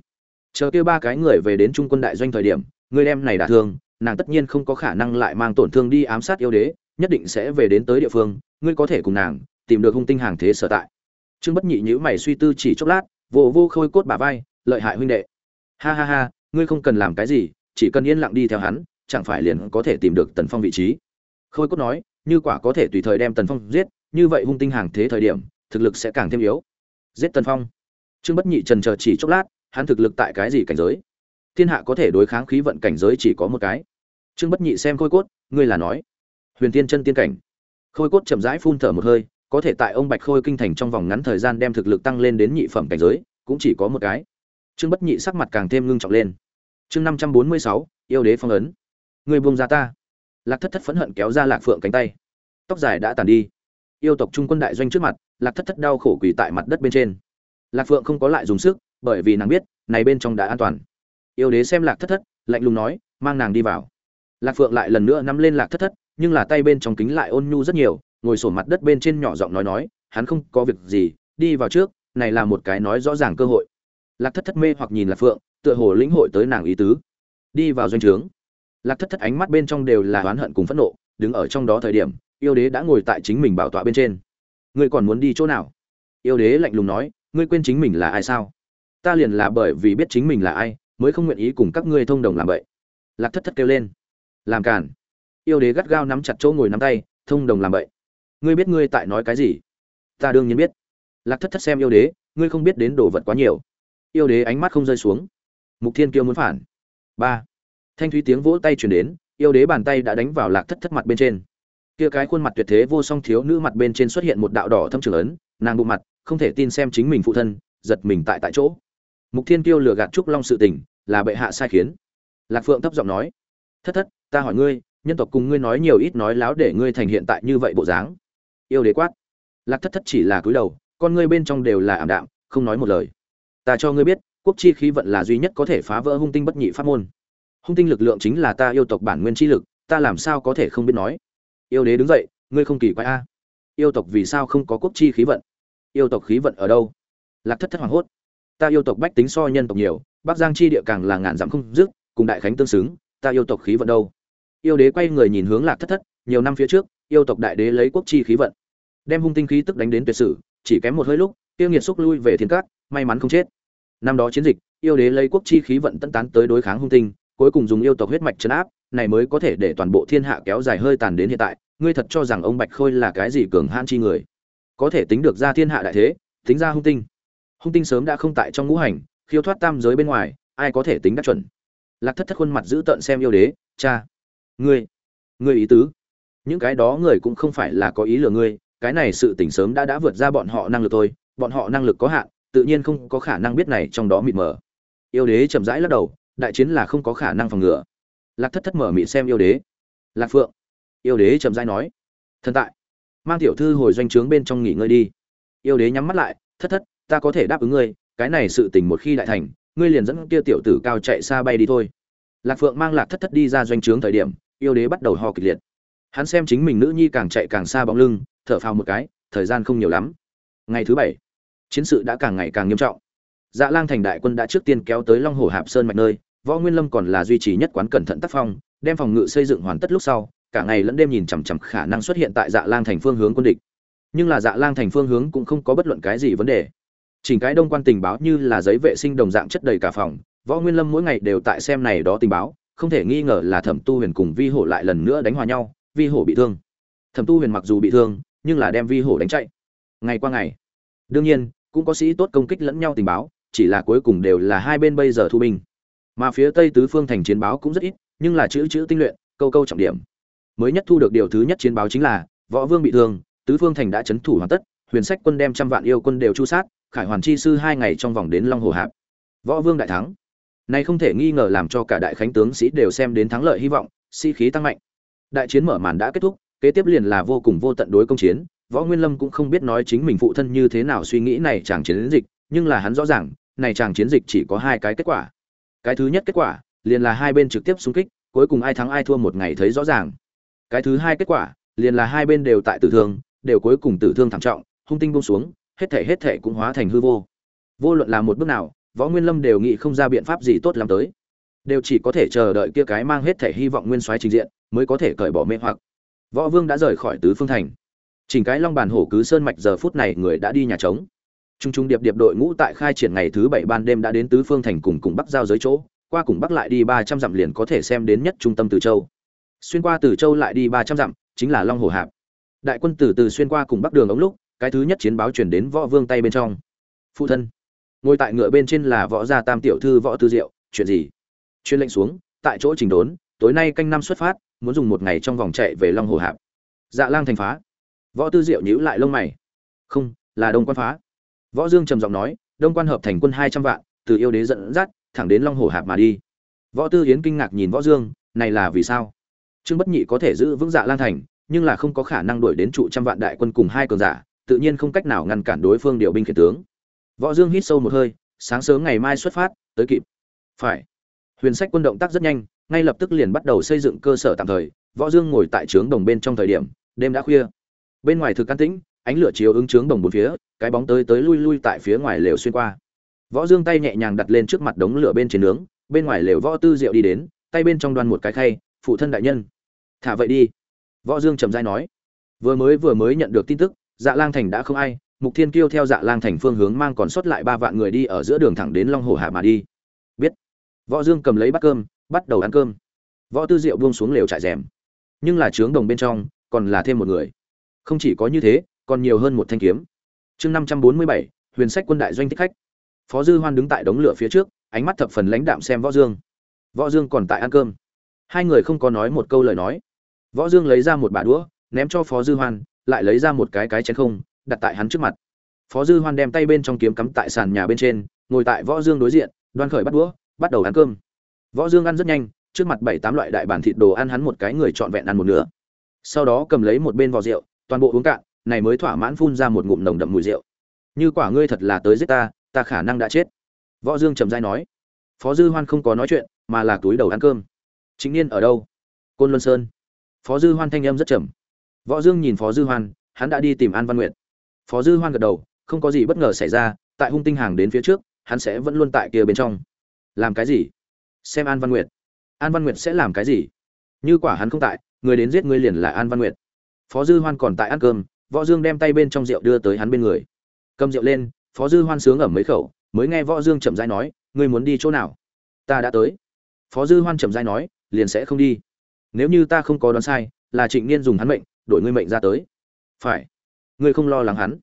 Chờ kêu ba cái người về đến trung quân đại doanh thời điểm, ngươi đem này đả thương, nàng tất nhiên không có khả năng lại mang tổn thương đi ám sát yêu đế, nhất định sẽ về đến tới địa phương, ngươi có thể cùng nàng tìm được hung tinh hàng thế sở tại. Trương bất nhị nhữ mày suy tư chỉ chốc lát vô vô khôi cốt bả vai, lợi hại huynh đệ. Ha ha ha, ngươi không cần làm cái gì, chỉ cần yên lặng đi theo hắn, chẳng phải liền có thể tìm được tần phong vị trí. Khôi cốt nói, như quả có thể tùy thời đem tần phong giết như vậy hung tinh hàng thế thời điểm, thực lực sẽ càng thêm yếu. Giết tần phong. Trương bất nhị trần chờ chỉ chốc lát, hắn thực lực tại cái gì cảnh giới? Thiên hạ có thể đối kháng khí vận cảnh giới chỉ có một cái. Trương bất nhị xem khôi cốt, ngươi là nói. Huyền tiên chân tiên cảnh. Khôi cốt chậm rãi phun thở một hơi, có thể tại ông bạch khôi kinh thành trong vòng ngắn thời gian đem thực lực tăng lên đến nhị phẩm cảnh giới, cũng chỉ có một cái. Trương bất nhị sắc mặt càng thêm ngưng trọng lên. Chương năm trăm bốn mươi sáu, yêu đế phong ấn. Người buông ra ta. Lạc thất thất phẫn hận kéo ra lạc phượng cánh tay. Tóc dài đã tàn đi yêu tộc trung quân đại doanh trước mặt, lạc thất thất đau khổ quỳ tại mặt đất bên trên. Lạc phượng không có lại dùng sức, bởi vì nàng biết, này bên trong đã an toàn. Yêu đế xem lạc thất thất, lạnh lùng nói, mang nàng đi vào. Lạc phượng lại lần nữa nắm lên lạc thất thất, nhưng là tay bên trong kính lại ôn nhu rất nhiều, ngồi sổ mặt đất bên trên nhỏ giọng nói nói, hắn không có việc gì, đi vào trước, này là một cái nói rõ ràng cơ hội. Lạc thất thất mê hoặc nhìn lạc phượng, tựa hồ lĩnh hội tới nàng ý tứ. Đi vào doanh trướng. Lạc thất thất ánh mắt bên trong đều là oán hận cùng phẫn nộ, đứng ở trong đó thời điểm yêu đế đã ngồi tại chính mình bảo tọa bên trên. Ngươi còn muốn đi chỗ nào? Yêu đế lạnh lùng nói, ngươi quên chính mình là ai sao? Ta liền là bởi vì biết chính mình là ai, mới không nguyện ý cùng các ngươi thông đồng làm vậy lạc thất thất kêu lên. Làm cản yêu đế gắt gao nắm chặt chỗ ngồi nắm tay, thông đồng làm vậy ngươi biết ngươi tại nói cái gì? Ta đương nhiên biết. Lạc thất thất xem yêu đế, ngươi không biết đến đồ vật quá nhiều. Yêu đế ánh mắt không rơi xuống. Mục thiên kiêu muốn phản. Ba. Thanh thúy tiếng vỗ tay chuyển đến, yêu đế bàn tay đã đánh vào lạc thất thất mặt bên trên kia cái khuôn mặt tuyệt thế vô song thiếu nữ mặt bên trên xuất hiện một đạo đỏ thâm trường ấn, nàng bụng mặt, không thể tin xem chính mình phụ thân, giật mình tại tại chỗ. Mục thiên kiêu lừa gạt trúc long sự tình, là bệ hạ sai khiến. Lạc phượng thấp giọng nói, thất thất, ta hỏi ngươi, nhân tộc cùng ngươi nói nhiều ít nói láo để ngươi thành hiện tại như vậy bộ dáng. Yêu đế quát. Lạc thất thất chỉ là cúi đầu, con ngươi bên trong đều là ảm đạm, không nói một lời. Ta cho ngươi biết, quốc chi khí vận là duy nhất có thể phá vỡ hung tinh bất nhị pháp môn. Hung tinh lực lượng chính là ta yêu tộc bản nguyên chi lực, ta làm sao có thể không biết nói? Yêu đế đứng dậy, ngươi không kỳ quái a. Yêu tộc vì sao không có quốc chi khí vận? Yêu tộc khí vận ở đâu? Lạc thất thất hoảng hốt. Ta yêu tộc bách tính so nhân tộc nhiều, bắc giang chi địa càng là ngàn dặm không dứt, cùng đại khánh tương xứng, ta yêu tộc khí vận đâu? Yêu đế quay người nhìn hướng lạc thất thất, nhiều năm phía trước, yêu tộc đại đế lấy quốc chi khí vận, đem hung tinh khí tức đánh đến tuyệt sử, chỉ kém một hơi lúc, tiêu nghiệt xúc lui về thiên cát, may mắn không chết. Năm đó chiến dịch, yêu đế lấy quốc chi khí vận tấn tán tới đối kháng hung tinh, cuối cùng dùng yêu tộc huyết mạch chấn áp này mới có thể để toàn bộ thiên hạ kéo dài hơi tàn đến hiện tại, ngươi thật cho rằng ông bạch khôi là cái gì cường hãn chi người? Có thể tính được ra thiên hạ đại thế, tính ra hung tinh. Hung tinh sớm đã không tại trong ngũ hành, khiêu thoát tam giới bên ngoài, ai có thể tính đắc chuẩn? Lạc thất thất khuôn mặt giữ tợn xem yêu đế, cha, ngươi ngươi ý tứ? Những cái đó người cũng không phải là có ý lừa ngươi, cái này sự tỉnh sớm đã đã vượt ra bọn họ năng lực thôi, bọn họ năng lực có hạn, tự nhiên không có khả năng biết này trong đó mịt mờ. Yêu đế chậm rãi lắc đầu, đại chiến là không có khả năng phòng ngừa lạc thất thất mở mịt xem yêu đế. Lạc phượng. Yêu đế chậm dai nói. Thần tại. Mang tiểu thư hồi doanh trướng bên trong nghỉ ngơi đi. Yêu đế nhắm mắt lại, thất thất, ta có thể đáp ứng ngươi, cái này sự tình một khi đại thành, ngươi liền dẫn kia tiểu tử cao chạy xa bay đi thôi. Lạc phượng mang lạc thất thất đi ra doanh trướng thời điểm, yêu đế bắt đầu ho kịch liệt. Hắn xem chính mình nữ nhi càng chạy càng xa bóng lưng, thở phào một cái, thời gian không nhiều lắm. Ngày thứ bảy, chiến sự đã càng ngày càng nghiêm trọng. Dạ lang thành đại quân đã trước tiên kéo tới long hồ hạp sơn mạch nơi võ nguyên lâm còn là duy trì nhất quán cẩn thận tác phong, đem phòng ngự xây dựng hoàn tất lúc sau, cả ngày lẫn đêm nhìn chằm chằm khả năng xuất hiện tại dạ lang thành phương hướng quân địch. Nhưng là dạ lang thành phương hướng cũng không có bất luận cái gì vấn đề. Chỉnh cái đông quan tình báo như là giấy vệ sinh đồng dạng chất đầy cả phòng, võ nguyên lâm mỗi ngày đều tại xem này đó tình báo, không thể nghi ngờ là thẩm tu huyền cùng vi hổ lại lần nữa đánh hòa nhau, vi hổ bị thương. Thẩm tu huyền mặc dù bị thương, nhưng là đem vi hổ đánh chạy. Ngày qua ngày. Đương nhiên, cũng có sĩ tốt công kích lẫn nhau tình báo, chỉ là cuối cùng đều là hai bên bây giờ thu binh mà phía tây tứ phương thành chiến báo cũng rất ít, nhưng là chữ chữ tinh luyện, câu câu trọng điểm. Mới nhất thu được điều thứ nhất chiến báo chính là, võ vương bị thương, tứ phương thành đã chấn thủ hoàn tất, huyền sách quân đem trăm vạn yêu quân đều chu sát, khải hoàn chi sư hai ngày trong vòng đến long hồ hạp. Võ vương đại thắng. Này không thể nghi ngờ làm cho cả đại khánh tướng sĩ đều xem đến thắng lợi hy vọng, sĩ khí tăng mạnh. Đại chiến mở màn đã kết thúc, kế tiếp liền là vô cùng vô tận đối công chiến, võ nguyên lâm cũng không biết nói chính mình phụ thân như thế nào suy nghĩ này chàng chiến dịch, nhưng là hắn rõ ràng, này chàng chiến dịch chỉ có hai cái kết quả cái thứ nhất kết quả liền là hai bên trực tiếp xung kích, cuối cùng ai thắng ai thua một ngày thấy rõ ràng. Cái thứ hai kết quả liền là hai bên đều tại tử thương, đều cuối cùng tử thương thảm trọng, hung tinh buông xuống, hết thể hết thể cũng hóa thành hư vô. Vô luận là một bước nào, võ nguyên lâm đều nghĩ không ra biện pháp gì tốt lắm tới. Đều chỉ có thể chờ đợi kia cái mang hết thể hy vọng nguyên soái trình diện, mới có thể cởi bỏ mê hoặc. Võ vương đã rời khỏi tứ phương thành. Chỉnh cái long bàn hổ cứ sơn mạch giờ phút này người đã đi nhà trống. Trung trung điệp điệp đội ngũ tại khai triển ngày thứ bảy ban đêm đã đến tứ phương thành cùng cùng bắc giao giới chỗ, qua cùng bắc lại đi ba trăm dặm liền có thể xem đến nhất trung tâm Từ Châu. Xuyên qua Từ Châu lại đi ba trăm dặm, chính là Long Hồ Hạp. Đại quân từ từ xuyên qua cùng bắc đường ống lúc, cái thứ nhất chiến báo truyền đến Võ Vương tay bên trong. Phụ thân, ngồi tại ngựa bên trên là Võ gia Tam tiểu thư Võ Tư Diệu, chuyện gì? Truyền lệnh xuống, tại chỗ trình đốn, tối nay canh năm xuất phát, muốn dùng một ngày trong vòng chạy về Long Hồ Hạp. Dạ Lang thành phá. Võ Tư Diệu nhíu lại lông mày. Không, là Đông Quan phá. Võ Dương trầm giọng nói, Đông Quan hợp thành quân hai trăm vạn, từ yêu đế dẫn dắt, thẳng đến Long Hồ Hạp mà đi. Võ Tư Yến kinh ngạc nhìn Võ Dương, này là vì sao? Trương Bất Nhị có thể giữ vững Dạ Lang thành, nhưng là không có khả năng đuổi đến trụ trăm vạn đại quân cùng hai cường giả, tự nhiên không cách nào ngăn cản đối phương điều binh khiển tướng. Võ Dương hít sâu một hơi, sáng sớm ngày mai xuất phát, tới kịp. Phải. Huyền Sách quân động tác rất nhanh, ngay lập tức liền bắt đầu xây dựng cơ sở tạm thời. Võ Dương ngồi tại trướng đồng bên trong thời điểm, đêm đã khuya. Bên ngoài thực can tĩnh, ánh lửa chiếu ứng trướng đồng bốn phía, cái bóng tới tới lui lui tại phía ngoài lều xuyên qua. Võ Dương tay nhẹ nhàng đặt lên trước mặt đống lửa bên trên nướng, bên ngoài lều Võ Tư Diệu đi đến, tay bên trong đoan một cái khay, phụ thân đại nhân. Thả vậy đi. Võ Dương trầm giai nói. Vừa mới vừa mới nhận được tin tức, Dạ Lang thành đã không ai, Mục Thiên Kiêu theo Dạ Lang thành phương hướng mang còn sót lại ba vạn người đi ở giữa đường thẳng đến Long Hồ Hạ mà đi. Biết. Võ Dương cầm lấy bát cơm, bắt đầu ăn cơm. Võ Tư Diệu buông xuống lều trại rèm. Nhưng là trướng đồng bên trong, còn là thêm một người. Không chỉ có như thế, còn nhiều hơn một thanh kiếm. Chương năm trăm bốn mươi bảy, Huyền Sách quân đại doanh thích khách. Phó Dư Hoan đứng tại đống lửa phía trước, ánh mắt thập phần lãnh đạm xem Võ Dương. Võ Dương còn tại ăn cơm. Hai người không có nói một câu lời nói. Võ Dương lấy ra một bả đũa, ném cho Phó Dư Hoan, lại lấy ra một cái cái chén không, đặt tại hắn trước mặt. Phó Dư Hoan đem tay bên trong kiếm cắm tại sàn nhà bên trên, ngồi tại Võ Dương đối diện, đoan khởi bắt đũa, bắt đầu ăn cơm. Võ Dương ăn rất nhanh, trước mặt bảy tám loại đại bản thịt đồ ăn hắn một cái người trọn vẹn ăn một nửa. Sau đó cầm lấy một bên vò rượu, toàn bộ uống cạn, này mới thỏa mãn phun ra một ngụm nồng đậm mùi rượu. Như quả ngươi thật là tới giết ta, ta khả năng đã chết. Võ Dương trầm rãi nói. Phó Dư Hoan không có nói chuyện, mà là túi đầu ăn cơm. Chính Niên ở đâu? Côn Luân Sơn. Phó Dư Hoan thanh âm rất trầm. Võ Dương nhìn Phó Dư Hoan, hắn đã đi tìm An Văn Nguyệt. Phó Dư Hoan gật đầu, không có gì bất ngờ xảy ra, tại hung tinh hàng đến phía trước, hắn sẽ vẫn luôn tại kia bên trong. Làm cái gì? Xem An Văn Nguyệt. An Văn Nguyệt sẽ làm cái gì? Như quả hắn không tại, người đến giết ngươi liền là An Văn Nguyệt. Phó Dư Hoan còn tại ăn cơm, Võ Dương đem tay bên trong rượu đưa tới hắn bên người. Cầm rượu lên, Phó Dư Hoan sướng ở mấy khẩu, mới nghe Võ Dương chậm rãi nói, ngươi muốn đi chỗ nào? Ta đã tới. Phó Dư Hoan chậm rãi nói, liền sẽ không đi. Nếu như ta không có đoán sai, là Trịnh Niên dùng hắn mệnh, đổi ngươi mệnh ra tới. Phải. Ngươi không lo lắng hắn.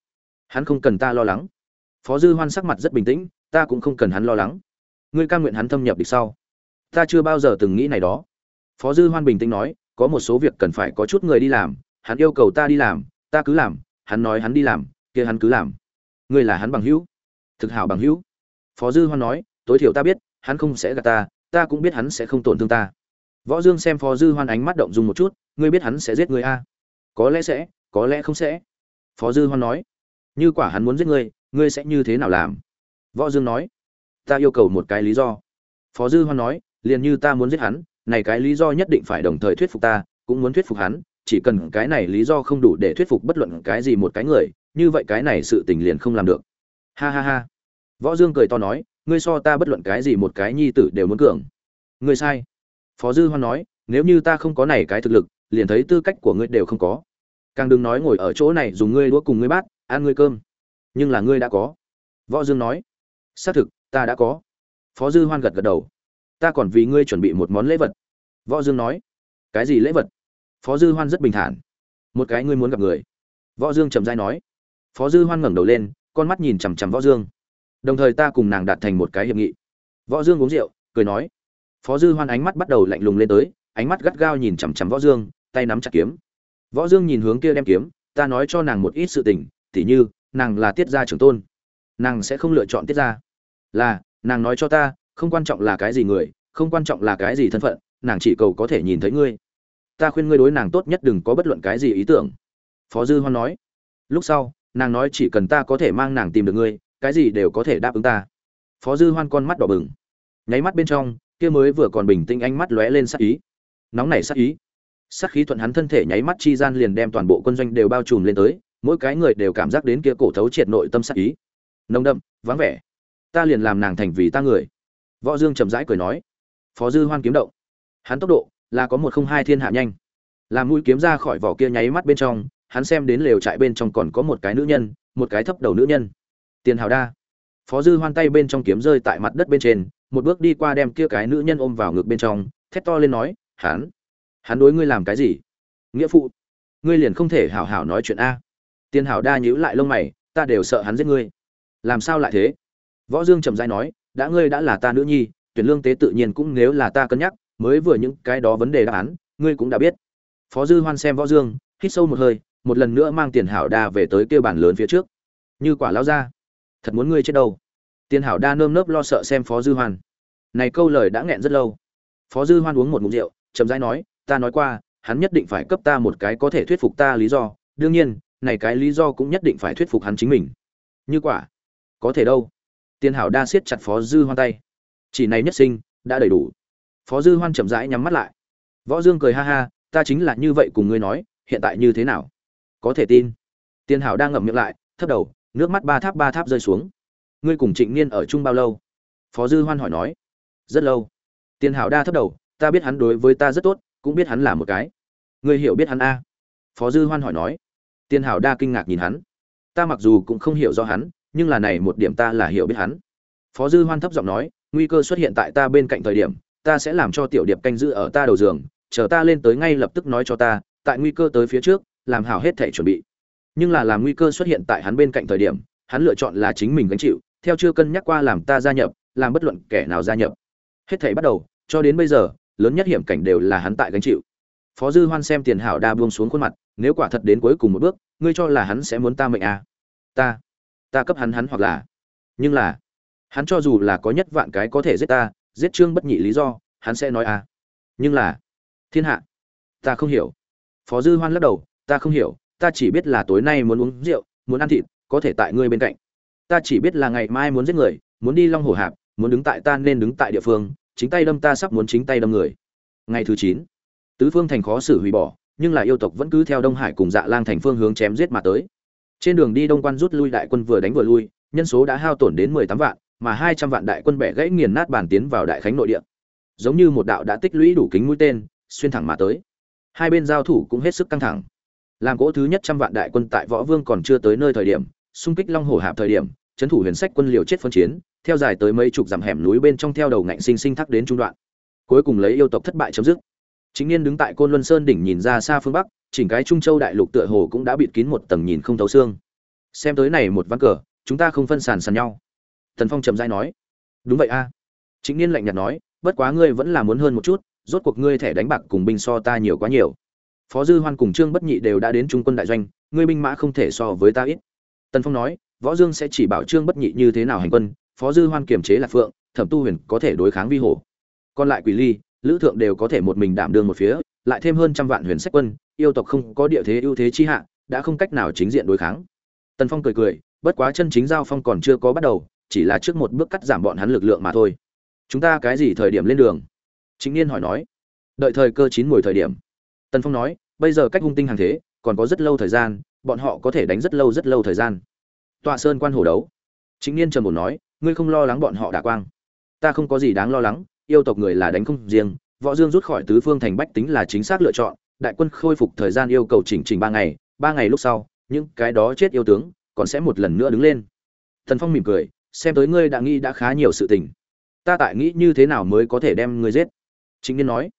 Hắn không cần ta lo lắng. Phó Dư Hoan sắc mặt rất bình tĩnh, ta cũng không cần hắn lo lắng. Ngươi ca nguyện hắn thâm nhập địch sau. Ta chưa bao giờ từng nghĩ này đó. Phó Dư Hoan bình tĩnh nói, có một số việc cần phải có chút người đi làm, hắn yêu cầu ta đi làm, ta cứ làm, hắn nói hắn đi làm, kia hắn cứ làm. Ngươi là hắn bằng hữu. Thực hảo bằng hữu. Phó Dư Hoan nói, tối thiểu ta biết, hắn không sẽ gạt ta, ta cũng biết hắn sẽ không tổn thương ta. Võ Dương xem Phó Dư Hoan ánh mắt động dung một chút, ngươi biết hắn sẽ giết ngươi a? Có lẽ sẽ, có lẽ không sẽ. Phó Dư Hoan nói, như quả hắn muốn giết ngươi, ngươi sẽ như thế nào làm? Võ Dương nói, ta yêu cầu một cái lý do. Phó Dư Hoan nói, liền như ta muốn giết hắn, này cái lý do nhất định phải đồng thời thuyết phục ta, cũng muốn thuyết phục hắn, chỉ cần cái này lý do không đủ để thuyết phục bất luận cái gì một cái người, như vậy cái này sự tình liền không làm được. Ha ha ha. Võ Dương cười to nói, ngươi so ta bất luận cái gì một cái nhi tử đều muốn cường. Ngươi sai. Phó Dư Hoan nói, nếu như ta không có này cái thực lực, liền thấy tư cách của ngươi đều không có. Càng đừng nói ngồi ở chỗ này dùng ngươi đũa cùng ngươi bát, ăn ngươi cơm. Nhưng là ngươi đã có. Võ Dương nói, xác thực, ta đã có. Phó Dư Hoan gật gật đầu. Ta còn vì ngươi chuẩn bị một món lễ vật. Võ Dương nói, cái gì lễ vật? Phó Dư Hoan rất bình thản. Một cái ngươi muốn gặp người. Võ Dương trầm dai nói. Phó Dư Hoan ngẩng đầu lên, con mắt nhìn chằm chằm Võ Dương. Đồng thời ta cùng nàng đạt thành một cái hiệp nghị. Võ Dương uống rượu, cười nói. Phó Dư Hoan ánh mắt bắt đầu lạnh lùng lên tới, ánh mắt gắt gao nhìn chằm chằm Võ Dương, tay nắm chặt kiếm. Võ Dương nhìn hướng kia đem kiếm, ta nói cho nàng một ít sự tình, tỉ như, nàng là Tiết gia trưởng tôn, nàng sẽ không lựa chọn Tiết gia. Là, nàng nói cho ta, không quan trọng là cái gì người, không quan trọng là cái gì thân phận, nàng chỉ cầu có thể nhìn thấy ngươi. Ta khuyên ngươi đối nàng tốt nhất đừng có bất luận cái gì ý tưởng. Phó Dư Hoan nói. Lúc sau, nàng nói chỉ cần ta có thể mang nàng tìm được ngươi, cái gì đều có thể đáp ứng ta. Phó Dư Hoan con mắt đỏ bừng. Nháy mắt bên trong, kia mới vừa còn bình tĩnh ánh mắt lóe lên sắc ý nóng nảy sắc ý sắc khí thuận hắn thân thể nháy mắt chi gian liền đem toàn bộ quân doanh đều bao trùm lên tới mỗi cái người đều cảm giác đến kia cổ thấu triệt nội tâm sắc ý nồng đậm vắng vẻ ta liền làm nàng thành vì ta người võ dương chậm rãi cười nói phó dư hoan kiếm động hắn tốc độ là có một không hai thiên hạ nhanh. Làm mũi kiếm ra khỏi vỏ kia nháy mắt bên trong, hắn xem đến lều trại bên trong còn có một cái nữ nhân, một cái thấp đầu nữ nhân. Tiền hào đa. Phó dư hoan tay bên trong kiếm rơi tại mặt đất bên trên, một bước đi qua đem kia cái nữ nhân ôm vào ngực bên trong, thét to lên nói, hắn hắn đối ngươi làm cái gì? Nghĩa phụ, ngươi liền không thể hảo hảo nói chuyện a. Tiền hảo đa nhíu lại lông mày, ta đều sợ hắn giết ngươi. Làm sao lại thế? Võ dương trầm dai nói, đã ngươi đã là ta nữ nhi, tuyển lương tế tự nhiên cũng nếu là ta cân nhắc mới vừa những cái đó vấn đề đáp án, ngươi cũng đã biết. Phó dư hoan xem võ dương, hít sâu một hơi, một lần nữa mang tiền hảo đa về tới kia bàn lớn phía trước. Như quả lao ra thật muốn ngươi chết đâu? Tiền hảo đa nơm nớp lo sợ xem phó dư hoan. Này câu lời đã nghẹn rất lâu. Phó dư hoan uống một ngụm rượu, chậm rãi nói, ta nói qua, hắn nhất định phải cấp ta một cái có thể thuyết phục ta lý do. Đương nhiên, này cái lý do cũng nhất định phải thuyết phục hắn chính mình. Như quả, có thể đâu? Tiền hảo đa siết chặt phó dư hoan tay. Chỉ này nhất sinh, đã đầy đủ phó dư hoan chậm rãi nhắm mắt lại. Võ dương cười ha ha, ta chính là như vậy cùng ngươi nói, hiện tại như thế nào? Có thể tin. Tiền hảo đang ngậm miệng lại, thấp đầu, nước mắt ba tháp ba tháp rơi xuống. Ngươi cùng trịnh niên ở chung bao lâu? Phó dư hoan hỏi nói. Rất lâu. Tiền hảo đa thấp đầu, ta biết hắn đối với ta rất tốt, cũng biết hắn là một cái. Ngươi hiểu biết hắn a? Phó dư hoan hỏi nói. Tiền hảo đa kinh ngạc nhìn hắn. Ta mặc dù cũng không hiểu do hắn, nhưng là này một điểm ta là hiểu biết hắn. Phó dư hoan thấp giọng nói, nguy cơ xuất hiện tại ta bên cạnh thời điểm ta sẽ làm cho tiểu điệp canh giữ ở ta đầu giường, chờ ta lên tới ngay lập tức nói cho ta, tại nguy cơ tới phía trước, làm hảo hết thể chuẩn bị. Nhưng là làm nguy cơ xuất hiện tại hắn bên cạnh thời điểm, hắn lựa chọn là chính mình gánh chịu, theo chưa cân nhắc qua làm ta gia nhập, làm bất luận kẻ nào gia nhập. Hết thể bắt đầu, cho đến bây giờ, lớn nhất hiểm cảnh đều là hắn tại gánh chịu. Phó dư hoan xem tiền hảo đa buông xuống khuôn mặt, nếu quả thật đến cuối cùng một bước, ngươi cho là hắn sẽ muốn ta mệnh à? ta ta cấp hắn hắn hoặc là. Nhưng là, hắn cho dù là có nhất vạn cái có thể giết ta giết trương bất nhị lý do, hắn sẽ nói à. Nhưng là, thiên hạ, ta không hiểu. Phó dư hoan lắc đầu, ta không hiểu, ta chỉ biết là tối nay muốn uống rượu, muốn ăn thịt, có thể tại ngươi bên cạnh. Ta chỉ biết là ngày mai muốn giết người, muốn đi long hồ hạp, muốn đứng tại ta nên đứng tại địa phương, chính tay đâm ta sắp muốn chính tay đâm người. Ngày thứ chín, tứ phương thành khó xử hủy bỏ, nhưng là yêu tộc vẫn cứ theo đông hải cùng dạ lang thành phương hướng chém giết mà tới. Trên đường đi đông quan rút lui, đại quân vừa đánh vừa lui, nhân số đã hao tổn đến mười tám vạn mà hai trăm vạn đại quân bẻ gãy nghiền nát bàn tiến vào đại khánh nội địa. Giống như một đạo đã tích lũy đủ kính mũi tên, xuyên thẳng mà tới. Hai bên giao thủ cũng hết sức căng thẳng. Làm cỗ thứ nhất trăm vạn đại quân tại võ vương còn chưa tới nơi thời điểm, xung kích long hồ hạp thời điểm, trấn thủ huyền sách quân liều chết phân chiến, theo dài tới mấy chục dặm hẻm núi bên trong theo đầu ngạnh sinh sinh thắc đến trung đoạn. Cuối cùng lấy yêu tộc thất bại chấm dứt. Chính niên đứng tại côn luân sơn đỉnh nhìn ra xa phương bắc, chỉnh cái trung châu đại lục tựa hồ cũng đã bịt kín một tầng nhìn không thấu xương. Xem tới này một ván cờ, chúng ta không phân sàn sàn nhau thần phong trầm dai nói, đúng vậy a. Chính niên lạnh nhạt nói, bất quá ngươi vẫn là muốn hơn một chút, rốt cuộc ngươi thẻ đánh bạc cùng binh so ta nhiều quá nhiều. Phó dư hoan cùng trương bất nhị đều đã đến trung quân đại doanh, ngươi binh mã không thể so với ta ít. Tần phong nói, võ dương sẽ chỉ bảo trương bất nhị như thế nào hành quân, phó dư hoan kiềm chế là phượng, thẩm tu huyền có thể đối kháng vi hổ còn lại quỷ ly, lữ thượng đều có thể một mình đảm đương một phía, lại thêm hơn trăm vạn huyền sách quân, yêu tộc không có địa thế ưu thế chi hạ, đã không cách nào chính diện đối kháng. Tần phong cười cười, bất quá chân chính giao phong còn chưa có bắt đầu chỉ là trước một bước cắt giảm bọn hắn lực lượng mà thôi. Chúng ta cái gì thời điểm lên đường? Chính niên hỏi nói. Đợi thời cơ chín mùi thời điểm. Tần phong nói, bây giờ cách hung tinh hàng thế, còn có rất lâu thời gian, bọn họ có thể đánh rất lâu rất lâu thời gian. Tọa sơn quan hồ đấu. Chính niên trầm bổn nói, ngươi không lo lắng bọn họ đả quang. Ta không có gì đáng lo lắng, yêu tộc người là đánh không riêng, võ dương rút khỏi tứ phương thành bách tính là chính xác lựa chọn, đại quân khôi phục thời gian yêu cầu chỉnh trình ba ngày ba ngày lúc sau, những cái đó chết yêu tướng, còn sẽ một lần nữa đứng lên. Thần phong mỉm cười xem tới ngươi đã nghĩ đã khá nhiều sự tình. Ta tại nghĩ như thế nào mới có thể đem ngươi giết? Chính niên nói.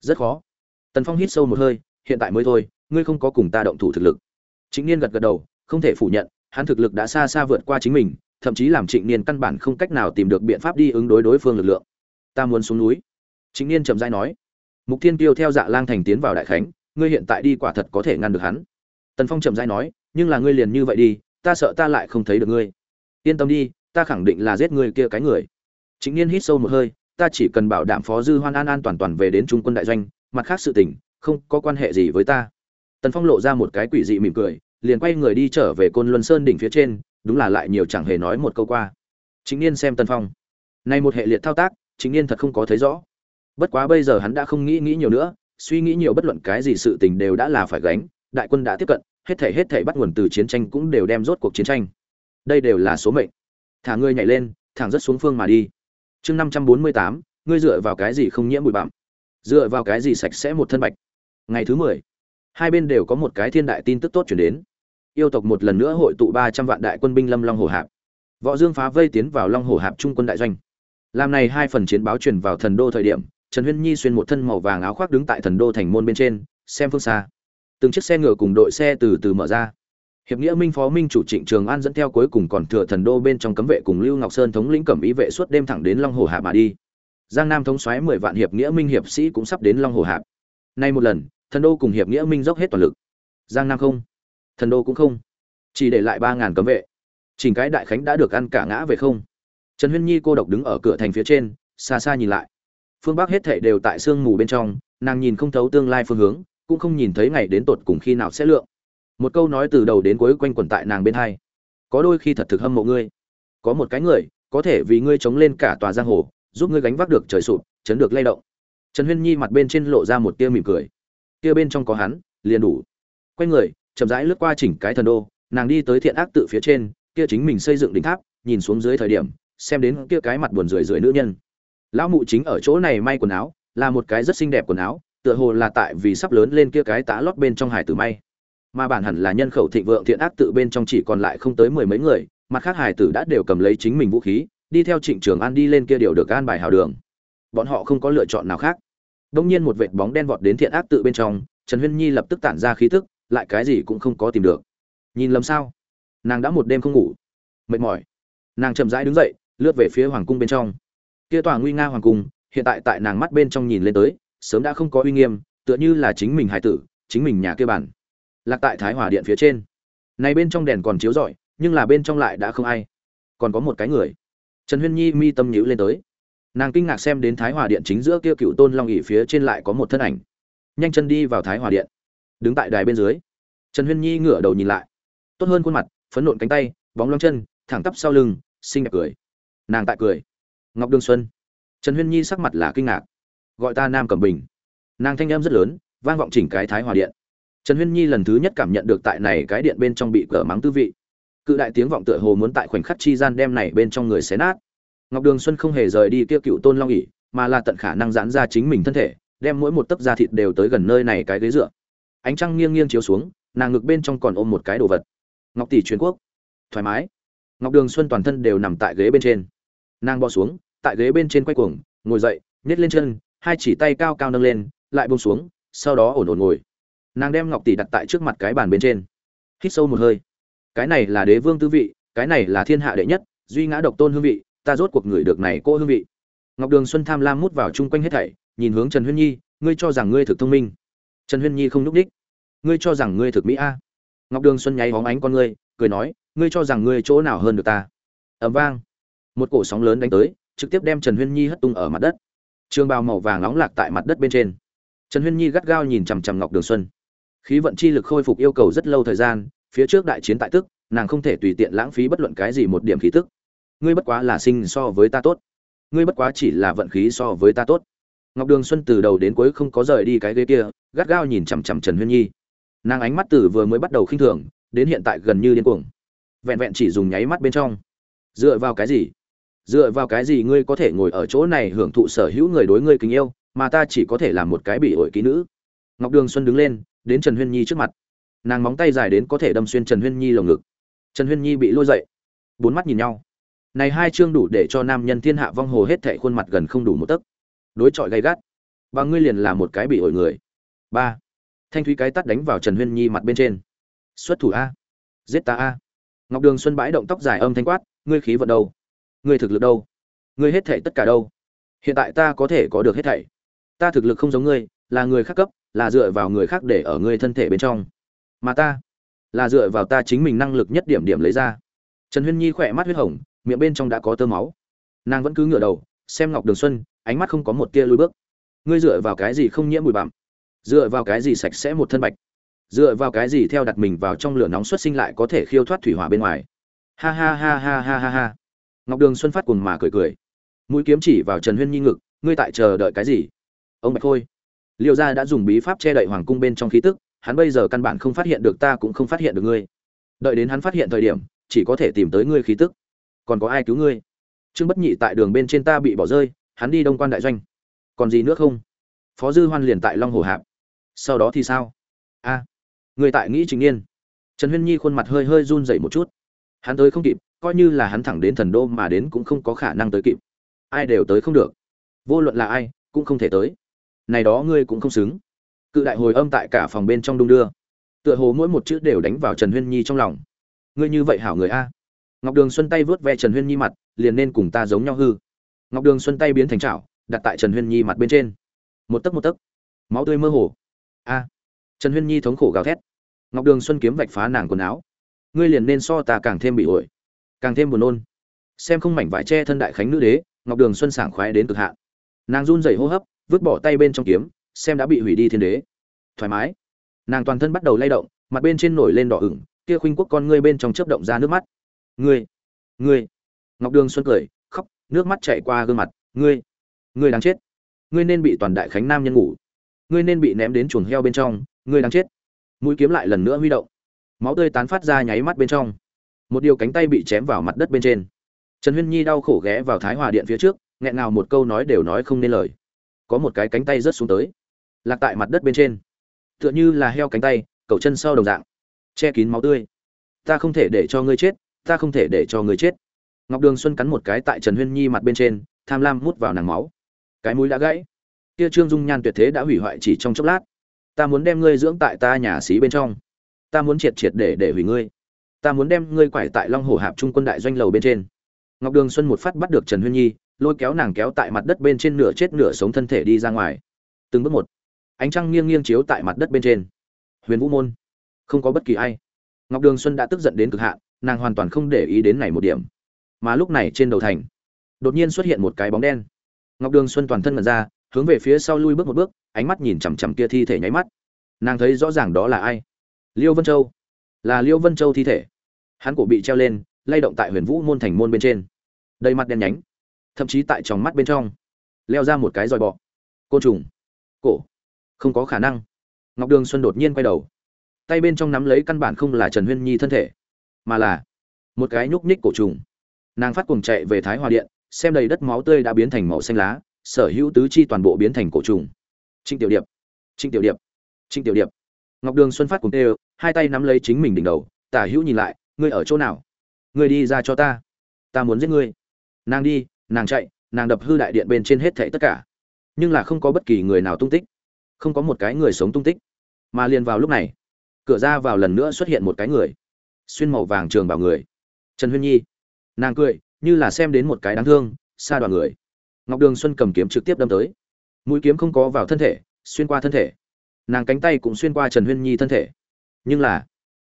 Rất khó. Tần phong hít sâu một hơi, hiện tại mới thôi, ngươi không có cùng ta động thủ thực lực. Chính niên gật gật đầu, không thể phủ nhận, hắn thực lực đã xa xa vượt qua chính mình, thậm chí làm trịnh niên căn bản không cách nào tìm được biện pháp đi ứng đối đối phương lực lượng. Ta muốn xuống núi. Chính niên chậm rãi nói. Mục thiên tiêu theo dạ lang thành tiến vào đại khánh, ngươi hiện tại đi quả thật có thể ngăn được hắn. Tần phong chậm rãi nói, nhưng là ngươi liền như vậy đi, ta sợ ta lại không thấy được ngươi. Yên tâm đi ta khẳng định là giết người kia cái người. Chính niên hít sâu một hơi, ta chỉ cần bảo đảm phó dư hoan an an toàn toàn về đến trung quân đại doanh, mặt khác sự tình, không có quan hệ gì với ta. Tần phong lộ ra một cái quỷ dị mỉm cười, liền quay người đi trở về côn luân sơn đỉnh phía trên, đúng là lại nhiều chẳng hề nói một câu qua. Chính niên xem tần phong. Này một hệ liệt thao tác chính niên thật không có thấy rõ. Bất quá bây giờ hắn đã không nghĩ nghĩ nhiều nữa, suy nghĩ nhiều bất luận cái gì sự tình đều đã là phải gánh, đại quân đã tiếp cận, hết thể hết thể bắt nguồn từ chiến tranh cũng đều đem rốt cuộc chiến tranh. Đây đều là số mệnh thả ngươi nhảy lên, thẳng rất xuống phương mà đi. Chương năm trăm bốn mươi tám, ngươi dựa vào cái gì không nhiễm bụi bặm? Dựa vào cái gì sạch sẽ một thân bạch? Ngày thứ mười, hai bên đều có một cái thiên đại tin tức tốt chuyển đến. Yêu tộc một lần nữa hội tụ ba trăm vạn đại quân binh lâm long hồ hạp. Võ dương phá vây tiến vào long hồ hạp trung quân đại doanh. Làm này hai phần chiến báo truyền vào thần đô thời điểm, trần huyên nhi xuyên một thân màu vàng áo khoác đứng tại thần đô thành môn bên trên, xem phương xa. Từng chiếc xe ngựa cùng đội xe từ từ mở ra hiệp nghĩa minh phó minh chủ trịnh trường an dẫn theo cuối cùng còn thừa thần đô bên trong cấm vệ cùng lưu ngọc sơn thống lĩnh cẩm ý vệ suốt đêm thẳng đến long hồ hạp mà đi. Giang nam thống xoáy mười vạn hiệp nghĩa minh hiệp sĩ cũng sắp đến long hồ hạp nay một lần, thần đô cùng hiệp nghĩa minh dốc hết toàn lực. Giang nam không. Thần đô cũng không. Chỉ để lại ba ngàn cấm vệ. Chỉnh cái đại khánh đã được ăn cả ngã về không. Trần huyên nhi cô độc đứng ở cửa thành phía trên, xa xa nhìn lại. Phương bắc hết thảy đều tại sương mù bên trong, nàng nhìn không thấu tương lai phương hướng, cũng không nhìn thấy ngày đến tột cùng khi nào sẽ lượng một câu nói từ đầu đến cuối quanh quẩn tại nàng bên hai. Có đôi khi thật thực hâm mộ ngươi. Có một cái người, có thể vì ngươi chống lên cả tòa giang hồ, giúp ngươi gánh vác được trời sụp, chấn được lay động. Trần huyên nhi mặt bên trên lộ ra một tia mỉm cười. Tia bên trong có hắn, liền đủ. Quay người, chậm rãi lướt qua chỉnh cái thần đô, nàng đi tới thiện ác tự phía trên, kia chính mình xây dựng đỉnh tháp, nhìn xuống dưới thời điểm, xem đến kia cái mặt buồn rười rượi nữ nhân. Lão mụ chính ở chỗ này may quần áo, là một cái rất xinh đẹp quần áo, tựa hồ là tại vì sắp lớn lên kia cái tã lót bên trong hải tử may mà bản hẳn là nhân khẩu thịnh vượng thiện ác tự bên trong chỉ còn lại không tới mười mấy người, mặt khác hải tử đã đều cầm lấy chính mình vũ khí, đi theo trịnh trường an đi lên kia điều được an bài hào đường. Bọn họ không có lựa chọn nào khác. Đông nhiên một vệt bóng đen vọt đến thiện ác tự bên trong, trần huyên nhi lập tức tản ra khí tức, lại cái gì cũng không có tìm được. Nhìn lầm sao? Nàng đã một đêm không ngủ. Mệt mỏi. Nàng chậm rãi đứng dậy, lướt về phía hoàng cung bên trong. Kia tòa nguy nga hoàng cung, hiện tại tại nàng mắt bên trong nhìn lên tới, sớm đã không có uy nghiêm, tựa như là chính mình hải tử, chính mình nhà kia bản lạc tại thái hòa điện phía trên. Này bên trong đèn còn chiếu rọi, nhưng là bên trong lại đã không ai. Còn có một cái người. Trần huyên nhi mi tâm nhíu lên tới. Nàng kinh ngạc xem đến thái hòa điện chính giữa kia cựu tôn long ỉ phía trên lại có một thân ảnh. Nhanh chân đi vào thái hòa điện. Đứng tại đài bên dưới. Trần huyên nhi ngửa đầu nhìn lại. Tốt hơn khuôn mặt, phấn nộn cánh tay, bóng loang chân, thẳng tắp sau lưng, xinh đẹp cười. Nàng tại cười. Ngọc đường xuân. Trần huyên nhi sắc mặt là kinh ngạc. Gọi ta nam cẩm bình. Nàng thanh em rất lớn, vang vọng chỉnh cái thái hòa điện trần huyên nhi lần thứ nhất cảm nhận được tại này cái điện bên trong bị cờ mắng tư vị. Cự đại tiếng vọng tựa hồ muốn tại khoảnh khắc chi gian đem này bên trong người xé nát. Ngọc đường xuân không hề rời đi kia cựu tôn long ỉ mà là tận khả năng giãn ra chính mình thân thể, đem mỗi một tấc da thịt đều tới gần nơi này cái ghế dựa. Ánh trăng nghiêng nghiêng chiếu xuống, nàng ngực bên trong còn ôm một cái đồ vật. Ngọc tỷ truyền quốc. Thoải mái. Ngọc đường xuân toàn thân đều nằm tại ghế bên trên. Nàng bò xuống, tại ghế bên trên quay cuồng, ngồi dậy nhét lên chân, hai chỉ tay cao cao nâng lên, lại bông xuống, sau đó ổn ổn ngồi nàng đem ngọc tỷ đặt tại trước mặt cái bàn bên trên. Hít sâu một hơi. Cái này là đế vương tư vị, cái này là thiên hạ đệ nhất, duy ngã độc tôn hương vị, ta rốt cuộc người được này cô hương vị. Ngọc đường xuân tham lam mút vào chung quanh hết thảy, nhìn hướng trần huyên nhi, ngươi cho rằng ngươi thực thông minh. Trần huyên nhi không n ú c đích. Ngươi cho rằng ngươi thực mỹ a. Ngọc đường xuân nháy hóng ánh con ngươi, cười nói, ngươi cho rằng ngươi chỗ nào hơn được ta. Ẩm vang. Một cổ sóng lớn đánh tới, trực tiếp đem trần huyên nhi hất tung ở mặt đất. Trường bào màu vàng nóng lạc tại mặt đất bên trên. Trần huyên nhi gắt gao nhìn chằm chằm ngọc đường xuân khí vận chi lực khôi phục yêu cầu rất lâu thời gian, phía trước đại chiến tại tức, nàng không thể tùy tiện lãng phí bất luận cái gì một điểm khí tức. Ngươi bất quá là sinh so với ta tốt. Ngươi bất quá chỉ là vận khí so với ta tốt. Ngọc đường xuân từ đầu đến cuối không có rời đi cái ghế kia, gắt gao nhìn chằm chằm trần huyên nhi. Nàng ánh mắt từ vừa mới bắt đầu khinh thường, đến hiện tại gần như điên cuồng. Vẹn vẹn chỉ dùng nháy mắt bên trong. Dựa vào cái gì? Dựa vào cái gì ngươi có thể ngồi ở chỗ này hưởng thụ sở hữu người đối ngươi kính yêu, mà ta chỉ có thể làm một cái bị ổi kỹ nữ? Ngọc đường xuân đứng lên đến trần huyên nhi trước mặt. Nàng móng tay dài đến có thể đâm xuyên trần huyên nhi lồng ngực. Trần huyên nhi bị lôi dậy. Bốn mắt nhìn nhau. Này hai chương đủ để cho nam nhân thiên hạ vong hồ hết thệ khuôn mặt gần không đủ một tấc. Đối chọi gay gắt. Và ngươi liền là một cái bị ổi người. Ba. Thanh thúy cái tắt đánh vào trần huyên nhi mặt bên trên. Xuất thủ a. Giết ta a. Ngọc đường xuân bãi động tóc dài âm thanh quát, ngươi khí vận đâu? Ngươi thực lực đâu? Ngươi hết thảy tất cả đâu? Hiện tại ta có thể có được hết thảy. Ta thực lực không giống ngươi, là người khác cấp là dựa vào người khác để ở ngươi thân thể bên trong. Mà ta, là dựa vào ta chính mình năng lực nhất điểm điểm lấy ra. Trần huyên nhi khỏe mắt huyết hồng, miệng bên trong đã có tơ máu. Nàng vẫn cứ ngửa đầu, xem ngọc đường xuân, ánh mắt không có một tia lùi bước. Ngươi dựa vào cái gì không nhiễm bụi bặm? Dựa vào cái gì sạch sẽ một thân bạch? Dựa vào cái gì theo đặt mình vào trong lửa nóng xuất sinh lại có thể khiêu thoát thủy hỏa bên ngoài? Ha ha ha ha ha ha ha. Ngọc đường xuân phát cùng mà cười cười. Mũi kiếm chỉ vào trần huyên nhi ngực, ngươi tại chờ đợi cái gì? Ông bạch khôi liêu gia đã dùng bí pháp che đậy hoàng cung bên trong khí tức, hắn bây giờ căn bản không phát hiện được ta cũng không phát hiện được ngươi. Đợi đến hắn phát hiện thời điểm, chỉ có thể tìm tới ngươi khí tức. Còn có ai cứu ngươi? Trương bất nhị tại đường bên trên ta bị bỏ rơi, hắn đi đông quan đại doanh. Còn gì nữa không? Phó dư hoan liền tại long hồ hạp. Sau đó thì sao? A, người tại nghĩ trình niên. Trần huyên nhi khuôn mặt hơi hơi run dậy một chút. Hắn tới không kịp, coi như là hắn thẳng đến thần đô mà đến cũng không có khả năng tới kịp. Ai đều tới không được. Vô luận là ai, cũng không thể tới này đó ngươi cũng không xứng. Cự đại hồi âm tại cả phòng bên trong đung đưa. Tựa hồ mỗi một chữ đều đánh vào trần huyên nhi trong lòng. Ngươi như vậy hảo người a. Ngọc đường xuân tay vớt ve trần huyên nhi mặt, liền nên cùng ta giống nhau hư. Ngọc đường xuân tay biến thành chảo, đặt tại trần huyên nhi mặt bên trên. Một tấc một tấc. Máu tươi mơ hồ. A. Trần huyên nhi thống khổ gào thét. Ngọc đường xuân kiếm vạch phá nàng quần áo. Ngươi liền nên so ta càng thêm bị ổi, càng thêm buồn nôn. Xem không mảnh vải che thân đại khánh nữ đế, ngọc đường xuân sảng khoái đến cực hạn. Nàng run rẩy hô hấp vứt bỏ tay bên trong kiếm, xem đã bị hủy đi thiên đế. Thoải mái. Nàng toàn thân bắt đầu lay động, mặt bên trên nổi lên đỏ ửng, kia khuynh quốc con ngươi bên trong chớp động ra nước mắt. Ngươi ngươi. Ngọc đường xuân cười, khóc, nước mắt chảy qua gương mặt. Ngươi ngươi đang chết. Ngươi nên bị toàn đại khánh nam nhân ngủ. Ngươi nên bị ném đến chuồng heo bên trong. Ngươi đang chết. Mũi kiếm lại lần nữa huy động. Máu tươi tán phát ra nháy mắt bên trong. Một điều cánh tay bị chém vào mặt đất bên trên. Trần huyên nhi đau khổ ghé vào thái hòa điện phía trước, nghẹn ngào một câu nói đều nói không nên lời có một cái cánh tay rớt xuống tới, lạc tại mặt đất bên trên. Tựa như là heo cánh tay cậu chân sau đồng dạng. Che kín máu tươi. Ta không thể để cho ngươi chết, ta không thể để cho ngươi chết. Ngọc đường xuân cắn một cái tại trần huyên nhi mặt bên trên, tham lam mút vào nàng máu. Cái mũi đã gãy. Kia trương dung nhan tuyệt thế đã hủy hoại chỉ trong chốc lát. Ta muốn đem ngươi dưỡng tại ta nhà xí bên trong. Ta muốn triệt triệt để để hủy ngươi. Ta muốn đem ngươi quải tại long hồ hạp trung quân đại doanh lầu bên trên. Ngọc đường xuân một phát bắt được trần huyên nhi lôi kéo nàng kéo tại mặt đất bên trên nửa chết nửa sống thân thể đi ra ngoài. Từng bước một, ánh trăng nghiêng nghiêng chiếu tại mặt đất bên trên. Huyền vũ môn, không có bất kỳ ai. Ngọc đường xuân đã tức giận đến cực hạn, nàng hoàn toàn không để ý đến này một điểm. Mà lúc này trên đầu thành, đột nhiên xuất hiện một cái bóng đen. Ngọc đường xuân toàn thân mật ra, hướng về phía sau lui bước một bước, ánh mắt nhìn chằm chằm kia thi thể nháy mắt. Nàng thấy rõ ràng đó là ai? Liêu vân châu. Là liêu vân châu thi thể. Hắn cổ bị treo lên, lay động tại huyền vũ môn thành môn bên trên. Đầy mặt đen nhánh thậm chí tại tròng mắt bên trong, leo ra một cái roi bọ. Côn trùng. Cổ. Không có khả năng. Ngọc đường xuân đột nhiên quay đầu. Tay bên trong nắm lấy căn bản không là trần huyên nhi thân thể, mà là một cái nhúc nhích cổ trùng. Nàng phát cuồng chạy về thái hòa điện, xem đầy đất máu tươi đã biến thành màu xanh lá, sở hữu tứ chi toàn bộ biến thành cổ trùng. Trinh tiểu điệp. Trinh tiểu điệp. Trinh tiểu điệp. Ngọc đường xuân phát cùng tê hai tay nắm lấy chính mình đỉnh đầu, tả hữu nhìn lại, ngươi ở chỗ nào? Ngươi đi ra cho ta. Ta muốn giết ngươi. Nàng đi nàng chạy, nàng đập hư đại điện bên trên hết thảy tất cả. Nhưng là không có bất kỳ người nào tung tích, không có một cái người sống tung tích. Mà liền vào lúc này, cửa ra vào lần nữa xuất hiện một cái người, xuyên màu vàng trường vào người. Trần huyên nhi, nàng cười, như là xem đến một cái đáng thương, xa đoàn người. Ngọc đường xuân cầm kiếm trực tiếp đâm tới. Mũi kiếm không có vào thân thể, xuyên qua thân thể. Nàng cánh tay cũng xuyên qua trần huyên nhi thân thể. Nhưng là,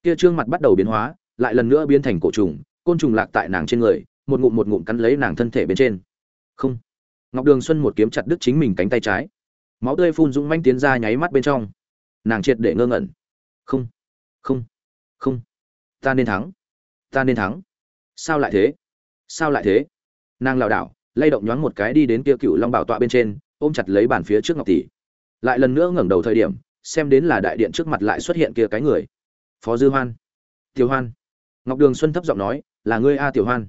kia trương mặt bắt đầu biến hóa, lại lần nữa biến thành cổ trùng, côn trùng lạc tại nàng trên người một ngụm một ngụm cắn lấy nàng thân thể bên trên. Không. Ngọc đường xuân một kiếm chặt đứt chính mình cánh tay trái. Máu tươi phun dũng manh tiến ra nháy mắt bên trong. Nàng triệt để ngơ ngẩn. Không. Không. Không. Ta nên thắng. Ta nên thắng. Sao lại thế? Sao lại thế? Nàng lảo đảo, lay động nhoáng một cái đi đến kia cựu long bảo tọa bên trên, ôm chặt lấy bàn phía trước ngọc tỷ. Lại lần nữa ngẩng đầu thời điểm, xem đến là đại điện trước mặt lại xuất hiện kia cái người. Phó dư hoan. Tiểu hoan. Ngọc đường xuân thấp giọng nói, là ngươi a, tiểu hoan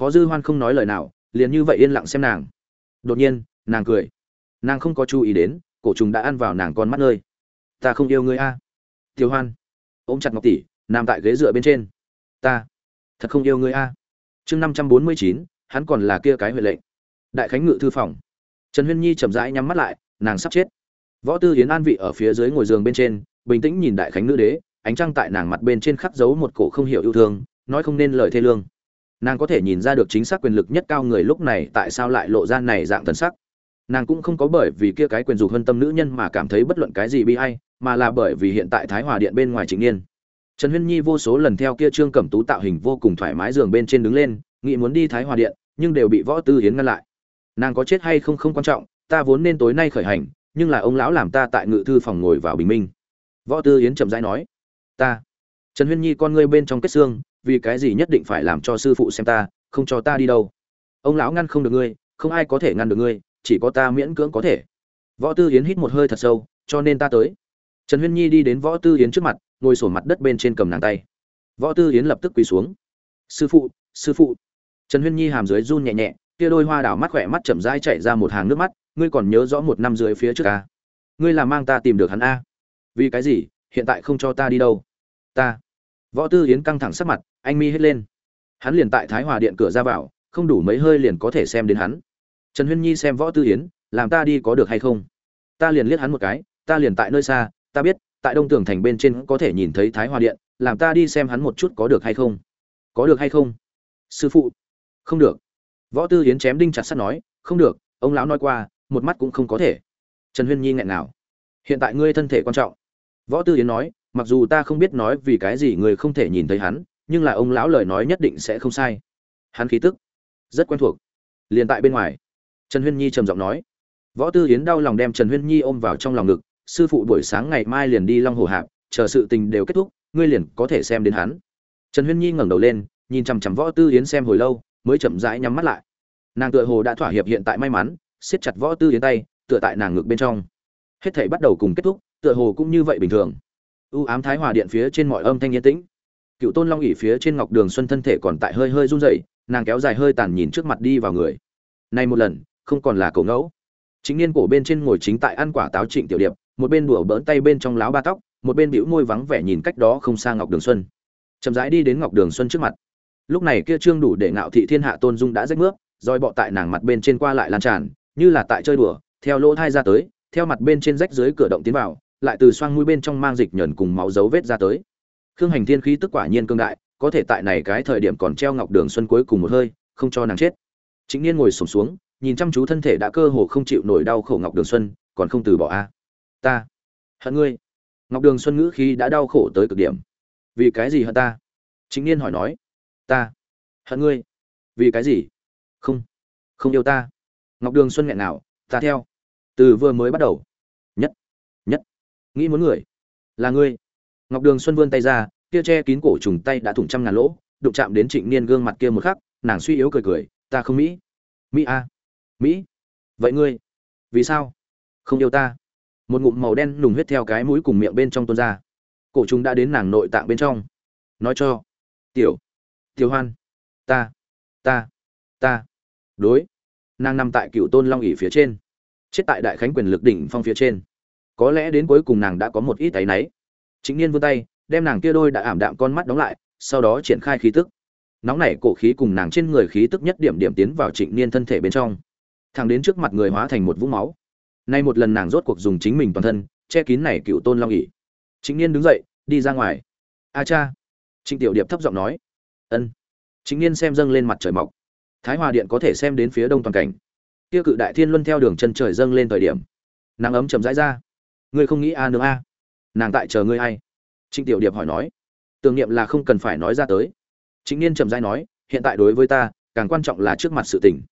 phó dư hoan không nói lời nào, liền như vậy yên lặng xem nàng. Đột nhiên, nàng cười. Nàng không có chú ý đến, cổ trùng đã ăn vào nàng con mắt nơi. Ta không yêu ngươi a. Tiểu hoan, ôm chặt ngọc tỷ, nằm tại ghế dựa bên trên. Ta, thật không yêu ngươi a. Chương năm trăm bốn mươi chín, hắn còn là kia cái huệ lệnh. Đại khánh ngự thư phòng. Trần huyên nhi chậm rãi nhắm mắt lại, nàng sắp chết. Võ tư hiến an vị ở phía dưới ngồi giường bên trên, bình tĩnh nhìn đại khánh nữ đế, ánh trăng tại nàng mặt bên trên khắc dấu một cổ không hiểu yêu thương, nói không nên lời thê lương nàng có thể nhìn ra được chính xác quyền lực nhất cao người lúc này tại sao lại lộ ra này dạng thần sắc. Nàng cũng không có bởi vì kia cái quyền dục hơn tâm nữ nhân mà cảm thấy bất luận cái gì bi hay mà là bởi vì hiện tại thái hòa điện bên ngoài chính niên. Trần huyên nhi vô số lần theo kia trương cẩm tú tạo hình vô cùng thoải mái giường bên trên đứng lên, nghĩ muốn đi thái hòa điện, nhưng đều bị võ tư hiến ngăn lại. Nàng có chết hay không không quan trọng, ta vốn nên tối nay khởi hành, nhưng là ông lão làm ta tại ngự thư phòng ngồi vào bình minh. Võ tư hiến chậm rãi nói, ta. Trần huyên nhi con ngươi bên trong kết xương vì cái gì nhất định phải làm cho sư phụ xem ta không cho ta đi đâu? Ông lão ngăn không được ngươi không ai có thể ngăn được ngươi chỉ có ta miễn cưỡng có thể. Võ tư yến hít một hơi thật sâu cho nên ta tới. Trần huyên nhi đi đến võ tư yến trước mặt ngồi sổ mặt đất bên trên cầm nàng tay. Võ tư yến lập tức quỳ xuống. Sư phụ sư phụ. Trần huyên nhi hàm dưới run nhẹ nhẹ kia đôi hoa đảo mắt khỏe mắt chậm rãi chạy ra một hàng nước mắt ngươi còn nhớ rõ một năm dưới phía trước ta, ngươi là mang ta tìm được hắn a. Vì cái gì? Hiện tại không cho ta đi đâu? Ta. Võ tư yến căng thẳng sắc mặt anh mi hết lên. Hắn liền tại thái hòa điện cửa ra vào, không đủ mấy hơi liền có thể xem đến hắn. Trần huyên nhi xem võ tư yến, làm ta đi có được hay không? Ta liền liếc hắn một cái, ta liền tại nơi xa, ta biết, tại đông tường thành bên trên có thể nhìn thấy thái hòa điện, làm ta đi xem hắn một chút có được hay không. Có được hay không? Sư phụ. Không được. Võ tư yến chém đinh chặt sắt nói, không được, ông lão nói qua, một mắt cũng không có thể. Trần huyên nhi nghẹn nào. Hiện tại ngươi thân thể quan trọng. Võ tư yến nói, mặc dù ta không biết nói vì cái gì người không thể nhìn thấy hắn nhưng là ông lão lời nói nhất định sẽ không sai. Hắn khí tức rất quen thuộc. Liền tại bên ngoài, trần huyên nhi trầm giọng nói. Võ tư yến đau lòng đem trần huyên nhi ôm vào trong lòng ngực, sư phụ buổi sáng ngày mai liền đi long hồ hạp, chờ sự tình đều kết thúc, ngươi liền có thể xem đến hắn. Trần huyên nhi ngẩng đầu lên, nhìn chằm chằm võ tư yến xem hồi lâu, mới chậm rãi nhắm mắt lại. Nàng tựa hồ đã thỏa hiệp hiện tại may mắn, siết chặt võ tư yến tay, tựa tại nàng ngực bên trong. Hết thảy bắt đầu cùng kết thúc, tựa hồ cũng như vậy bình thường. U ám thái hòa điện phía trên mọi âm thanh yên tĩnh cựu tôn long ỉ phía trên ngọc đường xuân thân thể còn tại hơi hơi run rẩy, nàng kéo dài hơi tàn nhìn trước mặt đi vào người. Nay một lần, không còn là cổ ngẫu. Chính niên cổ bên trên ngồi chính tại ăn quả táo trịnh tiểu điệp, một bên đùa bỡn tay bên trong láo ba tóc, một bên bĩu môi vắng vẻ nhìn cách đó không xa ngọc đường xuân. Chậm rãi đi đến ngọc đường xuân trước mặt. Lúc này kia trương đủ để ngạo thị thiên hạ tôn dung đã rách nước roi bọ tại nàng mặt bên trên qua lại lan tràn, như là tại chơi đùa, theo lỗ thai ra tới, theo mặt bên trên rách dưới cửa động tiến vào, lại từ xoang mũi bên trong mang dịch nhẫn cùng máu dấu vết ra tới khương hành thiên khí tức quả nhiên cương đại có thể tại này cái thời điểm còn treo ngọc đường xuân cuối cùng một hơi không cho nàng chết. Chính niên ngồi sổm xuống, xuống nhìn chăm chú thân thể đã cơ hồ không chịu nổi đau khổ ngọc đường xuân còn không từ bỏ a. Ta hận ngươi. Ngọc đường xuân ngữ khi đã đau khổ tới cực điểm. Vì cái gì hận ta? Chính niên hỏi nói. Ta hận ngươi. Vì cái gì? Không không yêu ta. Ngọc đường xuân nghẹn nào ta theo. Từ vừa mới bắt đầu. Nhất nhất. Nghĩ muốn người là ngươi ngọc đường xuân vươn tay ra, kia che kín cổ trùng tay đã thủng trăm ngàn lỗ, đụng chạm đến trịnh niên gương mặt kia một khắc, nàng suy yếu cười cười, ta không mỹ mỹ a mỹ, vậy ngươi, vì sao không yêu ta? Một ngụm màu đen nùng huyết theo cái mũi cùng miệng bên trong tuôn ra. Cổ trùng đã đến nàng nội tạng bên trong. Nói cho, tiểu tiểu hoan, ta ta ta, đối. Nàng nằm tại cựu tôn long ỉ phía trên, chết tại đại khánh quyền lực đỉnh phong phía trên. Có lẽ đến cuối cùng nàng đã có một ít tay náy chính niên vươn tay, đem nàng kia đôi đã ảm đạm con mắt đóng lại, sau đó triển khai khí tức. Nóng nảy cổ khí cùng nàng trên người khí tức nhất điểm điểm tiến vào trịnh niên thân thể bên trong. Thẳng đến trước mặt người hóa thành một vũng máu. Nay một lần nàng rốt cuộc dùng chính mình toàn thân, che kín này cựu tôn long ỉ trịnh niên đứng dậy, đi ra ngoài. A cha. Trịnh tiểu điệp thấp giọng nói. Ân. Trịnh niên xem dâng lên mặt trời mọc. Thái hòa điện có thể xem đến phía đông toàn cảnh. Kia cự đại thiên luân theo đường chân trời dâng lên thời điểm. Nắng ấm chầm rãi ra. Ngươi không nghĩ a nữa a? Nàng tại chờ ngươi hay trịnh tiểu điệp hỏi nói. Tưởng niệm là không cần phải nói ra tới. Chính niên trầm giai nói, hiện tại đối với ta, càng quan trọng là trước mặt sự tình.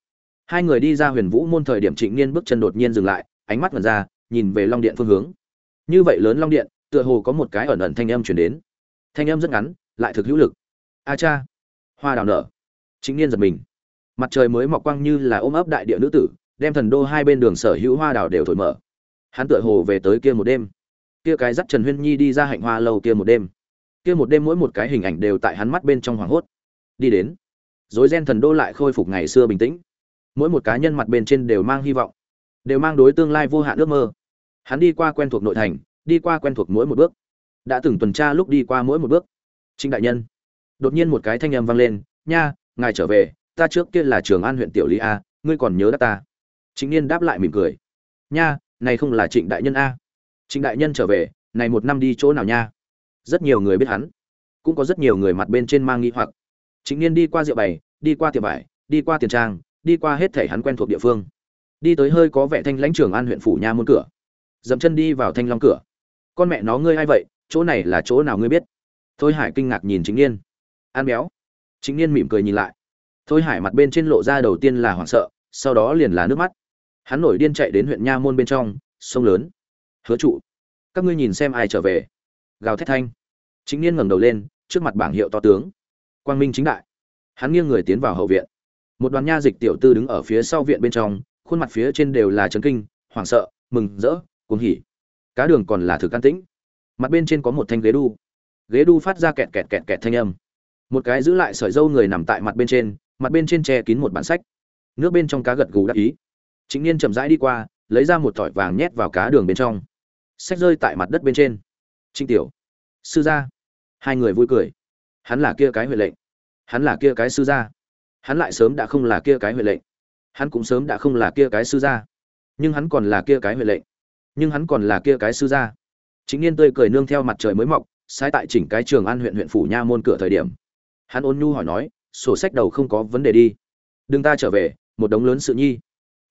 Hai người đi ra huyền vũ môn thời điểm trịnh niên bước chân đột nhiên dừng lại, ánh mắt vần ra, nhìn về long điện phương hướng. Như vậy lớn long điện, tựa hồ có một cái ẩn ẩn thanh âm chuyển đến. Thanh âm rất ngắn, lại thực hữu lực. A cha! Hoa đào nở. Chính niên giật mình. Mặt trời mới mọc quang như là ôm ấp đại địa nữ tử, đem thần đô hai bên đường sở hữu hoa đào đều thổi mở. Hắn tựa hồ về tới kia một đêm kia cái dắt trần huyên nhi đi ra hạnh hoa lâu kia một đêm. Kia một đêm mỗi một cái hình ảnh đều tại hắn mắt bên trong hoàng hốt. Đi đến, rối ren thần đô lại khôi phục ngày xưa bình tĩnh. Mỗi một cá nhân mặt bên trên đều mang hy vọng, đều mang đối tương lai vô hạn ước mơ. Hắn đi qua quen thuộc nội thành, đi qua quen thuộc mỗi một bước. Đã từng tuần tra lúc đi qua mỗi một bước. Trịnh đại nhân, đột nhiên một cái thanh âm vang lên, nha, ngài trở về, ta trước kia là trường an huyện tiểu lý a, ngươi còn nhớ ta. Trịnh niên đáp lại mỉm cười, nha, này không là trịnh đại nhân a trịnh đại nhân trở về, này một năm đi chỗ nào nha? Rất nhiều người biết hắn. Cũng có rất nhiều người mặt bên trên mang nghi hoặc. Chính niên đi qua rượu bày, đi qua tiệm vải, đi qua tiền trang, đi qua hết thể hắn quen thuộc địa phương. Đi tới hơi có vẻ thanh lãnh trường an huyện phủ nha môn cửa. Dậm chân đi vào thanh long cửa. Con mẹ nó ngươi ai vậy? Chỗ này là chỗ nào ngươi biết? Thôi hải kinh ngạc nhìn chính niên. An béo. Chính niên mỉm cười nhìn lại. Thôi hải mặt bên trên lộ ra đầu tiên là hoảng sợ, sau đó liền là nước mắt. Hắn nổi điên chạy đến huyện nha môn bên trong, sông lớn hứa trụ, các ngươi nhìn xem ai trở về. Gào thét thanh. Chính niên ngẩng đầu lên, trước mặt bảng hiệu to tướng. Quang minh chính đại. Hắn nghiêng người tiến vào hậu viện. Một đoàn nha dịch tiểu tư đứng ở phía sau viện bên trong, khuôn mặt phía trên đều là trấn kinh, hoảng sợ, mừng rỡ, cuồng hỉ. Cá đường còn là thực can tĩnh. Mặt bên trên có một thanh ghế đu. Ghế đu phát ra kẹt kẹt kẹt kẹt thanh âm. Một cái giữ lại sợi dâu người nằm tại mặt bên trên, mặt bên trên che kín một bản sách. Nước bên trong cá gật gù đắc ý. Chính niên chậm rãi đi qua, lấy ra một thỏi vàng nhét vào cá đường bên trong sách rơi tại mặt đất bên trên. Trinh tiểu, sư gia. Hai người vui cười. Hắn là kia cái huệ lệnh. Hắn là kia cái sư gia. Hắn lại sớm đã không là kia cái huệ lệnh. Hắn cũng sớm đã không là kia cái sư gia. Nhưng hắn còn là kia cái huệ lệnh. Nhưng hắn còn là kia cái sư gia. Chính niên tươi cười nương theo mặt trời mới mọc, sai tại chỉnh cái trường an huyện huyện phủ nha môn cửa thời điểm. Hắn ôn nhu hỏi nói, sổ sách đầu không có vấn đề đi. Đừng ta trở về, một đống lớn sự nhi.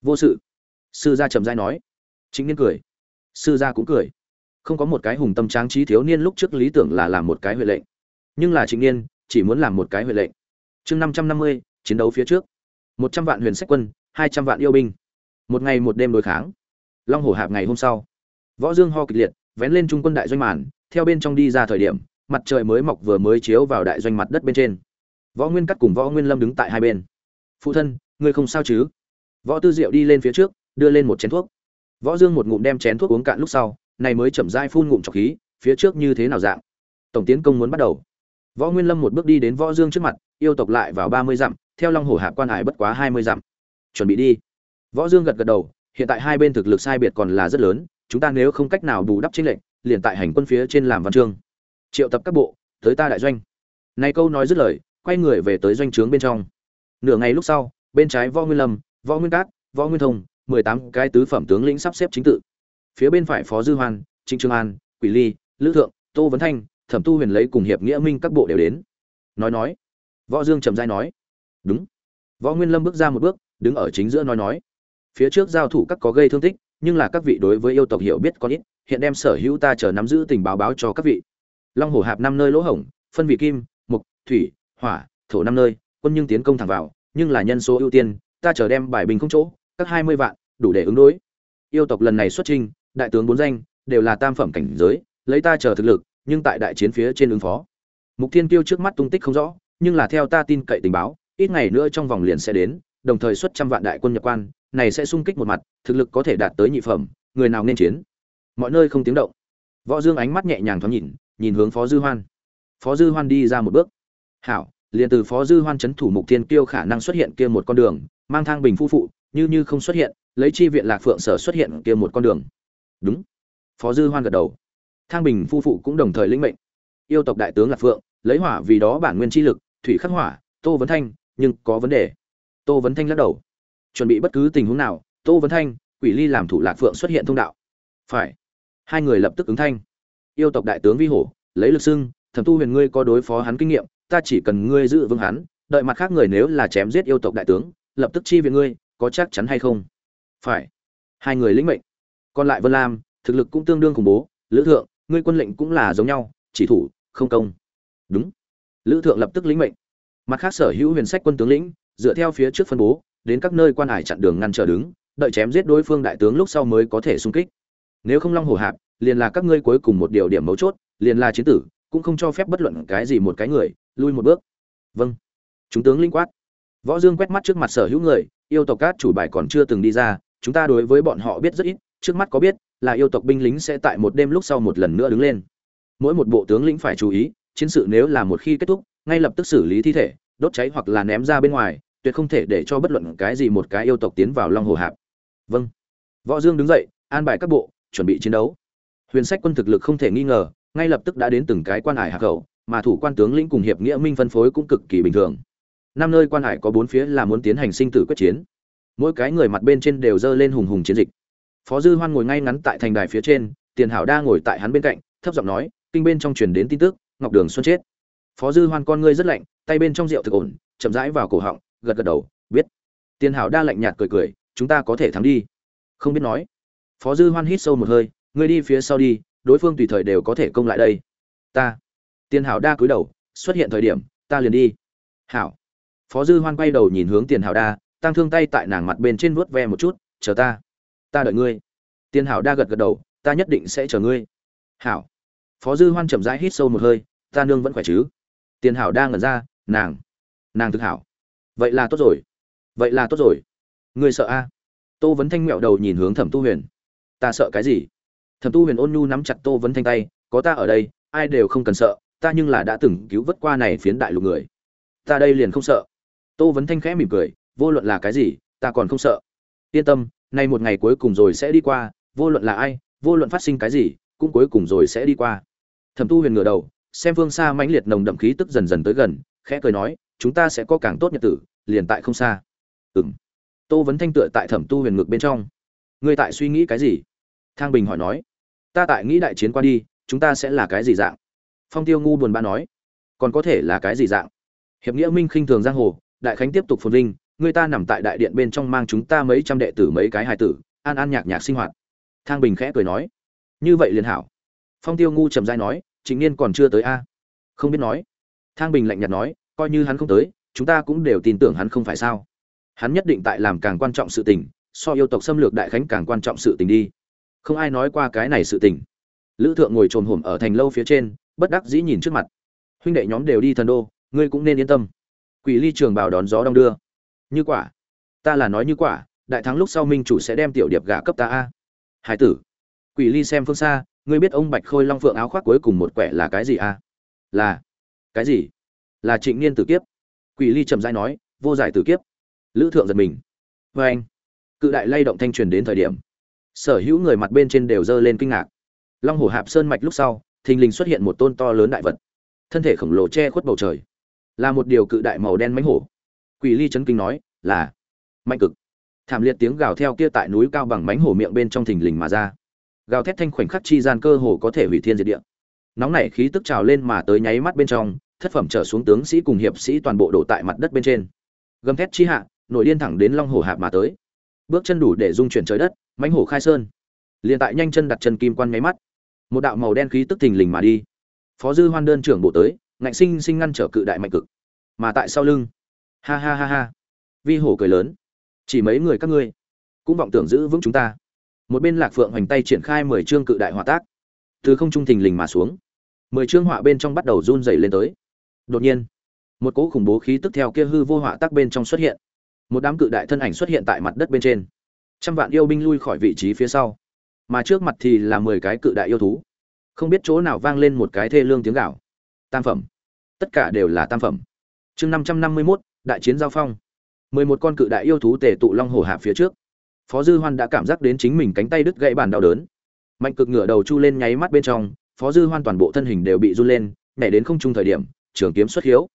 Vô sự. Sư gia trầm dai nói. Chính niên cười sư gia cũng cười. Không có một cái hùng tâm tráng trí thiếu niên lúc trước lý tưởng là làm một cái huệ lệnh. Nhưng là trịnh niên chỉ muốn làm một cái huệ lệnh. Chương năm trăm năm mươi, chiến đấu phía trước. một trăm vạn huyền sách quân, hai trăm vạn yêu binh. Một ngày một đêm đối kháng. Long hồ hạp ngày hôm sau. Võ dương ho kịch liệt, vén lên trung quân đại doanh màn, theo bên trong đi ra thời điểm, mặt trời mới mọc vừa mới chiếu vào đại doanh mặt đất bên trên. Võ nguyên cắt cùng võ nguyên lâm đứng tại hai bên. Phụ thân, ngươi không sao chứ? Võ tư diệu đi lên phía trước, đưa lên một chén thuốc võ dương một ngụm đem chén thuốc uống cạn lúc sau, này mới chậm rãi phun ngụm trọc khí, phía trước như thế nào dạng? Tổng tiến công muốn bắt đầu. Võ nguyên lâm một bước đi đến võ dương trước mặt, yêu tộc lại vào ba mươi dặm, theo long hổ hạ quan hải bất quá hai mươi dặm. Chuẩn bị đi. Võ dương gật gật đầu, hiện tại hai bên thực lực sai biệt còn là rất lớn, chúng ta nếu không cách nào bù đắp chính lệnh liền tại hành quân phía trên làm văn chương. Triệu tập các bộ, tới ta đại doanh. Này câu nói dứt lời, quay người về tới doanh trướng bên trong. Nửa ngày lúc sau, bên trái võ nguyên lâm, võ nguyên cát, võ nguyên thông mười tám cái tứ phẩm tướng lĩnh sắp xếp chính tự. Phía bên phải phó dư hoan, trịnh trương an, quỷ ly, lữ thượng, tô vấn thanh, thẩm tu huyền lấy cùng hiệp nghĩa minh các bộ đều đến. Nói nói. Võ dương trầm giai nói. Đúng. Võ nguyên lâm bước ra một bước, đứng ở chính giữa nói nói. Phía trước giao thủ các có gây thương tích, nhưng là các vị đối với yêu tộc hiểu biết có ít, hiện đem sở hữu ta chờ nắm giữ tình báo báo cho các vị. Long hổ hạp năm nơi lỗ hổng, phân vị kim, mục, thủy, hỏa, thổ năm nơi, quân nhưng tiến công thẳng vào, nhưng là nhân số ưu tiên, ta chờ đem bài bình không chỗ các hai mươi vạn, đủ để ứng đối. Yêu tộc lần này xuất trình đại tướng bốn danh, đều là tam phẩm cảnh giới, lấy ta chờ thực lực, nhưng tại đại chiến phía trên ứng phó. Mục thiên tiêu trước mắt tung tích không rõ, nhưng là theo ta tin cậy tình báo, ít ngày nữa trong vòng liền sẽ đến, đồng thời xuất trăm vạn đại quân nhập quan, này sẽ sung kích một mặt, thực lực có thể đạt tới nhị phẩm, người nào nên chiến? Mọi nơi không tiếng động. Võ dương ánh mắt nhẹ nhàng thoáng nhìn nhìn hướng phó dư hoan. Phó dư hoan đi ra một bước. Hảo. Liền từ phó dư hoan chấn thủ mục thiên kiêu khả năng xuất hiện kia một con đường, mang thang bình phu phụ như như không xuất hiện, lấy chi viện lạc phượng sở xuất hiện kia một con đường. Đúng. Phó dư hoan gật đầu. Thang bình phu phụ cũng đồng thời lĩnh mệnh. Yêu tộc đại tướng lạc phượng, lấy hỏa vì đó bản nguyên chi lực, thủy khắc hỏa, tô vấn thanh, nhưng có vấn đề. Tô vấn thanh lắc đầu. Chuẩn bị bất cứ tình huống nào, tô vấn thanh, quỷ ly làm thủ lạc phượng xuất hiện thông đạo. Phải. Hai người lập tức ứng thanh. Yêu tộc đại tướng vi hổ, lấy lực xưng, thẩm tu huyền ngươi có đối phó hắn kinh nghiệm, ta chỉ cần ngươi giữ vững hắn, đợi mặt khác người nếu là chém giết yêu tộc đại tướng, lập tức chi viện ngươi có chắc chắn hay không? Phải. Hai người lĩnh mệnh. Còn lại vân lam, thực lực cũng tương đương khủng bố. Lữ thượng, ngươi quân lệnh cũng là giống nhau, chỉ thủ, không công. Đúng. Lữ thượng lập tức lĩnh mệnh. Mặt khác sở hữu huyền sách quân tướng lĩnh, dựa theo phía trước phân bố, đến các nơi quan hải chặn đường ngăn trở đứng, đợi chém giết đối phương đại tướng lúc sau mới có thể xung kích. Nếu không long hổ hạp, liền là các ngươi cuối cùng một điều điểm mấu chốt, liền là chiến tử, cũng không cho phép bất luận cái gì một cái người, lui một bước. Vâng. Chúng tướng linh quát. Võ dương quét mắt trước mặt sở hữu người yêu tộc cát chủ bài còn chưa từng đi ra, chúng ta đối với bọn họ biết rất ít, trước mắt có biết là yêu tộc binh lính sẽ tại một đêm lúc sau một lần nữa đứng lên. Mỗi một bộ tướng lĩnh phải chú ý, chiến sự nếu là một khi kết thúc, ngay lập tức xử lý thi thể, đốt cháy hoặc là ném ra bên ngoài, tuyệt không thể để cho bất luận cái gì một cái yêu tộc tiến vào long hồ hạp. Vâng. Võ dương đứng dậy, an bài các bộ, chuẩn bị chiến đấu. Huyền sách quân thực lực không thể nghi ngờ, ngay lập tức đã đến từng cái quan hải hạ khẩu mà thủ quan tướng lĩnh cùng hiệp nghĩa minh phân phối cũng cực kỳ bình thường năm nơi quan hải có bốn phía là muốn tiến hành sinh tử quyết chiến. Mỗi cái người mặt bên trên đều dơ lên hùng hùng chiến dịch. Phó dư hoan ngồi ngay ngắn tại thành đài phía trên, tiền hảo đa ngồi tại hắn bên cạnh, thấp giọng nói, kinh bên trong truyền đến tin tức, ngọc đường xuân chết. Phó dư hoan con ngươi rất lạnh, tay bên trong rượu thực ổn, chậm rãi vào cổ họng, gật gật đầu, biết. Tiền hảo đa lạnh nhạt cười cười, chúng ta có thể thắng đi. Không biết nói. Phó dư hoan hít sâu một hơi, ngươi đi phía sau đi, đối phương tùy thời đều có thể công lại đây. Ta. Tiền hảo đa cúi đầu, xuất hiện thời điểm, ta liền đi. Hảo phó dư hoan quay đầu nhìn hướng tiền hảo đa, tăng thương tay tại nàng mặt bên trên vuốt ve một chút, chờ ta ta đợi ngươi. Tiền hảo đa gật gật đầu, ta nhất định sẽ chờ ngươi. Hảo. Phó dư hoan chậm rãi hít sâu một hơi, ta nương vẫn khỏe chứ? Tiền hảo đa ngẩn ra, nàng nàng thực hảo. Vậy là tốt rồi, vậy là tốt rồi. Ngươi sợ a? Tô vấn thanh mẹo đầu nhìn hướng thẩm tu huyền. Ta sợ cái gì? Thẩm tu huyền ôn nhu nắm chặt tô vấn thanh tay, có ta ở đây, ai đều không cần sợ, ta nhưng là đã từng cứu vớt qua này phiến đại lục người. Ta đây liền không sợ tô vấn thanh khẽ mỉm cười, vô luận là cái gì, ta còn không sợ. Yên tâm, nay một ngày cuối cùng rồi sẽ đi qua, vô luận là ai, vô luận phát sinh cái gì, cũng cuối cùng rồi sẽ đi qua. Thẩm tu huyền ngửa đầu, xem phương xa mãnh liệt nồng đậm khí tức dần dần tới gần, khẽ cười nói, chúng ta sẽ có càng tốt nhật tử, liền tại không xa. Ừng tô vấn thanh tựa tại thẩm tu huyền ngực bên trong. Ngươi tại suy nghĩ cái gì? Thang bình hỏi nói. Ta tại nghĩ đại chiến qua đi, chúng ta sẽ là cái gì dạng? Phong tiêu ngu buồn bã nói. Còn có thể là cái gì dạng? Hiệp nghĩa minh khinh thường giang hồ đại khánh tiếp tục phồn vinh, người ta nằm tại đại điện bên trong mang chúng ta mấy trăm đệ tử mấy cái hài tử, an an nhạc nhạc sinh hoạt. Thang bình khẽ cười nói, như vậy liền hảo. Phong tiêu ngu trầm dai nói chính niên còn chưa tới a? Không biết nói. Thang bình lạnh nhạt nói, coi như hắn không tới, chúng ta cũng đều tin tưởng hắn không phải sao. Hắn nhất định tại làm càng quan trọng sự tình, so yêu tộc xâm lược đại khánh càng quan trọng sự tình đi. Không ai nói qua cái này sự tình. Lữ thượng ngồi trồn hổm ở thành lâu phía trên, bất đắc dĩ nhìn trước mặt. Huynh đệ nhóm đều đi thần đô, ngươi cũng nên yên tâm quỷ ly trường bào đón gió đong đưa. Như quả. Ta là nói như quả, đại thắng lúc sau minh chủ sẽ đem tiểu điệp gả cấp ta a. Hải tử. Quỷ ly xem phương xa, ngươi biết ông bạch khôi long phượng áo khoác cuối cùng một quẻ là cái gì a? Là. Cái gì? Là trịnh niên tử kiếp. Quỷ ly trầm dai nói, vô giải tử kiếp. Lữ thượng giật mình. Vê anh, cự đại lay động thanh truyền đến thời điểm. Sở hữu người mặt bên trên đều dơ lên kinh ngạc. Long hồ hạp sơn mạch lúc sau, thình lình xuất hiện một tôn to lớn đại vật. Thân thể khổng lồ che khuất bầu trời là một điều cự đại màu đen mánh hổ. Quỷ ly chấn kinh nói, là mạnh cực. Thảm liệt tiếng gào theo kia tại núi cao bằng mánh hổ miệng bên trong thình lình mà ra. Gào thét thanh khoảnh khắc chi gian cơ hồ có thể hủy thiên diệt địa. Nóng nảy khí tức trào lên mà tới nháy mắt bên trong, thất phẩm trở xuống tướng sĩ cùng hiệp sĩ toàn bộ đổ tại mặt đất bên trên. Gầm thét chi hạ, nổi điên thẳng đến long hổ hạp mà tới. Bước chân đủ để dung chuyển trời đất mánh hổ khai sơn. Liền tại nhanh chân đặt chân kim quan nháy mắt, một đạo màu đen khí tức thình lình mà đi. Phó dư hoan đơn trưởng bộ tới ngạnh sinh sinh ngăn trở cự đại mạnh cực. Mà tại sau lưng, ha ha ha ha, vi hổ cười lớn. Chỉ mấy người các ngươi cũng vọng tưởng giữ vững chúng ta. Một bên lạc phượng hoành tay triển khai mười chương cự đại hỏa tác. Từ không trung thình lình mà xuống, mười chương họa bên trong bắt đầu run dày lên tới. Đột nhiên, một cỗ khủng bố khí tức theo kia hư vô họa tác bên trong xuất hiện. Một đám cự đại thân ảnh xuất hiện tại mặt đất bên trên. Trăm vạn yêu binh lui khỏi vị trí phía sau. Mà trước mặt thì là mười cái cự đại yêu thú. Không biết chỗ nào vang lên một cái thê lương tiếng gạo tam phẩm. Tất cả đều là tam phẩm. Chương năm trăm năm mươi mốt, đại chiến giao phong. mười một con cự đại yêu thú tề tụ long hồ hạ phía trước. Phó dư hoan đã cảm giác đến chính mình cánh tay đứt gãy bàn đau đớn. Mạnh cực ngửa đầu chu lên nháy mắt bên trong, phó dư hoan toàn bộ thân hình đều bị run lên, nhảy đến không trung thời điểm, trường kiếm xuất hiếu.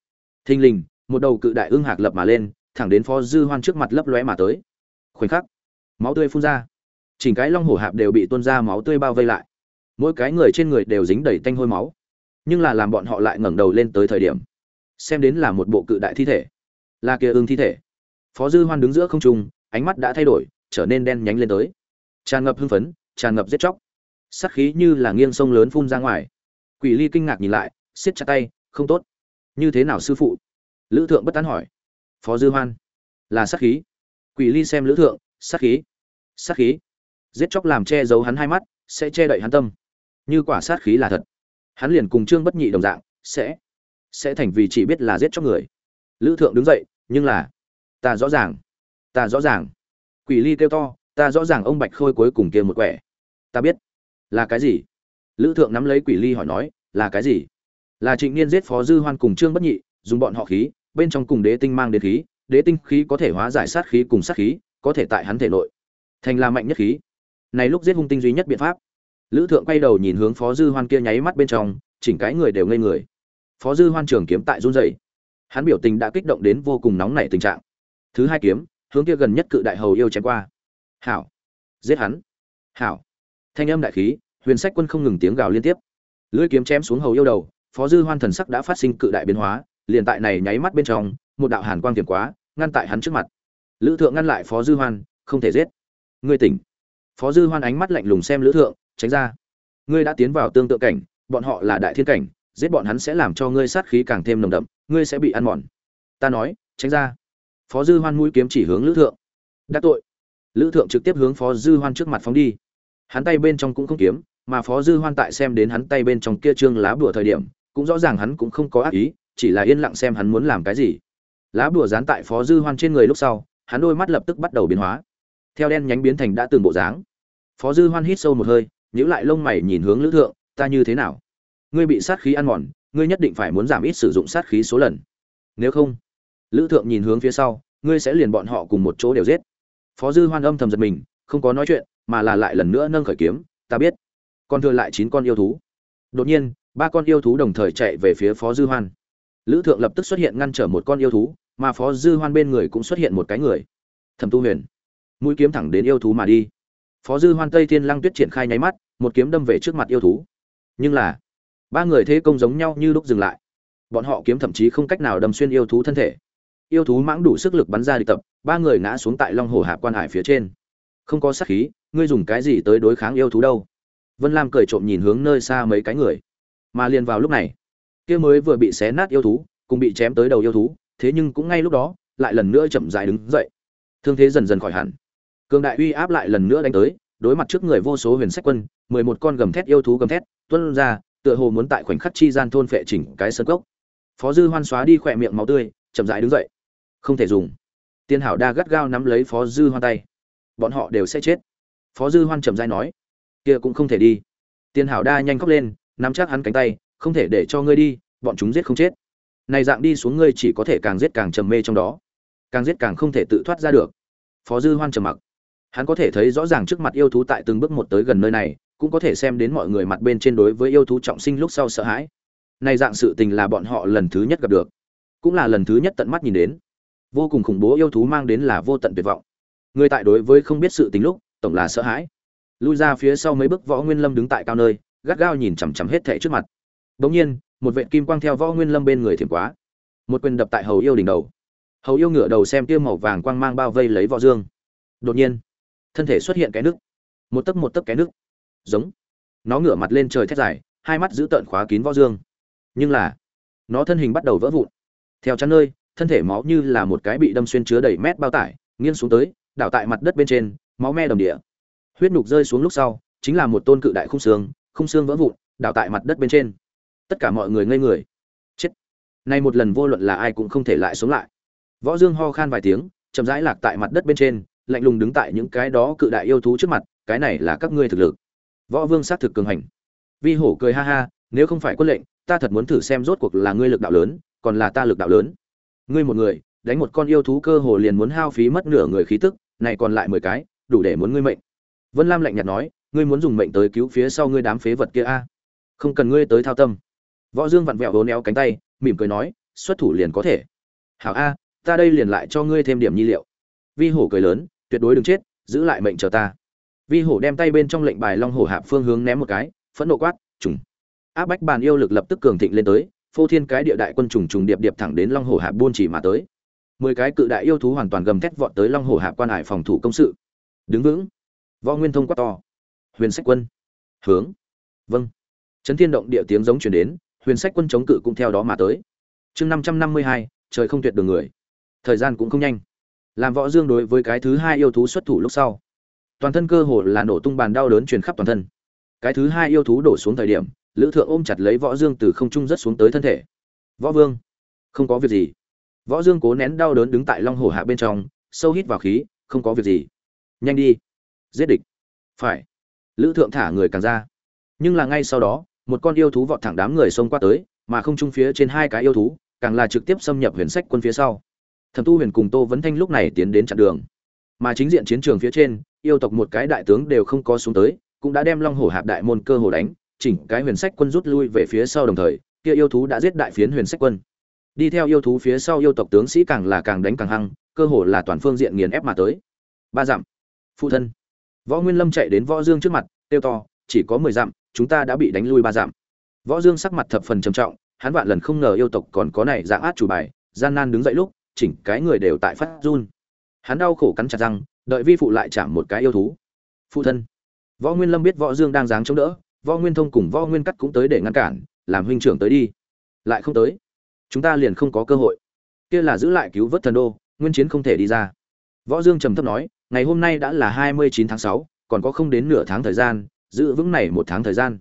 Thình lình, một đầu cự đại ưng hạc lập mà lên, thẳng đến phó dư hoan trước mặt lấp lóe mà tới. Khoảnh khắc, máu tươi phun ra. Chỉnh cái long hổ hạp đều bị tuôn ra máu tươi bao vây lại. Mỗi cái người trên người đều dính đầy tanh hôi máu nhưng là làm bọn họ lại ngẩng đầu lên tới thời điểm. Xem đến là một bộ cự đại thi thể. Là kia ưng thi thể. Phó dư hoan đứng giữa không trung, ánh mắt đã thay đổi, trở nên đen nhánh lên tới. Tràn ngập hưng phấn, tràn ngập giết chóc. Sắc khí như là nghiêng sông lớn phun ra ngoài. Quỷ ly kinh ngạc nhìn lại, siết chặt tay, không tốt. Như thế nào sư phụ? Lữ thượng bất tán hỏi. Phó dư hoan, là sắc khí. Quỷ ly xem lữ thượng sắc khí? Sắc khí? Giết chóc làm che giấu hắn hai mắt, sẽ che đậy hắn tâm. Như quả sát khí là thật hắn liền cùng trương bất nhị đồng dạng, sẽ sẽ thành vì chỉ biết là giết cho người. Lữ thượng đứng dậy, nhưng là, ta rõ ràng, ta rõ ràng. Quỷ ly kêu to, ta rõ ràng ông bạch khôi cuối cùng kia một quẻ. Ta biết. Là cái gì? Lữ thượng nắm lấy quỷ ly hỏi nói, là cái gì? Là trịnh niên giết phó dư hoan cùng trương bất nhị, dùng bọn họ khí, bên trong cùng đế tinh mang đến khí, đế tinh khí có thể hóa giải sát khí cùng sát khí, có thể tại hắn thể nội, thành là mạnh nhất khí. Này lúc giết hung tinh duy nhất biện pháp lữ thượng quay đầu nhìn hướng phó dư hoan kia nháy mắt bên trong, chỉnh cái người đều ngây người. Phó dư hoan trường kiếm tại run rẩy. Hắn biểu tình đã kích động đến vô cùng nóng nảy tình trạng. Thứ hai kiếm, hướng kia gần nhất cự đại hầu yêu chém qua. Hảo. Giết hắn. Hảo. Thanh âm đại khí, huyền sách quân không ngừng tiếng gào liên tiếp. Lưỡi kiếm chém xuống hầu yêu đầu, phó dư hoan thần sắc đã phát sinh cự đại biến hóa, liền tại này nháy mắt bên trong, một đạo hàn quang tiềm quá, ngăn tại hắn trước mặt. Lữ thượng ngăn lại phó dư hoan, không thể giết. Ngươi tỉnh. Phó dư hoan ánh mắt lạnh lùng xem lữ thượng tránh ra. Ngươi đã tiến vào tương tự cảnh, bọn họ là đại thiên cảnh, giết bọn hắn sẽ làm cho ngươi sát khí càng thêm nồng đậm, ngươi sẽ bị ăn mòn. Ta nói, tránh ra. Phó dư hoan mũi kiếm chỉ hướng lữ thượng. Đắc tội. Lữ thượng trực tiếp hướng phó dư hoan trước mặt phóng đi. Hắn tay bên trong cũng không kiếm, mà phó dư hoan tại xem đến hắn tay bên trong kia trương lá bùa thời điểm, cũng rõ ràng hắn cũng không có ác ý, chỉ là yên lặng xem hắn muốn làm cái gì. Lá bùa dán tại phó dư hoan trên người lúc sau, hắn đôi mắt lập tức bắt đầu biến hóa. Theo đen nhánh biến thành đã từng bộ dáng. Phó dư hoan hít sâu một hơi nhíu lại lông mày nhìn hướng lữ thượng, ta như thế nào? Ngươi bị sát khí ăn mòn, ngươi nhất định phải muốn giảm ít sử dụng sát khí số lần. Nếu không, lữ thượng nhìn hướng phía sau, ngươi sẽ liền bọn họ cùng một chỗ đều giết. Phó dư hoan âm thầm giật mình, không có nói chuyện, mà là lại lần nữa nâng khởi kiếm, ta biết còn thừa lại chín con yêu thú. Đột nhiên, ba con yêu thú đồng thời chạy về phía phó dư hoan. Lữ thượng lập tức xuất hiện ngăn trở một con yêu thú, mà phó dư hoan bên người cũng xuất hiện một cái người. Thẩm tu huyền, mũi kiếm thẳng đến yêu thú mà đi phó dư hoan tây thiên lăng tuyết triển khai nháy mắt, một kiếm đâm về trước mặt yêu thú. Nhưng là, ba người thế công giống nhau như lúc dừng lại. Bọn họ kiếm thậm chí không cách nào đâm xuyên yêu thú thân thể. Yêu thú mãng đủ sức lực bắn ra đi tập, ba người ngã xuống tại long hồ hạ quan hải phía trên. Không có sát khí, ngươi dùng cái gì tới đối kháng yêu thú đâu? Vân lam cười trộm nhìn hướng nơi xa mấy cái người. Mà liền vào lúc này, kia mới vừa bị xé nát yêu thú, cùng bị chém tới đầu yêu thú, thế nhưng cũng ngay lúc đó, lại lần nữa chậm dài đứng dậy. Thương thế dần dần khỏi hẳn cường đại uy áp lại lần nữa đánh tới, đối mặt trước người vô số huyền sách quân, mười một con gầm thét yêu thú gầm thét tuân ra, tựa hồ muốn tại khoảnh khắc chi gian thôn phệ chỉnh cái sân cốc. Phó dư hoan xóa đi khỏe miệng máu tươi, chậm dại đứng dậy. Không thể dùng. Tiên hảo đa gắt gao nắm lấy phó dư hoan tay. Bọn họ đều sẽ chết. Phó dư hoan chậm dại nói, kia cũng không thể đi. Tiên hảo đa nhanh khóc lên, nắm chắc hắn cánh tay, không thể để cho ngươi đi, bọn chúng giết không chết. Này dạng đi xuống ngươi chỉ có thể càng giết càng trầm mê trong đó. Càng giết càng không thể tự thoát ra được. Phó dư hoan trầm mặc hắn có thể thấy rõ ràng trước mặt yêu thú tại từng bước một tới gần nơi này, cũng có thể xem đến mọi người mặt bên trên đối với yêu thú trọng sinh lúc sau sợ hãi. Nay dạng sự tình là bọn họ lần thứ nhất gặp được, cũng là lần thứ nhất tận mắt nhìn đến. Vô cùng khủng bố yêu thú mang đến là vô tận tuyệt vọng. Người tại đối với không biết sự tình lúc, tổng là sợ hãi. Lui ra phía sau mấy bước võ nguyên lâm đứng tại cao nơi, gắt gao nhìn chằm chằm hết thệ trước mặt. Bỗng nhiên, một vệt kim quang theo võ nguyên lâm bên người thiểm quá. Một quyền đập tại hầu yêu đỉnh đầu. Hầu yêu ngửa đầu xem tiêu màu vàng quang mang bao vây lấy võ dương. Đột nhiên thân thể xuất hiện cái nước, một tấc một tấc cái nước, giống, nó ngửa mặt lên trời thét dài, hai mắt giữ tợn khóa kín võ dương, nhưng là, nó thân hình bắt đầu vỡ vụn, theo chắn nơi, thân thể máu như là một cái bị đâm xuyên chứa đầy mét bao tải, nghiêng xuống tới, đảo tại mặt đất bên trên, máu me đồng địa, huyết nhục rơi xuống lúc sau, chính là một tôn cự đại khung xương khung xương vỡ vụn, đảo tại mặt đất bên trên. Tất cả mọi người ngây người. Chết. Nay một lần vô luận là ai cũng không thể lại sống lại. Võ dương ho khan vài tiếng, chậm rãi lạc tại mặt đất bên trên lạnh lùng đứng tại những cái đó cự đại yêu thú trước mặt, cái này là các ngươi thực lực. Võ vương xác thực cường hành. Vi hổ cười ha ha, nếu không phải quân lệnh, ta thật muốn thử xem rốt cuộc là ngươi lực đạo lớn, còn là ta lực đạo lớn. Ngươi một người, đánh một con yêu thú cơ hồ liền muốn hao phí mất nửa người khí tức, này còn lại mười cái, đủ để muốn ngươi mệnh. Vân lam lạnh nhạt nói, ngươi muốn dùng mệnh tới cứu phía sau ngươi đám phế vật kia a? Không cần ngươi tới thao tâm. Võ dương vặn vẹo vốn éo cánh tay, mỉm cười nói, xuất thủ liền có thể. Hảo a, ta đây liền lại cho ngươi thêm điểm nhi liệu. Vi hổ cười lớn tuyệt đối đừng chết, giữ lại mệnh chờ ta. Vi hổ đem tay bên trong lệnh bài long hổ hạp phương hướng ném một cái, phẫn nộ quát, trùng! Áp bách bàn yêu lực lập tức cường thịnh lên tới, phô thiên cái địa đại quân trùng trùng điệp điệp thẳng đến long hổ hạp buôn chỉ mà tới. Mười cái cự đại yêu thú hoàn toàn gầm thét vọt tới long hổ hạp quan hải phòng thủ công sự. Đứng vững! Võ nguyên thông quát to. Huyền sách quân! Hướng! Vâng! Chấn thiên động địa tiếng giống chuyển đến, huyền sách quân chống cự cũng theo đó mà tới. Chương năm trăm năm mươi hai, trời không tuyệt đường người. Thời gian cũng không nhanh làm võ dương đối với cái thứ hai yêu thú xuất thủ lúc sau. Toàn thân cơ hồ là nổ tung bàn đau đớn truyền khắp toàn thân. Cái thứ hai yêu thú đổ xuống thời điểm, lữ thượng ôm chặt lấy võ dương từ không trung rất xuống tới thân thể. Võ vương, không có việc gì. Võ dương cố nén đau đớn đứng tại long hồ hạ bên trong, sâu hít vào khí, không có việc gì. Nhanh đi. Giết địch. Phải. Lữ thượng thả người càng ra. Nhưng là ngay sau đó, một con yêu thú vọt thẳng đám người xông qua tới, mà không trung phía trên hai cái yêu thú, càng là trực tiếp xâm nhập huyền sách quân phía sau thẩm tu huyền cùng tô vấn thanh lúc này tiến đến chặn đường. Mà chính diện chiến trường phía trên, yêu tộc một cái đại tướng đều không có xuống tới, cũng đã đem long hổ hạp đại môn cơ hồ đánh, chỉnh cái huyền sách quân rút lui về phía sau đồng thời, kia yêu thú đã giết đại phiến huyền sách quân. Đi theo yêu thú phía sau yêu tộc tướng sĩ càng là càng đánh càng hăng, cơ hồ là toàn phương diện nghiền ép mà tới. Ba dặm. Phụ thân. Võ nguyên lâm chạy đến võ dương trước mặt tiêu to, chỉ có mười dặm, chúng ta đã bị đánh lui ba dặm. Võ dương sắc mặt thập phần trầm trọng, hắn vạn lần không ngờ yêu tộc còn có này dạng át chủ bài, gian nan đứng dậy lúc chỉnh cái người đều tại phát run. Hắn đau khổ cắn chặt răng, đợi vi phụ lại chạm một cái yêu thú. Phụ thân. Võ nguyên lâm biết võ dương đang dáng chống đỡ, võ nguyên thông cùng võ nguyên cắt cũng tới để ngăn cản, làm huynh trưởng tới đi. Lại không tới. Chúng ta liền không có cơ hội. Kia là giữ lại cứu vớt thần đô, nguyên chiến không thể đi ra. Võ dương trầm thấp nói, ngày hôm nay đã là hai mươi chín tháng sáu, còn có không đến nửa tháng thời gian, giữ vững này một tháng thời gian.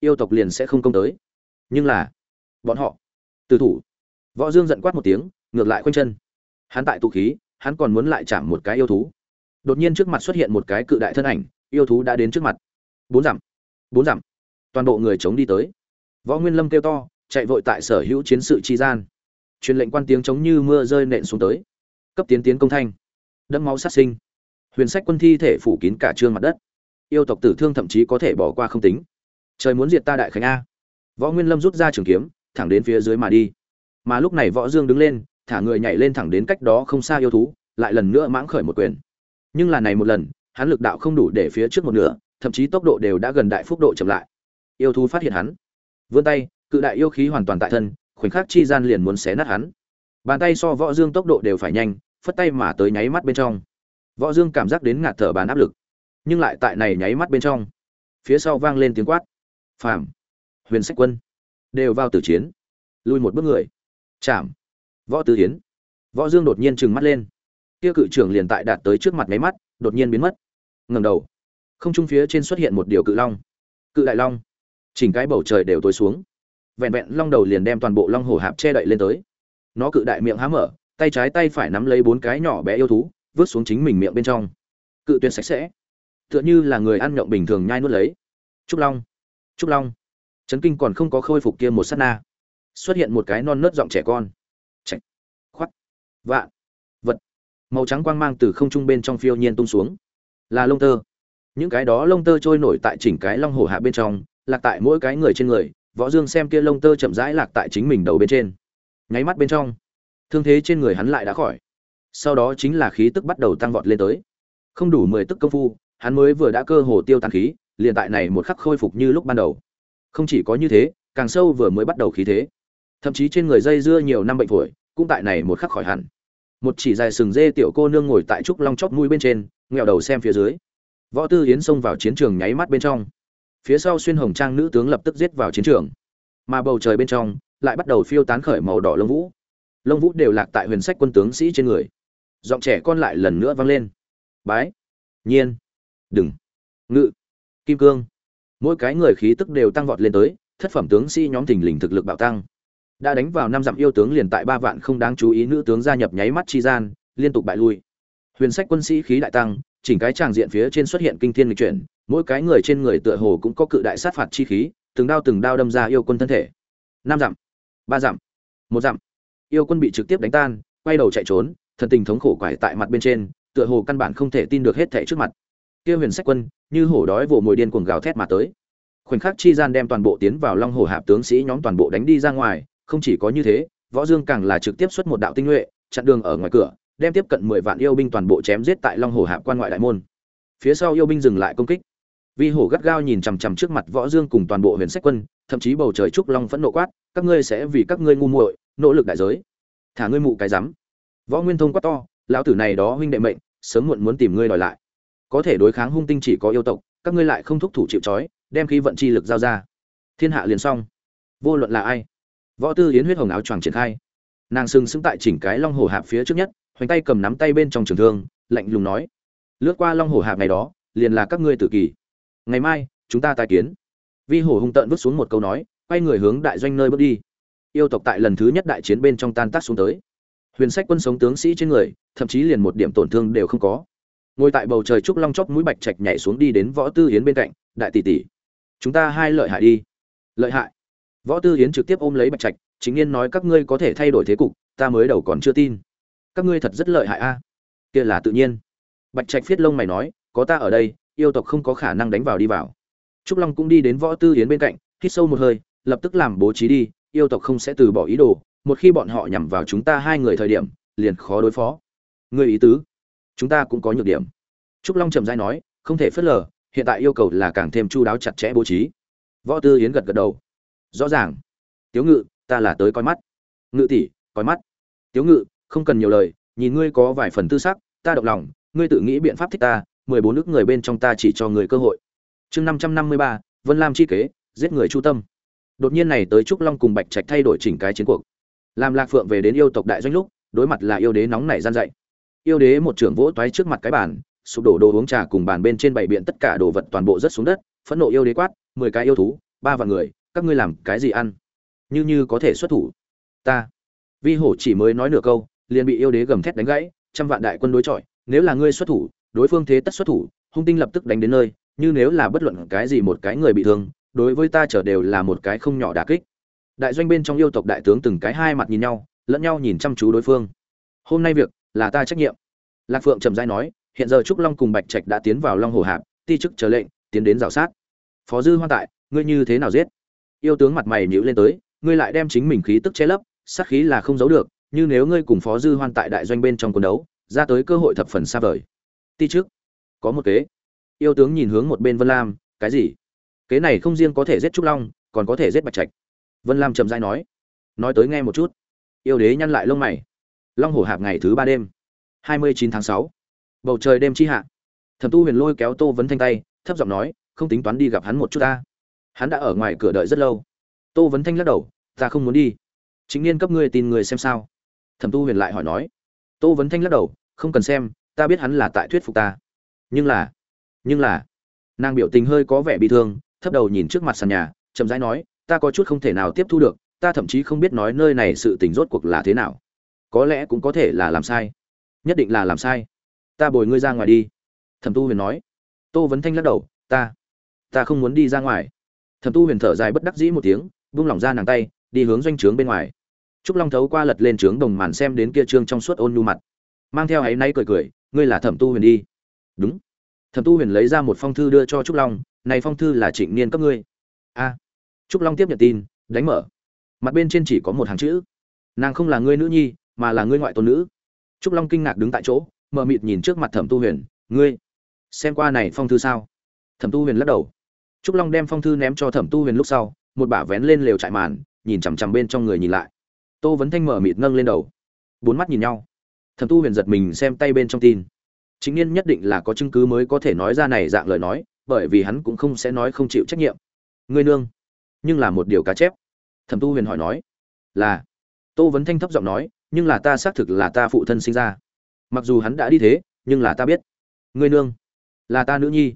Yêu tộc liền sẽ không công tới. Nhưng là, bọn họ, từ thủ. Võ dương giận quát một tiếng ngược lại quanh chân. Hắn tại tụ khí, hắn còn muốn lại chạm một cái yêu thú. Đột nhiên trước mặt xuất hiện một cái cự đại thân ảnh, yêu thú đã đến trước mặt. Bốn dặm bốn dặm. Toàn bộ người chống đi tới. Võ nguyên lâm kêu to, chạy vội tại sở hữu chiến sự chi gian. Truyền lệnh quan tiếng chống như mưa rơi nện xuống tới. Cấp tiến tiến công thanh. Đẫm máu sát sinh. Huyền sách quân thi thể phủ kín cả trương mặt đất. Yêu tộc tử thương thậm chí có thể bỏ qua không tính. Trời muốn diệt ta đại khánh a. Võ nguyên lâm rút ra trường kiếm, thẳng đến phía dưới mà đi. Mà lúc này võ dương đứng lên thả người nhảy lên thẳng đến cách đó không xa yêu thú, lại lần nữa mãng khởi một quyền. Nhưng là này một lần, hắn lực đạo không đủ để phía trước một nửa, thậm chí tốc độ đều đã gần đại phúc độ chậm lại. Yêu thú phát hiện hắn. Vươn tay, cự đại yêu khí hoàn toàn tại thân, khoảnh khắc chi gian liền muốn xé nát hắn. Bàn tay so võ dương tốc độ đều phải nhanh, phất tay mà tới nháy mắt bên trong. Võ dương cảm giác đến ngạt thở bàn áp lực, nhưng lại tại này nháy mắt bên trong. Phía sau vang lên tiếng quát. Phàm. Huyền sách quân. Đều vào tử chiến. Lui một bước người. Chạm võ tư hiến. Võ dương đột nhiên trừng mắt lên. Kia cự trưởng liền tại đạt tới trước mặt máy mắt, đột nhiên biến mất. Ngẩng đầu. Không trung phía trên xuất hiện một điều cự long. Cự đại long. Chỉnh cái bầu trời đều tối xuống. Vẹn vẹn long đầu liền đem toàn bộ long hổ hạp che đậy lên tới. Nó cự đại miệng há mở, tay trái tay phải nắm lấy bốn cái nhỏ bé yêu thú, vứt xuống chính mình miệng bên trong. Cự tuyệt sạch sẽ. Tựa như là người ăn nhậu bình thường nhai nuốt lấy. Trúc long. Trúc long. Trấn kinh còn không có khôi phục kia một sát na. Xuất hiện một cái non nớt giọng trẻ con vạn, vật. Màu trắng quang mang từ không trung bên trong phiêu nhiên tung xuống. Là lông tơ. Những cái đó lông tơ trôi nổi tại chỉnh cái long hồ hạ bên trong, lạc tại mỗi cái người trên người, võ dương xem kia lông tơ chậm rãi lạc tại chính mình đầu bên trên. Nháy mắt bên trong, thương thế trên người hắn lại đã khỏi. Sau đó chính là khí tức bắt đầu tăng vọt lên tới. Không đủ mười tức công phu, hắn mới vừa đã cơ hồ tiêu tan khí, liền tại này một khắc khôi phục như lúc ban đầu. Không chỉ có như thế, càng sâu vừa mới bắt đầu khí thế. Thậm chí trên người dây dưa nhiều năm bệnh phổi, cũng tại này một khắc khỏi hẳn một chỉ dài sừng dê tiểu cô nương ngồi tại trúc long chóp mũi bên trên nghèo đầu xem phía dưới. Võ tư yến xông vào chiến trường nháy mắt bên trong. Phía sau xuyên hồng trang nữ tướng lập tức giết vào chiến trường. Mà bầu trời bên trong, lại bắt đầu phiêu tán khởi màu đỏ lông vũ. Lông vũ đều lạc tại huyền sách quân tướng sĩ trên người. Giọng trẻ con lại lần nữa vang lên. Bái. Nhiên. Đừng. Ngự. Kim cương. Mỗi cái người khí tức đều tăng vọt lên tới, thất phẩm tướng sĩ nhóm thình lình thực lực bạo tăng đã đánh vào năm dặm yêu tướng liền tại ba vạn không đáng chú ý nữ tướng gia nhập nháy mắt chi gian, liên tục bại lui. Huyền sách quân sĩ khí đại tăng, chỉnh cái tràng diện phía trên xuất hiện kinh thiên lịch chuyển, mỗi cái người trên người tựa hồ cũng có cự đại sát phạt chi khí, từng đao từng đao đâm ra yêu quân thân thể. Năm dặm, ba dặm, một dặm. Yêu quân bị trực tiếp đánh tan, quay đầu chạy trốn, thần tình thống khổ quải tại mặt bên trên, tựa hồ căn bản không thể tin được hết thảy trước mặt. Kia huyền sách quân, như hổ đói vồ mồi điên cuồng gào thét mà tới. Khoảnh khắc chi gian đem toàn bộ tiến vào long hồ hạp tướng sĩ nhóm toàn bộ đánh đi ra ngoài không chỉ có như thế, võ dương càng là trực tiếp xuất một đạo tinh nhuệ, chặn đường ở ngoài cửa, đem tiếp cận mười vạn yêu binh toàn bộ chém giết tại long hồ hạp quan ngoại đại môn. Phía sau yêu binh dừng lại công kích. Vi hổ gắt gao nhìn chằm chằm trước mặt võ dương cùng toàn bộ huyền sách quân, thậm chí bầu trời trúc long phẫn nộ quát, các ngươi sẽ vì các ngươi ngu muội nỗ lực đại giới. Thả ngươi mụ cái rắm. Võ nguyên thông quát to, lão tử này đó huynh đệ mệnh, sớm muộn muốn tìm ngươi đòi lại. Có thể đối kháng hung tinh chỉ có yêu tộc, các ngươi lại không thúc thủ chịu trói, đem khí vận chi lực giao ra. Thiên hạ liền xong. Vô luận là ai võ tư yến huyết hồng áo choàng triển khai. Nàng sừng sững tại chỉnh cái long hồ hạp phía trước nhất, hoành tay cầm nắm tay bên trong trường thương, lạnh lùng nói, lướt qua long hồ hạp ngày đó, liền là các ngươi tự kỳ ngày mai, chúng ta tai kiến. Vi hổ hung tợn vứt xuống một câu nói, quay người hướng đại doanh nơi bước đi. Yêu tộc tại lần thứ nhất đại chiến bên trong tan tác xuống tới. Huyền sách quân sống tướng sĩ trên người, thậm chí liền một điểm tổn thương đều không có. Ngồi tại bầu trời trúc long chóp mũi bạch trạch nhảy xuống đi đến võ tư yến bên cạnh, đại tỷ tỷ, chúng ta hai lợi hại đi. Lợi hại? Võ tư yến trực tiếp ôm lấy bạch trạch, chính nhiên nói, các ngươi có thể thay đổi thế cục, ta mới đầu còn chưa tin. Các ngươi thật rất lợi hại a. Kia là tự nhiên. Bạch trạch phiết lông mày nói, có ta ở đây, yêu tộc không có khả năng đánh vào đi vào. Trúc long cũng đi đến võ tư yến bên cạnh, hít sâu một hơi, lập tức làm bố trí đi, yêu tộc không sẽ từ bỏ ý đồ, một khi bọn họ nhằm vào chúng ta hai người thời điểm, liền khó đối phó. Ngươi ý tứ? Chúng ta cũng có nhược điểm. Trúc long trầm rãi nói, không thể phớt lờ, hiện tại yêu cầu là càng thêm chu đáo chặt chẽ bố trí. Võ tư yến gật gật đầu rõ ràng. Tiếu ngự, ta là tới coi mắt. Ngự tỷ, coi mắt. Tiếu ngự, không cần nhiều lời, nhìn ngươi có vài phần tư sắc, ta động lòng, ngươi tự nghĩ biện pháp thích ta, mười bốn nước người bên trong ta chỉ cho người cơ hội. Chương năm trăm năm mươi ba, vân lam chi kế, giết người chu tâm. Đột nhiên này tới trúc long cùng bạch trạch thay đổi chỉnh cái chiến cuộc. Làm lạc phượng về đến yêu tộc đại doanh lúc, đối mặt là yêu đế nóng nảy gian dậy. Yêu đế một trưởng vỗ toái trước mặt cái bàn, sụp đổ đồ uống trà cùng bàn bên trên bảy biện tất cả đồ vật toàn bộ rất xuống đất, phẫn nộ yêu đế quát, mười cái yêu thú, ba vạn người các ngươi làm cái gì ăn? Như như có thể xuất thủ. Ta. Vi hổ chỉ mới nói nửa câu, liền bị yêu đế gầm thét đánh gãy, trăm vạn đại quân đối chọi, nếu là ngươi xuất thủ, đối phương thế tất xuất thủ, hung tinh lập tức đánh đến nơi, như nếu là bất luận cái gì một cái người bị thương, đối với ta trở đều là một cái không nhỏ đả kích. Đại doanh bên trong yêu tộc đại tướng từng cái hai mặt nhìn nhau, lẫn nhau nhìn chăm chú đối phương. Hôm nay việc là ta trách nhiệm. Lạc phượng trầm dai nói, hiện giờ trúc long cùng bạch trạch đã tiến vào long hồ hạp, ti chức chờ lệnh, tiến đến rào sát. Phó dư hoa tại, ngươi như thế nào giết? Yêu tướng mặt mày nhíu lên tới, ngươi lại đem chính mình khí tức che lấp, sát khí là không giấu được, như nếu ngươi cùng phó dư hoan tại đại doanh bên trong quân đấu, ra tới cơ hội thập phần xa vời. Ti trước có một kế. Yêu tướng nhìn hướng một bên vân lam, cái gì? Kế này không riêng có thể giết trúc long, còn có thể giết bạch trạch. Vân lam chậm rãi nói. Nói tới nghe một chút. Yêu đế nhăn lại lông mày. Long hổ hạp ngày thứ ba đêm, hai mươi chín tháng sáu. Bầu trời đêm chi hạ. Thẩm tu huyền lôi kéo tô vấn thanh tay, thấp giọng nói, không tính toán đi gặp hắn một chút ta hắn đã ở ngoài cửa đợi rất lâu. Tô vấn thanh lắc đầu, ta không muốn đi. Chính niên cấp ngươi tin người xem sao? Thẩm tu huyền lại hỏi nói. Tô vấn thanh lắc đầu, không cần xem, ta biết hắn là tại thuyết phục ta. Nhưng là nhưng là. Nàng biểu tình hơi có vẻ bị thương, thấp đầu nhìn trước mặt sàn nhà, chậm rãi nói, ta có chút không thể nào tiếp thu được, ta thậm chí không biết nói nơi này sự tình rốt cuộc là thế nào. Có lẽ cũng có thể là làm sai. Nhất định là làm sai. Ta bồi ngươi ra ngoài đi. Thẩm tu huyền nói. Tô vấn thanh lắc đầu, ta ta không muốn đi ra ngoài thẩm tu huyền thở dài bất đắc dĩ một tiếng vung lỏng ra nàng tay, đi hướng doanh trướng bên ngoài. Trúc long thấu qua lật lên trướng đồng màn xem đến kia trương trong suốt ôn nhu mặt. Mang theo áy náy cười cười, ngươi là thẩm tu huyền đi. Đúng. Thẩm tu huyền lấy ra một phong thư đưa cho trúc long, này phong thư là trịnh niên cấp ngươi. A. Trúc long tiếp nhận tin, đánh mở. Mặt bên trên chỉ có một hàng chữ. Nàng không là ngươi nữ nhi, mà là ngươi ngoại tôn nữ. Trúc long kinh ngạc đứng tại chỗ mờ mịt nhìn trước mặt thẩm tu huyền, ngươi, xem qua này phong thư sao? Thẩm tu huyền lắc đầu trúc long đem phong thư ném cho thẩm tu huyền lúc sau, một bả vén lên lều trại màn, nhìn chằm chằm bên trong người nhìn lại. Tô vấn thanh mở mịt nâng lên đầu. Bốn mắt nhìn nhau. Thẩm tu huyền giật mình xem tay bên trong tin. Chính niên nhất định là có chứng cứ mới có thể nói ra này dạng lời nói, bởi vì hắn cũng không sẽ nói không chịu trách nhiệm. Ngươi nương, nhưng là một điều cá chép. Thẩm tu huyền hỏi nói, là. Tô vấn thanh thấp giọng nói, nhưng là ta xác thực là ta phụ thân sinh ra. Mặc dù hắn đã đi thế, nhưng là ta biết. Ngươi nương, là ta nữ nhi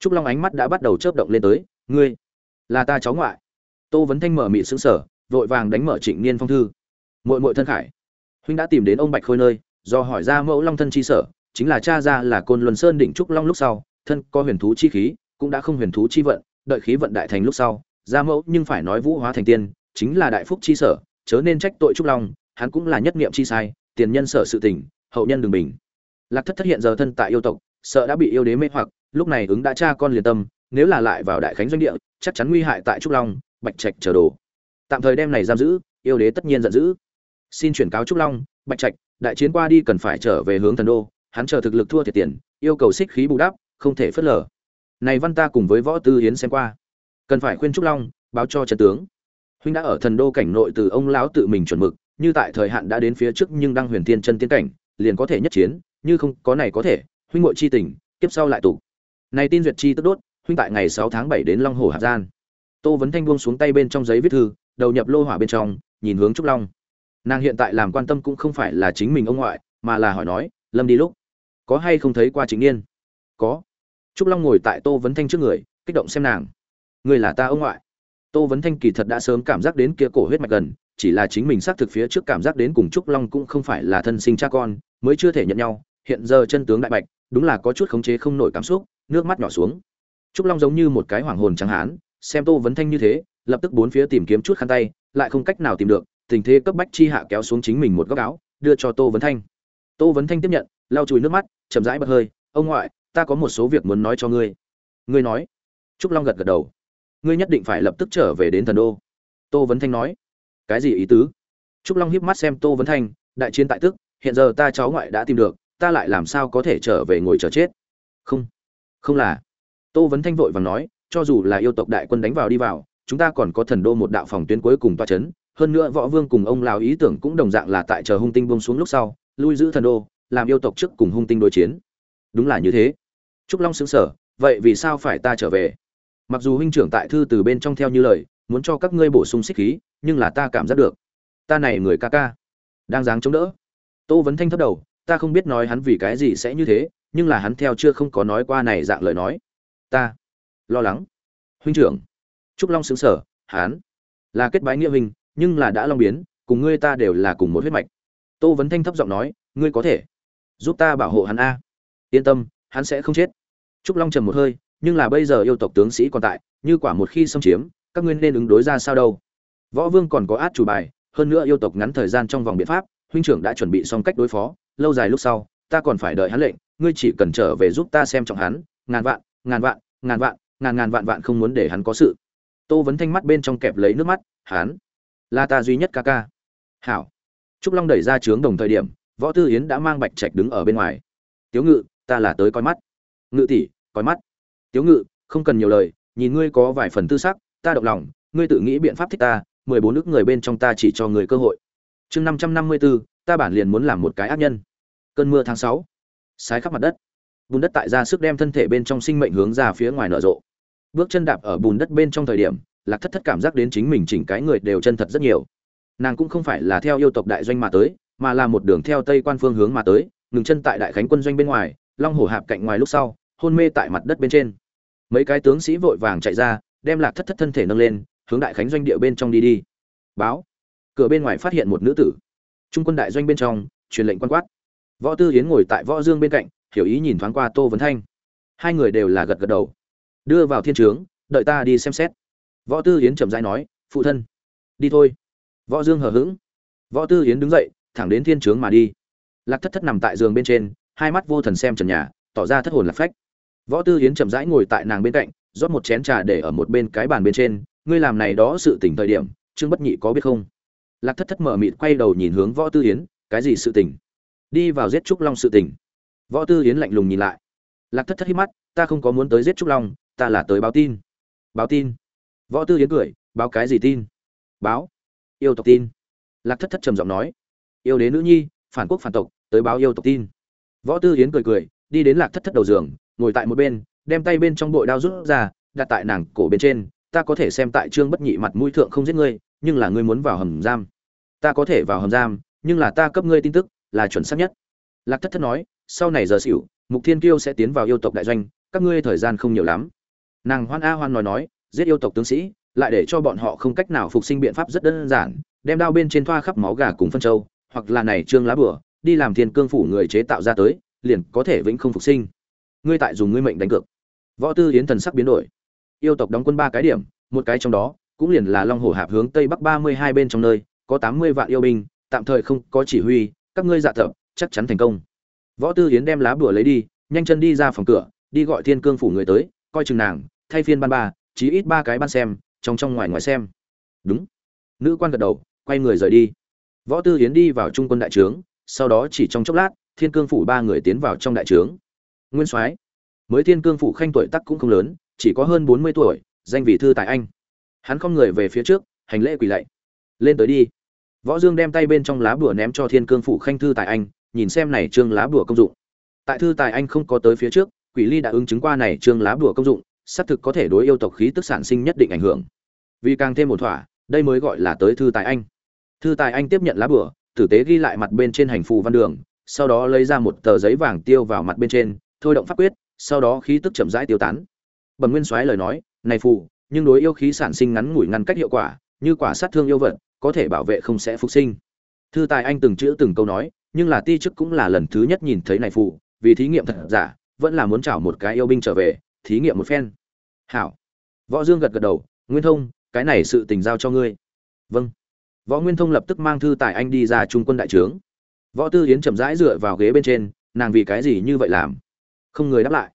trúc long ánh mắt đã bắt đầu chớp động lên tới, ngươi là ta cháu ngoại. Tô vấn thanh mở mị sững sở vội vàng đánh mở trịnh niên phong thư. Muội muội thân khải, huynh đã tìm đến ông bạch khôi nơi, do hỏi ra mẫu long thân chi sở, chính là cha ra là côn luân sơn đỉnh trúc long lúc sau, thân có huyền thú chi khí, cũng đã không huyền thú chi vận, đợi khí vận đại thành lúc sau, ra mẫu nhưng phải nói vũ hóa thành tiên, chính là đại phúc chi sở, chớ nên trách tội trúc long, hắn cũng là nhất niệm chi sai, tiền nhân sở sự tình, hậu nhân đừng bình. Lạc thất thất hiện giờ thân tại yêu tộc, sợ đã bị yêu đế mê hoặc lúc này ứng đã cha con liền tâm, nếu là lại vào đại khánh doanh địa, chắc chắn nguy hại tại trúc long, bạch trạch chờ đồ. Tạm thời đem này giam giữ, yêu đế tất nhiên giận dữ. Xin chuyển cáo trúc long, bạch trạch, đại chiến qua đi cần phải trở về hướng thần đô, hắn chờ thực lực thua thiệt tiền, yêu cầu xích khí bù đắp, không thể phớt lờ. Này văn ta cùng với võ tư hiến xem qua. Cần phải khuyên trúc long, báo cho trận tướng. Huynh đã ở thần đô cảnh nội từ ông lão tự mình chuẩn mực, như tại thời hạn đã đến phía trước nhưng đang huyền thiên chân tiến cảnh, liền có thể nhất chiến, như không có này có thể, huynh ngội chi tình tiếp sau lại tụ này tin duyệt chi tức đốt, huynh tại ngày 6 tháng 7 đến long hồ hạp gian. Tô vấn thanh buông xuống tay bên trong giấy viết thư, đầu nhập lô hỏa bên trong, nhìn hướng trúc long. Nàng hiện tại làm quan tâm cũng không phải là chính mình ông ngoại, mà là hỏi nói, lâm đi lúc, có hay không thấy qua chính niên? Có. Trúc long ngồi tại tô vấn thanh trước người, kích động xem nàng. Người là ta ông ngoại. Tô vấn thanh kỳ thật đã sớm cảm giác đến kia cổ huyết mạch gần, chỉ là chính mình xác thực phía trước cảm giác đến cùng trúc long cũng không phải là thân sinh cha con, mới chưa thể nhận nhau, hiện giờ chân tướng đại bạch, đúng là có chút khống chế không nổi cảm xúc nước mắt nhỏ xuống. Trúc long giống như một cái hoàng hồn trắng hán, xem tô vấn thanh như thế, lập tức bốn phía tìm kiếm chút khăn tay, lại không cách nào tìm được, tình thế cấp bách chi hạ kéo xuống chính mình một góc áo, đưa cho tô vấn thanh. Tô vấn thanh tiếp nhận, lau chùi nước mắt, chậm rãi bật hơi, ông ngoại, ta có một số việc muốn nói cho ngươi. Ngươi nói? Trúc long gật gật đầu. Ngươi nhất định phải lập tức trở về đến thần đô. Tô vấn thanh nói. Cái gì ý tứ? Trúc long hiếp mắt xem tô vấn thanh, đại chiến tại tức, hiện giờ ta cháu ngoại đã tìm được, ta lại làm sao có thể trở về ngồi chờ chết? Không không là. Tô vấn thanh vội và nói, cho dù là yêu tộc đại quân đánh vào đi vào, chúng ta còn có thần đô một đạo phòng tuyến cuối cùng toa chấn. Hơn nữa võ vương cùng ông lào ý tưởng cũng đồng dạng là tại chờ hung tinh bông xuống lúc sau, lui giữ thần đô, làm yêu tộc trước cùng hung tinh đối chiến. Đúng là như thế. Trúc long xứng sở vậy vì sao phải ta trở về? Mặc dù huynh trưởng tại thư từ bên trong theo như lời, muốn cho các ngươi bổ sung xích khí, nhưng là ta cảm giác được. Ta này người ca ca, đang dáng chống đỡ. Tô vấn thanh thấp đầu, ta không biết nói hắn vì cái gì sẽ như thế nhưng là hắn theo chưa không có nói qua này dạng lời nói. Ta, lo lắng. Huynh trưởng, trúc long xứng sở hắn là kết bái nghĩa huynh, nhưng là đã long biến, cùng ngươi ta đều là cùng một huyết mạch. Tô vấn thanh thấp giọng nói, ngươi có thể giúp ta bảo hộ hắn a. Yên tâm, hắn sẽ không chết. Trúc long trầm một hơi, nhưng là bây giờ yêu tộc tướng sĩ còn tại, như quả một khi xâm chiếm, các ngươi nên ứng đối ra sao đâu. Võ vương còn có át chủ bài, hơn nữa yêu tộc ngắn thời gian trong vòng biện pháp, huynh trưởng đã chuẩn bị xong cách đối phó, lâu dài lúc sau, ta còn phải đợi hắn lệnh ngươi chỉ cần trở về giúp ta xem trọng hắn, ngàn vạn ngàn vạn ngàn vạn, ngàn ngàn vạn vạn không muốn để hắn có sự. Tô vấn thanh mắt bên trong kẹp lấy nước mắt, hắn là ta duy nhất ca ca. Hảo. Trúc long đẩy ra trướng đồng thời điểm, võ tư yến đã mang bạch trạch đứng ở bên ngoài. Tiếu ngự, ta là tới coi mắt. Ngự tỷ, coi mắt. Tiếu ngự, không cần nhiều lời, nhìn ngươi có vài phần tư sắc, ta động lòng, ngươi tự nghĩ biện pháp thích ta, mười bốn nước người bên trong ta chỉ cho người cơ hội. Chương năm trăm năm mươi bốn ta bản liền muốn làm một cái ác nhân. Cơn mưa tháng sáu sái khắp mặt đất. Bùn đất tại ra sức đem thân thể bên trong sinh mệnh hướng ra phía ngoài nở rộ. Bước chân đạp ở bùn đất bên trong thời điểm, lạc thất thất cảm giác đến chính mình chỉnh cái người đều chân thật rất nhiều. Nàng cũng không phải là theo yêu tộc đại doanh mà tới, mà là một đường theo tây quan phương hướng mà tới, ngừng chân tại đại khánh quân doanh bên ngoài, long hổ hạp cạnh ngoài lúc sau, hôn mê tại mặt đất bên trên. Mấy cái tướng sĩ vội vàng chạy ra, đem lạc thất thất thân thể nâng lên, hướng đại khánh doanh địa bên trong đi đi. Báo. Cửa bên ngoài phát hiện một nữ tử. Trung quân đại doanh bên trong, truyền lệnh quan quát võ tư hiến ngồi tại võ dương bên cạnh, hiểu ý nhìn thoáng qua tô vấn thanh. Hai người đều là gật gật đầu. Đưa vào thiên trướng, đợi ta đi xem xét. Võ tư hiến chậm rãi nói, phụ thân, đi thôi. Võ dương hờ hững. Võ tư hiến đứng dậy, thẳng đến thiên trướng mà đi. Lạc thất thất nằm tại giường bên trên, hai mắt vô thần xem trần nhà, tỏ ra thất hồn lạc phách. Võ tư hiến chậm rãi ngồi tại nàng bên cạnh, rót một chén trà để ở một bên cái bàn bên trên, ngươi làm này đó sự tỉnh thời điểm, trương bất nhị có biết không? Lạc thất thất mở mịt quay đầu nhìn hướng võ tư hiến cái gì sự tỉnh đi vào giết trúc long sự tỉnh võ tư yến lạnh lùng nhìn lại. Lạc thất thất hít mắt, ta không có muốn tới giết trúc long, ta là tới báo tin. Báo tin? Võ tư yến cười, báo cái gì tin? Báo. Yêu tộc tin. Lạc thất thất trầm giọng nói. Yêu đế nữ nhi, phản quốc phản tộc, tới báo yêu tộc tin. Võ tư yến cười cười, đi đến lạc thất thất đầu giường, ngồi tại một bên, đem tay bên trong bội đao rút ra, đặt tại nàng cổ bên trên. Ta có thể xem tại trương bất nhị mặt mũi thượng không giết ngươi, nhưng là ngươi muốn vào hầm giam. Ta có thể vào hầm giam, nhưng là ta cấp ngươi tin tức là chuẩn xác nhất. Lạc thất thất nói sau này giờ xỉu mục thiên kiêu sẽ tiến vào yêu tộc đại doanh các ngươi thời gian không nhiều lắm. Nàng hoan a hoan nói nói giết yêu tộc tướng sĩ lại để cho bọn họ không cách nào phục sinh biện pháp rất đơn giản đem đao bên trên thoa khắp máu gà cùng phân châu, hoặc là này trương lá bửa đi làm thiên cương phủ người chế tạo ra tới liền có thể vĩnh không phục sinh. Ngươi tại dùng ngươi mệnh đánh cược. Võ tư yến thần sắc biến đổi. Yêu tộc đóng quân ba cái điểm một cái trong đó cũng liền là long hồ hạp hướng tây bắc ba mươi hai bên trong nơi có tám mươi vạn yêu binh tạm thời không có chỉ huy các ngươi dạ thợ chắc chắn thành công. Võ tư yến đem lá bùa lấy đi, nhanh chân đi ra phòng cửa, đi gọi thiên cương phủ người tới, coi chừng nàng, thay phiên ban ba, chí ít ba cái ban xem, trong trong ngoài ngoài xem. Đúng. Nữ quan gật đầu, quay người rời đi. Võ tư yến đi vào trung quân đại trướng, sau đó chỉ trong chốc lát, thiên cương phủ ba người tiến vào trong đại trướng. Nguyên soái, mới thiên cương phủ khanh tuổi tắc cũng không lớn, chỉ có hơn bốn mươi tuổi, danh vị thư tại anh. Hắn không người về phía trước, hành lễ quỳ lạy. Lên tới đi võ dương đem tay bên trong lá bùa ném cho thiên cương phủ khanh thư tại anh, nhìn xem này trương lá bùa công dụng. Tại thư tài anh không có tới phía trước, quỷ ly đã ứng chứng qua này trương lá bùa công dụng, xác thực có thể đối yêu tộc khí tức sản sinh nhất định ảnh hưởng. Vì càng thêm một thỏa, đây mới gọi là tới thư tài anh. Thư tài anh tiếp nhận lá bùa, tử tế ghi lại mặt bên trên hành phù văn đường, sau đó lấy ra một tờ giấy vàng tiêu vào mặt bên trên, thôi động pháp quyết, sau đó khí tức chậm rãi tiêu tán. Bẩm nguyên soái lời nói, này phù, nhưng đối yêu khí sản sinh ngắn ngủi ngăn cách hiệu quả, như quả sát thương yêu vật có thể bảo vệ không sẽ phục sinh. Thư tài anh từng chữ từng câu nói, nhưng là ti chức cũng là lần thứ nhất nhìn thấy này phụ, vì thí nghiệm thật giả, vẫn là muốn chảo một cái yêu binh trở về, thí nghiệm một phen. Hảo. Võ dương gật gật đầu, nguyên thông, cái này sự tình giao cho ngươi. Vâng. Võ nguyên thông lập tức mang thư tài anh đi ra trung quân đại trướng. Võ tư yến chậm rãi dựa vào ghế bên trên, nàng vì cái gì như vậy làm? Không người đáp lại.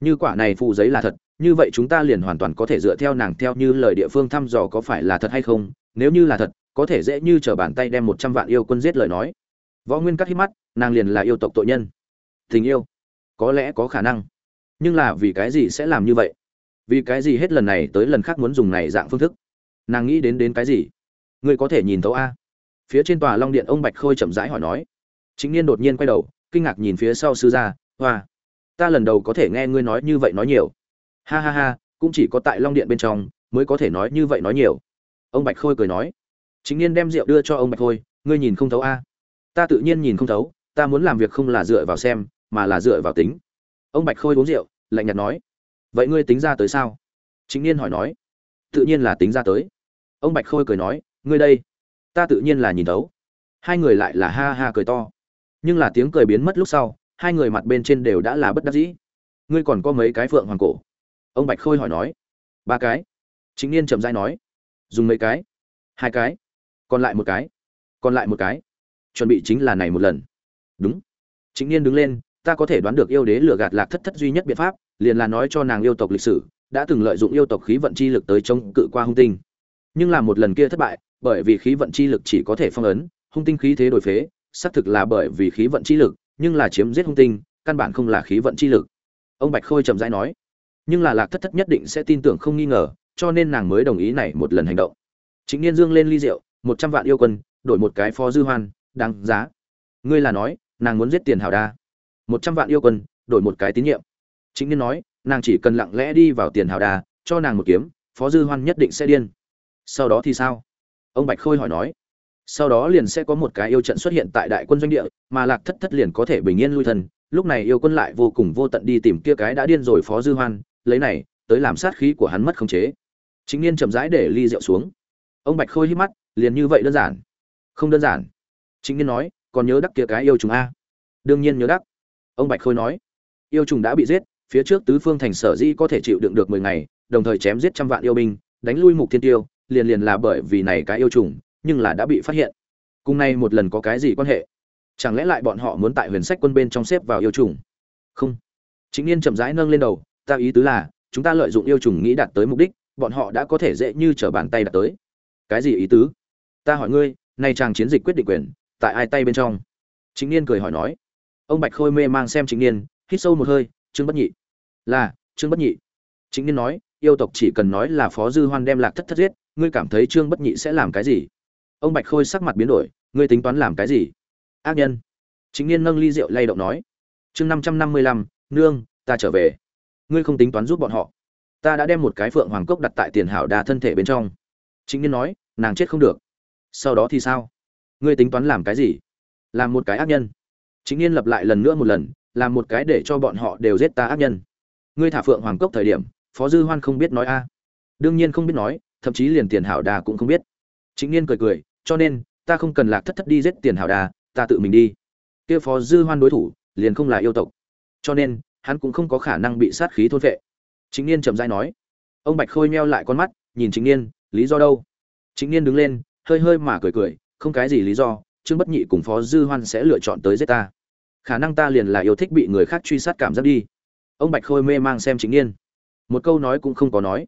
Như quả này phụ giấy là thật, như vậy chúng ta liền hoàn toàn có thể dựa theo nàng theo như lời địa phương thăm dò có phải là thật hay không? Nếu như là thật có thể dễ như t r ở bàn tay đem một trăm vạn yêu quân giết lời nói. Võ nguyên cắt hít mắt, nàng liền là yêu tộc tội nhân. Tình yêu, có lẽ có khả năng. Nhưng là vì cái gì sẽ làm như vậy? Vì cái gì hết lần này tới lần khác muốn dùng này dạng phương thức? Nàng nghĩ đến đến cái gì? Ngươi có thể nhìn thấu a. Phía trên tòa long điện ông bạch khôi chậm rãi hỏi nói. Chính niên đột nhiên quay đầu, kinh ngạc nhìn phía sau sư gia, hoa, ta lần đầu có thể nghe ngươi nói như vậy nói nhiều. Ha ha ha, cũng chỉ có tại long điện bên trong mới có thể nói như vậy nói nhiều. Ông bạch khôi cười nói chính niên đem rượu đưa cho ông bạch khôi, ngươi nhìn không thấu a. Ta tự nhiên nhìn không thấu, ta muốn làm việc không là dựa vào xem, mà là dựa vào tính. Ông bạch khôi uống rượu, lạnh nhạt nói, vậy ngươi tính ra tới sao? Chính niên hỏi nói, tự nhiên là tính ra tới. Ông bạch khôi cười nói, ngươi đây, ta tự nhiên là nhìn thấu. Hai người lại là ha ha cười to. Nhưng là tiếng cười biến mất lúc sau, hai người mặt bên trên đều đã là bất đắc dĩ. Ngươi còn có mấy cái phượng hoàng cổ? Ông bạch khôi hỏi nói. Ba cái. Chính niên chậm dai nói, dùng mấy cái? Hai cái còn lại một cái, còn lại một cái. Chuẩn bị chính là này một lần. Đúng. Chính niên đứng lên, ta có thể đoán được yêu đế lừa gạt lạc thất thất duy nhất biện pháp, liền là nói cho nàng yêu tộc lịch sử, đã từng lợi dụng yêu tộc khí vận chi lực tới chống cự qua hung tinh. Nhưng là một lần kia thất bại, bởi vì khí vận chi lực chỉ có thể phong ấn, hung tinh khí thế đổi phế, xác thực là bởi vì khí vận chi lực, nhưng là chiếm giết hung tinh, căn bản không là khí vận chi lực. Ông bạch khôi trầm rãi nói. Nhưng là lạc thất thất nhất định sẽ tin tưởng không nghi ngờ, cho nên nàng mới đồng ý này một lần hành động. Chính niên dương lên ly rượu một trăm vạn yêu quân, đổi một cái phó dư hoan, đáng giá. Ngươi là nói, nàng muốn giết tiền hảo đa. Một trăm vạn yêu quân, đổi một cái tín nhiệm. Chính niên nói, nàng chỉ cần lặng lẽ đi vào tiền hảo đa, cho nàng một kiếm, phó dư hoan nhất định sẽ điên. Sau đó thì sao? Ông bạch khôi hỏi nói. Sau đó liền sẽ có một cái yêu trận xuất hiện tại đại quân doanh địa, mà lạc thất thất liền có thể bình yên lui thân. Lúc này yêu quân lại vô cùng vô tận đi tìm kia cái đã điên rồi phó dư hoan, lấy này, tới làm sát khí của hắn mất khống chế. Chính niên chậm rãi để ly rượu xuống. Ông bạch khôi hít mắt liền như vậy đơn giản. Không đơn giản. Chính niên nói, còn nhớ đắc kia cái yêu trùng a? Đương nhiên nhớ đắc. Ông bạch khôi nói, yêu trùng đã bị giết, phía trước tứ phương thành sở dĩ có thể chịu đựng được mười ngày, đồng thời chém giết trăm vạn yêu binh, đánh lui mục thiên tiêu, liền liền là bởi vì này cái yêu trùng, nhưng là đã bị phát hiện. Cùng nay một lần có cái gì quan hệ? Chẳng lẽ lại bọn họ muốn tại huyền sách quân bên trong xếp vào yêu trùng? Không. Chính niên chậm rãi nâng lên đầu, ta ý tứ là, chúng ta lợi dụng yêu trùng nghĩ đạt tới mục đích, bọn họ đã có thể dễ như trở bàn tay đạt tới. Cái gì ý tứ? Ta hỏi ngươi, nay chàng chiến dịch quyết định quyền, tại ai tay bên trong? Chính niên cười hỏi nói. Ông bạch khôi mê mang xem chính niên, hít sâu một hơi, trương bất nhị. Là, trương bất nhị. Chính niên nói, yêu tộc chỉ cần nói là phó dư hoan đem lạc thất thất giết, ngươi cảm thấy trương bất nhị sẽ làm cái gì? Ông bạch khôi sắc mặt biến đổi, ngươi tính toán làm cái gì? Ác nhân. Chính niên nâng ly rượu lay động nói. Chương năm trăm năm mươi lăm, nương, ta trở về. Ngươi không tính toán giúp bọn họ. Ta đã đem một cái phượng hoàng cốc đặt tại tiền hảo đà thân thể bên trong. Chính niên nói, nàng chết không được sau đó thì sao? Ngươi tính toán làm cái gì? Làm một cái ác nhân. Chính niên lập lại lần nữa một lần, làm một cái để cho bọn họ đều giết ta ác nhân. Ngươi thả phượng hoàng cốc thời điểm, phó dư hoan không biết nói a. Đương nhiên không biết nói, thậm chí liền tiền hảo đà cũng không biết. Chính niên cười cười, cho nên, ta không cần lạc thất thất đi giết tiền hảo đà, ta tự mình đi. Kia phó dư hoan đối thủ, liền không là yêu tộc. Cho nên, hắn cũng không có khả năng bị sát khí thôn vệ chính niên chậm dai nói. Ông bạch khôi meo lại con mắt, nhìn chính niên lý do đâu? Chính niên đứng lên hơi hơi mà cười cười, không cái gì lý do, trương bất nhị cùng phó dư hoan sẽ lựa chọn tới giết ta. Khả năng ta liền là yêu thích bị người khác truy sát cảm giác đi. Ông bạch khôi mê mang xem chính niên một câu nói cũng không có nói.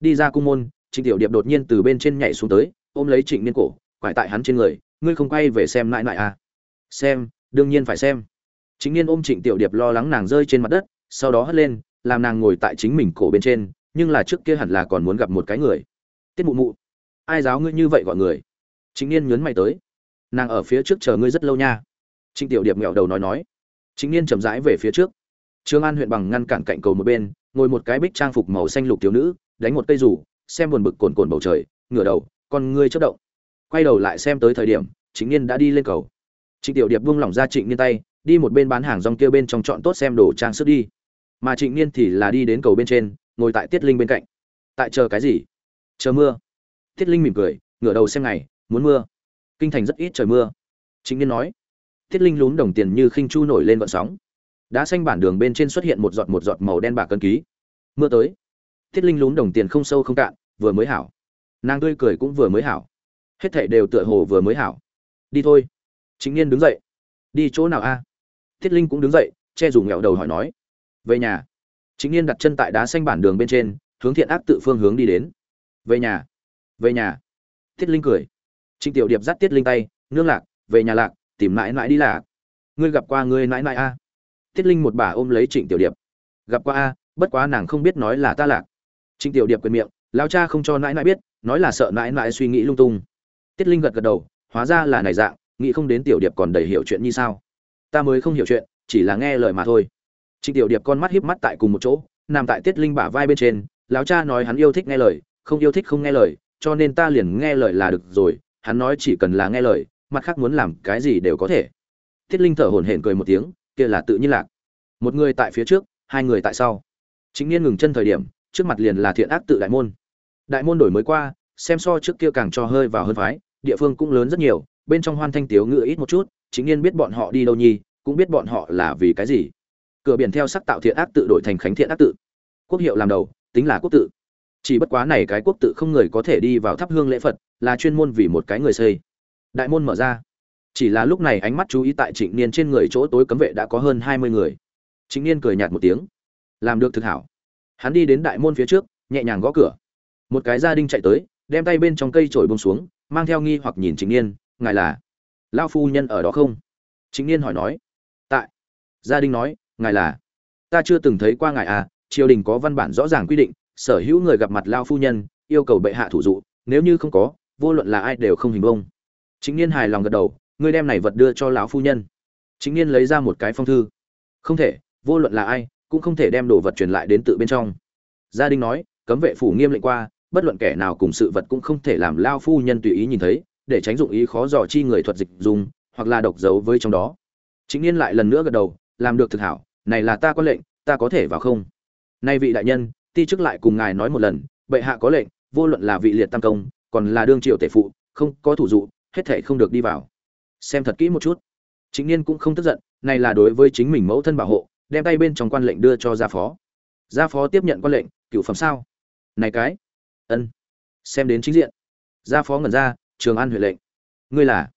Đi ra cung môn, trịnh tiểu điệp đột nhiên từ bên trên nhảy xuống tới, ôm lấy trịnh niên cổ, quải tại hắn trên người, ngươi không quay về xem lại lại à? Xem, đương nhiên phải xem. Chính niên ôm trịnh tiểu điệp lo lắng nàng rơi trên mặt đất, sau đó hất lên, làm nàng ngồi tại chính mình cổ bên trên, nhưng là trước kia hẳn là còn muốn gặp một cái người. Tiết mụ mụ ai giáo ngươi như vậy gọi người? Chính niên nhớn mày tới. Nàng ở phía trước chờ ngươi rất lâu nha. Trịnh tiểu điệp nghẹo đầu nói nói. Chính niên chậm rãi về phía trước. Trương an huyện bằng ngăn cản cạnh cầu một bên, ngồi một cái bích trang phục màu xanh lục thiếu nữ, đánh một cây rủ, xem buồn bực cồn cồn bầu trời, ngửa đầu, con ngươi chất động. Quay đầu lại xem tới thời điểm chính niên đã đi lên cầu. Trịnh tiểu điệp buông lỏng ra trịnh niên tay, đi một bên bán hàng rong kia bên trong chọn tốt xem đồ trang sức đi. Mà trịnh niên thì là đi đến cầu bên trên, ngồi tại tiết linh bên cạnh. Tại chờ cái gì? Chờ mưa tiết linh mỉm cười, ngửa đầu xem ngày, muốn mưa. Kinh thành rất ít trời mưa. Chính niên nói. Tiết linh lún đồng tiền như khinh chu nổi lên vận sóng. Đá xanh bản đường bên trên xuất hiện một giọt một giọt màu đen bạc cân ký. Mưa tới. Tiết linh lún đồng tiền không sâu không cạn, vừa mới hảo. Nàng tươi cười cũng vừa mới hảo. Hết thảy đều tựa hồ vừa mới hảo. Đi thôi. Chính niên đứng dậy. Đi chỗ nào a? Tiết linh cũng đứng dậy, che dùng nghẹo đầu hỏi nói. Về nhà. Chính niên đặt chân tại đá xanh bản đường bên trên, hướng thiện ác tự phương hướng đi đến. Về nhà về nhà. Tiết linh cười. Trịnh tiểu điệp dắt tiết linh tay, nương lạc, về nhà lạc, tìm mãi mãi đi lạc. Ngươi gặp qua ngươi mãi mãi a tiết linh một bà ôm lấy trịnh tiểu điệp. Gặp qua a bất quá nàng không biết nói là ta lạc. Trịnh tiểu điệp quyền miệng lao cha không cho nãi nãi biết, nói là sợ nãi nãi suy nghĩ lung tung. Tiết linh gật gật đầu, hóa ra là này dạng, nghĩ không đến tiểu điệp còn đầy hiểu chuyện như sao. Ta mới không hiểu chuyện, chỉ là nghe lời mà thôi. Trịnh tiểu điệp con mắt híp mắt tại cùng một chỗ, nằm tại tiết linh bả vai bên trên, lão cha nói hắn yêu thích nghe lời, không yêu thích không nghe lời cho nên ta liền nghe lời là được rồi, hắn nói chỉ cần là nghe lời, mặt khác muốn làm cái gì đều có thể. Thiết linh thở hổn hển cười một tiếng, kia là tự nhiên lạc. Một người tại phía trước, hai người tại sau. Chính niên ngừng chân thời điểm, trước mặt liền là thiện ác tự đại môn. Đại môn đổi mới qua, xem so trước kia càng cho hơi vào hơn phái, địa phương cũng lớn rất nhiều, bên trong hoan thanh tiếu ngựa ít một chút, chính niên biết bọn họ đi đâu nhi cũng biết bọn họ là vì cái gì. Cửa biển theo sắc tạo thiện ác tự đổi thành khánh thiện ác tự. Quốc hiệu làm đầu, tính là quốc tự chỉ bất quá này cái quốc tự không người có thể đi vào thắp hương lễ phật, là chuyên môn vì một cái người xây. Đại môn mở ra. Chỉ là lúc này ánh mắt chú ý tại trịnh niên trên người chỗ tối cấm vệ đã có hơn hai mươi người. Trịnh niên cười nhạt một tiếng. Làm được thực hảo. Hắn đi đến đại môn phía trước, nhẹ nhàng gõ cửa. Một cái gia đình chạy tới, đem tay bên trong cây trổi bông xuống, mang theo nghi hoặc nhìn trịnh niên, ngài là lao phu nhân ở đó không? Chính niên hỏi nói. Tại. Gia đình nói, ngài là. Ta chưa từng thấy qua ngài à triều đình có văn bản rõ ràng quy định sở hữu người gặp mặt lao phu nhân, yêu cầu bệ hạ thủ dụ, nếu như không có, vô luận là ai đều không hình bông. Chính niên hài lòng gật đầu, ngươi đem này vật đưa cho lão phu nhân. Chính niên lấy ra một cái phong thư. Không thể, vô luận là ai, cũng không thể đem đồ vật truyền lại đến tự bên trong. Gia đình nói, cấm vệ phủ nghiêm lệnh qua, bất luận kẻ nào cùng sự vật cũng không thể làm lao phu nhân tùy ý nhìn thấy, để tránh dụng ý khó dò chi người thuật dịch dùng, hoặc là độc dấu với trong đó. Chính niên lại lần nữa gật đầu, làm được thực hảo, này là ta có lệnh, ta có thể vào không? Nay vị đại nhân ti chức lại cùng ngài nói một lần, bệ hạ có lệnh, vô luận là vị liệt tam công, còn là đương triệu tể phụ, không có thủ dụ, hết thể không được đi vào. Xem thật kỹ một chút. Chính niên cũng không tức giận, này là đối với chính mình mẫu thân bảo hộ, đem tay bên trong quan lệnh đưa cho gia phó. Gia phó tiếp nhận quan lệnh cựu phẩm sao? Này cái. Ân. Xem đến chính diện. Gia phó ngẩn ra, trường an huệ lệnh. Ngươi là?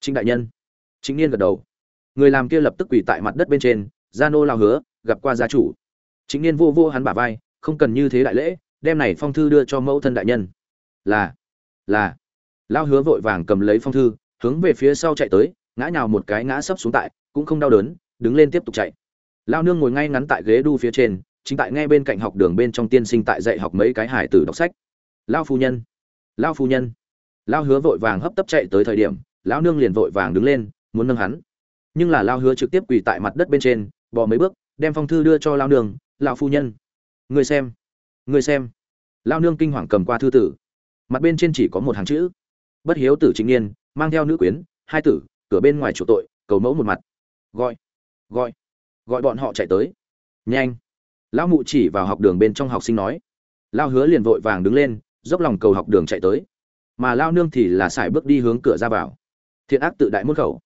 Trịnh đại nhân. Chính niên gật đầu. Người làm kia lập tức quỳ tại mặt đất bên trên gia nô lao hứa, gặp qua gia chủ. Chính niên vô vô hắn bả vai không cần như thế đại lễ, đem này phong thư đưa cho mẫu thân đại nhân. Là là. Lao hứa vội vàng cầm lấy phong thư, hướng về phía sau chạy tới, ngã nhào một cái ngã sấp xuống tại, cũng không đau đớn, đứng lên tiếp tục chạy. Lao nương ngồi ngay ngắn tại ghế đu phía trên, chính tại ngay bên cạnh học đường bên trong tiên sinh tại dạy học mấy cái hải tử đọc sách. Lao phu nhân lao phu nhân. Lao hứa vội vàng hấp tấp chạy tới thời điểm, lão nương liền vội vàng đứng lên, muốn nâng hắn. Nhưng là lao hứa trực tiếp quỳ tại mặt đất bên trên bỏ mấy bước, đem phong thư đưa cho lao nương lao phu nhân người xem. Người xem. Lao nương kinh hoàng cầm qua thư tử. Mặt bên trên chỉ có một hàng chữ. Bất hiếu tử chính niên, mang theo nữ quyến, hai tử, cửa bên ngoài chủ tội, cầu mẫu một mặt. Gọi. Gọi. Gọi bọn họ chạy tới. Nhanh. Lão mụ chỉ vào học đường bên trong học sinh nói. Lao hứa liền vội vàng đứng lên, dốc lòng cầu học đường chạy tới. Mà lao nương thì là sải bước đi hướng cửa ra vào. Thiện ác tự đại môn khẩu.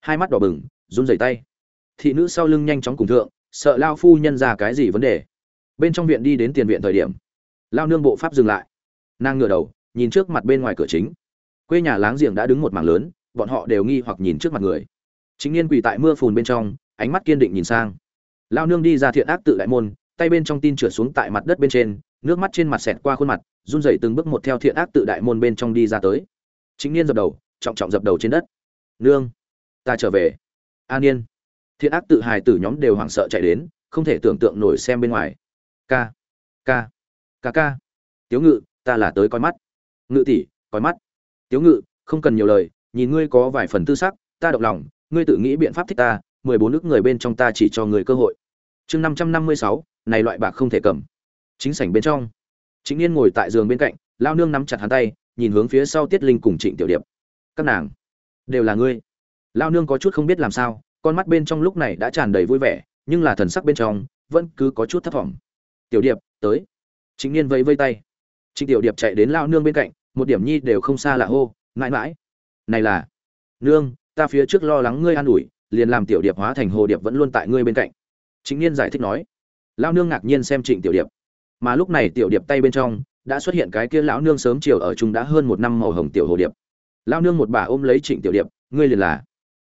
Hai mắt đỏ bừng, run rẩy tay. Thị nữ sau lưng nhanh chóng cùng thượng, sợ lao phu nhân ra cái gì vấn đề bên trong viện đi đến tiền viện thời điểm, lao nương bộ pháp dừng lại. Nàng ngửa đầu, nhìn trước mặt bên ngoài cửa chính. Quê nhà láng giềng đã đứng một mảng lớn, bọn họ đều nghi hoặc nhìn trước mặt người. Chính niên quỳ tại mưa phùn bên trong, ánh mắt kiên định nhìn sang. Lao nương đi ra thiện ác tự đại môn, tay bên trong tin trượt xuống tại mặt đất bên trên, nước mắt trên mặt xẹt qua khuôn mặt, run rẩy từng bước một theo thiện ác tự đại môn bên trong đi ra tới. Chính niên dập đầu, trọng trọng dập đầu trên đất. Nương, ta trở về. An niên. Thiện ác tự hài tử nhóm đều hoảng sợ chạy đến, không thể tưởng tượng nổi xem bên ngoài ca ca ca ca tiếu ngự, ta là tới coi mắt. Ngự tỷ, coi mắt. Tiếu ngự, không cần nhiều lời, nhìn ngươi có vài phần tư sắc, ta động lòng, ngươi tự nghĩ biện pháp thích ta, mười bốn nước người bên trong ta chỉ cho người cơ hội. Chương năm trăm năm mươi sáu, này loại bạc không thể cầm. Chính sảnh bên trong. Chính niên ngồi tại giường bên cạnh, lao nương nắm chặt hắn tay, nhìn hướng phía sau tiết linh cùng trịnh tiểu điệp. Các nàng, đều là ngươi. Lao nương có chút không biết làm sao, con mắt bên trong lúc này đã tràn đầy vui vẻ, nhưng là thần sắc bên trong, vẫn cứ có chút thấp thỏm tiểu điệp, tới. Chính niên vẫy vây tay. Trịnh tiểu điệp chạy đến lao nương bên cạnh, một điểm nhi đều không xa là hô, mãi mãi, này là, nương, ta phía trước lo lắng ngươi an ủi, liền làm tiểu điệp hóa thành hồ điệp vẫn luôn tại ngươi bên cạnh. Chính niên giải thích nói. Lao nương ngạc nhiên xem trịnh tiểu điệp. Mà lúc này tiểu điệp tay bên trong đã xuất hiện cái kia lão nương sớm chiều ở chung đã hơn một năm màu hồng tiểu hồ điệp. Lao nương một bà ôm lấy trịnh tiểu điệp, ngươi liền là.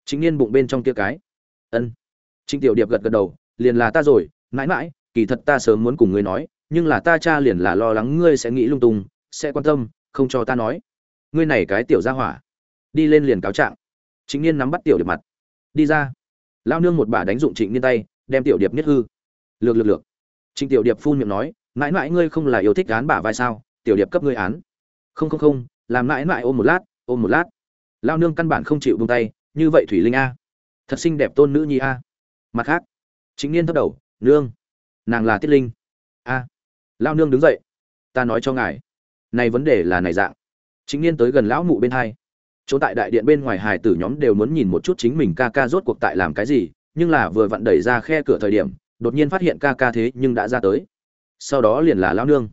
Chính niên bụng bên trong kia cái. Ân. Trịnh tiểu điệp gật gật đầu, liền là ta rồi, mãi mãi kỳ thật ta sớm muốn cùng ngươi nói, nhưng là ta cha liền là lo lắng ngươi sẽ nghĩ lung tung, sẽ quan tâm, không cho ta nói. Ngươi này cái tiểu ra hỏa. Đi lên liền cáo trạng. Chính niên nắm bắt tiểu điệp mặt. Đi ra. Lao nương một bà đánh dụng trịnh niên tay, đem tiểu điệp nhất hư. Lược lược lược. Trịnh tiểu điệp phun miệng nói, mãi mãi ngươi không là yêu thích án bả vai sao? Tiểu điệp cấp ngươi án. Không không không, làm mãi mãi ôm một lát, ôm một lát. Lao nương căn bản không chịu buông tay, như vậy thủy linh a. Thật xinh đẹp tôn nữ nhi a. Mặt khác chính niên thấp đầu, nương nàng là tiết linh. A lao nương đứng dậy. Ta nói cho ngài, này vấn đề là này dạng. Chính niên tới gần lão mụ bên hai. Chỗ tại đại điện bên ngoài hài tử nhóm đều muốn nhìn một chút chính mình ca ca rốt cuộc tại làm cái gì, nhưng là vừa vặn đẩy ra khe cửa thời điểm, đột nhiên phát hiện ca ca thế nhưng đã ra tới. Sau đó liền là lao nương.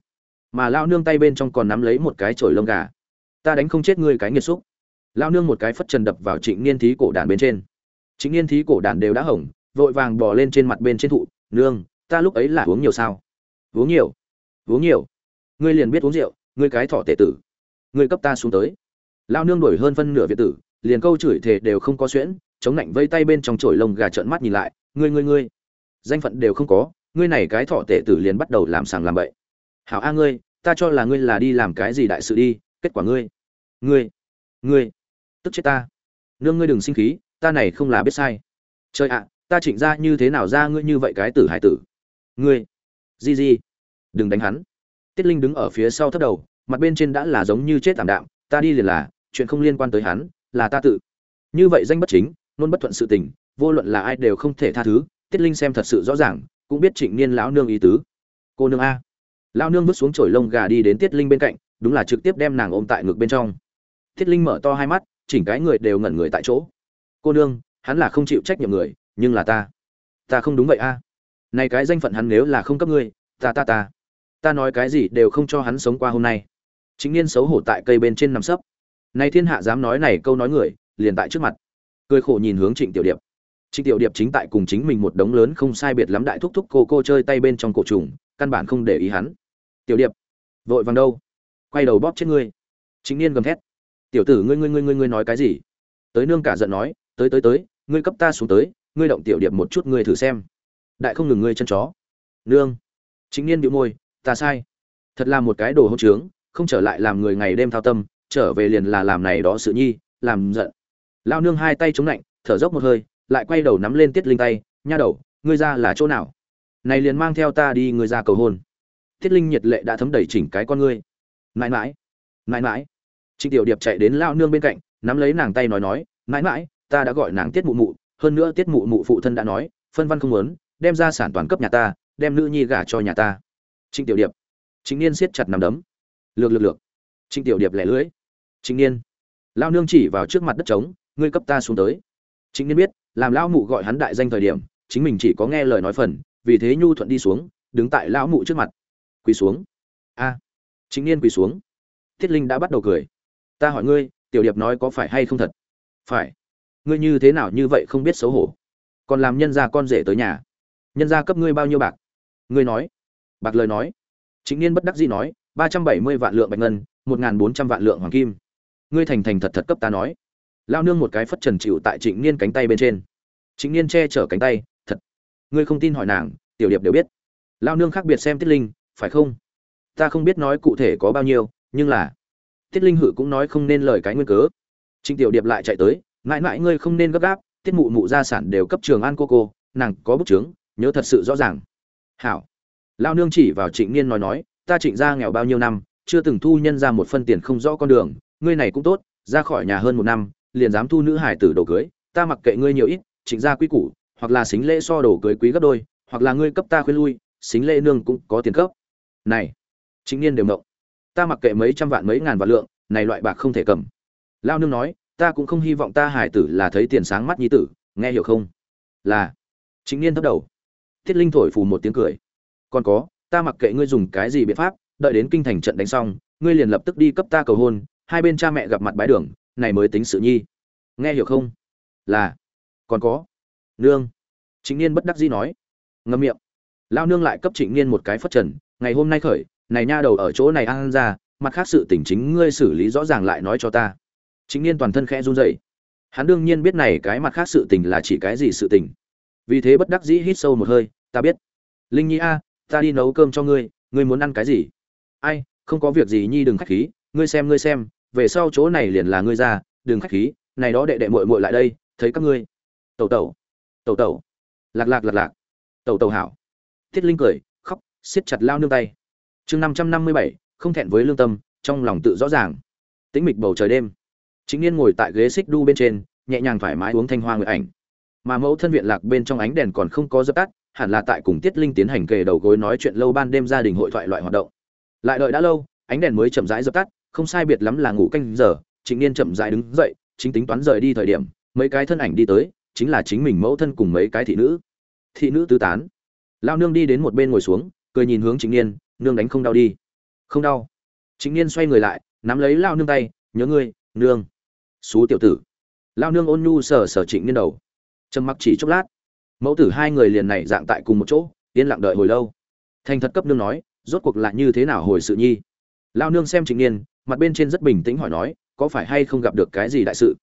Mà lao nương tay bên trong còn nắm lấy một cái chổi lông gà. Ta đánh không chết ngươi cái nghiệt xúc. Lao nương một cái phất trần đập vào trịnh niên thí cổ đàn bên trên. Trịnh niên thí cổ đàn đều đã hỏng, vội vàng bò lên trên mặt bên trên thụ, nương ta lúc ấy là uống nhiều sao? Uống nhiều. Uống nhiều. Ngươi liền biết uống rượu, ngươi cái thọ tệ tử. Ngươi cấp ta xuống tới. Lao nương đổi hơn phân nửa việt tử, liền câu chửi thề đều không có xuyễn, chống lạnh vây tay bên trong chổi lông gà trợn mắt nhìn lại, ngươi ngươi ngươi, danh phận đều không có, ngươi này cái thọ tệ tử liền bắt đầu làm sàng làm bậy. Hảo a ngươi, ta cho là ngươi là đi làm cái gì đại sự đi, kết quả ngươi ngươi ngươi, tức chết ta. Nương ngươi đừng sinh khí, ta này không là biết sai. Trời ạ, ta chỉnh ra như thế nào ra ngươi như vậy cái tử hải tử? Ngươi, di di, đừng đánh hắn. Tiết linh đứng ở phía sau thấp đầu, mặt bên trên đã là giống như chết tảm đạm, ta đi liền là, chuyện không liên quan tới hắn, là ta tự. Như vậy danh bất chính nôn bất thuận sự tình, vô luận là ai đều không thể tha thứ, tiết linh xem thật sự rõ ràng, cũng biết trịnh niên lão nương ý tứ. Cô nương a. Lão nương vứt xuống chổi lông gà đi đến tiết linh bên cạnh, đúng là trực tiếp đem nàng ôm tại ngực bên trong. Tiết linh mở to hai mắt, chỉnh cái người đều ngẩn người tại chỗ. Cô nương, hắn là không chịu trách nhiệm người, nhưng là ta. Ta không đúng vậy a này cái danh phận hắn nếu là không cấp ngươi, ta ta ta. Ta nói cái gì đều không cho hắn sống qua hôm nay. Chính niên xấu hổ tại cây bên trên nằm sấp. Này thiên hạ dám nói này câu nói người, liền tại trước mặt. Cười khổ nhìn hướng trịnh tiểu điệp. Trịnh tiểu điệp chính tại cùng chính mình một đống lớn không sai biệt lắm đại thúc thúc cô cô chơi tay bên trong cổ trùng, căn bản không để ý hắn. Tiểu điệp, vội vàng đâu? Quay đầu bóp chết ngươi. Chính niên gầm thét. Tiểu tử ngươi ngươi ngươi ngươi ngươi nói cái gì? Tới nương cả giận nói, tới tới tới, ngươi cấp ta xuống tới, ngươi động tiểu điệp một chút ngươi thử xem đại không ngừng ngươi chân chó. Nương. Chính niên bĩu môi, ta sai. Thật là một cái đồ hỗn trướng, không trở lại làm người ngày đêm thao tâm, trở về liền là làm này đó sự nhi, làm giận. Lao nương hai tay chống lạnh thở dốc một hơi, lại quay đầu nắm lên tiết linh tay, nha đầu, ngươi ra là chỗ nào? Này liền mang theo ta đi, ngươi ra cầu hôn. Tiết linh nhiệt lệ đã thấm đầy chỉnh cái con ngươi. Mãi mãi mãi mãi. Trịnh tiểu điệp chạy đến lao nương bên cạnh, nắm lấy nàng tay nói nói, mãi mãi, ta đã gọi nàng tiết mụ mụ, hơn nữa tiết mụ mụ phụ thân đã nói, phân văn không muốn đem ra sản toàn cấp nhà ta, đem nữ nhi gả cho nhà ta. Trịnh tiểu điệp. Chính niên siết chặt nằm đấm. Lược lược lược. Trịnh tiểu điệp lẻ lưỡi. Chính niên. Lao nương chỉ vào trước mặt đất trống, ngươi cấp ta xuống tới. Chính niên biết, làm lão mụ gọi hắn đại danh thời điểm, chính mình chỉ có nghe lời nói phần, vì thế nhu thuận đi xuống, đứng tại lão mụ trước mặt. Quỳ xuống. A. Chính niên quỳ xuống. Thiết linh đã bắt đầu cười. Ta hỏi ngươi, tiểu điệp nói có phải hay không thật? Phải. Ngươi như thế nào như vậy không biết xấu hổ? Còn làm nhân gia con rể tới nhà nhân gia cấp ngươi bao nhiêu bạc? Ngươi nói. Bạc lời nói. Chính niên bất đắc dĩ nói, ba trăm bảy mươi vạn lượng bạch ngân, một n g h n bốn trăm vạn lượng hoàng kim. Ngươi thành thành thật thật cấp ta nói. Lao nương một cái phất trần chịu tại trịnh niên cánh tay bên trên. Trịnh niên che chở cánh tay, thật. Ngươi không tin hỏi nàng, tiểu điệp đều biết. Lao nương khác biệt xem tiết linh, phải không? Ta không biết nói cụ thể có bao nhiêu, nhưng là tiết linh hự cũng nói không nên lời cái nguyên cớ. Trịnh tiểu điệp lại chạy tới, mãi mãi ngươi không nên gấp gáp, tiết mụ mụ gia sản đều cấp trường an cô cô, nàng có bức trướng nhớ thật sự rõ ràng. Hảo. Lao nương chỉ vào trịnh niên nói nói, ta trịnh gia nghèo bao nhiêu năm, chưa từng thu nhân ra một phân tiền không rõ con đường, ngươi này cũng tốt, ra khỏi nhà hơn một năm, liền dám thu nữ hải tử đồ cưới, ta mặc kệ ngươi nhiều ít, trịnh gia quý củ, hoặc là xính lễ so đồ cưới quý gấp đôi, hoặc là ngươi cấp ta khuyên lui, xính lễ nương cũng có tiền cấp. Này, Trịnh niên đều động ta mặc kệ mấy trăm vạn mấy ngàn vạn lượng, này loại bạc không thể cầm. Lao nương nói, ta cũng không hy vọng ta hải tử là thấy tiền sáng mắt nhi tử, nghe hiểu không? Là chính niên thấp đầu thiết linh thổi phù một tiếng cười. Còn có, ta mặc kệ ngươi dùng cái gì biện pháp, đợi đến kinh thành trận đánh xong, ngươi liền lập tức đi cấp ta cầu hôn, hai bên cha mẹ gặp mặt bái đường, này mới tính sự nhi. Nghe hiểu không? Là. Còn có. Nương. Chính niên bất đắc dĩ nói. Ngâm miệng. Lao nương lại cấp trịnh niên một cái phất trần, ngày hôm nay khởi, này nha đầu ở chỗ này ăn ra, mặt khác sự tỉnh chính ngươi xử lý rõ ràng lại nói cho ta. Chính niên toàn thân khẽ run rẩy. Hắn đương nhiên biết này cái mặt khác sự tình là chỉ cái gì sự tình vì thế bất đắc dĩ hít sâu một hơi, ta biết. Linh nhi a, ta đi nấu cơm cho ngươi ngươi muốn ăn cái gì? Ai, không có việc gì nhi đừng khách khí, ngươi xem ngươi xem, về sau chỗ này liền là ngươi ra, đừng khách khí, này đó đệ đệ muội muội lại đây, thấy các ngươi. Tẩu tẩu tẩu tẩu. Lạc lạc lạc lạc. Tẩu tẩu hảo. Thiết linh cười, khóc, siết chặt lao nương tay. Chương năm trăm năm mươi bảy, không thẹn với lương tâm, trong lòng tự rõ ràng. Tĩnh mịch bầu trời đêm. Chính niên ngồi tại ghế xích đu bên trên, nhẹ nhàng thoải mái uống thanh hoa người ảnh mà mẫu thân viện lạc bên trong ánh đèn còn không có dập tắt, hẳn là tại cùng tiết linh tiến hành kề đầu gối nói chuyện lâu ban đêm gia đình hội thoại loại hoạt động. Lại đợi đã lâu, ánh đèn mới chậm rãi dập tắt, không sai biệt lắm là ngủ canh giờ, trịnh niên chậm rãi đứng dậy, chính tính toán rời đi thời điểm, mấy cái thân ảnh đi tới, chính là chính mình mẫu thân cùng mấy cái thị nữ. Thị nữ tứ tán. Lao nương đi đến một bên ngồi xuống, cười nhìn hướng trịnh niên, nương đánh không đau đi. Không đau. Trịnh niên xoay người lại, nắm lấy lao nương tay, nhớ ngươi, nương. Xú tiểu tử. Lao nương ôn nhu sờ sờ trịnh niên đầu trầm mặc chỉ chốc lát. Mẫu tử hai người liền này dạng tại cùng một chỗ, yên lặng đợi hồi lâu. Thành thật cấp nương nói, rốt cuộc là như thế nào hồi sự nhi? Lao nương xem trịnh niên, mặt bên trên rất bình tĩnh hỏi nói, có phải hay không gặp được cái gì đại sự?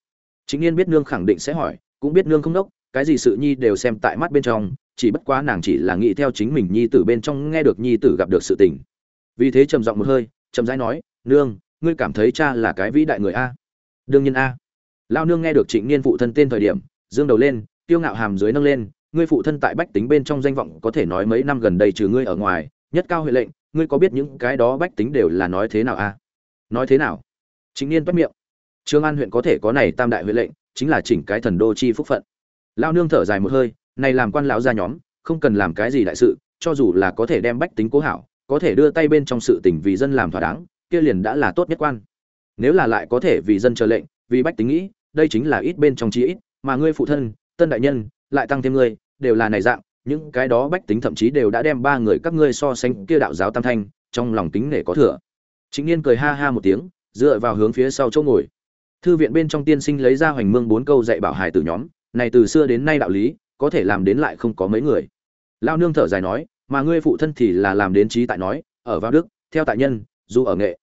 Trịnh niên biết nương khẳng định sẽ hỏi, cũng biết nương không đốc, cái gì sự nhi đều xem tại mắt bên trong, chỉ bất quá nàng chỉ là nghĩ theo chính mình nhi tử bên trong nghe được nhi tử gặp được sự tình. Vì thế trầm giọng một hơi trầm rãi nói, nương, ngươi cảm thấy cha là cái vĩ đại người a? Đương nhiên a. Lao nương nghe được trịnh niên phụ thân tên thời điểm, dương đầu lên tiêu ngạo hàm dưới nâng lên, ngươi phụ thân tại bách tính bên trong danh vọng có thể nói mấy năm gần đây trừ ngươi ở ngoài, nhất cao huệ lệnh, ngươi có biết những cái đó bách tính đều là nói thế nào a à? nói thế nào? Chính niên bắt miệng. Trương an huyện có thể có này tam đại huệ lệnh, chính là chỉnh cái thần đô chi phúc phận. Lao nương thở dài một hơi, này làm quan lão gia nhóm, không cần làm cái gì đại sự, cho dù là có thể đem bách tính cố hảo, có thể đưa tay bên trong sự tình vì dân làm thỏa đáng, kia liền đã là tốt nhất quan. Nếu là lại có thể vì dân chờ lệnh, vì bách tính nghĩ, đây chính là ít bên trong chi ít, mà ngươi phụ thân tân đại nhân, lại tăng thêm ngươi, đều là này dạng, những cái đó bách tính thậm chí đều đã đem ba người các ngươi so sánh kia đạo giáo tam thanh, trong lòng tính nể có thừa. Chính niên cười ha ha một tiếng, dựa vào hướng phía sau chỗ ngồi. Thư viện bên trong tiên sinh lấy ra hoành mương bốn câu dạy bảo hài tử nhóm, này từ xưa đến nay đạo lý, có thể làm đến lại không có mấy người. Lao nương thở dài nói, mà ngươi phụ thân thì là làm đến trí tại nói, ở vào đức, theo tại nhân, dù ở nghệ.